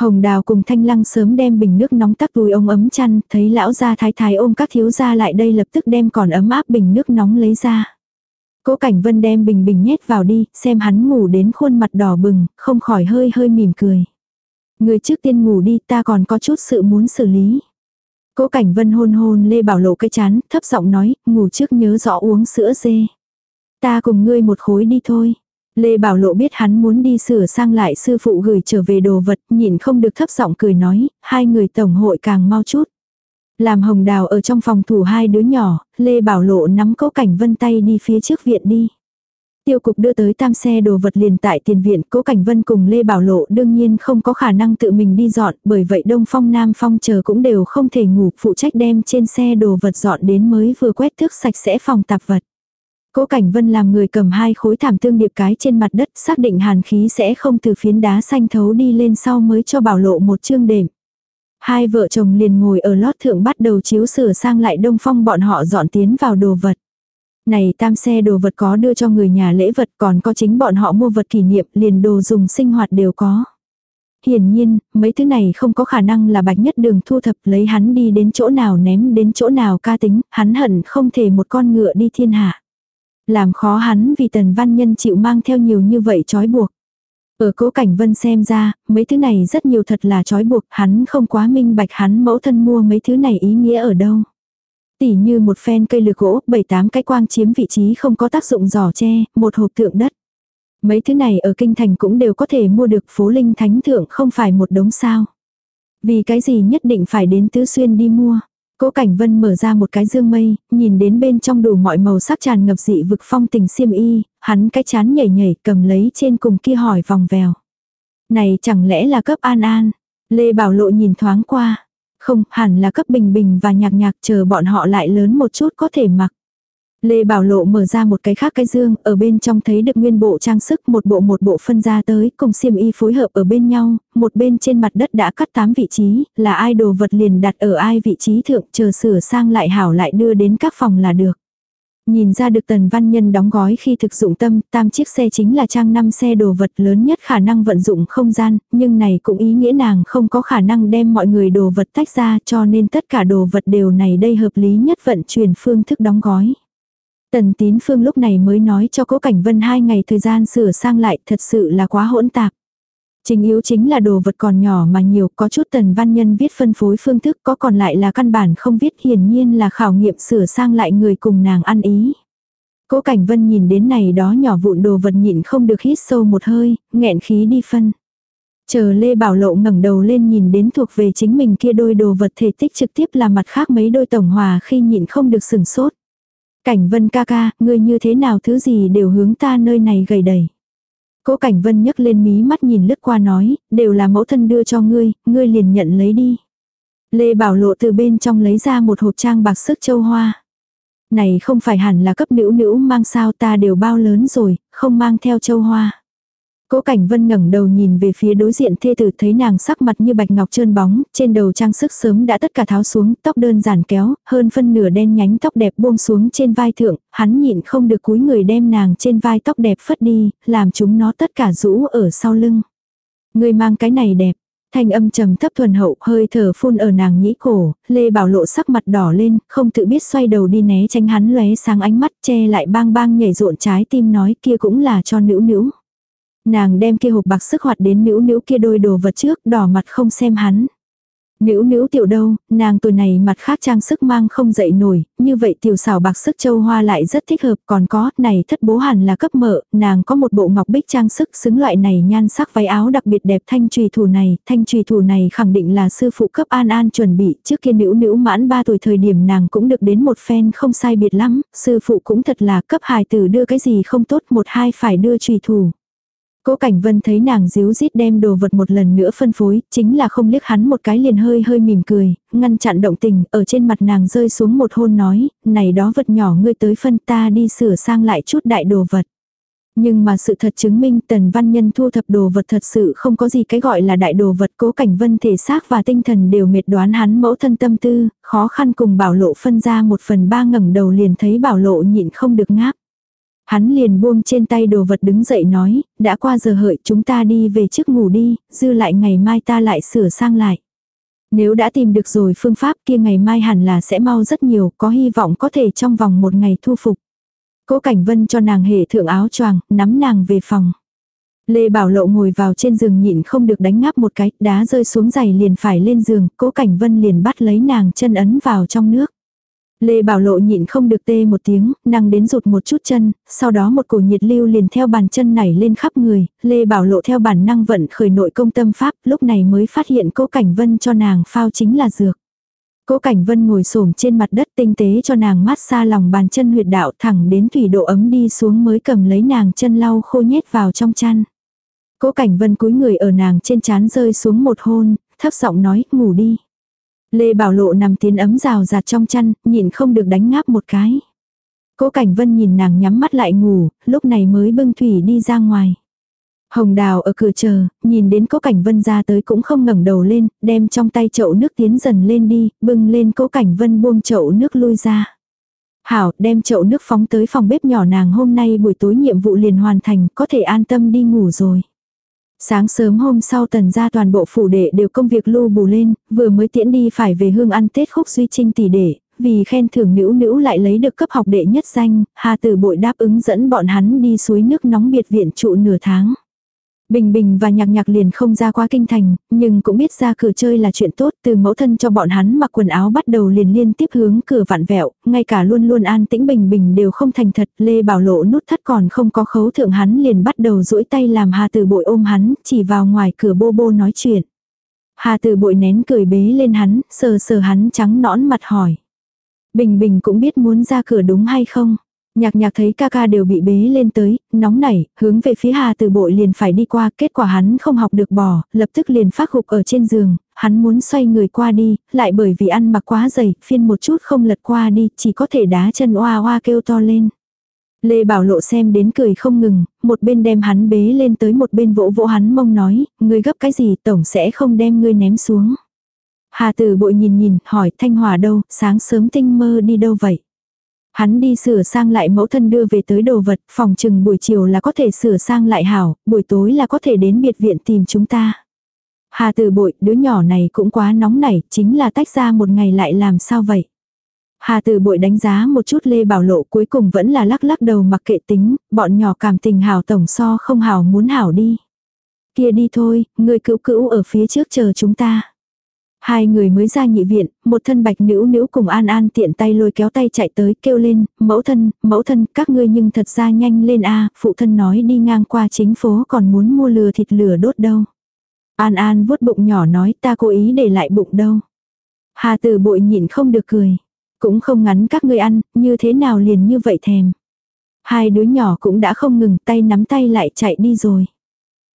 Hồng Đào cùng Thanh Lăng sớm đem bình nước nóng tắt túi ông ấm chăn, thấy lão gia thái thái ôm các thiếu gia lại đây lập tức đem còn ấm áp bình nước nóng lấy ra. Cố Cảnh Vân đem bình bình nhét vào đi, xem hắn ngủ đến khuôn mặt đỏ bừng, không khỏi hơi hơi mỉm cười. Người trước tiên ngủ đi, ta còn có chút sự muốn xử lý. Cố Cảnh Vân hôn hôn Lê Bảo Lộ cái chán, thấp giọng nói, ngủ trước nhớ rõ uống sữa dê. Ta cùng ngươi một khối đi thôi. Lê Bảo Lộ biết hắn muốn đi sửa sang lại sư phụ gửi trở về đồ vật, nhìn không được thấp giọng cười nói, hai người tổng hội càng mau chút. Làm hồng đào ở trong phòng thủ hai đứa nhỏ, Lê Bảo Lộ nắm cố cảnh vân tay đi phía trước viện đi. Tiêu cục đưa tới tam xe đồ vật liền tại tiền viện, cố cảnh vân cùng Lê Bảo Lộ đương nhiên không có khả năng tự mình đi dọn, bởi vậy Đông Phong Nam Phong chờ cũng đều không thể ngủ, phụ trách đem trên xe đồ vật dọn đến mới vừa quét thước sạch sẽ phòng tạp vật. Cố Cảnh Vân làm người cầm hai khối thảm tương điệp cái trên mặt đất xác định hàn khí sẽ không từ phiến đá xanh thấu đi lên sau mới cho bảo lộ một chương đệm. Hai vợ chồng liền ngồi ở lót thượng bắt đầu chiếu sửa sang lại đông phong bọn họ dọn tiến vào đồ vật. Này tam xe đồ vật có đưa cho người nhà lễ vật còn có chính bọn họ mua vật kỷ niệm liền đồ dùng sinh hoạt đều có. Hiển nhiên, mấy thứ này không có khả năng là bạch nhất đường thu thập lấy hắn đi đến chỗ nào ném đến chỗ nào ca tính, hắn hận không thể một con ngựa đi thiên hạ. Làm khó hắn vì tần văn nhân chịu mang theo nhiều như vậy trói buộc. Ở cố cảnh vân xem ra, mấy thứ này rất nhiều thật là trói buộc, hắn không quá minh bạch hắn mẫu thân mua mấy thứ này ý nghĩa ở đâu. Tỉ như một phen cây lược gỗ, bảy tám cái quang chiếm vị trí không có tác dụng giỏ tre, một hộp tượng đất. Mấy thứ này ở kinh thành cũng đều có thể mua được phố linh thánh thượng không phải một đống sao. Vì cái gì nhất định phải đến tứ xuyên đi mua. Cố Cảnh Vân mở ra một cái dương mây, nhìn đến bên trong đủ mọi màu sắc tràn ngập dị vực phong tình xiêm y, hắn cái chán nhảy nhảy cầm lấy trên cùng kia hỏi vòng vèo. Này chẳng lẽ là cấp an an? Lê Bảo Lộ nhìn thoáng qua. Không, hẳn là cấp bình bình và nhạc nhạc chờ bọn họ lại lớn một chút có thể mặc. Lê Bảo Lộ mở ra một cái khác cái dương, ở bên trong thấy được nguyên bộ trang sức một bộ một bộ phân ra tới, cùng xiêm y phối hợp ở bên nhau, một bên trên mặt đất đã cắt 8 vị trí, là ai đồ vật liền đặt ở ai vị trí thượng, chờ sửa sang lại hảo lại đưa đến các phòng là được. Nhìn ra được tần văn nhân đóng gói khi thực dụng tâm, tam chiếc xe chính là trang năm xe đồ vật lớn nhất khả năng vận dụng không gian, nhưng này cũng ý nghĩa nàng không có khả năng đem mọi người đồ vật tách ra cho nên tất cả đồ vật đều này đây hợp lý nhất vận chuyển phương thức đóng gói. Tần tín phương lúc này mới nói cho cố cảnh vân hai ngày thời gian sửa sang lại thật sự là quá hỗn tạp. Chính yếu chính là đồ vật còn nhỏ mà nhiều, có chút tần văn nhân viết phân phối phương thức, có còn lại là căn bản không viết hiển nhiên là khảo nghiệm sửa sang lại người cùng nàng ăn ý. Cố Cảnh Vân nhìn đến này đó nhỏ vụn đồ vật nhịn không được hít sâu một hơi, nghẹn khí đi phân. Chờ Lê Bảo Lộ ngẩng đầu lên nhìn đến thuộc về chính mình kia đôi đồ vật thể tích trực tiếp là mặt khác mấy đôi tổng hòa khi nhịn không được sừng sốt. Cảnh Vân ca ca, ngươi như thế nào thứ gì đều hướng ta nơi này gầy đầy. Cố Cảnh Vân nhấc lên mí mắt nhìn lướt qua nói, đều là mẫu thân đưa cho ngươi, ngươi liền nhận lấy đi. Lê Bảo Lộ từ bên trong lấy ra một hộp trang bạc sức châu hoa. Này không phải hẳn là cấp nữ nữ mang sao ta đều bao lớn rồi, không mang theo châu hoa. Cố Cảnh Vân ngẩng đầu nhìn về phía đối diện thê tử thấy nàng sắc mặt như bạch ngọc trơn bóng, trên đầu trang sức sớm đã tất cả tháo xuống, tóc đơn giản kéo, hơn phân nửa đen nhánh tóc đẹp buông xuống trên vai thượng, hắn nhịn không được cúi người đem nàng trên vai tóc đẹp phất đi, làm chúng nó tất cả rũ ở sau lưng. Người mang cái này đẹp, Thanh âm trầm thấp thuần hậu, hơi thở phun ở nàng nhĩ cổ, Lê Bảo Lộ sắc mặt đỏ lên, không tự biết xoay đầu đi né tránh hắn lóe sáng ánh mắt, che lại bang bang nhảy rộn trái tim nói kia cũng là cho nữ nữ. Nàng đem kia hộp bạc sức hoạt đến nữ nữ kia đôi đồ vật trước, đỏ mặt không xem hắn. Nữ nữ tiểu đâu, nàng tuổi này mặt khác trang sức mang không dậy nổi, như vậy tiểu xảo bạc sức châu hoa lại rất thích hợp, còn có, này thất bố hẳn là cấp mợ, nàng có một bộ ngọc bích trang sức xứng loại này nhan sắc váy áo đặc biệt đẹp thanh trùy thủ này, thanh trùy thủ này khẳng định là sư phụ cấp an an chuẩn bị, trước kia nữ nữ mãn 3 tuổi thời điểm nàng cũng được đến một phen không sai biệt lắm, sư phụ cũng thật là cấp hài tử đưa cái gì không tốt một hai phải đưa trùy thủ. Cố Cảnh Vân thấy nàng díu dít đem đồ vật một lần nữa phân phối, chính là không liếc hắn một cái liền hơi hơi mỉm cười, ngăn chặn động tình, ở trên mặt nàng rơi xuống một hôn nói, này đó vật nhỏ ngươi tới phân ta đi sửa sang lại chút đại đồ vật. Nhưng mà sự thật chứng minh tần văn nhân thu thập đồ vật thật sự không có gì cái gọi là đại đồ vật cố cảnh vân thể xác và tinh thần đều mệt đoán hắn mẫu thân tâm tư, khó khăn cùng bảo lộ phân ra một phần ba ngẩng đầu liền thấy bảo lộ nhịn không được ngáp. Hắn liền buông trên tay đồ vật đứng dậy nói, đã qua giờ hợi chúng ta đi về trước ngủ đi, dư lại ngày mai ta lại sửa sang lại. Nếu đã tìm được rồi phương pháp kia ngày mai hẳn là sẽ mau rất nhiều, có hy vọng có thể trong vòng một ngày thu phục. Cố Cảnh Vân cho nàng hệ thượng áo choàng, nắm nàng về phòng. Lê Bảo Lộ ngồi vào trên giường nhịn không được đánh ngáp một cái, đá rơi xuống giày liền phải lên giường, Cố Cảnh Vân liền bắt lấy nàng chân ấn vào trong nước. Lê Bảo Lộ nhịn không được tê một tiếng, năng đến rụt một chút chân, sau đó một cổ nhiệt lưu liền theo bàn chân này lên khắp người, Lê Bảo Lộ theo bản năng vận khởi nội công tâm pháp, lúc này mới phát hiện cố cảnh vân cho nàng phao chính là dược. Cố Cảnh Vân ngồi xổm trên mặt đất tinh tế cho nàng mát xa lòng bàn chân huyệt đạo thẳng đến thủy độ ấm đi xuống mới cầm lấy nàng chân lau khô nhét vào trong chăn. Cố Cảnh Vân cúi người ở nàng trên chán rơi xuống một hôn, thấp giọng nói, ngủ đi. Lê Bảo Lộ nằm tiến ấm rào rạt trong chăn, nhìn không được đánh ngáp một cái. Cố Cảnh Vân nhìn nàng nhắm mắt lại ngủ, lúc này mới bưng thủy đi ra ngoài. Hồng Đào ở cửa chờ, nhìn đến Cố Cảnh Vân ra tới cũng không ngẩng đầu lên, đem trong tay chậu nước tiến dần lên đi, bưng lên Cố Cảnh Vân buông chậu nước lui ra. Hảo, đem chậu nước phóng tới phòng bếp nhỏ nàng hôm nay buổi tối nhiệm vụ liền hoàn thành, có thể an tâm đi ngủ rồi. Sáng sớm hôm sau tần ra toàn bộ phủ đệ đều công việc lưu bù lên, vừa mới tiễn đi phải về hương ăn Tết khúc duy trinh tỷ đệ, vì khen thưởng nữ nữ lại lấy được cấp học đệ nhất danh, Hà Tử Bội đáp ứng dẫn bọn hắn đi suối nước nóng biệt viện trụ nửa tháng. Bình Bình và Nhạc Nhạc liền không ra qua kinh thành, nhưng cũng biết ra cửa chơi là chuyện tốt, từ mẫu thân cho bọn hắn mặc quần áo bắt đầu liền liên tiếp hướng cửa vặn vẹo, ngay cả luôn luôn an tĩnh Bình Bình đều không thành thật, Lê Bảo Lộ nút thắt còn không có khấu thượng hắn liền bắt đầu duỗi tay làm Hà Từ Bội ôm hắn, chỉ vào ngoài cửa bô bô nói chuyện. Hà Từ Bội nén cười bế lên hắn, sờ sờ hắn trắng nõn mặt hỏi. Bình Bình cũng biết muốn ra cửa đúng hay không? Nhạc nhạc thấy ca ca đều bị bế lên tới, nóng nảy, hướng về phía Hà Từ Bội liền phải đi qua, kết quả hắn không học được bò, lập tức liền phát gục ở trên giường, hắn muốn xoay người qua đi, lại bởi vì ăn mặc quá dày, phiên một chút không lật qua đi, chỉ có thể đá chân oa oa kêu to lên. Lê Bảo Lộ xem đến cười không ngừng, một bên đem hắn bế lên tới một bên vỗ vỗ hắn mông nói, ngươi gấp cái gì tổng sẽ không đem ngươi ném xuống. Hà Tử Bội nhìn nhìn, hỏi Thanh Hòa đâu, sáng sớm tinh mơ đi đâu vậy? Hắn đi sửa sang lại mẫu thân đưa về tới đồ vật, phòng chừng buổi chiều là có thể sửa sang lại hảo, buổi tối là có thể đến biệt viện tìm chúng ta. Hà từ bội, đứa nhỏ này cũng quá nóng nảy, chính là tách ra một ngày lại làm sao vậy? Hà từ bội đánh giá một chút Lê Bảo Lộ cuối cùng vẫn là lắc lắc đầu mặc kệ tính, bọn nhỏ cảm tình hảo tổng so không hảo muốn hảo đi. Kia đi thôi, người cứu cữu ở phía trước chờ chúng ta. Hai người mới ra nhị viện, một thân bạch nữ nữ cùng An An tiện tay lôi kéo tay chạy tới kêu lên, mẫu thân, mẫu thân, các ngươi nhưng thật ra nhanh lên a phụ thân nói đi ngang qua chính phố còn muốn mua lừa thịt lửa đốt đâu. An An vuốt bụng nhỏ nói ta cố ý để lại bụng đâu. Hà tử bội nhịn không được cười. Cũng không ngắn các ngươi ăn, như thế nào liền như vậy thèm. Hai đứa nhỏ cũng đã không ngừng tay nắm tay lại chạy đi rồi.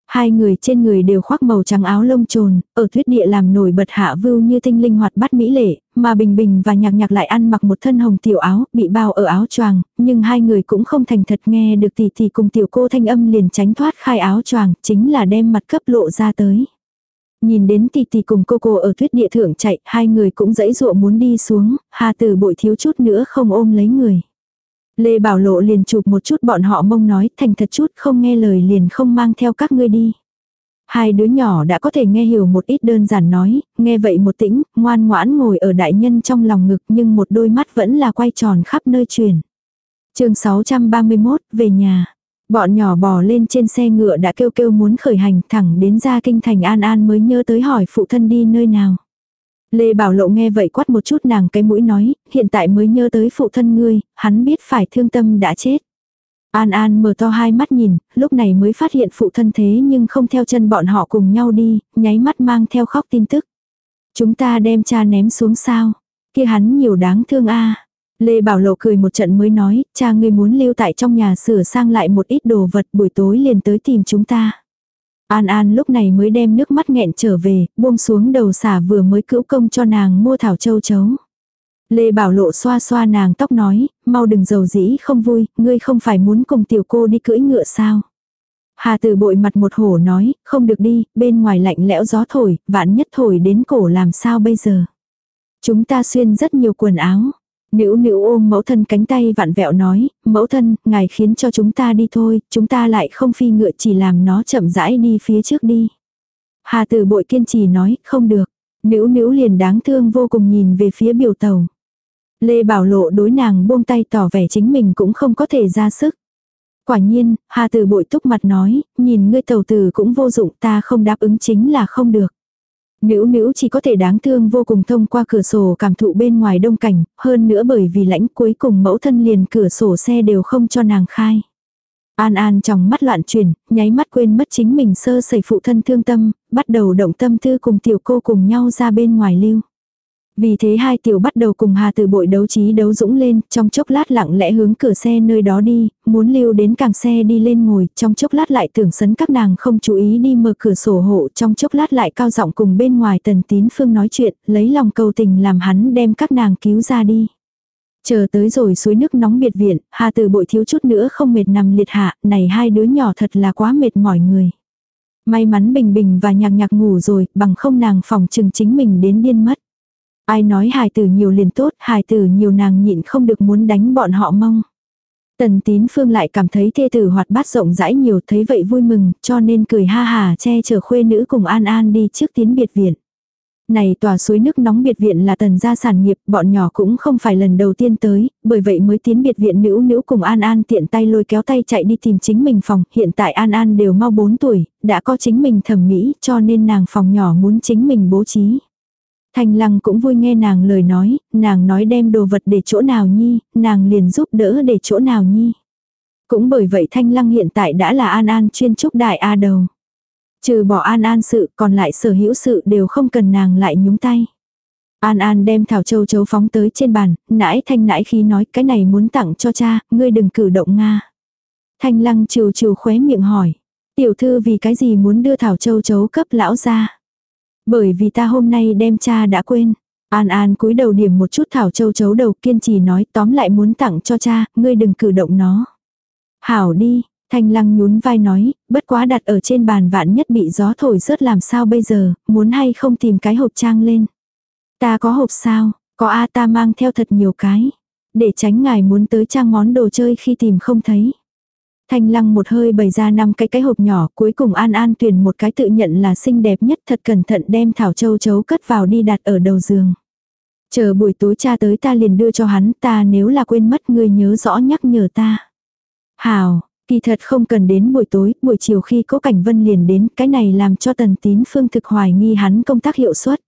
Hai người trên người đều khoác màu trắng áo lông trồn, ở thuyết địa làm nổi bật hạ vưu như tinh linh hoạt bát mỹ lệ, mà Bình Bình và Nhạc Nhạc lại ăn mặc một thân hồng tiểu áo, bị bao ở áo choàng, nhưng hai người cũng không thành thật nghe được tỷ tỷ cùng tiểu cô thanh âm liền tránh thoát khai áo choàng, chính là đem mặt cấp lộ ra tới. Nhìn đến tỷ tỷ cùng cô cô ở thuyết địa thượng chạy, hai người cũng dãy dụa muốn đi xuống, hà từ bội thiếu chút nữa không ôm lấy người. Lê Bảo Lộ liền chụp một chút bọn họ mông nói thành thật chút không nghe lời liền không mang theo các ngươi đi. Hai đứa nhỏ đã có thể nghe hiểu một ít đơn giản nói, nghe vậy một tĩnh, ngoan ngoãn ngồi ở đại nhân trong lòng ngực nhưng một đôi mắt vẫn là quay tròn khắp nơi truyền. chương 631, về nhà. Bọn nhỏ bò lên trên xe ngựa đã kêu kêu muốn khởi hành thẳng đến ra kinh thành An An mới nhớ tới hỏi phụ thân đi nơi nào. Lê Bảo Lộ nghe vậy quát một chút nàng cái mũi nói, hiện tại mới nhớ tới phụ thân ngươi, hắn biết phải thương tâm đã chết. An An mở to hai mắt nhìn, lúc này mới phát hiện phụ thân thế nhưng không theo chân bọn họ cùng nhau đi, nháy mắt mang theo khóc tin tức. Chúng ta đem cha ném xuống sao? kia hắn nhiều đáng thương a. Lê Bảo Lộ cười một trận mới nói, cha ngươi muốn lưu tại trong nhà sửa sang lại một ít đồ vật buổi tối liền tới tìm chúng ta. An An lúc này mới đem nước mắt nghẹn trở về, buông xuống đầu xả vừa mới cữu công cho nàng mua thảo châu chấu. Lê Bảo Lộ xoa xoa nàng tóc nói, mau đừng giàu dĩ không vui, ngươi không phải muốn cùng tiểu cô đi cưỡi ngựa sao. Hà tử bội mặt một hổ nói, không được đi, bên ngoài lạnh lẽo gió thổi, vạn nhất thổi đến cổ làm sao bây giờ. Chúng ta xuyên rất nhiều quần áo. Nữ nữ ôm mẫu thân cánh tay vặn vẹo nói, mẫu thân, ngài khiến cho chúng ta đi thôi, chúng ta lại không phi ngựa chỉ làm nó chậm rãi đi phía trước đi. Hà tử bội kiên trì nói, không được. Nữ nữ liền đáng thương vô cùng nhìn về phía biểu tàu. Lê Bảo Lộ đối nàng buông tay tỏ vẻ chính mình cũng không có thể ra sức. Quả nhiên, Hà Tử bội túc mặt nói, nhìn ngươi tàu tử cũng vô dụng ta không đáp ứng chính là không được. Nữ nữ chỉ có thể đáng thương vô cùng thông qua cửa sổ cảm thụ bên ngoài đông cảnh, hơn nữa bởi vì lãnh cuối cùng mẫu thân liền cửa sổ xe đều không cho nàng khai. An An trong mắt loạn chuyển, nháy mắt quên mất chính mình sơ sẩy phụ thân thương tâm, bắt đầu động tâm tư cùng tiểu cô cùng nhau ra bên ngoài lưu. Vì thế hai tiểu bắt đầu cùng Hà Tử Bội đấu trí đấu dũng lên, trong chốc lát lặng lẽ hướng cửa xe nơi đó đi, muốn lưu đến càng xe đi lên ngồi, trong chốc lát lại tưởng sấn các nàng không chú ý đi mở cửa sổ hộ, trong chốc lát lại cao giọng cùng bên ngoài tần tín phương nói chuyện, lấy lòng cầu tình làm hắn đem các nàng cứu ra đi. Chờ tới rồi suối nước nóng biệt viện, Hà Tử Bội thiếu chút nữa không mệt nằm liệt hạ, này hai đứa nhỏ thật là quá mệt mỏi người. May mắn Bình Bình và Nhạc Nhạc ngủ rồi, bằng không nàng phòng chừng chính mình đến điên mất. Ai nói hài tử nhiều liền tốt, hài tử nhiều nàng nhịn không được muốn đánh bọn họ mong. Tần tín phương lại cảm thấy thê tử hoạt bát rộng rãi nhiều thấy vậy vui mừng, cho nên cười ha hà che chở khuê nữ cùng an an đi trước tiến biệt viện. Này tòa suối nước nóng biệt viện là tần gia sản nghiệp, bọn nhỏ cũng không phải lần đầu tiên tới, bởi vậy mới tiến biệt viện nữ nữ cùng An An tiện tay lôi kéo tay chạy đi tìm chính mình phòng, hiện tại An An đều mau 4 tuổi, đã có chính mình thẩm mỹ cho nên nàng phòng nhỏ muốn chính mình bố trí. Thanh lăng cũng vui nghe nàng lời nói, nàng nói đem đồ vật để chỗ nào nhi, nàng liền giúp đỡ để chỗ nào nhi. Cũng bởi vậy thanh lăng hiện tại đã là an an chuyên trúc đại A đầu. Trừ bỏ an an sự còn lại sở hữu sự đều không cần nàng lại nhúng tay. An An đem thảo châu chấu phóng tới trên bàn, nãi thanh nãi khi nói cái này muốn tặng cho cha, ngươi đừng cử động Nga. Thanh lăng trừ trừ khóe miệng hỏi. Tiểu thư vì cái gì muốn đưa thảo châu chấu cấp lão ra. Bởi vì ta hôm nay đem cha đã quên. An An cúi đầu điểm một chút thảo châu chấu đầu kiên trì nói tóm lại muốn tặng cho cha, ngươi đừng cử động nó. Hảo đi, Thanh lăng nhún vai nói, bất quá đặt ở trên bàn vạn nhất bị gió thổi rớt làm sao bây giờ, muốn hay không tìm cái hộp trang lên. Ta có hộp sao, có A ta mang theo thật nhiều cái. Để tránh ngài muốn tới trang món đồ chơi khi tìm không thấy. Thanh lăng một hơi bày ra năm cái cái hộp nhỏ, cuối cùng An An tuyển một cái tự nhận là xinh đẹp nhất thật cẩn thận đem thảo châu chấu cất vào đi đặt ở đầu giường. Chờ buổi tối cha tới ta liền đưa cho hắn ta nếu là quên mất người nhớ rõ nhắc nhở ta. Hào, Kỳ thật không cần đến buổi tối, buổi chiều khi Cố Cảnh Vân liền đến, cái này làm cho Tần Tín Phương thực hoài nghi hắn công tác hiệu suất.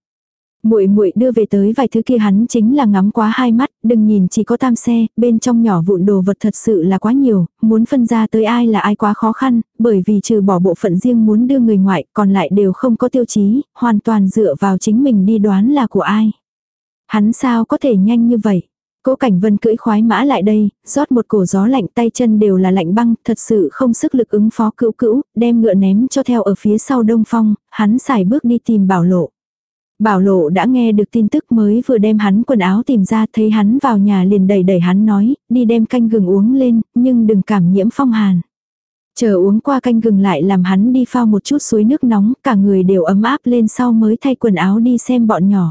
Muội muội đưa về tới vài thứ kia hắn chính là ngắm quá hai mắt, đừng nhìn chỉ có tam xe, bên trong nhỏ vụn đồ vật thật sự là quá nhiều, muốn phân ra tới ai là ai quá khó khăn, bởi vì trừ bỏ bộ phận riêng muốn đưa người ngoại, còn lại đều không có tiêu chí, hoàn toàn dựa vào chính mình đi đoán là của ai. Hắn sao có thể nhanh như vậy? Cố Cảnh Vân cưỡi khoái mã lại đây, rót một cổ gió lạnh tay chân đều là lạnh băng, thật sự không sức lực ứng phó cữu cữu, đem ngựa ném cho theo ở phía sau đông phong, hắn xài bước đi tìm bảo lộ. Bảo lộ đã nghe được tin tức mới vừa đem hắn quần áo tìm ra thấy hắn vào nhà liền đẩy đẩy hắn nói, đi đem canh gừng uống lên, nhưng đừng cảm nhiễm phong hàn. Chờ uống qua canh gừng lại làm hắn đi phao một chút suối nước nóng, cả người đều ấm áp lên sau mới thay quần áo đi xem bọn nhỏ.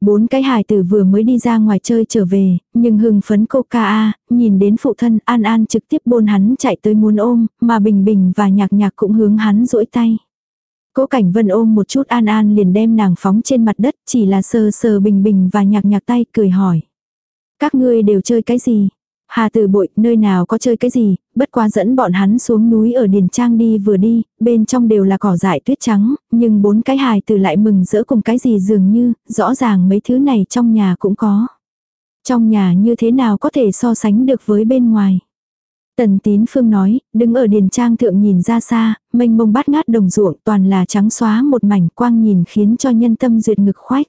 Bốn cái hài tử vừa mới đi ra ngoài chơi trở về, nhưng hưng phấn coca a nhìn đến phụ thân An An trực tiếp bôn hắn chạy tới muốn ôm, mà Bình Bình và Nhạc Nhạc cũng hướng hắn duỗi tay. Cố Cảnh Vân ôm một chút An An liền đem nàng phóng trên mặt đất, chỉ là sờ sờ Bình Bình và Nhạc Nhạc tay cười hỏi. Các ngươi đều chơi cái gì? Hà tử bội, nơi nào có chơi cái gì, bất quá dẫn bọn hắn xuống núi ở Điền Trang đi vừa đi, bên trong đều là cỏ dại tuyết trắng, nhưng bốn cái hài tử lại mừng rỡ cùng cái gì dường như, rõ ràng mấy thứ này trong nhà cũng có. Trong nhà như thế nào có thể so sánh được với bên ngoài. Tần tín phương nói, đứng ở điền trang thượng nhìn ra xa, mênh mông bát ngát đồng ruộng toàn là trắng xóa một mảnh quang nhìn khiến cho nhân tâm duyệt ngực khoách.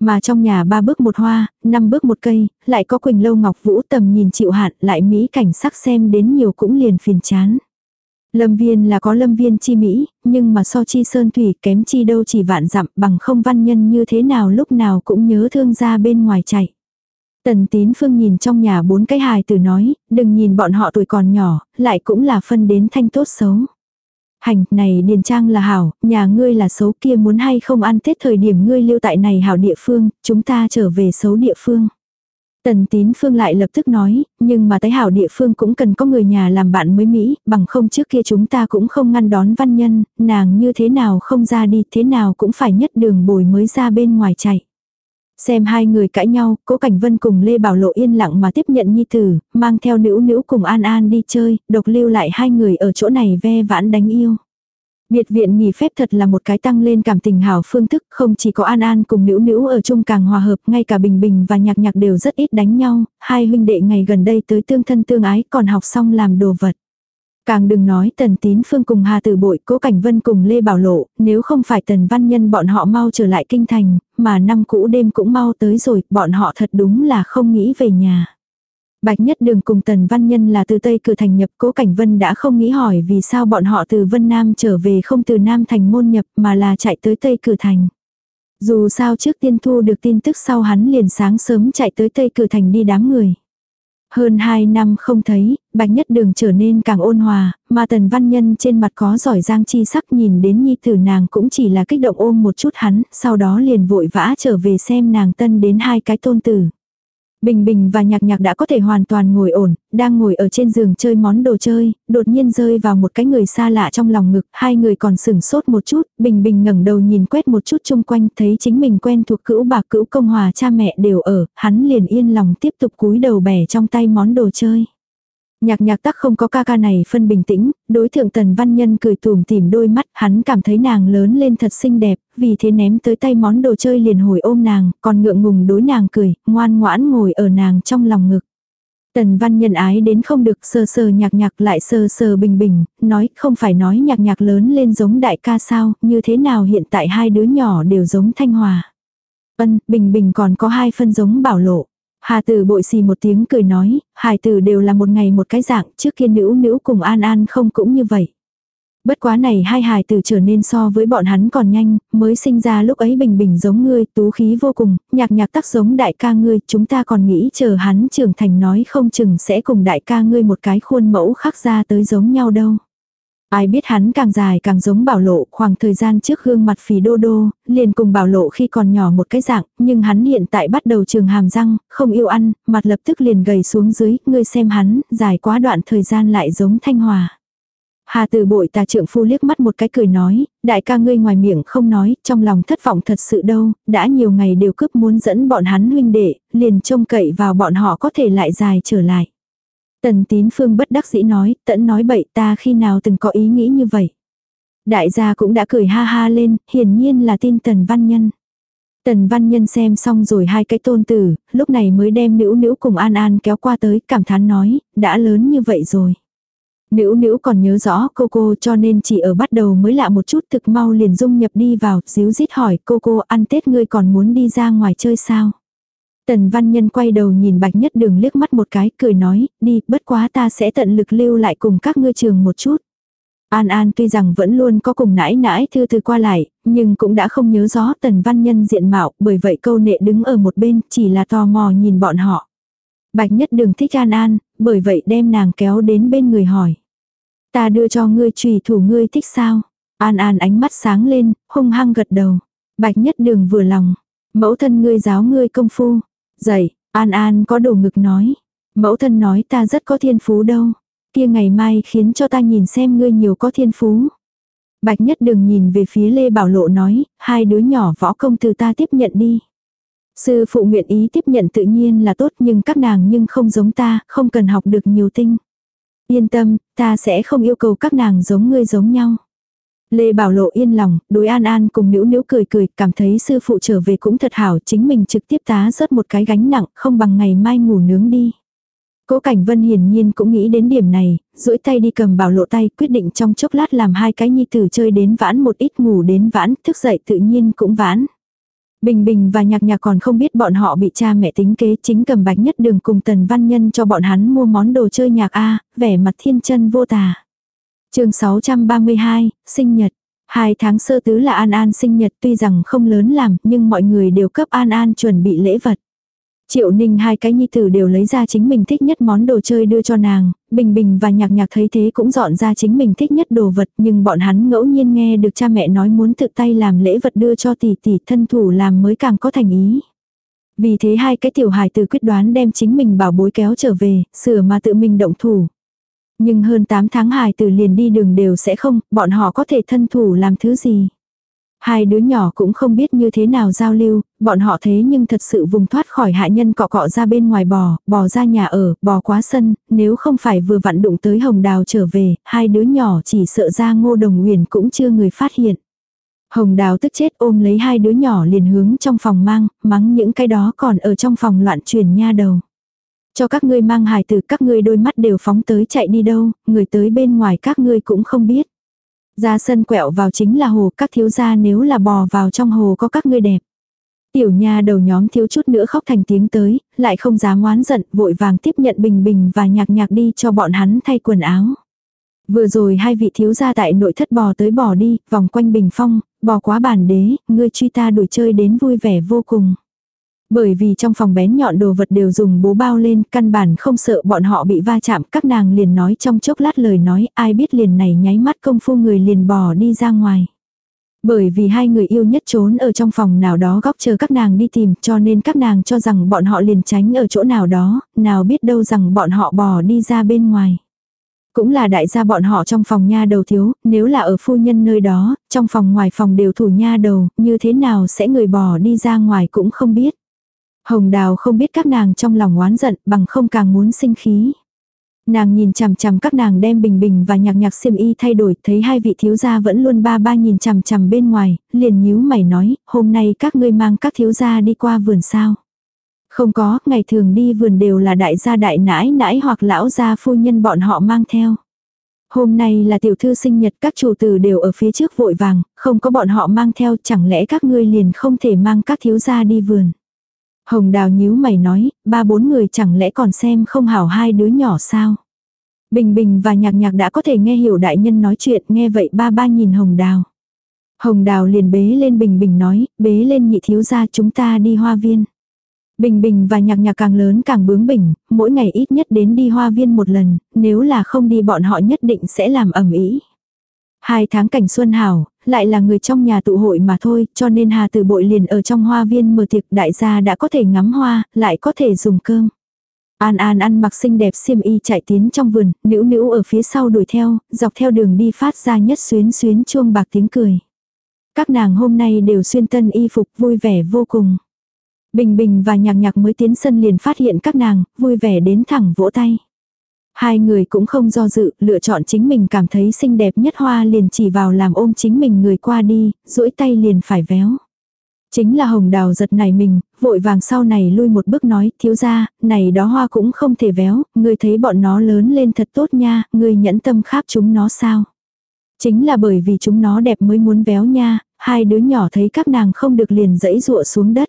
Mà trong nhà ba bước một hoa, năm bước một cây, lại có quỳnh lâu ngọc vũ tầm nhìn chịu hạn, lại mỹ cảnh sắc xem đến nhiều cũng liền phiền chán. Lâm viên là có lâm viên chi mỹ, nhưng mà so chi sơn thủy kém chi đâu chỉ vạn dặm bằng không văn nhân như thế nào lúc nào cũng nhớ thương ra bên ngoài chạy. Tần tín phương nhìn trong nhà bốn cái hài tử nói, đừng nhìn bọn họ tuổi còn nhỏ, lại cũng là phân đến thanh tốt xấu. Hành, này điền trang là hảo, nhà ngươi là xấu kia muốn hay không ăn tết thời điểm ngươi lưu tại này hảo địa phương, chúng ta trở về xấu địa phương. Tần tín phương lại lập tức nói, nhưng mà tái hảo địa phương cũng cần có người nhà làm bạn mới Mỹ, bằng không trước kia chúng ta cũng không ngăn đón văn nhân, nàng như thế nào không ra đi, thế nào cũng phải nhất đường bồi mới ra bên ngoài chạy. Xem hai người cãi nhau, Cố Cảnh Vân cùng Lê Bảo Lộ yên lặng mà tiếp nhận nhi tử, mang theo nữ nữ cùng An An đi chơi, độc lưu lại hai người ở chỗ này ve vãn đánh yêu. Biệt viện nghỉ phép thật là một cái tăng lên cảm tình hảo phương thức, không chỉ có An An cùng nữ nữ ở chung càng hòa hợp, ngay cả Bình Bình và Nhạc Nhạc đều rất ít đánh nhau, hai huynh đệ ngày gần đây tới tương thân tương ái còn học xong làm đồ vật. Càng đừng nói tần tín phương cùng Hà Tử Bội, Cố Cảnh Vân cùng Lê Bảo Lộ, nếu không phải tần văn nhân bọn họ mau trở lại kinh thành, mà năm cũ đêm cũng mau tới rồi, bọn họ thật đúng là không nghĩ về nhà. Bạch Nhất Đường cùng Tần Văn Nhân là từ Tây Cửa Thành nhập Cố Cảnh Vân đã không nghĩ hỏi vì sao bọn họ từ Vân Nam trở về không từ Nam Thành môn nhập mà là chạy tới Tây Cửa Thành. Dù sao trước tiên thu được tin tức sau hắn liền sáng sớm chạy tới Tây Cửa Thành đi đám người. Hơn 2 năm không thấy, Bạch Nhất Đường trở nên càng ôn hòa, mà Tần Văn Nhân trên mặt có giỏi giang chi sắc nhìn đến nhi tử nàng cũng chỉ là kích động ôm một chút hắn, sau đó liền vội vã trở về xem nàng tân đến hai cái tôn tử. Bình Bình và Nhạc Nhạc đã có thể hoàn toàn ngồi ổn, đang ngồi ở trên giường chơi món đồ chơi, đột nhiên rơi vào một cái người xa lạ trong lòng ngực, hai người còn sửng sốt một chút, Bình Bình ngẩng đầu nhìn quét một chút chung quanh, thấy chính mình quen thuộc cữu bà cữu công hòa cha mẹ đều ở, hắn liền yên lòng tiếp tục cúi đầu bẻ trong tay món đồ chơi. Nhạc nhạc tắc không có ca ca này phân bình tĩnh, đối thượng tần văn nhân cười tùm tìm đôi mắt, hắn cảm thấy nàng lớn lên thật xinh đẹp, vì thế ném tới tay món đồ chơi liền hồi ôm nàng, còn ngượng ngùng đối nàng cười, ngoan ngoãn ngồi ở nàng trong lòng ngực. Tần văn nhân ái đến không được sờ sờ nhạc nhạc lại sờ sờ bình bình, nói không phải nói nhạc nhạc lớn lên giống đại ca sao, như thế nào hiện tại hai đứa nhỏ đều giống thanh hòa. Ân, bình bình còn có hai phân giống bảo lộ. Hà tử bội xì một tiếng cười nói, hài tử đều là một ngày một cái dạng, trước kia nữ nữ cùng an an không cũng như vậy. Bất quá này hai hài tử trở nên so với bọn hắn còn nhanh, mới sinh ra lúc ấy bình bình giống ngươi, tú khí vô cùng, nhạc nhạc tắc giống đại ca ngươi, chúng ta còn nghĩ chờ hắn trưởng thành nói không chừng sẽ cùng đại ca ngươi một cái khuôn mẫu khác ra tới giống nhau đâu. Ai biết hắn càng dài càng giống bảo lộ, khoảng thời gian trước gương mặt phì đô đô, liền cùng bảo lộ khi còn nhỏ một cái dạng, nhưng hắn hiện tại bắt đầu trường hàm răng, không yêu ăn, mặt lập tức liền gầy xuống dưới, ngươi xem hắn, dài quá đoạn thời gian lại giống thanh hòa. Hà từ bội tà trượng phu liếc mắt một cái cười nói, đại ca ngươi ngoài miệng không nói, trong lòng thất vọng thật sự đâu, đã nhiều ngày đều cướp muốn dẫn bọn hắn huynh đệ, liền trông cậy vào bọn họ có thể lại dài trở lại. Tần tín phương bất đắc dĩ nói, tẫn nói bậy ta khi nào từng có ý nghĩ như vậy. Đại gia cũng đã cười ha ha lên, hiển nhiên là tin tần văn nhân. Tần văn nhân xem xong rồi hai cái tôn tử, lúc này mới đem nữ nữ cùng an an kéo qua tới, cảm thán nói, đã lớn như vậy rồi. Nữ nữ còn nhớ rõ cô cô cho nên chỉ ở bắt đầu mới lạ một chút thực mau liền dung nhập đi vào, díu dít hỏi cô cô ăn Tết ngươi còn muốn đi ra ngoài chơi sao. Tần văn nhân quay đầu nhìn bạch nhất đường liếc mắt một cái cười nói, đi, bất quá ta sẽ tận lực lưu lại cùng các ngươi trường một chút. An An tuy rằng vẫn luôn có cùng nãi nãi thư thư qua lại, nhưng cũng đã không nhớ rõ tần văn nhân diện mạo, bởi vậy câu nệ đứng ở một bên, chỉ là tò mò nhìn bọn họ. Bạch nhất đường thích An An, bởi vậy đem nàng kéo đến bên người hỏi. Ta đưa cho ngươi trùy thủ ngươi thích sao? An An ánh mắt sáng lên, hung hăng gật đầu. Bạch nhất đường vừa lòng. Mẫu thân ngươi giáo ngươi công phu. Dậy, An An có đồ ngực nói. Mẫu thân nói ta rất có thiên phú đâu. Kia ngày mai khiến cho ta nhìn xem ngươi nhiều có thiên phú. Bạch nhất đường nhìn về phía Lê Bảo Lộ nói, hai đứa nhỏ võ công từ ta tiếp nhận đi. Sư phụ nguyện ý tiếp nhận tự nhiên là tốt nhưng các nàng nhưng không giống ta, không cần học được nhiều tinh. Yên tâm, ta sẽ không yêu cầu các nàng giống ngươi giống nhau. Lê Bảo Lộ yên lòng, đối An An cùng nữ nữ cười cười, cảm thấy sư phụ trở về cũng thật hảo, chính mình trực tiếp tá rớt một cái gánh nặng, không bằng ngày mai ngủ nướng đi. Cố Cảnh Vân hiển nhiên cũng nghĩ đến điểm này, duỗi tay đi cầm Bảo Lộ tay, quyết định trong chốc lát làm hai cái nhi tử chơi đến vãn một ít ngủ đến vãn, thức dậy tự nhiên cũng vãn. Bình Bình và Nhạc Nhạc còn không biết bọn họ bị cha mẹ tính kế chính cầm bạch nhất đường cùng Tần Văn Nhân cho bọn hắn mua món đồ chơi nhạc A, vẻ mặt thiên chân vô tà chương 632, sinh nhật. Hai tháng sơ tứ là An An sinh nhật tuy rằng không lớn làm nhưng mọi người đều cấp An An chuẩn bị lễ vật. Triệu Ninh hai cái nhi tử đều lấy ra chính mình thích nhất món đồ chơi đưa cho nàng, Bình Bình và Nhạc Nhạc thấy thế cũng dọn ra chính mình thích nhất đồ vật nhưng bọn hắn ngẫu nhiên nghe được cha mẹ nói muốn tự tay làm lễ vật đưa cho tỷ tỷ thân thủ làm mới càng có thành ý. Vì thế hai cái tiểu hài tử quyết đoán đem chính mình bảo bối kéo trở về, sửa mà tự mình động thủ. Nhưng hơn 8 tháng hài từ liền đi đường đều sẽ không, bọn họ có thể thân thủ làm thứ gì. Hai đứa nhỏ cũng không biết như thế nào giao lưu, bọn họ thế nhưng thật sự vùng thoát khỏi hạ nhân cọ cọ ra bên ngoài bò, bò ra nhà ở, bò quá sân, nếu không phải vừa vặn đụng tới hồng đào trở về, hai đứa nhỏ chỉ sợ ra ngô đồng huyền cũng chưa người phát hiện. Hồng đào tức chết ôm lấy hai đứa nhỏ liền hướng trong phòng mang, mắng những cái đó còn ở trong phòng loạn truyền nha đầu. Cho các ngươi mang hài từ các ngươi đôi mắt đều phóng tới chạy đi đâu, người tới bên ngoài các ngươi cũng không biết. Ra sân quẹo vào chính là hồ, các thiếu gia nếu là bò vào trong hồ có các ngươi đẹp. Tiểu nha đầu nhóm thiếu chút nữa khóc thành tiếng tới, lại không dám oán giận, vội vàng tiếp nhận bình bình và nhạc nhạc đi cho bọn hắn thay quần áo. Vừa rồi hai vị thiếu gia tại nội thất bò tới bò đi, vòng quanh bình phong, bò quá bản đế, ngươi truy ta đuổi chơi đến vui vẻ vô cùng. Bởi vì trong phòng bén nhọn đồ vật đều dùng bố bao lên, căn bản không sợ bọn họ bị va chạm, các nàng liền nói trong chốc lát lời nói, ai biết liền này nháy mắt công phu người liền bò đi ra ngoài. Bởi vì hai người yêu nhất trốn ở trong phòng nào đó góc chờ các nàng đi tìm cho nên các nàng cho rằng bọn họ liền tránh ở chỗ nào đó, nào biết đâu rằng bọn họ bò đi ra bên ngoài. Cũng là đại gia bọn họ trong phòng nha đầu thiếu, nếu là ở phu nhân nơi đó, trong phòng ngoài phòng đều thủ nha đầu, như thế nào sẽ người bò đi ra ngoài cũng không biết. Hồng Đào không biết các nàng trong lòng oán giận bằng không càng muốn sinh khí. Nàng nhìn chằm chằm các nàng đem bình bình và nhạc nhạc xiêm y thay đổi, thấy hai vị thiếu gia vẫn luôn ba ba nhìn chằm chằm bên ngoài, liền nhíu mày nói, hôm nay các ngươi mang các thiếu gia đi qua vườn sao. Không có, ngày thường đi vườn đều là đại gia đại nãi nãi hoặc lão gia phu nhân bọn họ mang theo. Hôm nay là tiểu thư sinh nhật các chủ tử đều ở phía trước vội vàng, không có bọn họ mang theo chẳng lẽ các ngươi liền không thể mang các thiếu gia đi vườn. Hồng đào nhíu mày nói, ba bốn người chẳng lẽ còn xem không hảo hai đứa nhỏ sao. Bình bình và nhạc nhạc đã có thể nghe hiểu đại nhân nói chuyện, nghe vậy ba ba nhìn hồng đào. Hồng đào liền bế lên bình bình nói, bế lên nhị thiếu gia chúng ta đi hoa viên. Bình bình và nhạc nhạc càng lớn càng bướng bỉnh, mỗi ngày ít nhất đến đi hoa viên một lần, nếu là không đi bọn họ nhất định sẽ làm ẩm ý. Hai tháng cảnh xuân hảo, lại là người trong nhà tụ hội mà thôi, cho nên Hà Tử Bội liền ở trong hoa viên mở tiệc đại gia đã có thể ngắm hoa, lại có thể dùng cơm. An An ăn mặc xinh đẹp xiêm y chạy tiến trong vườn, nữ nữ ở phía sau đuổi theo, dọc theo đường đi phát ra nhất xuyến xuyến chuông bạc tiếng cười. Các nàng hôm nay đều xuyên tân y phục vui vẻ vô cùng. Bình Bình và Nhạc Nhạc mới tiến sân liền phát hiện các nàng, vui vẻ đến thẳng vỗ tay. Hai người cũng không do dự, lựa chọn chính mình cảm thấy xinh đẹp nhất hoa liền chỉ vào làm ôm chính mình người qua đi, duỗi tay liền phải véo. Chính là hồng đào giật này mình, vội vàng sau này lui một bước nói, thiếu ra, này đó hoa cũng không thể véo, người thấy bọn nó lớn lên thật tốt nha, người nhẫn tâm kháp chúng nó sao. Chính là bởi vì chúng nó đẹp mới muốn véo nha, hai đứa nhỏ thấy các nàng không được liền dẫy rụa xuống đất.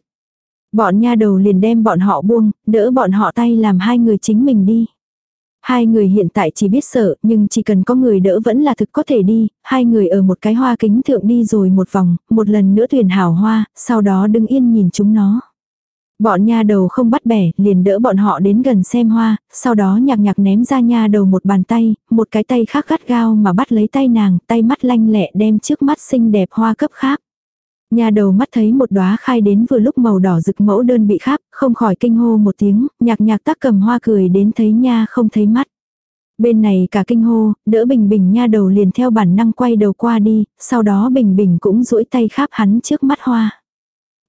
Bọn nha đầu liền đem bọn họ buông, đỡ bọn họ tay làm hai người chính mình đi. Hai người hiện tại chỉ biết sợ, nhưng chỉ cần có người đỡ vẫn là thực có thể đi, hai người ở một cái hoa kính thượng đi rồi một vòng, một lần nữa thuyền hào hoa, sau đó đứng yên nhìn chúng nó. Bọn nha đầu không bắt bẻ, liền đỡ bọn họ đến gần xem hoa, sau đó nhạc nhạc ném ra nha đầu một bàn tay, một cái tay khác gắt gao mà bắt lấy tay nàng, tay mắt lanh lẹ đem trước mắt xinh đẹp hoa cấp khác. Nhà đầu mắt thấy một đóa khai đến vừa lúc màu đỏ rực mẫu đơn bị kháp, không khỏi kinh hô một tiếng, nhạc nhạc tác cầm hoa cười đến thấy nha không thấy mắt. Bên này cả kinh hô, đỡ bình bình nha đầu liền theo bản năng quay đầu qua đi, sau đó bình bình cũng duỗi tay kháp hắn trước mắt hoa.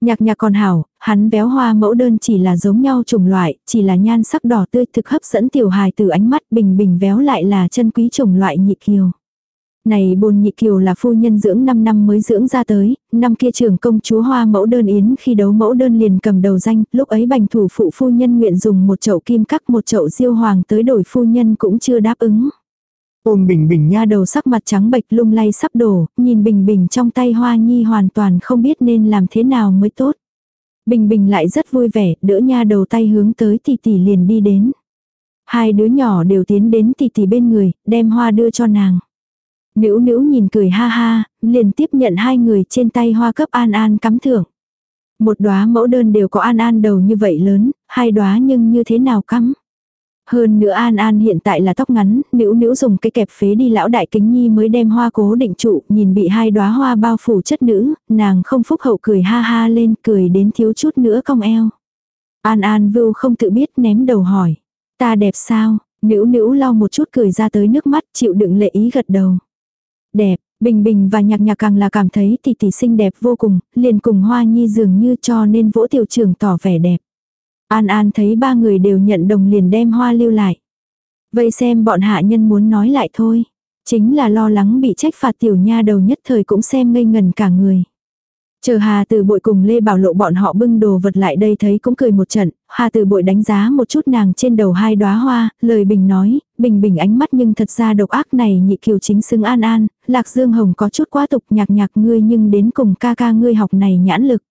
Nhạc nhạc còn hảo, hắn véo hoa mẫu đơn chỉ là giống nhau chủng loại, chỉ là nhan sắc đỏ tươi thực hấp dẫn tiểu hài từ ánh mắt bình bình véo lại là chân quý chủng loại nhị kiều. Này bồn nhị kiều là phu nhân dưỡng 5 năm mới dưỡng ra tới, năm kia trưởng công chúa hoa mẫu đơn yến khi đấu mẫu đơn liền cầm đầu danh, lúc ấy bành thủ phụ phu nhân nguyện dùng một chậu kim cắc một chậu diêu hoàng tới đổi phu nhân cũng chưa đáp ứng. Ôm bình bình nha đầu sắc mặt trắng bệch lung lay sắp đổ, nhìn bình bình trong tay hoa nhi hoàn toàn không biết nên làm thế nào mới tốt. Bình bình lại rất vui vẻ, đỡ nha đầu tay hướng tới tỷ tỷ liền đi đến. Hai đứa nhỏ đều tiến đến tỷ tỷ bên người, đem hoa đưa cho nàng. Nữ nữ nhìn cười ha ha, liền tiếp nhận hai người trên tay hoa cấp an an cắm thưởng. Một đóa mẫu đơn đều có an an đầu như vậy lớn, hai đóa nhưng như thế nào cắm. Hơn nữa An An hiện tại là tóc ngắn, nữ nữ dùng cái kẹp phế đi lão đại kính nhi mới đem hoa cố định trụ, nhìn bị hai đóa hoa bao phủ chất nữ, nàng không phúc hậu cười ha ha lên, cười đến thiếu chút nữa cong eo. An An vưu không tự biết ném đầu hỏi, ta đẹp sao, nữ nữ lau một chút cười ra tới nước mắt, chịu đựng lệ ý gật đầu. Đẹp, Bình Bình và Nhạc Nhạc càng là cảm thấy tỷ tỷ xinh đẹp vô cùng, liền cùng Hoa Nhi dường như cho nên vỗ tiểu trưởng tỏ vẻ đẹp. An An thấy ba người đều nhận đồng liền đem hoa lưu lại. vậy xem bọn hạ nhân muốn nói lại thôi. Chính là lo lắng bị trách phạt tiểu nha đầu nhất thời cũng xem ngây ngần cả người. Chờ Hà Từ Bội cùng Lê Bảo Lộ bọn họ bưng đồ vật lại đây thấy cũng cười một trận, Hà Từ Bội đánh giá một chút nàng trên đầu hai đóa hoa, lời bình nói, bình bình ánh mắt nhưng thật ra độc ác này nhị kiều chính xưng an an, Lạc Dương Hồng có chút quá tục nhạc nhạc ngươi nhưng đến cùng ca ca ngươi học này nhãn lực.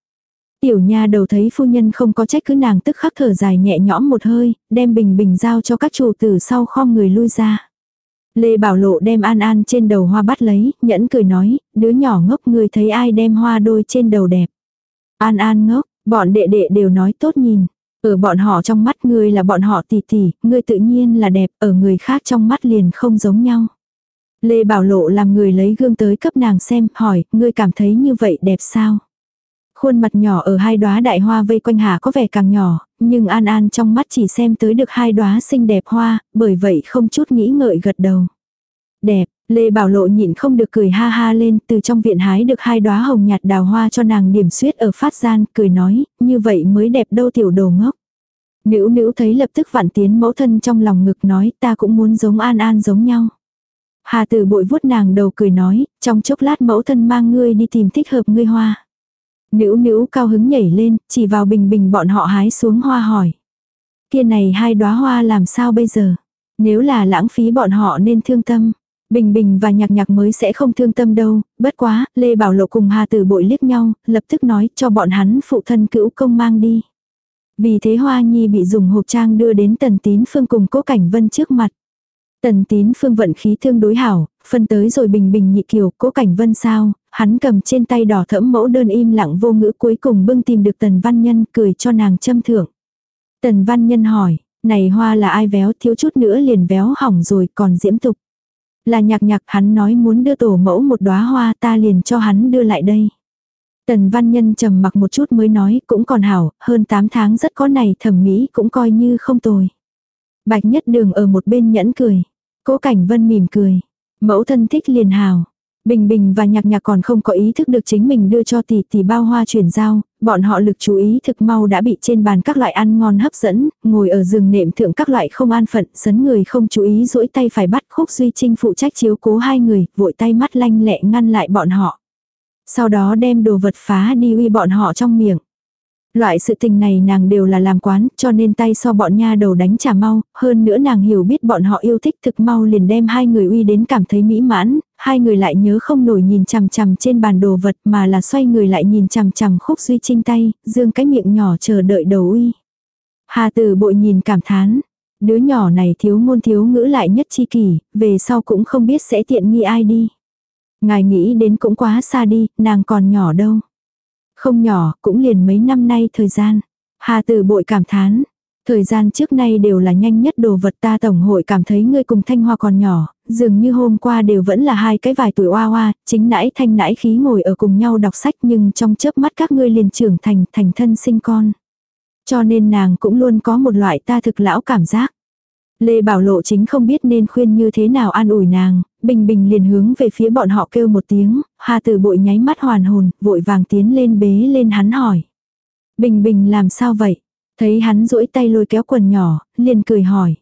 Tiểu nha đầu thấy phu nhân không có trách cứ nàng tức khắc thở dài nhẹ nhõm một hơi, đem bình bình giao cho các chủ tử sau kho người lui ra. Lê Bảo Lộ đem An An trên đầu hoa bắt lấy, nhẫn cười nói, đứa nhỏ ngốc người thấy ai đem hoa đôi trên đầu đẹp. An An ngốc, bọn đệ đệ đều nói tốt nhìn. Ở bọn họ trong mắt ngươi là bọn họ tỷ tỷ, ngươi tự nhiên là đẹp, ở người khác trong mắt liền không giống nhau. Lê Bảo Lộ làm người lấy gương tới cấp nàng xem, hỏi, ngươi cảm thấy như vậy đẹp sao? Khuôn mặt nhỏ ở hai đóa đại hoa vây quanh hà có vẻ càng nhỏ, nhưng An An trong mắt chỉ xem tới được hai đóa xinh đẹp hoa, bởi vậy không chút nghĩ ngợi gật đầu. Đẹp, Lê Bảo Lộ nhịn không được cười ha ha lên, từ trong viện hái được hai đóa hồng nhạt đào hoa cho nàng điểm suyết ở phát gian, cười nói, như vậy mới đẹp đâu tiểu đồ ngốc. Nữ nữ thấy lập tức vạn tiến mẫu thân trong lòng ngực nói ta cũng muốn giống An An giống nhau. Hà tử bội vuốt nàng đầu cười nói, trong chốc lát mẫu thân mang ngươi đi tìm thích hợp ngươi hoa. Nữ nữ cao hứng nhảy lên, chỉ vào bình bình bọn họ hái xuống hoa hỏi. Kia này hai đóa hoa làm sao bây giờ? Nếu là lãng phí bọn họ nên thương tâm. Bình Bình và Nhạc Nhạc mới sẽ không thương tâm đâu, bất quá, Lê Bảo Lộ cùng Hà Tử Bội liếc nhau, lập tức nói cho bọn hắn phụ thân cữu công mang đi. Vì thế Hoa Nhi bị dùng hộp trang đưa đến Tần Tín Phương cùng Cố Cảnh Vân trước mặt. Tần Tín Phương vận khí thương đối hảo, phân tới rồi Bình Bình nhị kiều, Cố Cảnh Vân sao, hắn cầm trên tay đỏ thẫm mẫu đơn im lặng vô ngữ cuối cùng bưng tìm được Tần Văn Nhân cười cho nàng châm thưởng. Tần Văn Nhân hỏi, này hoa là ai véo thiếu chút nữa liền véo hỏng rồi còn diễm tục. Là nhạc nhạc hắn nói muốn đưa tổ mẫu một đóa hoa ta liền cho hắn đưa lại đây. Tần Văn Nhân trầm mặc một chút mới nói cũng còn hảo, hơn 8 tháng rất có này thẩm mỹ cũng coi như không tồi. Bạch nhất đường ở một bên nhẫn cười. Cố cảnh vân mỉm cười. Mẫu thân thích liền hào. Bình Bình và Nhạc Nhạc còn không có ý thức được chính mình đưa cho tỷ tỷ bao hoa chuyển giao, bọn họ lực chú ý thực mau đã bị trên bàn các loại ăn ngon hấp dẫn, ngồi ở giường nệm thượng các loại không an phận, sấn người không chú ý duỗi tay phải bắt khúc duy trinh phụ trách chiếu cố hai người, vội tay mắt lanh lẹ ngăn lại bọn họ. Sau đó đem đồ vật phá đi uy bọn họ trong miệng. Loại sự tình này nàng đều là làm quán, cho nên tay so bọn nha đầu đánh trả mau, hơn nữa nàng hiểu biết bọn họ yêu thích thực mau liền đem hai người uy đến cảm thấy mỹ mãn, hai người lại nhớ không nổi nhìn chằm chằm trên bàn đồ vật mà là xoay người lại nhìn chằm chằm khúc duy trinh tay, dương cái miệng nhỏ chờ đợi đầu uy. Hà tử bội nhìn cảm thán, đứa nhỏ này thiếu ngôn thiếu ngữ lại nhất chi kỷ, về sau cũng không biết sẽ tiện nghi ai đi. Ngài nghĩ đến cũng quá xa đi, nàng còn nhỏ đâu. Không nhỏ, cũng liền mấy năm nay thời gian. Hà tử bội cảm thán. Thời gian trước nay đều là nhanh nhất đồ vật ta tổng hội cảm thấy ngươi cùng thanh hoa còn nhỏ, dường như hôm qua đều vẫn là hai cái vài tuổi oa oa, chính nãi thanh nãi khí ngồi ở cùng nhau đọc sách nhưng trong chớp mắt các ngươi liền trưởng thành thành thân sinh con. Cho nên nàng cũng luôn có một loại ta thực lão cảm giác. Lê Bảo Lộ chính không biết nên khuyên như thế nào an ủi nàng, Bình Bình liền hướng về phía bọn họ kêu một tiếng, Hà Tử Bội nháy mắt hoàn hồn, vội vàng tiến lên bế lên hắn hỏi. Bình Bình làm sao vậy? Thấy hắn duỗi tay lôi kéo quần nhỏ, liền cười hỏi.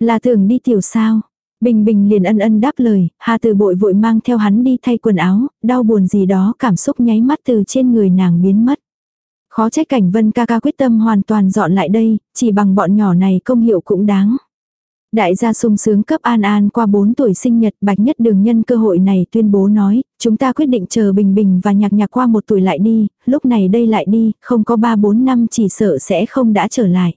Là tưởng đi tiểu sao? Bình Bình liền ân ân đáp lời, Hà Tử Bội vội mang theo hắn đi thay quần áo, đau buồn gì đó cảm xúc nháy mắt từ trên người nàng biến mất. Khó trách cảnh vân ca ca quyết tâm hoàn toàn dọn lại đây, chỉ bằng bọn nhỏ này công hiệu cũng đáng. Đại gia sung sướng cấp An An qua 4 tuổi sinh nhật bạch nhất đường nhân cơ hội này tuyên bố nói, chúng ta quyết định chờ Bình Bình và nhạc nhạc qua một tuổi lại đi, lúc này đây lại đi, không có 3-4 năm chỉ sợ sẽ không đã trở lại.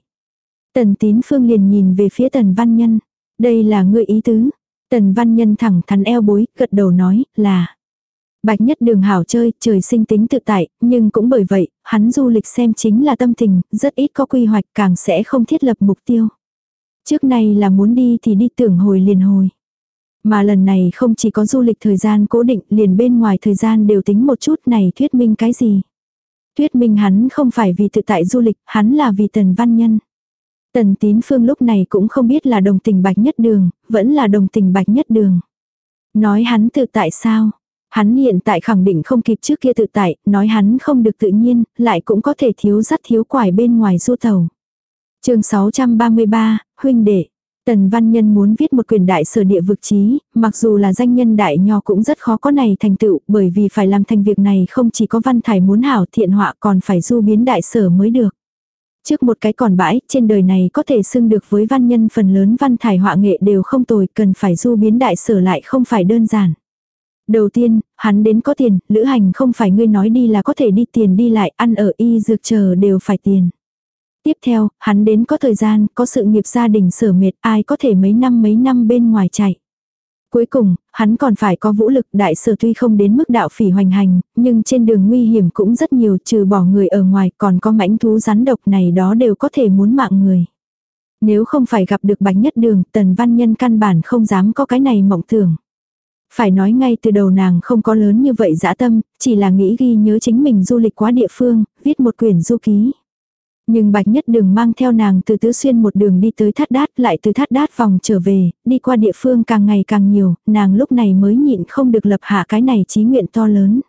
Tần tín phương liền nhìn về phía tần văn nhân, đây là người ý tứ. Tần văn nhân thẳng thắn eo bối, gật đầu nói, là. Bạch nhất đường hảo chơi, trời sinh tính tự tại, nhưng cũng bởi vậy, hắn du lịch xem chính là tâm tình, rất ít có quy hoạch càng sẽ không thiết lập mục tiêu. Trước này là muốn đi thì đi tưởng hồi liền hồi. Mà lần này không chỉ có du lịch thời gian cố định liền bên ngoài thời gian đều tính một chút này thuyết minh cái gì. Thuyết minh hắn không phải vì tự tại du lịch, hắn là vì tần văn nhân. Tần tín phương lúc này cũng không biết là đồng tình bạch nhất đường, vẫn là đồng tình bạch nhất đường. Nói hắn tự tại sao? Hắn hiện tại khẳng định không kịp trước kia tự tại, nói hắn không được tự nhiên, lại cũng có thể thiếu dắt thiếu quải bên ngoài du tàu chương 633, huynh đệ. Tần Văn Nhân muốn viết một quyền đại sở địa vực chí, mặc dù là danh nhân đại nho cũng rất khó có này thành tựu, bởi vì phải làm thành việc này không chỉ có văn thải muốn hảo thiện họa còn phải du biến đại sở mới được. Trước một cái còn bãi, trên đời này có thể xưng được với văn nhân phần lớn văn thải họa nghệ đều không tồi, cần phải du biến đại sở lại không phải đơn giản. Đầu tiên, hắn đến có tiền, lữ hành không phải ngươi nói đi là có thể đi tiền đi lại, ăn ở y dược chờ đều phải tiền. Tiếp theo, hắn đến có thời gian, có sự nghiệp gia đình sở mệt, ai có thể mấy năm mấy năm bên ngoài chạy. Cuối cùng, hắn còn phải có vũ lực đại sở tuy không đến mức đạo phỉ hoành hành, nhưng trên đường nguy hiểm cũng rất nhiều trừ bỏ người ở ngoài còn có mãnh thú rắn độc này đó đều có thể muốn mạng người. Nếu không phải gặp được bánh nhất đường, tần văn nhân căn bản không dám có cái này mộng tưởng. Phải nói ngay từ đầu nàng không có lớn như vậy dã tâm, chỉ là nghĩ ghi nhớ chính mình du lịch quá địa phương, viết một quyển du ký. Nhưng Bạch Nhất Đường mang theo nàng từ Tứ Xuyên một đường đi tới Thát Đát lại từ Thát Đát vòng trở về, đi qua địa phương càng ngày càng nhiều, nàng lúc này mới nhịn không được lập hạ cái này chí nguyện to lớn.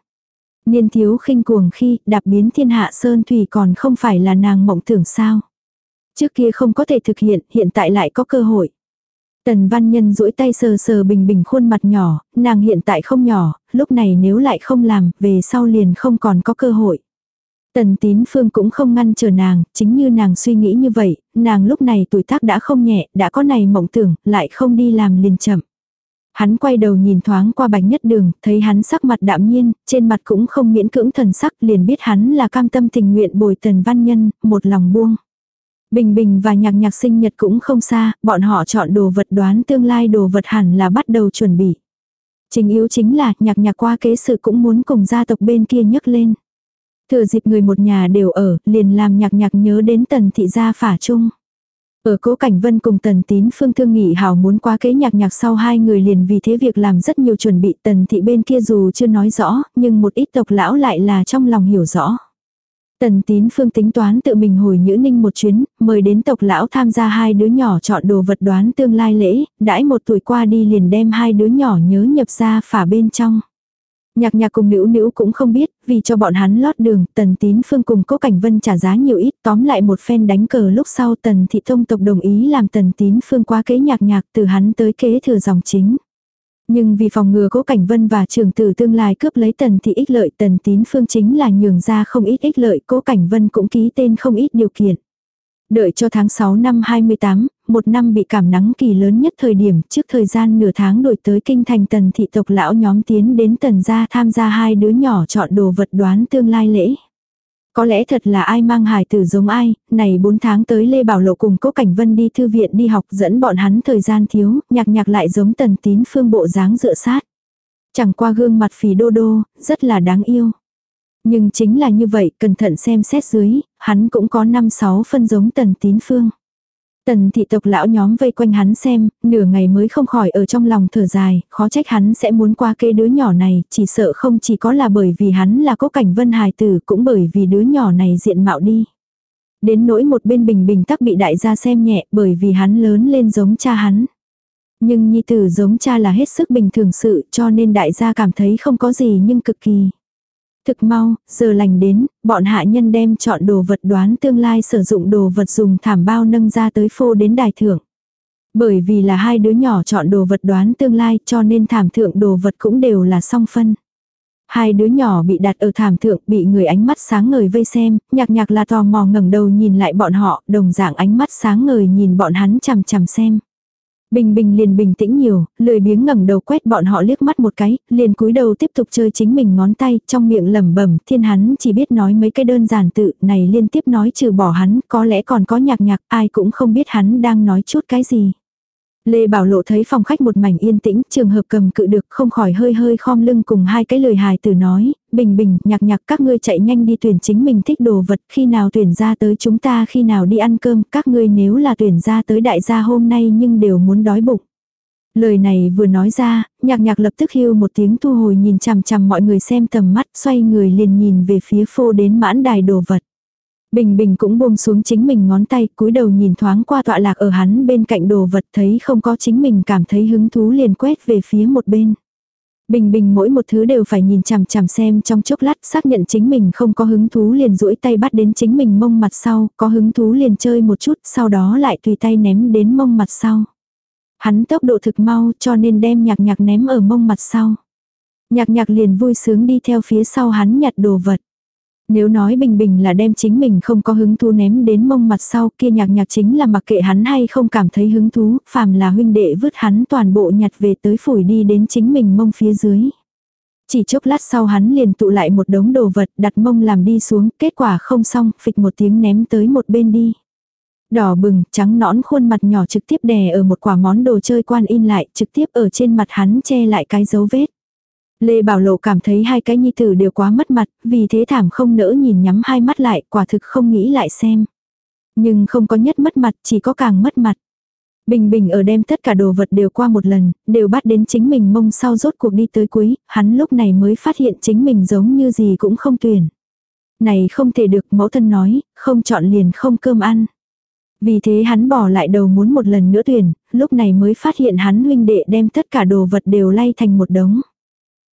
Niên thiếu khinh cuồng khi đạp biến thiên hạ sơn thủy còn không phải là nàng mộng tưởng sao. Trước kia không có thể thực hiện, hiện tại lại có cơ hội. Tần văn nhân duỗi tay sờ sờ bình bình khuôn mặt nhỏ, nàng hiện tại không nhỏ, lúc này nếu lại không làm, về sau liền không còn có cơ hội. Tần tín phương cũng không ngăn chờ nàng, chính như nàng suy nghĩ như vậy, nàng lúc này tuổi tác đã không nhẹ, đã có này mộng tưởng, lại không đi làm liền chậm. Hắn quay đầu nhìn thoáng qua bạch nhất đường, thấy hắn sắc mặt đạm nhiên, trên mặt cũng không miễn cưỡng thần sắc, liền biết hắn là cam tâm tình nguyện bồi tần văn nhân, một lòng buông. Bình Bình và nhạc nhạc sinh nhật cũng không xa, bọn họ chọn đồ vật đoán tương lai đồ vật hẳn là bắt đầu chuẩn bị. Trình yếu chính là nhạc nhạc qua kế sự cũng muốn cùng gia tộc bên kia nhấc lên. Thừa dịp người một nhà đều ở, liền làm nhạc nhạc nhớ đến tần thị gia phả chung. Ở cố cảnh vân cùng tần tín phương thương nghị hảo muốn qua kế nhạc nhạc sau hai người liền vì thế việc làm rất nhiều chuẩn bị tần thị bên kia dù chưa nói rõ, nhưng một ít tộc lão lại là trong lòng hiểu rõ. Tần tín phương tính toán tự mình hồi nhữ ninh một chuyến, mời đến tộc lão tham gia hai đứa nhỏ chọn đồ vật đoán tương lai lễ, đãi một tuổi qua đi liền đem hai đứa nhỏ nhớ nhập ra phả bên trong. Nhạc nhạc cùng nữ nữ cũng không biết, vì cho bọn hắn lót đường, tần tín phương cùng cố cảnh vân trả giá nhiều ít, tóm lại một phen đánh cờ lúc sau tần thị thông tộc đồng ý làm tần tín phương qua kế nhạc nhạc từ hắn tới kế thừa dòng chính. Nhưng vì phòng ngừa cố cảnh vân và trường tử tương lai cướp lấy tần thị ích lợi tần tín phương chính là nhường ra không ít ích lợi cố cảnh vân cũng ký tên không ít điều kiện. Đợi cho tháng 6 năm 28, một năm bị cảm nắng kỳ lớn nhất thời điểm trước thời gian nửa tháng đổi tới kinh thành tần thị tộc lão nhóm tiến đến tần gia tham gia hai đứa nhỏ chọn đồ vật đoán tương lai lễ. Có lẽ thật là ai mang hài tử giống ai, này 4 tháng tới Lê Bảo Lộ cùng Cố Cảnh Vân đi thư viện đi học dẫn bọn hắn thời gian thiếu, nhạc nhạc lại giống tần tín phương bộ dáng dựa sát. Chẳng qua gương mặt phì đô đô, rất là đáng yêu. Nhưng chính là như vậy, cẩn thận xem xét dưới, hắn cũng có 5-6 phân giống tần tín phương. Tần thị tộc lão nhóm vây quanh hắn xem, nửa ngày mới không khỏi ở trong lòng thở dài, khó trách hắn sẽ muốn qua kê đứa nhỏ này, chỉ sợ không chỉ có là bởi vì hắn là cố cảnh vân hài tử, cũng bởi vì đứa nhỏ này diện mạo đi. Đến nỗi một bên bình bình tắc bị đại gia xem nhẹ bởi vì hắn lớn lên giống cha hắn. Nhưng nhi tử giống cha là hết sức bình thường sự cho nên đại gia cảm thấy không có gì nhưng cực kỳ. Thực mau, giờ lành đến, bọn hạ nhân đem chọn đồ vật đoán tương lai sử dụng đồ vật dùng thảm bao nâng ra tới phô đến đài thưởng. Bởi vì là hai đứa nhỏ chọn đồ vật đoán tương lai cho nên thảm thượng đồ vật cũng đều là song phân. Hai đứa nhỏ bị đặt ở thảm thượng bị người ánh mắt sáng ngời vây xem, nhạc nhạc là tò mò ngẩng đầu nhìn lại bọn họ, đồng dạng ánh mắt sáng ngời nhìn bọn hắn chằm chằm xem. Bình Bình liền bình tĩnh nhiều, lười biếng ngẩng đầu quét bọn họ liếc mắt một cái, liền cúi đầu tiếp tục chơi chính mình ngón tay, trong miệng lẩm bẩm, thiên hắn chỉ biết nói mấy cái đơn giản tự, này liên tiếp nói trừ bỏ hắn, có lẽ còn có nhạc nhạc, ai cũng không biết hắn đang nói chút cái gì. Lê Bảo Lộ thấy phòng khách một mảnh yên tĩnh, trường hợp cầm cự được không khỏi hơi hơi khom lưng cùng hai cái lời hài từ nói, bình bình, nhạc nhạc các ngươi chạy nhanh đi tuyển chính mình thích đồ vật, khi nào tuyển ra tới chúng ta khi nào đi ăn cơm, các ngươi nếu là tuyển ra tới đại gia hôm nay nhưng đều muốn đói bụng. Lời này vừa nói ra, nhạc nhạc lập tức hưu một tiếng thu hồi nhìn chằm chằm mọi người xem tầm mắt, xoay người liền nhìn về phía phô đến mãn đài đồ vật. Bình Bình cũng buông xuống chính mình ngón tay, cúi đầu nhìn thoáng qua tọa lạc ở hắn bên cạnh đồ vật thấy không có chính mình cảm thấy hứng thú liền quét về phía một bên. Bình Bình mỗi một thứ đều phải nhìn chằm chằm xem trong chốc lát xác nhận chính mình không có hứng thú liền duỗi tay bắt đến chính mình mông mặt sau, có hứng thú liền chơi một chút, sau đó lại tùy tay ném đến mông mặt sau. Hắn tốc độ thực mau cho nên đem nhạc nhạc ném ở mông mặt sau. Nhạc nhạc liền vui sướng đi theo phía sau hắn nhặt đồ vật. Nếu nói bình bình là đem chính mình không có hứng thú ném đến mông mặt sau kia nhạc nhạc chính là mặc kệ hắn hay không cảm thấy hứng thú, phàm là huynh đệ vứt hắn toàn bộ nhặt về tới phủi đi đến chính mình mông phía dưới. Chỉ chốc lát sau hắn liền tụ lại một đống đồ vật đặt mông làm đi xuống, kết quả không xong, phịch một tiếng ném tới một bên đi. Đỏ bừng, trắng nõn khuôn mặt nhỏ trực tiếp đè ở một quả món đồ chơi quan in lại, trực tiếp ở trên mặt hắn che lại cái dấu vết. Lê Bảo Lộ cảm thấy hai cái nhi tử đều quá mất mặt, vì thế thảm không nỡ nhìn nhắm hai mắt lại, quả thực không nghĩ lại xem. Nhưng không có nhất mất mặt, chỉ có càng mất mặt. Bình bình ở đem tất cả đồ vật đều qua một lần, đều bắt đến chính mình mông sau rốt cuộc đi tới cuối, hắn lúc này mới phát hiện chính mình giống như gì cũng không tuyển. Này không thể được mẫu thân nói, không chọn liền không cơm ăn. Vì thế hắn bỏ lại đầu muốn một lần nữa tuyển, lúc này mới phát hiện hắn huynh đệ đem tất cả đồ vật đều lay thành một đống.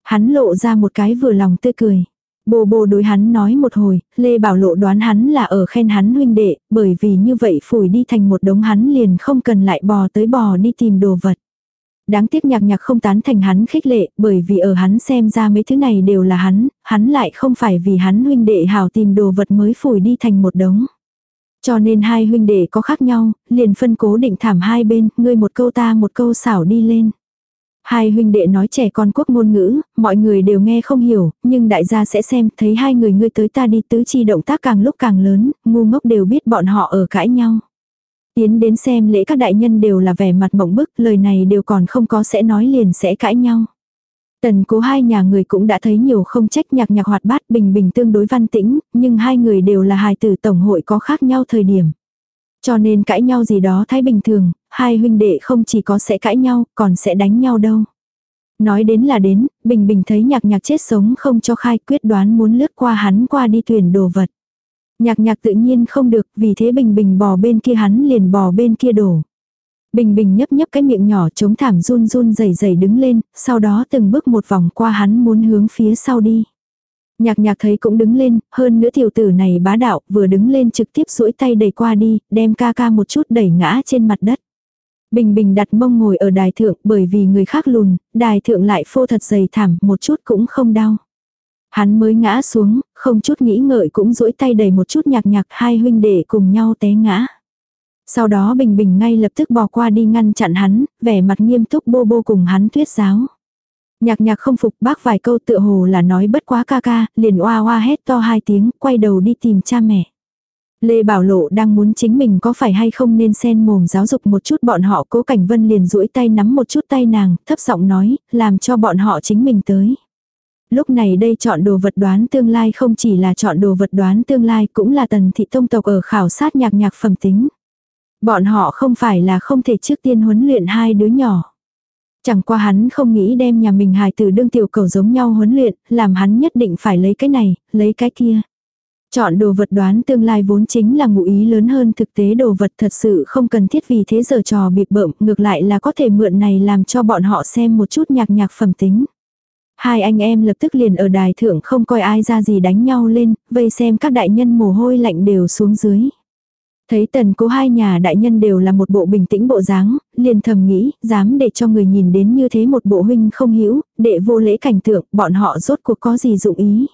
Hắn lộ ra một cái vừa lòng tươi cười. Bồ bồ đối hắn nói một hồi, Lê Bảo Lộ đoán hắn là ở khen hắn huynh đệ, bởi vì như vậy phủi đi thành một đống hắn liền không cần lại bò tới bò đi tìm đồ vật. Đáng tiếc nhạc nhạc không tán thành hắn khích lệ, bởi vì ở hắn xem ra mấy thứ này đều là hắn, hắn lại không phải vì hắn huynh đệ hào tìm đồ vật mới phủi đi thành một đống. Cho nên hai huynh đệ có khác nhau, liền phân cố định thảm hai bên, ngươi một câu ta một câu xảo đi lên. Hai huynh đệ nói trẻ con quốc ngôn ngữ, mọi người đều nghe không hiểu, nhưng đại gia sẽ xem, thấy hai người ngươi tới ta đi tứ chi động tác càng lúc càng lớn, ngu ngốc đều biết bọn họ ở cãi nhau. Tiến đến xem lễ các đại nhân đều là vẻ mặt mộng bức, lời này đều còn không có sẽ nói liền sẽ cãi nhau. Tần cố hai nhà người cũng đã thấy nhiều không trách nhạc nhạc hoạt bát bình bình tương đối văn tĩnh, nhưng hai người đều là hài tử tổng hội có khác nhau thời điểm. Cho nên cãi nhau gì đó thái bình thường, hai huynh đệ không chỉ có sẽ cãi nhau, còn sẽ đánh nhau đâu. Nói đến là đến, Bình Bình thấy nhạc nhạc chết sống không cho khai quyết đoán muốn lướt qua hắn qua đi tuyển đồ vật. Nhạc nhạc tự nhiên không được, vì thế Bình Bình bò bên kia hắn liền bò bên kia đổ. Bình bình nhấp nhấp cái miệng nhỏ chống thảm run run rẩy rẩy đứng lên, sau đó từng bước một vòng qua hắn muốn hướng phía sau đi. Nhạc nhạc thấy cũng đứng lên, hơn nữa tiểu tử này bá đạo, vừa đứng lên trực tiếp duỗi tay đẩy qua đi, đem ca ca một chút đẩy ngã trên mặt đất. Bình bình đặt mông ngồi ở đài thượng bởi vì người khác lùn, đài thượng lại phô thật dày thảm, một chút cũng không đau. Hắn mới ngã xuống, không chút nghĩ ngợi cũng duỗi tay đầy một chút nhạc nhạc hai huynh đệ cùng nhau té ngã. Sau đó Bình Bình ngay lập tức bò qua đi ngăn chặn hắn, vẻ mặt nghiêm túc bô bô cùng hắn thuyết giáo. Nhạc nhạc không phục bác vài câu tựa hồ là nói bất quá ca ca, liền oa oa hét to hai tiếng, quay đầu đi tìm cha mẹ. Lê Bảo Lộ đang muốn chính mình có phải hay không nên xen mồm giáo dục một chút bọn họ cố cảnh vân liền duỗi tay nắm một chút tay nàng, thấp giọng nói, làm cho bọn họ chính mình tới. Lúc này đây chọn đồ vật đoán tương lai không chỉ là chọn đồ vật đoán tương lai cũng là tần thị tông tộc ở khảo sát nhạc nhạc phẩm tính. Bọn họ không phải là không thể trước tiên huấn luyện hai đứa nhỏ. Chẳng qua hắn không nghĩ đem nhà mình hài tử đương tiểu cầu giống nhau huấn luyện, làm hắn nhất định phải lấy cái này, lấy cái kia. Chọn đồ vật đoán tương lai vốn chính là ngụ ý lớn hơn thực tế đồ vật thật sự không cần thiết vì thế giờ trò bịp bợm, ngược lại là có thể mượn này làm cho bọn họ xem một chút nhạc nhạc phẩm tính. Hai anh em lập tức liền ở đài thượng không coi ai ra gì đánh nhau lên, vây xem các đại nhân mồ hôi lạnh đều xuống dưới. Thấy tần cố hai nhà đại nhân đều là một bộ bình tĩnh bộ dáng, liền thầm nghĩ, dám để cho người nhìn đến như thế một bộ huynh không hiểu, để vô lễ cảnh tượng, bọn họ rốt cuộc có gì dụng ý.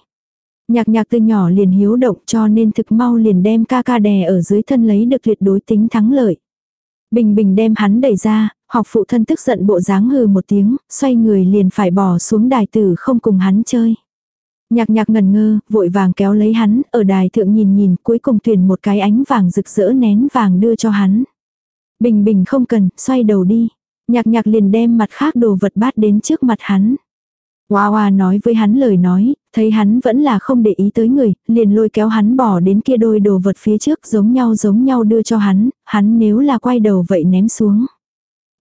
Nhạc nhạc từ nhỏ liền hiếu động cho nên thực mau liền đem ca ca đè ở dưới thân lấy được tuyệt đối tính thắng lợi. Bình bình đem hắn đẩy ra, học phụ thân tức giận bộ dáng hừ một tiếng, xoay người liền phải bỏ xuống đài tử không cùng hắn chơi. Nhạc nhạc ngần ngơ, vội vàng kéo lấy hắn, ở đài thượng nhìn nhìn, cuối cùng tuyển một cái ánh vàng rực rỡ nén vàng đưa cho hắn. Bình bình không cần, xoay đầu đi. Nhạc nhạc liền đem mặt khác đồ vật bát đến trước mặt hắn. Hoa hoa nói với hắn lời nói, thấy hắn vẫn là không để ý tới người, liền lôi kéo hắn bỏ đến kia đôi đồ vật phía trước giống nhau giống nhau đưa cho hắn, hắn nếu là quay đầu vậy ném xuống.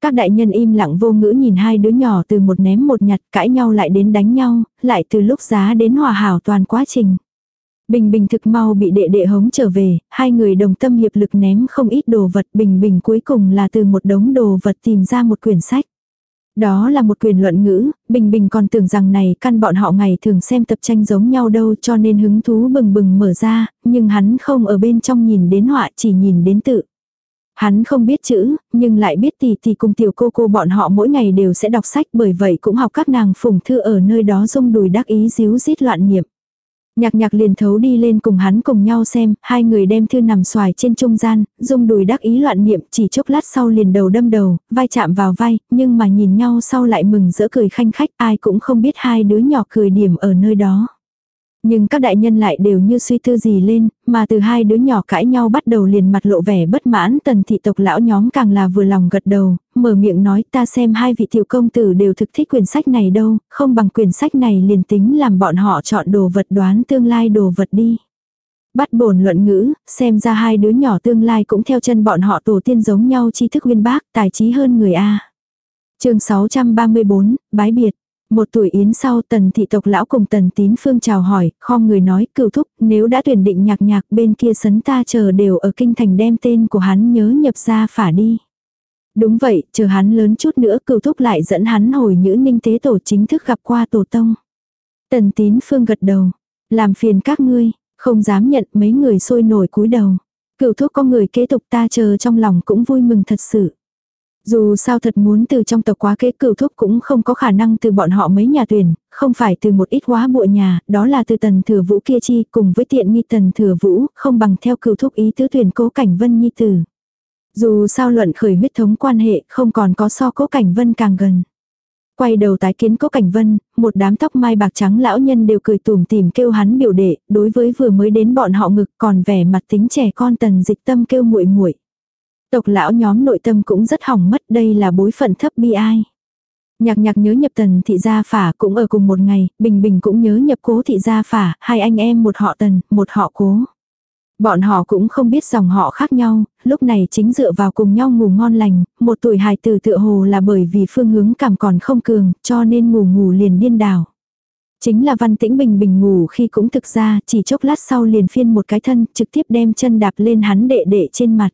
Các đại nhân im lặng vô ngữ nhìn hai đứa nhỏ từ một ném một nhặt cãi nhau lại đến đánh nhau, lại từ lúc giá đến hòa hảo toàn quá trình. Bình Bình thực mau bị đệ đệ hống trở về, hai người đồng tâm hiệp lực ném không ít đồ vật. Bình Bình cuối cùng là từ một đống đồ vật tìm ra một quyển sách. Đó là một quyền luận ngữ, Bình Bình còn tưởng rằng này căn bọn họ ngày thường xem tập tranh giống nhau đâu cho nên hứng thú bừng bừng mở ra, nhưng hắn không ở bên trong nhìn đến họa chỉ nhìn đến tự. Hắn không biết chữ, nhưng lại biết tỷ tỷ cùng tiểu cô cô bọn họ mỗi ngày đều sẽ đọc sách bởi vậy cũng học các nàng phùng thư ở nơi đó rung đùi đắc ý díu rít loạn niệm. Nhạc nhạc liền thấu đi lên cùng hắn cùng nhau xem, hai người đem thư nằm xoài trên trung gian, dung đùi đắc ý loạn niệm chỉ chốc lát sau liền đầu đâm đầu, vai chạm vào vai, nhưng mà nhìn nhau sau lại mừng rỡ cười khanh khách ai cũng không biết hai đứa nhỏ cười điểm ở nơi đó. Nhưng các đại nhân lại đều như suy tư gì lên, mà từ hai đứa nhỏ cãi nhau bắt đầu liền mặt lộ vẻ bất mãn tần thị tộc lão nhóm càng là vừa lòng gật đầu, mở miệng nói ta xem hai vị tiểu công tử đều thực thích quyển sách này đâu, không bằng quyển sách này liền tính làm bọn họ chọn đồ vật đoán tương lai đồ vật đi. Bắt bổn luận ngữ, xem ra hai đứa nhỏ tương lai cũng theo chân bọn họ tổ tiên giống nhau tri thức nguyên bác, tài trí hơn người A. chương 634, bái biệt. Một tuổi yến sau tần thị tộc lão cùng tần tín phương chào hỏi, khom người nói cửu thúc nếu đã tuyển định nhạc nhạc bên kia sấn ta chờ đều ở kinh thành đem tên của hắn nhớ nhập ra phả đi. Đúng vậy, chờ hắn lớn chút nữa cửu thúc lại dẫn hắn hồi nhữ ninh tế tổ chính thức gặp qua tổ tông. Tần tín phương gật đầu, làm phiền các ngươi, không dám nhận mấy người sôi nổi cúi đầu. Cửu thúc có người kế tục ta chờ trong lòng cũng vui mừng thật sự. Dù sao thật muốn từ trong tộc quá kế cửu thúc cũng không có khả năng từ bọn họ mấy nhà tuyển, không phải từ một ít quá bụa nhà, đó là từ tần thừa vũ kia chi cùng với tiện nghi tần thừa vũ, không bằng theo cửu thúc ý tứ tuyển cố cảnh vân nhi tử. Dù sao luận khởi huyết thống quan hệ không còn có so cố cảnh vân càng gần. Quay đầu tái kiến cố cảnh vân, một đám tóc mai bạc trắng lão nhân đều cười tủm tìm kêu hắn biểu đệ, đối với vừa mới đến bọn họ ngực còn vẻ mặt tính trẻ con tần dịch tâm kêu muội muội Tộc lão nhóm nội tâm cũng rất hỏng mất đây là bối phận thấp bi ai. Nhạc nhạc nhớ nhập tần thị gia phả cũng ở cùng một ngày, bình bình cũng nhớ nhập cố thị gia phả, hai anh em một họ tần, một họ cố. Bọn họ cũng không biết dòng họ khác nhau, lúc này chính dựa vào cùng nhau ngủ ngon lành, một tuổi hài tử tựa hồ là bởi vì phương hướng cảm còn không cường, cho nên ngủ ngủ liền điên đảo. Chính là văn tĩnh bình bình ngủ khi cũng thực ra, chỉ chốc lát sau liền phiên một cái thân, trực tiếp đem chân đạp lên hắn đệ đệ trên mặt.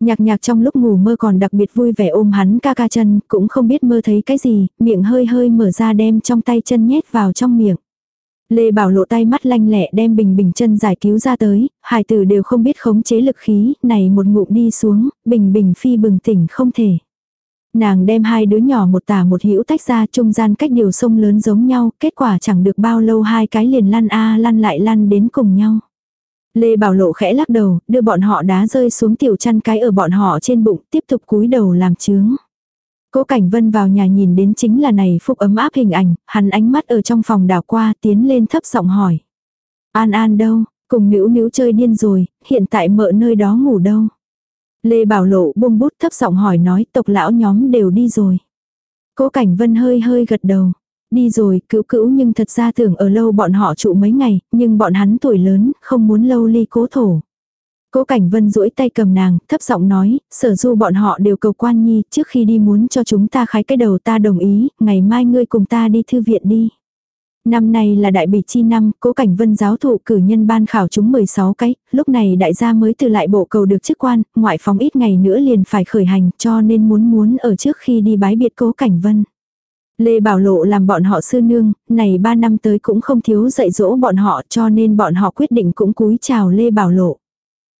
Nhạc nhạc trong lúc ngủ mơ còn đặc biệt vui vẻ ôm hắn ca ca chân, cũng không biết mơ thấy cái gì, miệng hơi hơi mở ra đem trong tay chân nhét vào trong miệng. Lê Bảo lộ tay mắt lanh lẹ đem bình bình chân giải cứu ra tới, hải tử đều không biết khống chế lực khí, này một ngụm đi xuống, bình bình phi bừng tỉnh không thể. Nàng đem hai đứa nhỏ một tả một hữu tách ra trung gian cách điều sông lớn giống nhau, kết quả chẳng được bao lâu hai cái liền lăn a lăn lại lăn đến cùng nhau. Lê Bảo Lộ khẽ lắc đầu, đưa bọn họ đá rơi xuống tiểu chăn cái ở bọn họ trên bụng, tiếp tục cúi đầu làm chướng. Cố Cảnh Vân vào nhà nhìn đến chính là này phúc ấm áp hình ảnh, hắn ánh mắt ở trong phòng đảo qua tiến lên thấp giọng hỏi. An An đâu, cùng nữ nữ chơi điên rồi, hiện tại mợ nơi đó ngủ đâu. Lê Bảo Lộ buông bút thấp giọng hỏi nói tộc lão nhóm đều đi rồi. Cố Cảnh Vân hơi hơi gật đầu. Đi rồi, cữu cữu nhưng thật ra tưởng ở lâu bọn họ trụ mấy ngày, nhưng bọn hắn tuổi lớn, không muốn lâu ly cố thổ. Cố Cảnh Vân duỗi tay cầm nàng, thấp giọng nói, sở du bọn họ đều cầu quan nhi, trước khi đi muốn cho chúng ta khái cái đầu ta đồng ý, ngày mai ngươi cùng ta đi thư viện đi. Năm nay là đại bỉ chi năm, cố cảnh vân giáo thụ cử nhân ban khảo chúng 16 cái, lúc này đại gia mới từ lại bộ cầu được chức quan, ngoại phóng ít ngày nữa liền phải khởi hành cho nên muốn muốn ở trước khi đi bái biệt cố cảnh vân. Lê Bảo Lộ làm bọn họ sư nương, này 3 năm tới cũng không thiếu dạy dỗ bọn họ cho nên bọn họ quyết định cũng cúi chào Lê Bảo Lộ.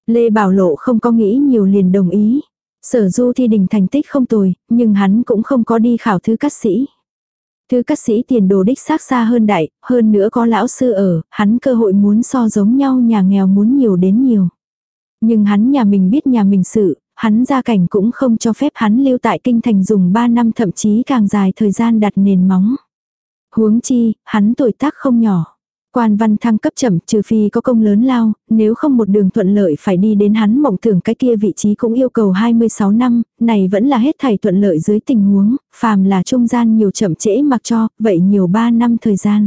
Lê Bảo Lộ không có nghĩ nhiều liền đồng ý. Sở du thi đình thành tích không tồi, nhưng hắn cũng không có đi khảo thứ cát sĩ. Thứ cát sĩ tiền đồ đích xác xa hơn đại, hơn nữa có lão sư ở, hắn cơ hội muốn so giống nhau nhà nghèo muốn nhiều đến nhiều. Nhưng hắn nhà mình biết nhà mình sự, hắn gia cảnh cũng không cho phép hắn lưu tại kinh thành dùng 3 năm thậm chí càng dài thời gian đặt nền móng. Huống chi, hắn tuổi tác không nhỏ. Quan văn thăng cấp chậm trừ phi có công lớn lao, nếu không một đường thuận lợi phải đi đến hắn mộng tưởng cái kia vị trí cũng yêu cầu 26 năm, này vẫn là hết thảy thuận lợi dưới tình huống, phàm là trung gian nhiều chậm trễ mặc cho, vậy nhiều 3 năm thời gian.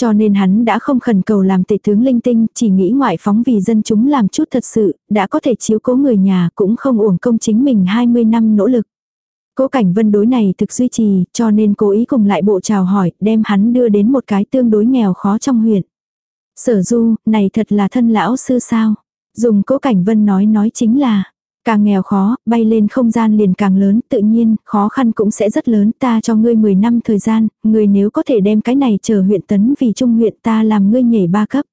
Cho nên hắn đã không khẩn cầu làm tể tướng linh tinh, chỉ nghĩ ngoại phóng vì dân chúng làm chút thật sự, đã có thể chiếu cố người nhà cũng không uổng công chính mình 20 năm nỗ lực. Cố Cảnh Vân đối này thực duy trì, cho nên cố ý cùng lại bộ chào hỏi, đem hắn đưa đến một cái tương đối nghèo khó trong huyện. Sở du, này thật là thân lão sư sao? Dùng Cố Cảnh Vân nói nói chính là, càng nghèo khó, bay lên không gian liền càng lớn, tự nhiên, khó khăn cũng sẽ rất lớn, ta cho ngươi 10 năm thời gian, ngươi nếu có thể đem cái này trở huyện tấn vì trung huyện ta làm ngươi nhảy ba cấp.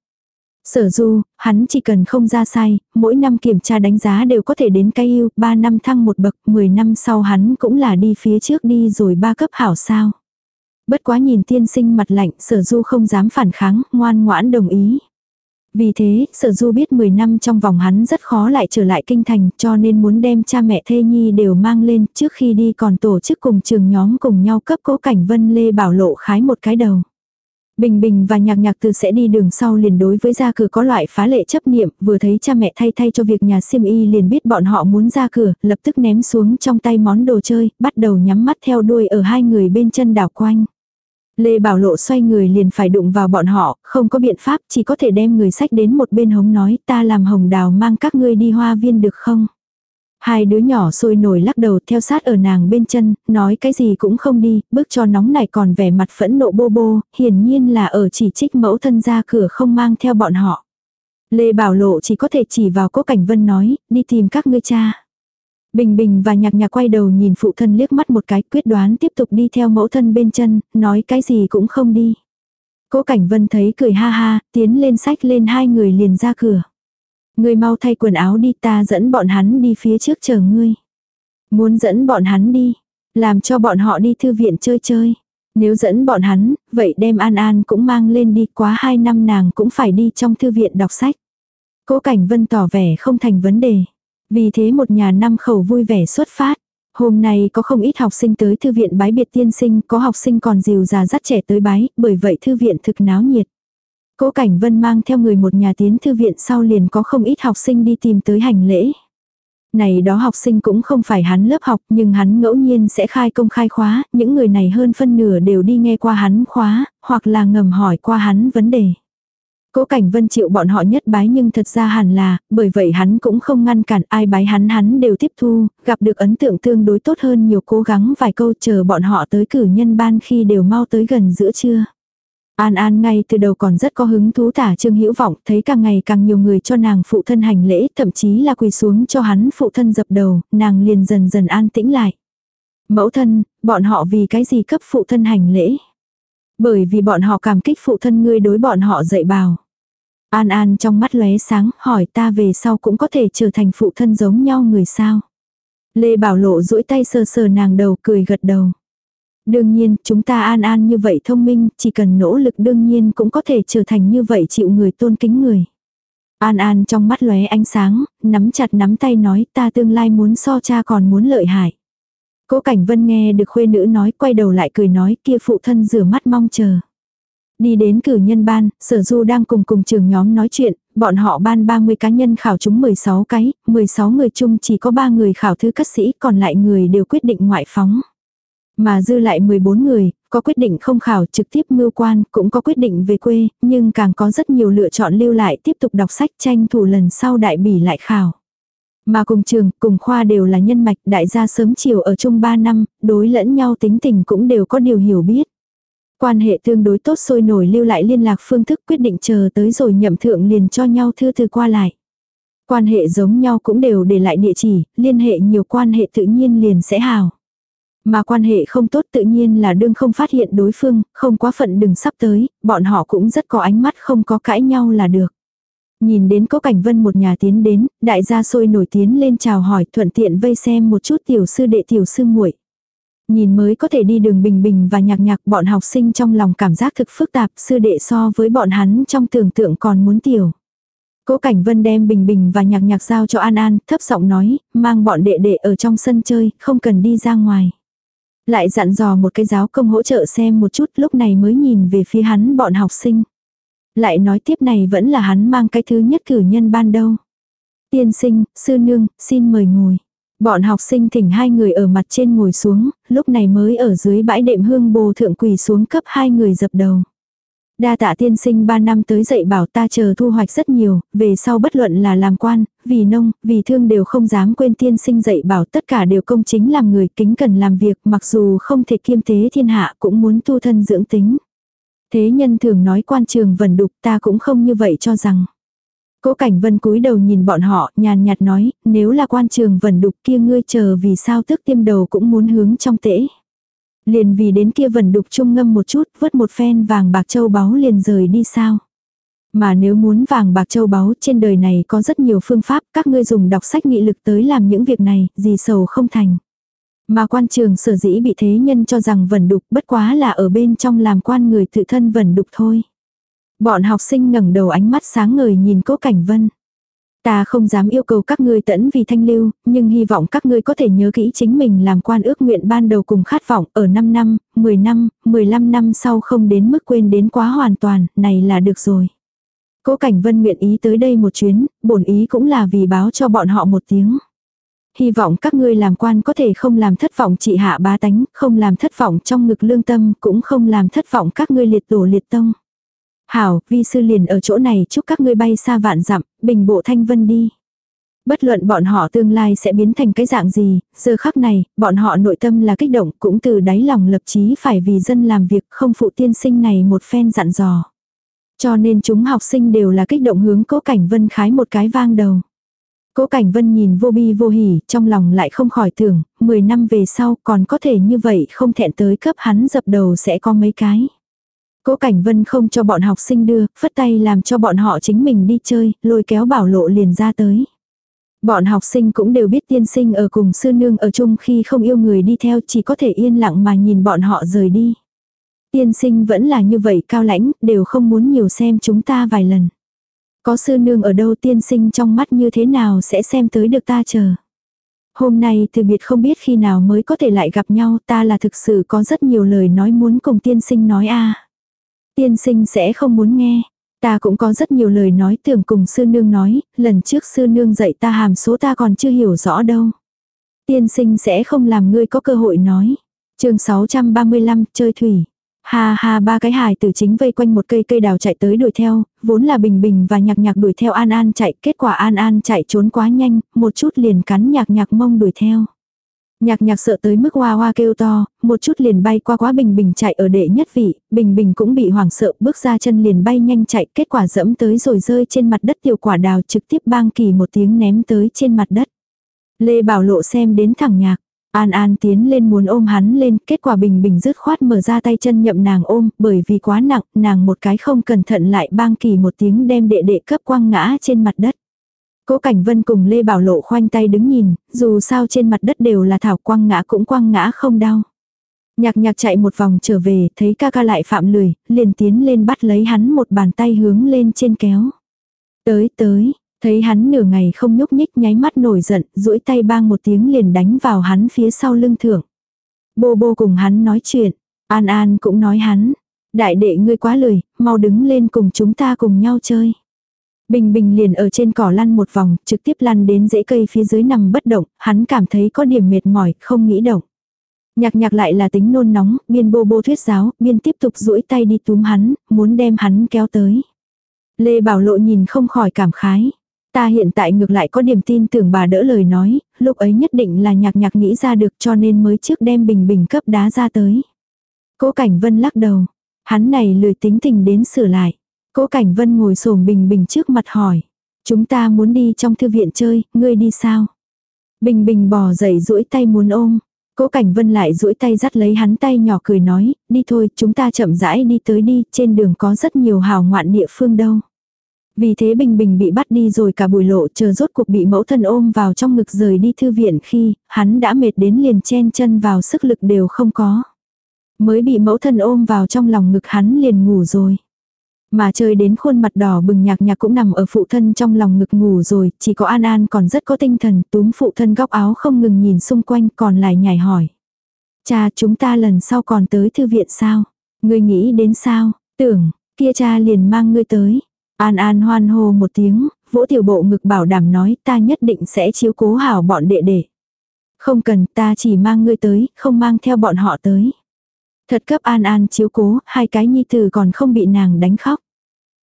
Sở du, hắn chỉ cần không ra sai, mỗi năm kiểm tra đánh giá đều có thể đến cái yêu, 3 năm thăng một bậc, 10 năm sau hắn cũng là đi phía trước đi rồi ba cấp hảo sao. Bất quá nhìn tiên sinh mặt lạnh, sở du không dám phản kháng, ngoan ngoãn đồng ý. Vì thế, sở du biết 10 năm trong vòng hắn rất khó lại trở lại kinh thành cho nên muốn đem cha mẹ thê nhi đều mang lên trước khi đi còn tổ chức cùng trường nhóm cùng nhau cấp cố cảnh vân lê bảo lộ khái một cái đầu. Bình Bình và Nhạc Nhạc từ sẽ đi đường sau liền đối với ra cửa có loại phá lệ chấp niệm, vừa thấy cha mẹ thay thay cho việc nhà siêm y liền biết bọn họ muốn ra cửa, lập tức ném xuống trong tay món đồ chơi, bắt đầu nhắm mắt theo đuôi ở hai người bên chân đảo quanh. Lê Bảo Lộ xoay người liền phải đụng vào bọn họ, không có biện pháp, chỉ có thể đem người sách đến một bên hống nói ta làm hồng đào mang các ngươi đi hoa viên được không? Hai đứa nhỏ sôi nổi lắc đầu theo sát ở nàng bên chân, nói cái gì cũng không đi, bước cho nóng này còn vẻ mặt phẫn nộ bô bô, hiển nhiên là ở chỉ trích mẫu thân ra cửa không mang theo bọn họ. Lê Bảo Lộ chỉ có thể chỉ vào cố cảnh vân nói, đi tìm các ngươi cha. Bình Bình và nhạc nhạc quay đầu nhìn phụ thân liếc mắt một cái quyết đoán tiếp tục đi theo mẫu thân bên chân, nói cái gì cũng không đi. Cố Cảnh Vân thấy cười ha ha, tiến lên sách lên hai người liền ra cửa. Ngươi mau thay quần áo đi ta dẫn bọn hắn đi phía trước chờ ngươi. Muốn dẫn bọn hắn đi, làm cho bọn họ đi thư viện chơi chơi. Nếu dẫn bọn hắn, vậy đem An An cũng mang lên đi quá hai năm nàng cũng phải đi trong thư viện đọc sách. Cố Cảnh Vân tỏ vẻ không thành vấn đề. Vì thế một nhà năm khẩu vui vẻ xuất phát. Hôm nay có không ít học sinh tới thư viện bái biệt tiên sinh, có học sinh còn dìu già dắt trẻ tới bái, bởi vậy thư viện thực náo nhiệt. Cố Cảnh Vân mang theo người một nhà tiến thư viện sau liền có không ít học sinh đi tìm tới hành lễ. Này đó học sinh cũng không phải hắn lớp học nhưng hắn ngẫu nhiên sẽ khai công khai khóa, những người này hơn phân nửa đều đi nghe qua hắn khóa, hoặc là ngầm hỏi qua hắn vấn đề. Cố Cảnh Vân chịu bọn họ nhất bái nhưng thật ra hẳn là, bởi vậy hắn cũng không ngăn cản ai bái hắn hắn đều tiếp thu, gặp được ấn tượng tương đối tốt hơn nhiều cố gắng vài câu chờ bọn họ tới cử nhân ban khi đều mau tới gần giữa trưa. An An ngay từ đầu còn rất có hứng thú tả Trương Hữu Vọng, thấy càng ngày càng nhiều người cho nàng phụ thân hành lễ, thậm chí là quỳ xuống cho hắn phụ thân dập đầu, nàng liền dần dần an tĩnh lại. Mẫu thân, bọn họ vì cái gì cấp phụ thân hành lễ? Bởi vì bọn họ cảm kích phụ thân ngươi đối bọn họ dạy bảo. An An trong mắt lóe sáng, hỏi ta về sau cũng có thể trở thành phụ thân giống nhau người sao? Lê Bảo Lộ duỗi tay sờ sờ nàng đầu cười gật đầu. Đương nhiên, chúng ta an an như vậy thông minh, chỉ cần nỗ lực đương nhiên cũng có thể trở thành như vậy chịu người tôn kính người. An An trong mắt lóe ánh sáng, nắm chặt nắm tay nói ta tương lai muốn so cha còn muốn lợi hại. Cố Cảnh Vân nghe được khuê nữ nói quay đầu lại cười nói kia phụ thân rửa mắt mong chờ. Đi đến cử nhân ban, sở du đang cùng cùng trường nhóm nói chuyện, bọn họ ban 30 cá nhân khảo chúng 16 cái, 16 người chung chỉ có 3 người khảo thư cất sĩ còn lại người đều quyết định ngoại phóng. Mà dư lại 14 người, có quyết định không khảo trực tiếp mưu quan, cũng có quyết định về quê, nhưng càng có rất nhiều lựa chọn lưu lại tiếp tục đọc sách tranh thủ lần sau đại bỉ lại khảo. Mà cùng trường, cùng khoa đều là nhân mạch đại gia sớm chiều ở chung 3 năm, đối lẫn nhau tính tình cũng đều có điều hiểu biết. Quan hệ tương đối tốt sôi nổi lưu lại liên lạc phương thức quyết định chờ tới rồi nhậm thượng liền cho nhau thư thư qua lại. Quan hệ giống nhau cũng đều để lại địa chỉ, liên hệ nhiều quan hệ tự nhiên liền sẽ hào. Mà quan hệ không tốt tự nhiên là đương không phát hiện đối phương, không quá phận đừng sắp tới, bọn họ cũng rất có ánh mắt không có cãi nhau là được. Nhìn đến có cảnh vân một nhà tiến đến, đại gia sôi nổi tiến lên chào hỏi thuận tiện vây xem một chút tiểu sư đệ tiểu sư muội Nhìn mới có thể đi đường bình bình và nhạc nhạc bọn học sinh trong lòng cảm giác thực phức tạp sư đệ so với bọn hắn trong tưởng tượng còn muốn tiểu. Cố Cảnh Vân đem Bình Bình và Nhạc Nhạc giao cho An An, thấp giọng nói, mang bọn đệ đệ ở trong sân chơi, không cần đi ra ngoài. Lại dặn dò một cái giáo công hỗ trợ xem một chút lúc này mới nhìn về phía hắn bọn học sinh. Lại nói tiếp này vẫn là hắn mang cái thứ nhất cử nhân ban đâu. Tiên sinh, sư nương, xin mời ngồi. Bọn học sinh thỉnh hai người ở mặt trên ngồi xuống, lúc này mới ở dưới bãi đệm hương bồ thượng quỳ xuống cấp hai người dập đầu. Đa tạ tiên sinh ba năm tới dạy bảo ta chờ thu hoạch rất nhiều, về sau bất luận là làm quan, vì nông, vì thương đều không dám quên tiên sinh dạy bảo tất cả đều công chính làm người kính cần làm việc mặc dù không thể kiêm tế thiên hạ cũng muốn tu thân dưỡng tính. Thế nhân thường nói quan trường vần đục ta cũng không như vậy cho rằng. Cố Cảnh Vân cúi đầu nhìn bọn họ, nhàn nhạt nói, nếu là quan trường vần đục kia ngươi chờ vì sao tức tiêm đầu cũng muốn hướng trong tễ. Liền vì đến kia vần đục trung ngâm một chút, vớt một phen vàng bạc châu báu liền rời đi sao. Mà nếu muốn vàng bạc châu báu trên đời này có rất nhiều phương pháp, các ngươi dùng đọc sách nghị lực tới làm những việc này, gì sầu không thành. Mà quan trường sở dĩ bị thế nhân cho rằng vần đục bất quá là ở bên trong làm quan người tự thân vần đục thôi. Bọn học sinh ngẩng đầu ánh mắt sáng ngời nhìn cố cảnh vân. Ta không dám yêu cầu các ngươi tẫn vì thanh lưu, nhưng hy vọng các ngươi có thể nhớ kỹ chính mình làm quan ước nguyện ban đầu cùng khát vọng ở 5 năm, 10 năm, 15 năm sau không đến mức quên đến quá hoàn toàn, này là được rồi. Cố Cảnh Vân nguyện ý tới đây một chuyến, bổn ý cũng là vì báo cho bọn họ một tiếng. Hy vọng các ngươi làm quan có thể không làm thất vọng chị hạ bá tánh, không làm thất vọng trong ngực lương tâm, cũng không làm thất vọng các ngươi liệt tổ liệt tông. Hảo, vi sư liền ở chỗ này chúc các ngươi bay xa vạn dặm, bình bộ thanh vân đi. Bất luận bọn họ tương lai sẽ biến thành cái dạng gì, giờ khắc này, bọn họ nội tâm là kích động cũng từ đáy lòng lập chí phải vì dân làm việc không phụ tiên sinh này một phen dặn dò. Cho nên chúng học sinh đều là kích động hướng cố cảnh vân khái một cái vang đầu. Cố Cảnh Vân nhìn vô bi vô hỉ, trong lòng lại không khỏi tưởng, 10 năm về sau còn có thể như vậy không thẹn tới cấp hắn dập đầu sẽ có mấy cái. Cố Cảnh Vân không cho bọn học sinh đưa, phất tay làm cho bọn họ chính mình đi chơi, lôi kéo bảo lộ liền ra tới. Bọn học sinh cũng đều biết tiên sinh ở cùng sư nương ở chung khi không yêu người đi theo chỉ có thể yên lặng mà nhìn bọn họ rời đi. Tiên sinh vẫn là như vậy cao lãnh, đều không muốn nhiều xem chúng ta vài lần. Có sư nương ở đâu tiên sinh trong mắt như thế nào sẽ xem tới được ta chờ. Hôm nay từ biệt không biết khi nào mới có thể lại gặp nhau ta là thực sự có rất nhiều lời nói muốn cùng tiên sinh nói a Tiên sinh sẽ không muốn nghe. Ta cũng có rất nhiều lời nói tưởng cùng sư nương nói, lần trước sư nương dạy ta hàm số ta còn chưa hiểu rõ đâu. Tiên sinh sẽ không làm ngươi có cơ hội nói. chương 635, chơi thủy. Ha ha ba cái hài tử chính vây quanh một cây cây đào chạy tới đuổi theo, vốn là Bình Bình và Nhạc Nhạc đuổi theo An An chạy, kết quả An An chạy trốn quá nhanh, một chút liền cắn Nhạc Nhạc mông đuổi theo. Nhạc nhạc sợ tới mức hoa hoa kêu to, một chút liền bay qua quá Bình Bình chạy ở đệ nhất vị, Bình Bình cũng bị hoảng sợ bước ra chân liền bay nhanh chạy, kết quả dẫm tới rồi rơi trên mặt đất tiểu quả đào trực tiếp bang kỳ một tiếng ném tới trên mặt đất. Lê Bảo Lộ xem đến thẳng nhạc, An An tiến lên muốn ôm hắn lên, kết quả Bình Bình dứt khoát mở ra tay chân nhậm nàng ôm, bởi vì quá nặng, nàng một cái không cẩn thận lại bang kỳ một tiếng đem đệ đệ cấp quăng ngã trên mặt đất. Cố Cảnh Vân cùng Lê Bảo Lộ khoanh tay đứng nhìn, dù sao trên mặt đất đều là thảo quăng ngã cũng quăng ngã không đau. Nhạc nhạc chạy một vòng trở về, thấy ca ca lại phạm lười, liền tiến lên bắt lấy hắn một bàn tay hướng lên trên kéo. Tới tới, thấy hắn nửa ngày không nhúc nhích nháy mắt nổi giận, duỗi tay bang một tiếng liền đánh vào hắn phía sau lưng thưởng. Bô bô cùng hắn nói chuyện, An An cũng nói hắn, đại đệ ngươi quá lười, mau đứng lên cùng chúng ta cùng nhau chơi. Bình Bình liền ở trên cỏ lăn một vòng, trực tiếp lăn đến rễ cây phía dưới nằm bất động, hắn cảm thấy có điểm mệt mỏi, không nghĩ động. Nhạc nhạc lại là tính nôn nóng, biên bô bô thuyết giáo, biên tiếp tục duỗi tay đi túm hắn, muốn đem hắn kéo tới. Lê Bảo Lộ nhìn không khỏi cảm khái. Ta hiện tại ngược lại có điểm tin tưởng bà đỡ lời nói, lúc ấy nhất định là nhạc nhạc nghĩ ra được cho nên mới trước đem bình bình cấp đá ra tới. Cố Cảnh Vân lắc đầu. Hắn này lười tính tình đến sửa lại. Cố Cảnh Vân ngồi xổm bình bình trước mặt hỏi. Chúng ta muốn đi trong thư viện chơi, ngươi đi sao? Bình bình bò dậy duỗi tay muốn ôm. Cố Cảnh Vân lại duỗi tay dắt lấy hắn tay nhỏ cười nói, đi thôi, chúng ta chậm rãi đi tới đi, trên đường có rất nhiều hào ngoạn địa phương đâu. Vì thế Bình Bình bị bắt đi rồi cả buổi lộ chờ rốt cuộc bị mẫu thân ôm vào trong ngực rời đi thư viện khi hắn đã mệt đến liền chen chân vào sức lực đều không có. Mới bị mẫu thân ôm vào trong lòng ngực hắn liền ngủ rồi. Mà chơi đến khuôn mặt đỏ bừng nhạc nhạc cũng nằm ở phụ thân trong lòng ngực ngủ rồi, chỉ có An An còn rất có tinh thần, túm phụ thân góc áo không ngừng nhìn xung quanh còn lại nhảy hỏi. Cha chúng ta lần sau còn tới thư viện sao? Ngươi nghĩ đến sao? Tưởng, kia cha liền mang ngươi tới. An An hoan hô một tiếng, vỗ tiểu bộ ngực bảo đảm nói ta nhất định sẽ chiếu cố hảo bọn đệ đệ. Không cần ta chỉ mang ngươi tới, không mang theo bọn họ tới. Thật cấp An An chiếu cố, hai cái nhi tử còn không bị nàng đánh khóc.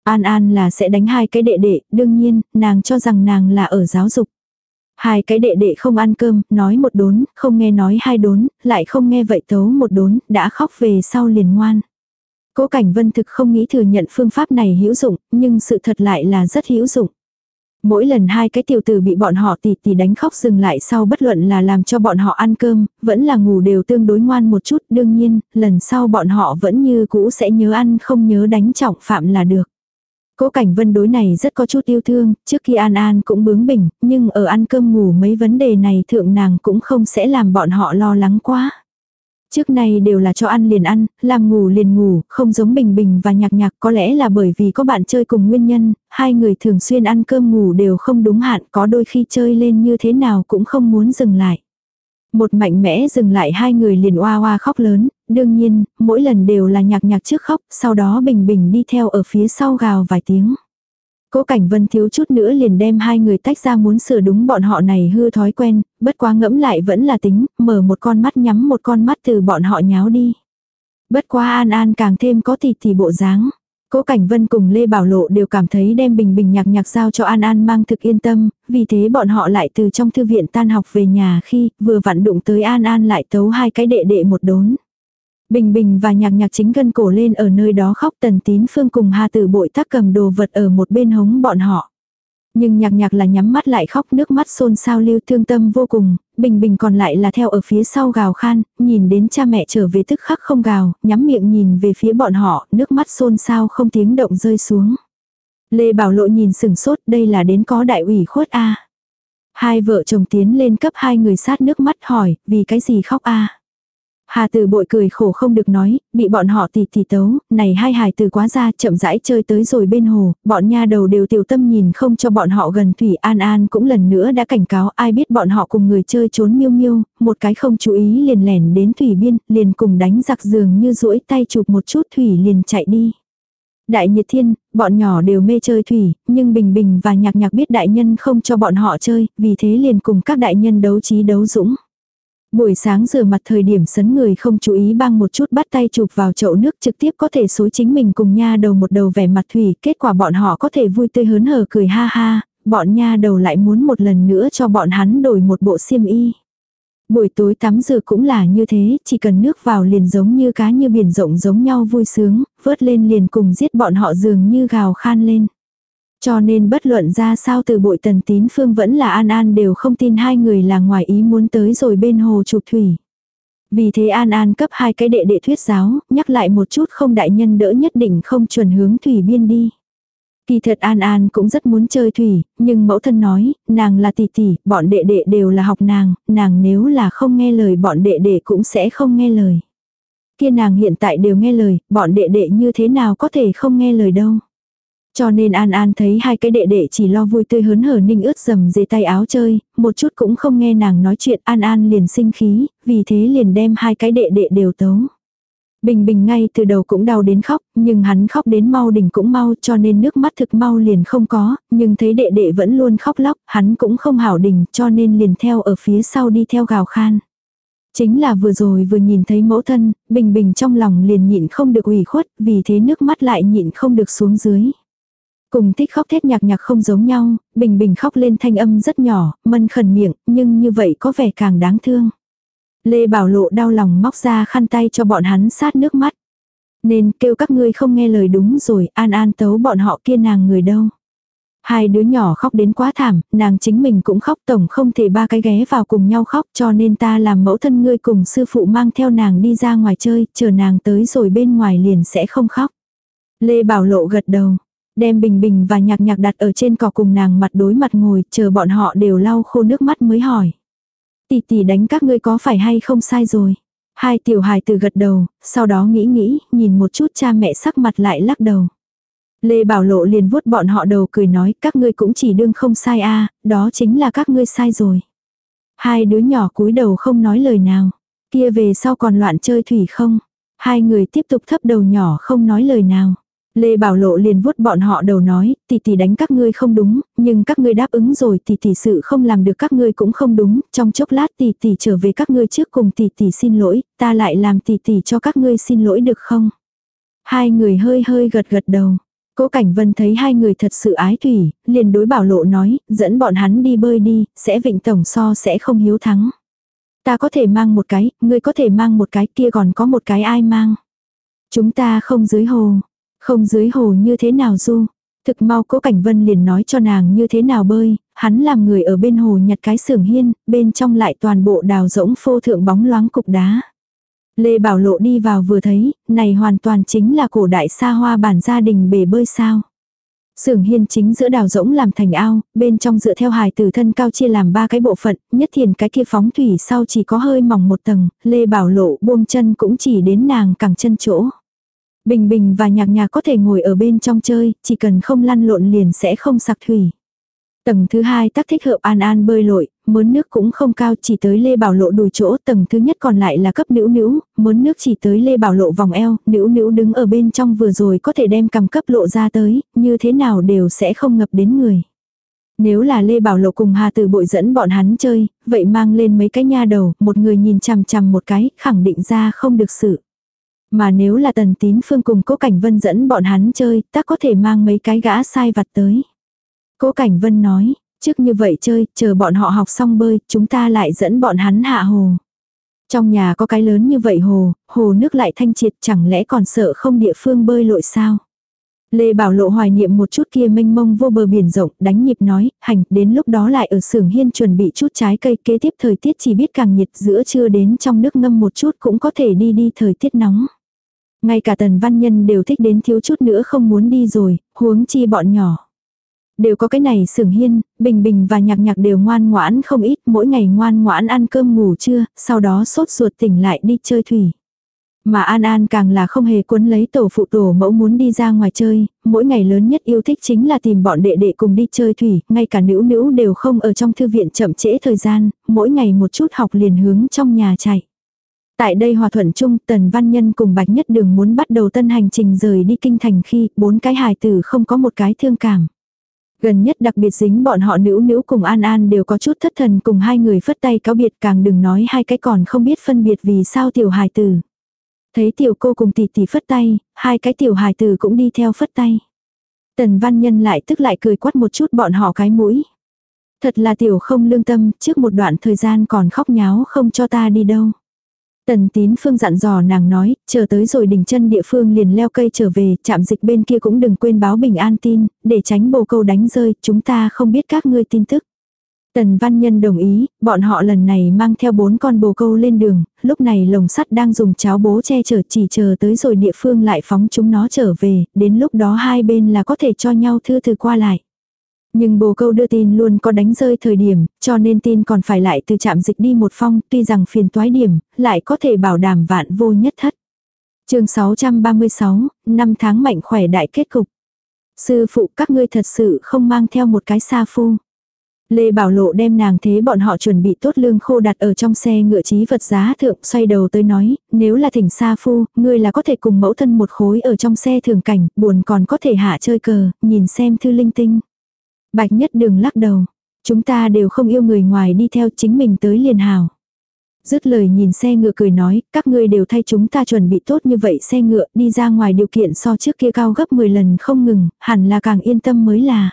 An An là sẽ đánh hai cái đệ đệ, đương nhiên, nàng cho rằng nàng là ở giáo dục. Hai cái đệ đệ không ăn cơm, nói một đốn, không nghe nói hai đốn, lại không nghe vậy tấu một đốn, đã khóc về sau liền ngoan. Cố Cảnh Vân thực không nghĩ thừa nhận phương pháp này hữu dụng, nhưng sự thật lại là rất hữu dụng. Mỗi lần hai cái tiểu tử bị bọn họ tỉ tỉ đánh khóc dừng lại sau bất luận là làm cho bọn họ ăn cơm, vẫn là ngủ đều tương đối ngoan một chút. Đương nhiên, lần sau bọn họ vẫn như cũ sẽ nhớ ăn không nhớ đánh trọng phạm là được. Cố Cảnh Vân đối này rất có chút yêu thương, trước khi An An cũng bướng bỉnh, nhưng ở ăn cơm ngủ mấy vấn đề này thượng nàng cũng không sẽ làm bọn họ lo lắng quá. Trước nay đều là cho ăn liền ăn, làm ngủ liền ngủ, không giống Bình Bình và Nhạc Nhạc có lẽ là bởi vì có bạn chơi cùng nguyên nhân, hai người thường xuyên ăn cơm ngủ đều không đúng hạn, có đôi khi chơi lên như thế nào cũng không muốn dừng lại. Một mạnh mẽ dừng lại hai người liền oa oa khóc lớn, đương nhiên, mỗi lần đều là Nhạc Nhạc trước khóc, sau đó Bình Bình đi theo ở phía sau gào vài tiếng. Cố Cảnh Vân thiếu chút nữa liền đem hai người tách ra muốn sửa đúng bọn họ này hư thói quen, bất quá ngẫm lại vẫn là tính, mở một con mắt nhắm một con mắt từ bọn họ nháo đi. Bất quá An An càng thêm có tỷ thì bộ dáng. Cố Cảnh Vân cùng Lê Bảo Lộ đều cảm thấy đem bình bình nhạc nhạc giao cho An An mang thực yên tâm, vì thế bọn họ lại từ trong thư viện tan học về nhà khi vừa vặn đụng tới An An lại tấu hai cái đệ đệ một đốn. Bình Bình và nhạc nhạc chính gân cổ lên ở nơi đó khóc tần tín phương cùng Hà Tử bội tác cầm đồ vật ở một bên hống bọn họ. Nhưng nhạc nhạc là nhắm mắt lại khóc nước mắt xôn xao lưu thương tâm vô cùng, Bình Bình còn lại là theo ở phía sau gào khan, nhìn đến cha mẹ trở về tức khắc không gào, nhắm miệng nhìn về phía bọn họ, nước mắt xôn xao không tiếng động rơi xuống. Lê Bảo Lộ nhìn sừng sốt đây là đến có đại ủy khuất a Hai vợ chồng tiến lên cấp hai người sát nước mắt hỏi, vì cái gì khóc a Hà từ bội cười khổ không được nói, bị bọn họ tì tì tấu, này hai hài từ quá ra chậm rãi chơi tới rồi bên hồ, bọn nha đầu đều tiểu tâm nhìn không cho bọn họ gần Thủy An An cũng lần nữa đã cảnh cáo ai biết bọn họ cùng người chơi trốn miêu miêu, một cái không chú ý liền lẻn đến Thủy biên, liền cùng đánh giặc giường như duỗi tay chụp một chút Thủy liền chạy đi. Đại nhiệt thiên, bọn nhỏ đều mê chơi thủy, nhưng Bình Bình và Nhạc Nhạc biết đại nhân không cho bọn họ chơi, vì thế liền cùng các đại nhân đấu trí đấu dũng. Buổi sáng rửa mặt thời điểm sấn người không chú ý băng một chút bắt tay chụp vào chậu nước trực tiếp có thể xối chính mình cùng nha đầu một đầu vẻ mặt thủy, kết quả bọn họ có thể vui tươi hớn hở cười ha ha, bọn nha đầu lại muốn một lần nữa cho bọn hắn đổi một bộ xiêm y. Buổi tối tắm rửa cũng là như thế, chỉ cần nước vào liền giống như cá như biển rộng giống nhau vui sướng, vớt lên liền cùng giết bọn họ dường như gào khan lên. Cho nên bất luận ra sao từ bội tần tín phương vẫn là An An đều không tin hai người là ngoài ý muốn tới rồi bên hồ chụp thủy. Vì thế An An cấp hai cái đệ đệ thuyết giáo, nhắc lại một chút không đại nhân đỡ nhất định không chuẩn hướng thủy biên đi. Kỳ thật An An cũng rất muốn chơi thủy, nhưng mẫu thân nói, nàng là tỷ tỷ, bọn đệ đệ đều là học nàng, nàng nếu là không nghe lời bọn đệ đệ cũng sẽ không nghe lời. Kia nàng hiện tại đều nghe lời, bọn đệ đệ như thế nào có thể không nghe lời đâu. Cho nên An An thấy hai cái đệ đệ chỉ lo vui tươi hớn hở ninh ướt dầm dề tay áo chơi, một chút cũng không nghe nàng nói chuyện An An liền sinh khí, vì thế liền đem hai cái đệ đệ đều tấu. Bình Bình ngay từ đầu cũng đau đến khóc, nhưng hắn khóc đến mau đỉnh cũng mau cho nên nước mắt thực mau liền không có, nhưng thấy đệ đệ vẫn luôn khóc lóc, hắn cũng không hảo đỉnh cho nên liền theo ở phía sau đi theo gào khan. Chính là vừa rồi vừa nhìn thấy mẫu thân, Bình Bình trong lòng liền nhịn không được ủy khuất, vì thế nước mắt lại nhịn không được xuống dưới. Cùng thích khóc thét nhạc nhạc không giống nhau, Bình Bình khóc lên thanh âm rất nhỏ, mân khẩn miệng, nhưng như vậy có vẻ càng đáng thương. Lê Bảo Lộ đau lòng móc ra khăn tay cho bọn hắn sát nước mắt. Nên kêu các ngươi không nghe lời đúng rồi, an an tấu bọn họ kia nàng người đâu. Hai đứa nhỏ khóc đến quá thảm, nàng chính mình cũng khóc tổng không thể ba cái ghé vào cùng nhau khóc cho nên ta làm mẫu thân ngươi cùng sư phụ mang theo nàng đi ra ngoài chơi, chờ nàng tới rồi bên ngoài liền sẽ không khóc. Lê Bảo Lộ gật đầu, đem bình bình và nhạc nhạc đặt ở trên cỏ cùng nàng mặt đối mặt ngồi, chờ bọn họ đều lau khô nước mắt mới hỏi. Tỷ tỷ đánh các ngươi có phải hay không sai rồi. Hai tiểu hài từ gật đầu, sau đó nghĩ nghĩ, nhìn một chút cha mẹ sắc mặt lại lắc đầu. Lê Bảo Lộ liền vuốt bọn họ đầu cười nói các ngươi cũng chỉ đương không sai a đó chính là các ngươi sai rồi. Hai đứa nhỏ cúi đầu không nói lời nào. Kia về sau còn loạn chơi thủy không? Hai người tiếp tục thấp đầu nhỏ không nói lời nào. Lê Bảo Lộ liền vuốt bọn họ đầu nói, tỷ tỷ đánh các ngươi không đúng, nhưng các ngươi đáp ứng rồi tỷ tỷ sự không làm được các ngươi cũng không đúng, trong chốc lát tỷ tỷ trở về các ngươi trước cùng tỷ tỷ xin lỗi, ta lại làm tỷ tỷ cho các ngươi xin lỗi được không? Hai người hơi hơi gật gật đầu. Cố Cảnh Vân thấy hai người thật sự ái thủy, liền đối Bảo Lộ nói, dẫn bọn hắn đi bơi đi, sẽ vịnh tổng so sẽ không hiếu thắng. Ta có thể mang một cái, ngươi có thể mang một cái kia còn có một cái ai mang. Chúng ta không dưới hồ, không dưới hồ như thế nào du. Thực mau cố cảnh vân liền nói cho nàng như thế nào bơi, hắn làm người ở bên hồ nhặt cái sưởng hiên, bên trong lại toàn bộ đào rỗng phô thượng bóng loáng cục đá. Lê Bảo Lộ đi vào vừa thấy, này hoàn toàn chính là cổ đại xa hoa bản gia đình bể bơi sao. Sưởng hiên chính giữa đào rỗng làm thành ao, bên trong dựa theo hài tử thân cao chia làm ba cái bộ phận, nhất thiền cái kia phóng thủy sau chỉ có hơi mỏng một tầng, Lê Bảo Lộ buông chân cũng chỉ đến nàng cẳng chân chỗ. Bình Bình và Nhạc Nhạc có thể ngồi ở bên trong chơi, chỉ cần không lăn lộn liền sẽ không sặc thủy. Tầng thứ hai tác thích hợp an an bơi lội, mớn nước cũng không cao chỉ tới Lê Bảo Lộ đùi chỗ, tầng thứ nhất còn lại là cấp nữ nữ, mớn nước chỉ tới Lê Bảo Lộ vòng eo, nữ nữ đứng ở bên trong vừa rồi có thể đem cầm cấp lộ ra tới, như thế nào đều sẽ không ngập đến người. Nếu là Lê Bảo Lộ cùng Hà từ bội dẫn bọn hắn chơi, vậy mang lên mấy cái nha đầu, một người nhìn chằm chằm một cái, khẳng định ra không được sự. Mà nếu là tần tín phương cùng cố cảnh vân dẫn bọn hắn chơi, ta có thể mang mấy cái gã sai vặt tới. Cố cảnh vân nói, trước như vậy chơi, chờ bọn họ học xong bơi, chúng ta lại dẫn bọn hắn hạ hồ. Trong nhà có cái lớn như vậy hồ, hồ nước lại thanh triệt chẳng lẽ còn sợ không địa phương bơi lội sao. Lê Bảo Lộ hoài niệm một chút kia mênh mông vô bờ biển rộng, đánh nhịp nói, hành, đến lúc đó lại ở xưởng hiên chuẩn bị chút trái cây kế tiếp thời tiết chỉ biết càng nhiệt giữa trưa đến trong nước ngâm một chút cũng có thể đi đi thời tiết nóng. Ngay cả tần văn nhân đều thích đến thiếu chút nữa không muốn đi rồi, huống chi bọn nhỏ. Đều có cái này sưởng hiên, bình bình và nhạc nhạc đều ngoan ngoãn không ít, mỗi ngày ngoan ngoãn ăn cơm ngủ trưa, sau đó sốt ruột tỉnh lại đi chơi thủy. Mà An An càng là không hề cuốn lấy tổ phụ tổ mẫu muốn đi ra ngoài chơi, mỗi ngày lớn nhất yêu thích chính là tìm bọn đệ đệ cùng đi chơi thủy, ngay cả nữ nữ đều không ở trong thư viện chậm trễ thời gian, mỗi ngày một chút học liền hướng trong nhà chạy. Tại đây hòa thuận chung, Tần Văn Nhân cùng Bạch Nhất Đường muốn bắt đầu tân hành trình rời đi kinh thành khi bốn cái hài tử không có một cái thương cảm. Gần nhất đặc biệt dính bọn họ nữ nữ cùng An An đều có chút thất thần cùng hai người phất tay cáo biệt càng đừng nói hai cái còn không biết phân biệt vì sao tiểu hài tử. Thấy tiểu cô cùng tỷ tỷ phất tay, hai cái tiểu hài tử cũng đi theo phất tay. Tần Văn Nhân lại tức lại cười quát một chút bọn họ cái mũi. Thật là tiểu không lương tâm, trước một đoạn thời gian còn khóc nháo không cho ta đi đâu. Tần tín phương dặn dò nàng nói, chờ tới rồi đỉnh chân địa phương liền leo cây trở về, chạm dịch bên kia cũng đừng quên báo bình an tin, để tránh bồ câu đánh rơi, chúng ta không biết các ngươi tin tức. Tần Văn Nhân đồng ý, bọn họ lần này mang theo bốn con bồ câu lên đường, lúc này lồng sắt đang dùng cháo bố che chở chỉ chờ tới rồi địa phương lại phóng chúng nó trở về, đến lúc đó hai bên là có thể cho nhau thư thư qua lại. Nhưng bồ câu đưa tin luôn có đánh rơi thời điểm, cho nên tin còn phải lại từ trạm dịch đi một phong, tuy rằng phiền toái điểm, lại có thể bảo đảm vạn vô nhất thất. chương 636, năm tháng mạnh khỏe đại kết cục. Sư phụ các ngươi thật sự không mang theo một cái xa phu. Lê Bảo Lộ đem nàng thế bọn họ chuẩn bị tốt lương khô đặt ở trong xe ngựa trí vật giá thượng xoay đầu tới nói, nếu là thỉnh sa phu, ngươi là có thể cùng mẫu thân một khối ở trong xe thường cảnh, buồn còn có thể hạ chơi cờ, nhìn xem thư linh tinh. Bạch nhất đừng lắc đầu. Chúng ta đều không yêu người ngoài đi theo chính mình tới liền hào. Dứt lời nhìn xe ngựa cười nói, các ngươi đều thay chúng ta chuẩn bị tốt như vậy xe ngựa đi ra ngoài điều kiện so trước kia cao gấp 10 lần không ngừng, hẳn là càng yên tâm mới là.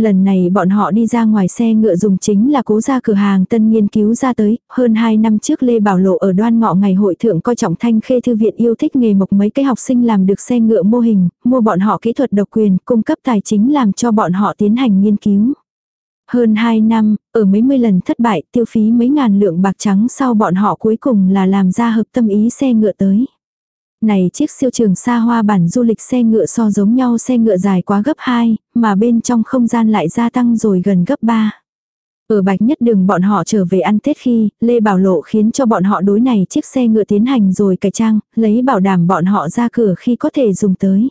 Lần này bọn họ đi ra ngoài xe ngựa dùng chính là cố ra cửa hàng tân nghiên cứu ra tới, hơn 2 năm trước Lê Bảo Lộ ở đoan ngọ ngày hội thượng coi trọng thanh khê thư viện yêu thích nghề mộc mấy cái học sinh làm được xe ngựa mô hình, mua bọn họ kỹ thuật độc quyền, cung cấp tài chính làm cho bọn họ tiến hành nghiên cứu. Hơn 2 năm, ở mấy mươi lần thất bại tiêu phí mấy ngàn lượng bạc trắng sau bọn họ cuối cùng là làm ra hợp tâm ý xe ngựa tới. Này chiếc siêu trường xa hoa bản du lịch xe ngựa so giống nhau xe ngựa dài quá gấp 2, mà bên trong không gian lại gia tăng rồi gần gấp 3. Ở Bạch Nhất Đường bọn họ trở về ăn Tết khi, Lê Bảo Lộ khiến cho bọn họ đối này chiếc xe ngựa tiến hành rồi cải trang, lấy bảo đảm bọn họ ra cửa khi có thể dùng tới.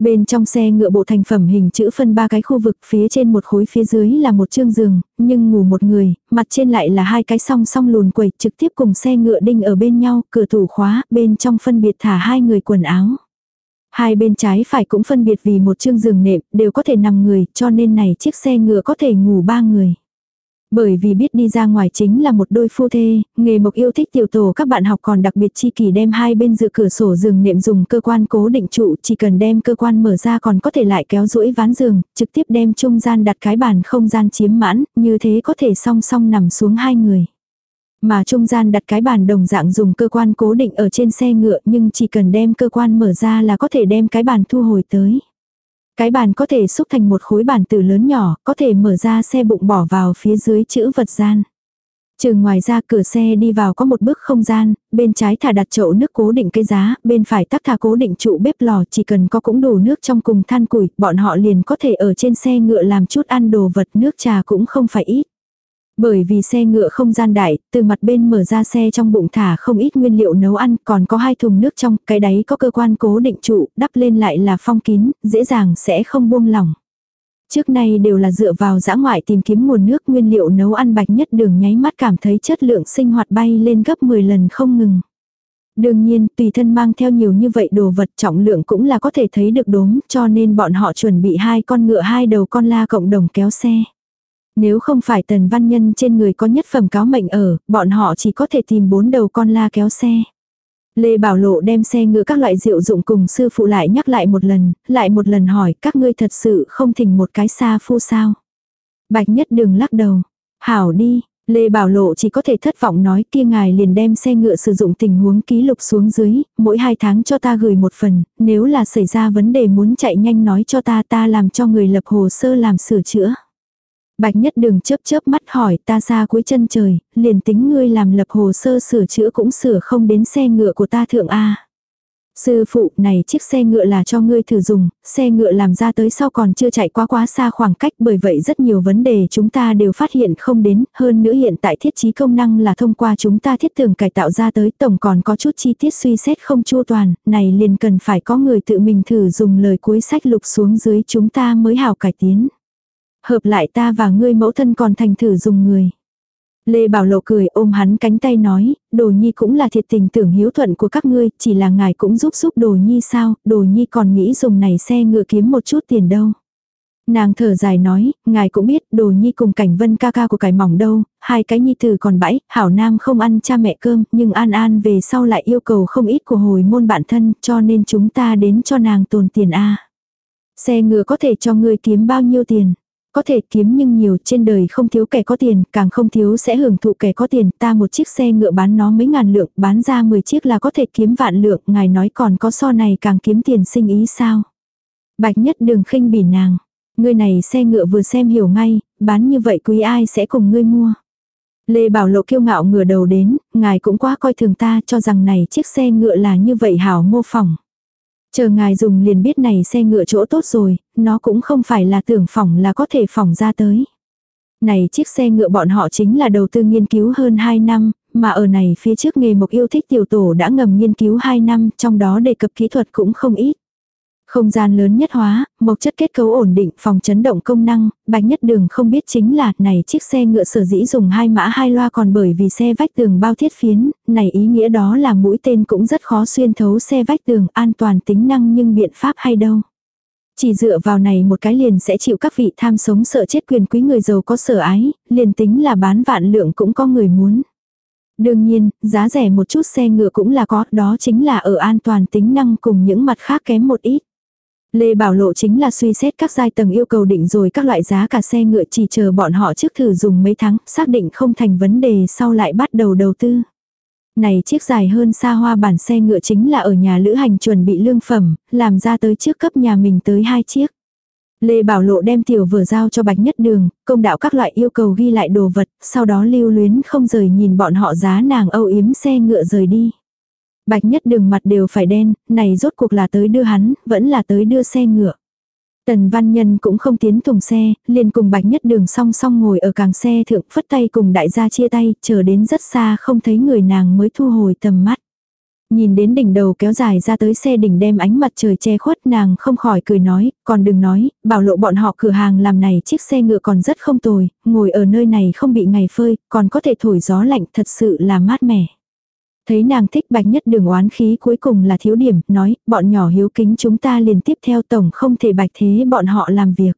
Bên trong xe ngựa bộ thành phẩm hình chữ phân ba cái khu vực phía trên một khối phía dưới là một chương giường, nhưng ngủ một người, mặt trên lại là hai cái song song lùn quầy trực tiếp cùng xe ngựa đinh ở bên nhau, cửa tủ khóa, bên trong phân biệt thả hai người quần áo. Hai bên trái phải cũng phân biệt vì một chương giường nệm, đều có thể nằm người, cho nên này chiếc xe ngựa có thể ngủ ba người. Bởi vì biết đi ra ngoài chính là một đôi phu thê, nghề mộc yêu thích tiểu tổ các bạn học còn đặc biệt chi kỳ đem hai bên dự cửa sổ giường nệm dùng cơ quan cố định trụ, chỉ cần đem cơ quan mở ra còn có thể lại kéo duỗi ván giường, trực tiếp đem trung gian đặt cái bàn không gian chiếm mãn, như thế có thể song song nằm xuống hai người. Mà trung gian đặt cái bàn đồng dạng dùng cơ quan cố định ở trên xe ngựa nhưng chỉ cần đem cơ quan mở ra là có thể đem cái bàn thu hồi tới. Cái bàn có thể xúc thành một khối bàn từ lớn nhỏ, có thể mở ra xe bụng bỏ vào phía dưới chữ vật gian. Trừ ngoài ra cửa xe đi vào có một bước không gian, bên trái thả đặt chậu nước cố định cây giá, bên phải tắc thả cố định trụ bếp lò chỉ cần có cũng đủ nước trong cùng than củi, bọn họ liền có thể ở trên xe ngựa làm chút ăn đồ vật nước trà cũng không phải ít. Bởi vì xe ngựa không gian đại, từ mặt bên mở ra xe trong bụng thả không ít nguyên liệu nấu ăn, còn có hai thùng nước trong, cái đáy có cơ quan cố định trụ, đắp lên lại là phong kín, dễ dàng sẽ không buông lỏng. Trước nay đều là dựa vào giã ngoại tìm kiếm nguồn nước nguyên liệu nấu ăn bạch nhất đường nháy mắt cảm thấy chất lượng sinh hoạt bay lên gấp 10 lần không ngừng. Đương nhiên, tùy thân mang theo nhiều như vậy đồ vật trọng lượng cũng là có thể thấy được đốm, cho nên bọn họ chuẩn bị hai con ngựa hai đầu con la cộng đồng kéo xe. Nếu không phải tần văn nhân trên người có nhất phẩm cáo mệnh ở, bọn họ chỉ có thể tìm bốn đầu con la kéo xe. Lê Bảo Lộ đem xe ngựa các loại rượu dụng cùng sư phụ lại nhắc lại một lần, lại một lần hỏi các ngươi thật sự không thỉnh một cái xa phu sao. Bạch nhất đừng lắc đầu. Hảo đi, Lê Bảo Lộ chỉ có thể thất vọng nói kia ngài liền đem xe ngựa sử dụng tình huống ký lục xuống dưới, mỗi hai tháng cho ta gửi một phần, nếu là xảy ra vấn đề muốn chạy nhanh nói cho ta ta làm cho người lập hồ sơ làm sửa chữa. Bạch nhất đường chớp chớp mắt hỏi ta xa cuối chân trời, liền tính ngươi làm lập hồ sơ sửa chữa cũng sửa không đến xe ngựa của ta thượng A. Sư phụ này chiếc xe ngựa là cho ngươi thử dùng, xe ngựa làm ra tới sau còn chưa chạy quá quá xa khoảng cách bởi vậy rất nhiều vấn đề chúng ta đều phát hiện không đến, hơn nữa hiện tại thiết trí công năng là thông qua chúng ta thiết tưởng cải tạo ra tới tổng còn có chút chi tiết suy xét không chua toàn, này liền cần phải có người tự mình thử dùng lời cuối sách lục xuống dưới chúng ta mới hào cải tiến. Hợp lại ta và ngươi mẫu thân còn thành thử dùng người. Lê Bảo Lộ cười ôm hắn cánh tay nói, đồ nhi cũng là thiệt tình tưởng hiếu thuận của các ngươi, chỉ là ngài cũng giúp giúp đồ nhi sao, đồ nhi còn nghĩ dùng này xe ngựa kiếm một chút tiền đâu. Nàng thở dài nói, ngài cũng biết đồ nhi cùng cảnh vân ca ca của cải mỏng đâu, hai cái nhi tử còn bãi, hảo nam không ăn cha mẹ cơm, nhưng an an về sau lại yêu cầu không ít của hồi môn bản thân, cho nên chúng ta đến cho nàng tồn tiền a Xe ngựa có thể cho ngươi kiếm bao nhiêu tiền. Có thể kiếm nhưng nhiều trên đời không thiếu kẻ có tiền, càng không thiếu sẽ hưởng thụ kẻ có tiền. Ta một chiếc xe ngựa bán nó mấy ngàn lượng, bán ra 10 chiếc là có thể kiếm vạn lượng. Ngài nói còn có so này càng kiếm tiền sinh ý sao? Bạch nhất đường khinh bỉ nàng. Ngươi này xe ngựa vừa xem hiểu ngay, bán như vậy quý ai sẽ cùng ngươi mua. Lê Bảo Lộ kiêu ngạo ngửa đầu đến, ngài cũng quá coi thường ta cho rằng này chiếc xe ngựa là như vậy hảo mô phỏng. Chờ ngài dùng liền biết này xe ngựa chỗ tốt rồi, nó cũng không phải là tưởng phỏng là có thể phỏng ra tới. Này chiếc xe ngựa bọn họ chính là đầu tư nghiên cứu hơn 2 năm, mà ở này phía trước nghề mộc yêu thích tiểu tổ đã ngầm nghiên cứu 2 năm, trong đó đề cập kỹ thuật cũng không ít. Không gian lớn nhất hóa, mộc chất kết cấu ổn định, phòng chấn động công năng, bạch nhất đường không biết chính là này chiếc xe ngựa sở dĩ dùng hai mã hai loa còn bởi vì xe vách tường bao thiết phiến, này ý nghĩa đó là mũi tên cũng rất khó xuyên thấu xe vách tường an toàn tính năng nhưng biện pháp hay đâu. Chỉ dựa vào này một cái liền sẽ chịu các vị tham sống sợ chết quyền quý người giàu có sở ái, liền tính là bán vạn lượng cũng có người muốn. Đương nhiên, giá rẻ một chút xe ngựa cũng là có, đó chính là ở an toàn tính năng cùng những mặt khác kém một ít. Lê Bảo Lộ chính là suy xét các giai tầng yêu cầu định rồi các loại giá cả xe ngựa chỉ chờ bọn họ trước thử dùng mấy tháng, xác định không thành vấn đề sau lại bắt đầu đầu tư. Này chiếc dài hơn xa hoa bản xe ngựa chính là ở nhà lữ hành chuẩn bị lương phẩm, làm ra tới trước cấp nhà mình tới hai chiếc. Lê Bảo Lộ đem tiểu vừa giao cho Bạch Nhất Đường, công đạo các loại yêu cầu ghi lại đồ vật, sau đó lưu luyến không rời nhìn bọn họ giá nàng âu yếm xe ngựa rời đi. Bạch nhất đường mặt đều phải đen, này rốt cuộc là tới đưa hắn, vẫn là tới đưa xe ngựa. Tần văn nhân cũng không tiến thùng xe, liền cùng bạch nhất đường song song ngồi ở càng xe thượng phất tay cùng đại gia chia tay, chờ đến rất xa không thấy người nàng mới thu hồi tầm mắt. Nhìn đến đỉnh đầu kéo dài ra tới xe đỉnh đem ánh mặt trời che khuất nàng không khỏi cười nói, còn đừng nói, bảo lộ bọn họ cửa hàng làm này chiếc xe ngựa còn rất không tồi, ngồi ở nơi này không bị ngày phơi, còn có thể thổi gió lạnh thật sự là mát mẻ. Thấy nàng thích bạch nhất đường oán khí cuối cùng là thiếu điểm, nói, bọn nhỏ hiếu kính chúng ta liền tiếp theo tổng không thể bạch thế bọn họ làm việc.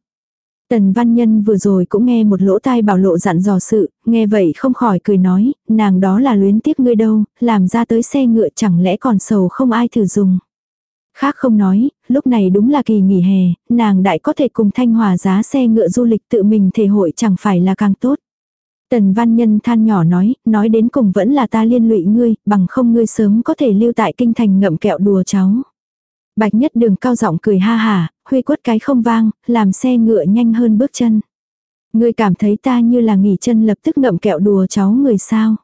Tần văn nhân vừa rồi cũng nghe một lỗ tai bảo lộ dặn dò sự, nghe vậy không khỏi cười nói, nàng đó là luyến tiếc ngươi đâu, làm ra tới xe ngựa chẳng lẽ còn sầu không ai thử dùng. Khác không nói, lúc này đúng là kỳ nghỉ hè, nàng đại có thể cùng thanh hòa giá xe ngựa du lịch tự mình thể hội chẳng phải là càng tốt. Tần văn nhân than nhỏ nói, nói đến cùng vẫn là ta liên lụy ngươi, bằng không ngươi sớm có thể lưu tại kinh thành ngậm kẹo đùa cháu. Bạch nhất đường cao giọng cười ha hà, huy quất cái không vang, làm xe ngựa nhanh hơn bước chân. Ngươi cảm thấy ta như là nghỉ chân lập tức ngậm kẹo đùa cháu người sao.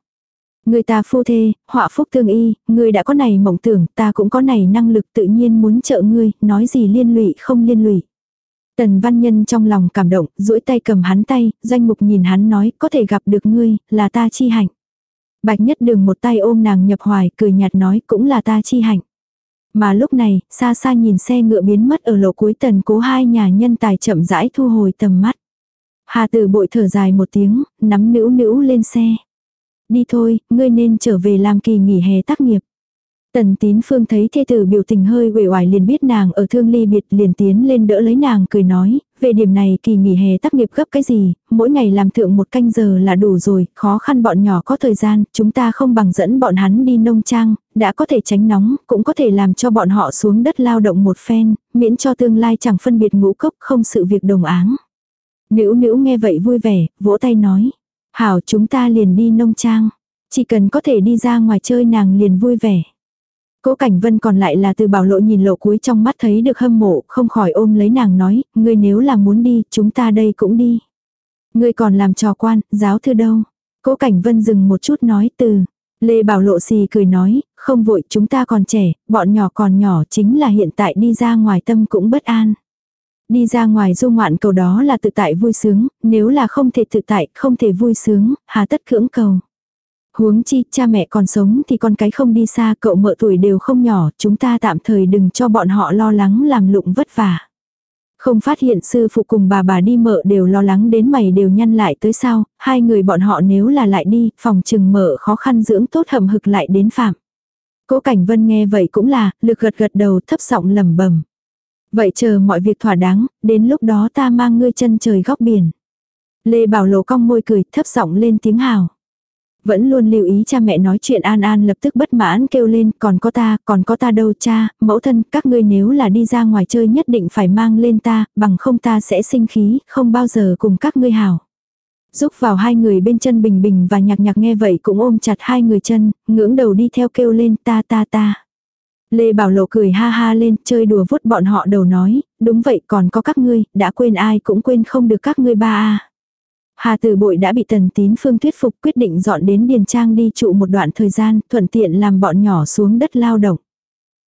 Người ta phu thê, họa phúc tương y, ngươi đã có này mộng tưởng, ta cũng có này năng lực tự nhiên muốn trợ ngươi, nói gì liên lụy không liên lụy. Tần văn nhân trong lòng cảm động, duỗi tay cầm hắn tay, danh mục nhìn hắn nói, có thể gặp được ngươi, là ta chi hạnh. Bạch nhất đường một tay ôm nàng nhập hoài, cười nhạt nói, cũng là ta chi hạnh. Mà lúc này, xa xa nhìn xe ngựa biến mất ở lộ cuối tần cố hai nhà nhân tài chậm rãi thu hồi tầm mắt. Hà tử bội thở dài một tiếng, nắm nữ nữ lên xe. Đi thôi, ngươi nên trở về làm kỳ nghỉ hè tác nghiệp. Tần tín phương thấy thê tử biểu tình hơi uể oải liền biết nàng ở thương ly biệt liền tiến lên đỡ lấy nàng cười nói, về điểm này kỳ nghỉ hè tác nghiệp gấp cái gì, mỗi ngày làm thượng một canh giờ là đủ rồi, khó khăn bọn nhỏ có thời gian, chúng ta không bằng dẫn bọn hắn đi nông trang, đã có thể tránh nóng, cũng có thể làm cho bọn họ xuống đất lao động một phen, miễn cho tương lai chẳng phân biệt ngũ cốc không sự việc đồng áng. Nữ nữ nghe vậy vui vẻ, vỗ tay nói, hảo chúng ta liền đi nông trang, chỉ cần có thể đi ra ngoài chơi nàng liền vui vẻ. Cố Cảnh Vân còn lại là từ bảo lộ nhìn lộ cuối trong mắt thấy được hâm mộ, không khỏi ôm lấy nàng nói, ngươi nếu là muốn đi, chúng ta đây cũng đi. Ngươi còn làm trò quan, giáo thư đâu. Cố Cảnh Vân dừng một chút nói từ. Lê Bảo Lộ xì cười nói, không vội chúng ta còn trẻ, bọn nhỏ còn nhỏ chính là hiện tại đi ra ngoài tâm cũng bất an. Đi ra ngoài du ngoạn cầu đó là tự tại vui sướng, nếu là không thể tự tại, không thể vui sướng, hà tất cưỡng cầu. Huống chi, cha mẹ còn sống thì con cái không đi xa, cậu mợ tuổi đều không nhỏ, chúng ta tạm thời đừng cho bọn họ lo lắng làm lụng vất vả. Không phát hiện sư phụ cùng bà bà đi mợ đều lo lắng đến mày đều nhăn lại tới sao, hai người bọn họ nếu là lại đi, phòng trừng mợ khó khăn dưỡng tốt hầm hực lại đến phạm. Cố Cảnh Vân nghe vậy cũng là, lực gật gật đầu thấp giọng lẩm bẩm. Vậy chờ mọi việc thỏa đáng, đến lúc đó ta mang ngươi chân trời góc biển. Lê Bảo Lộ cong môi cười, thấp giọng lên tiếng hào. Vẫn luôn lưu ý cha mẹ nói chuyện An An lập tức bất mãn kêu lên, còn có ta, còn có ta đâu cha, mẫu thân, các ngươi nếu là đi ra ngoài chơi nhất định phải mang lên ta, bằng không ta sẽ sinh khí, không bao giờ cùng các ngươi hảo. Giúp vào hai người bên chân bình bình và nhạc nhạc nghe vậy cũng ôm chặt hai người chân, ngưỡng đầu đi theo kêu lên ta ta ta. Lê Bảo Lộ cười ha ha lên, chơi đùa vút bọn họ đầu nói, đúng vậy còn có các ngươi, đã quên ai cũng quên không được các ngươi ba a. Hà Tử Bội đã bị Tần Tín Phương thuyết phục quyết định dọn đến Điền Trang đi trụ một đoạn thời gian, thuận tiện làm bọn nhỏ xuống đất lao động.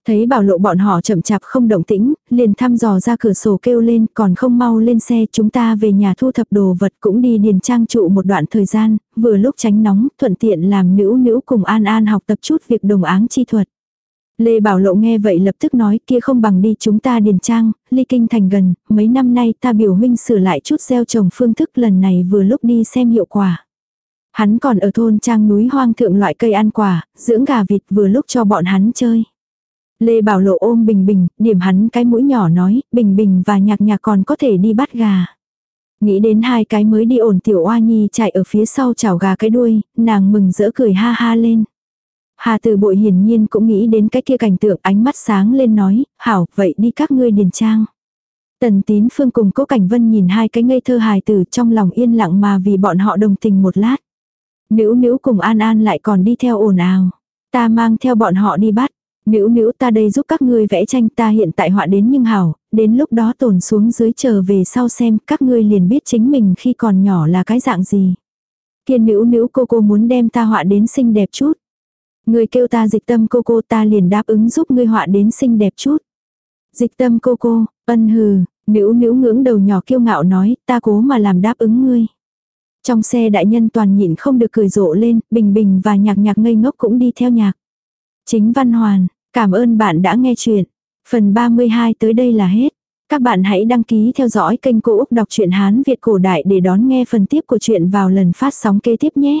Thấy bảo lộ bọn họ chậm chạp không động tĩnh, liền thăm dò ra cửa sổ kêu lên còn không mau lên xe chúng ta về nhà thu thập đồ vật cũng đi điền trang trụ một đoạn thời gian, vừa lúc tránh nóng, thuận tiện làm nữ nữ cùng An An học tập chút việc đồng áng chi thuật. Lê Bảo Lộ nghe vậy lập tức nói kia không bằng đi chúng ta điền trang, ly kinh thành gần, mấy năm nay ta biểu huynh sửa lại chút gieo trồng phương thức lần này vừa lúc đi xem hiệu quả. Hắn còn ở thôn trang núi hoang thượng loại cây ăn quả, dưỡng gà vịt vừa lúc cho bọn hắn chơi. Lê Bảo Lộ ôm Bình Bình, điểm hắn cái mũi nhỏ nói, Bình Bình và nhạc nhạc còn có thể đi bắt gà. Nghĩ đến hai cái mới đi ổn tiểu oa nhi chạy ở phía sau chảo gà cái đuôi, nàng mừng rỡ cười ha ha lên. Hà từ bội hiển nhiên cũng nghĩ đến cái kia cảnh tượng ánh mắt sáng lên nói, hảo, vậy đi các ngươi điền trang. Tần tín phương cùng cố cảnh vân nhìn hai cái ngây thơ hài tử trong lòng yên lặng mà vì bọn họ đồng tình một lát. Nữ nữ cùng an an lại còn đi theo ồn ào. Ta mang theo bọn họ đi bắt. Nữ nữ ta đây giúp các ngươi vẽ tranh ta hiện tại họa đến nhưng hảo, đến lúc đó tồn xuống dưới chờ về sau xem các ngươi liền biết chính mình khi còn nhỏ là cái dạng gì. Kiên nữ nữ cô cô muốn đem ta họa đến xinh đẹp chút. Người kêu ta dịch tâm cô cô ta liền đáp ứng giúp ngươi họa đến xinh đẹp chút. Dịch tâm cô cô, ân hừ, nữ nữ ngưỡng đầu nhỏ kiêu ngạo nói ta cố mà làm đáp ứng ngươi. Trong xe đại nhân toàn nhịn không được cười rộ lên, bình bình và nhạc nhạc ngây ngốc cũng đi theo nhạc. Chính Văn Hoàn, cảm ơn bạn đã nghe chuyện. Phần 32 tới đây là hết. Các bạn hãy đăng ký theo dõi kênh Cô Úc Đọc truyện Hán Việt Cổ Đại để đón nghe phần tiếp của chuyện vào lần phát sóng kế tiếp nhé.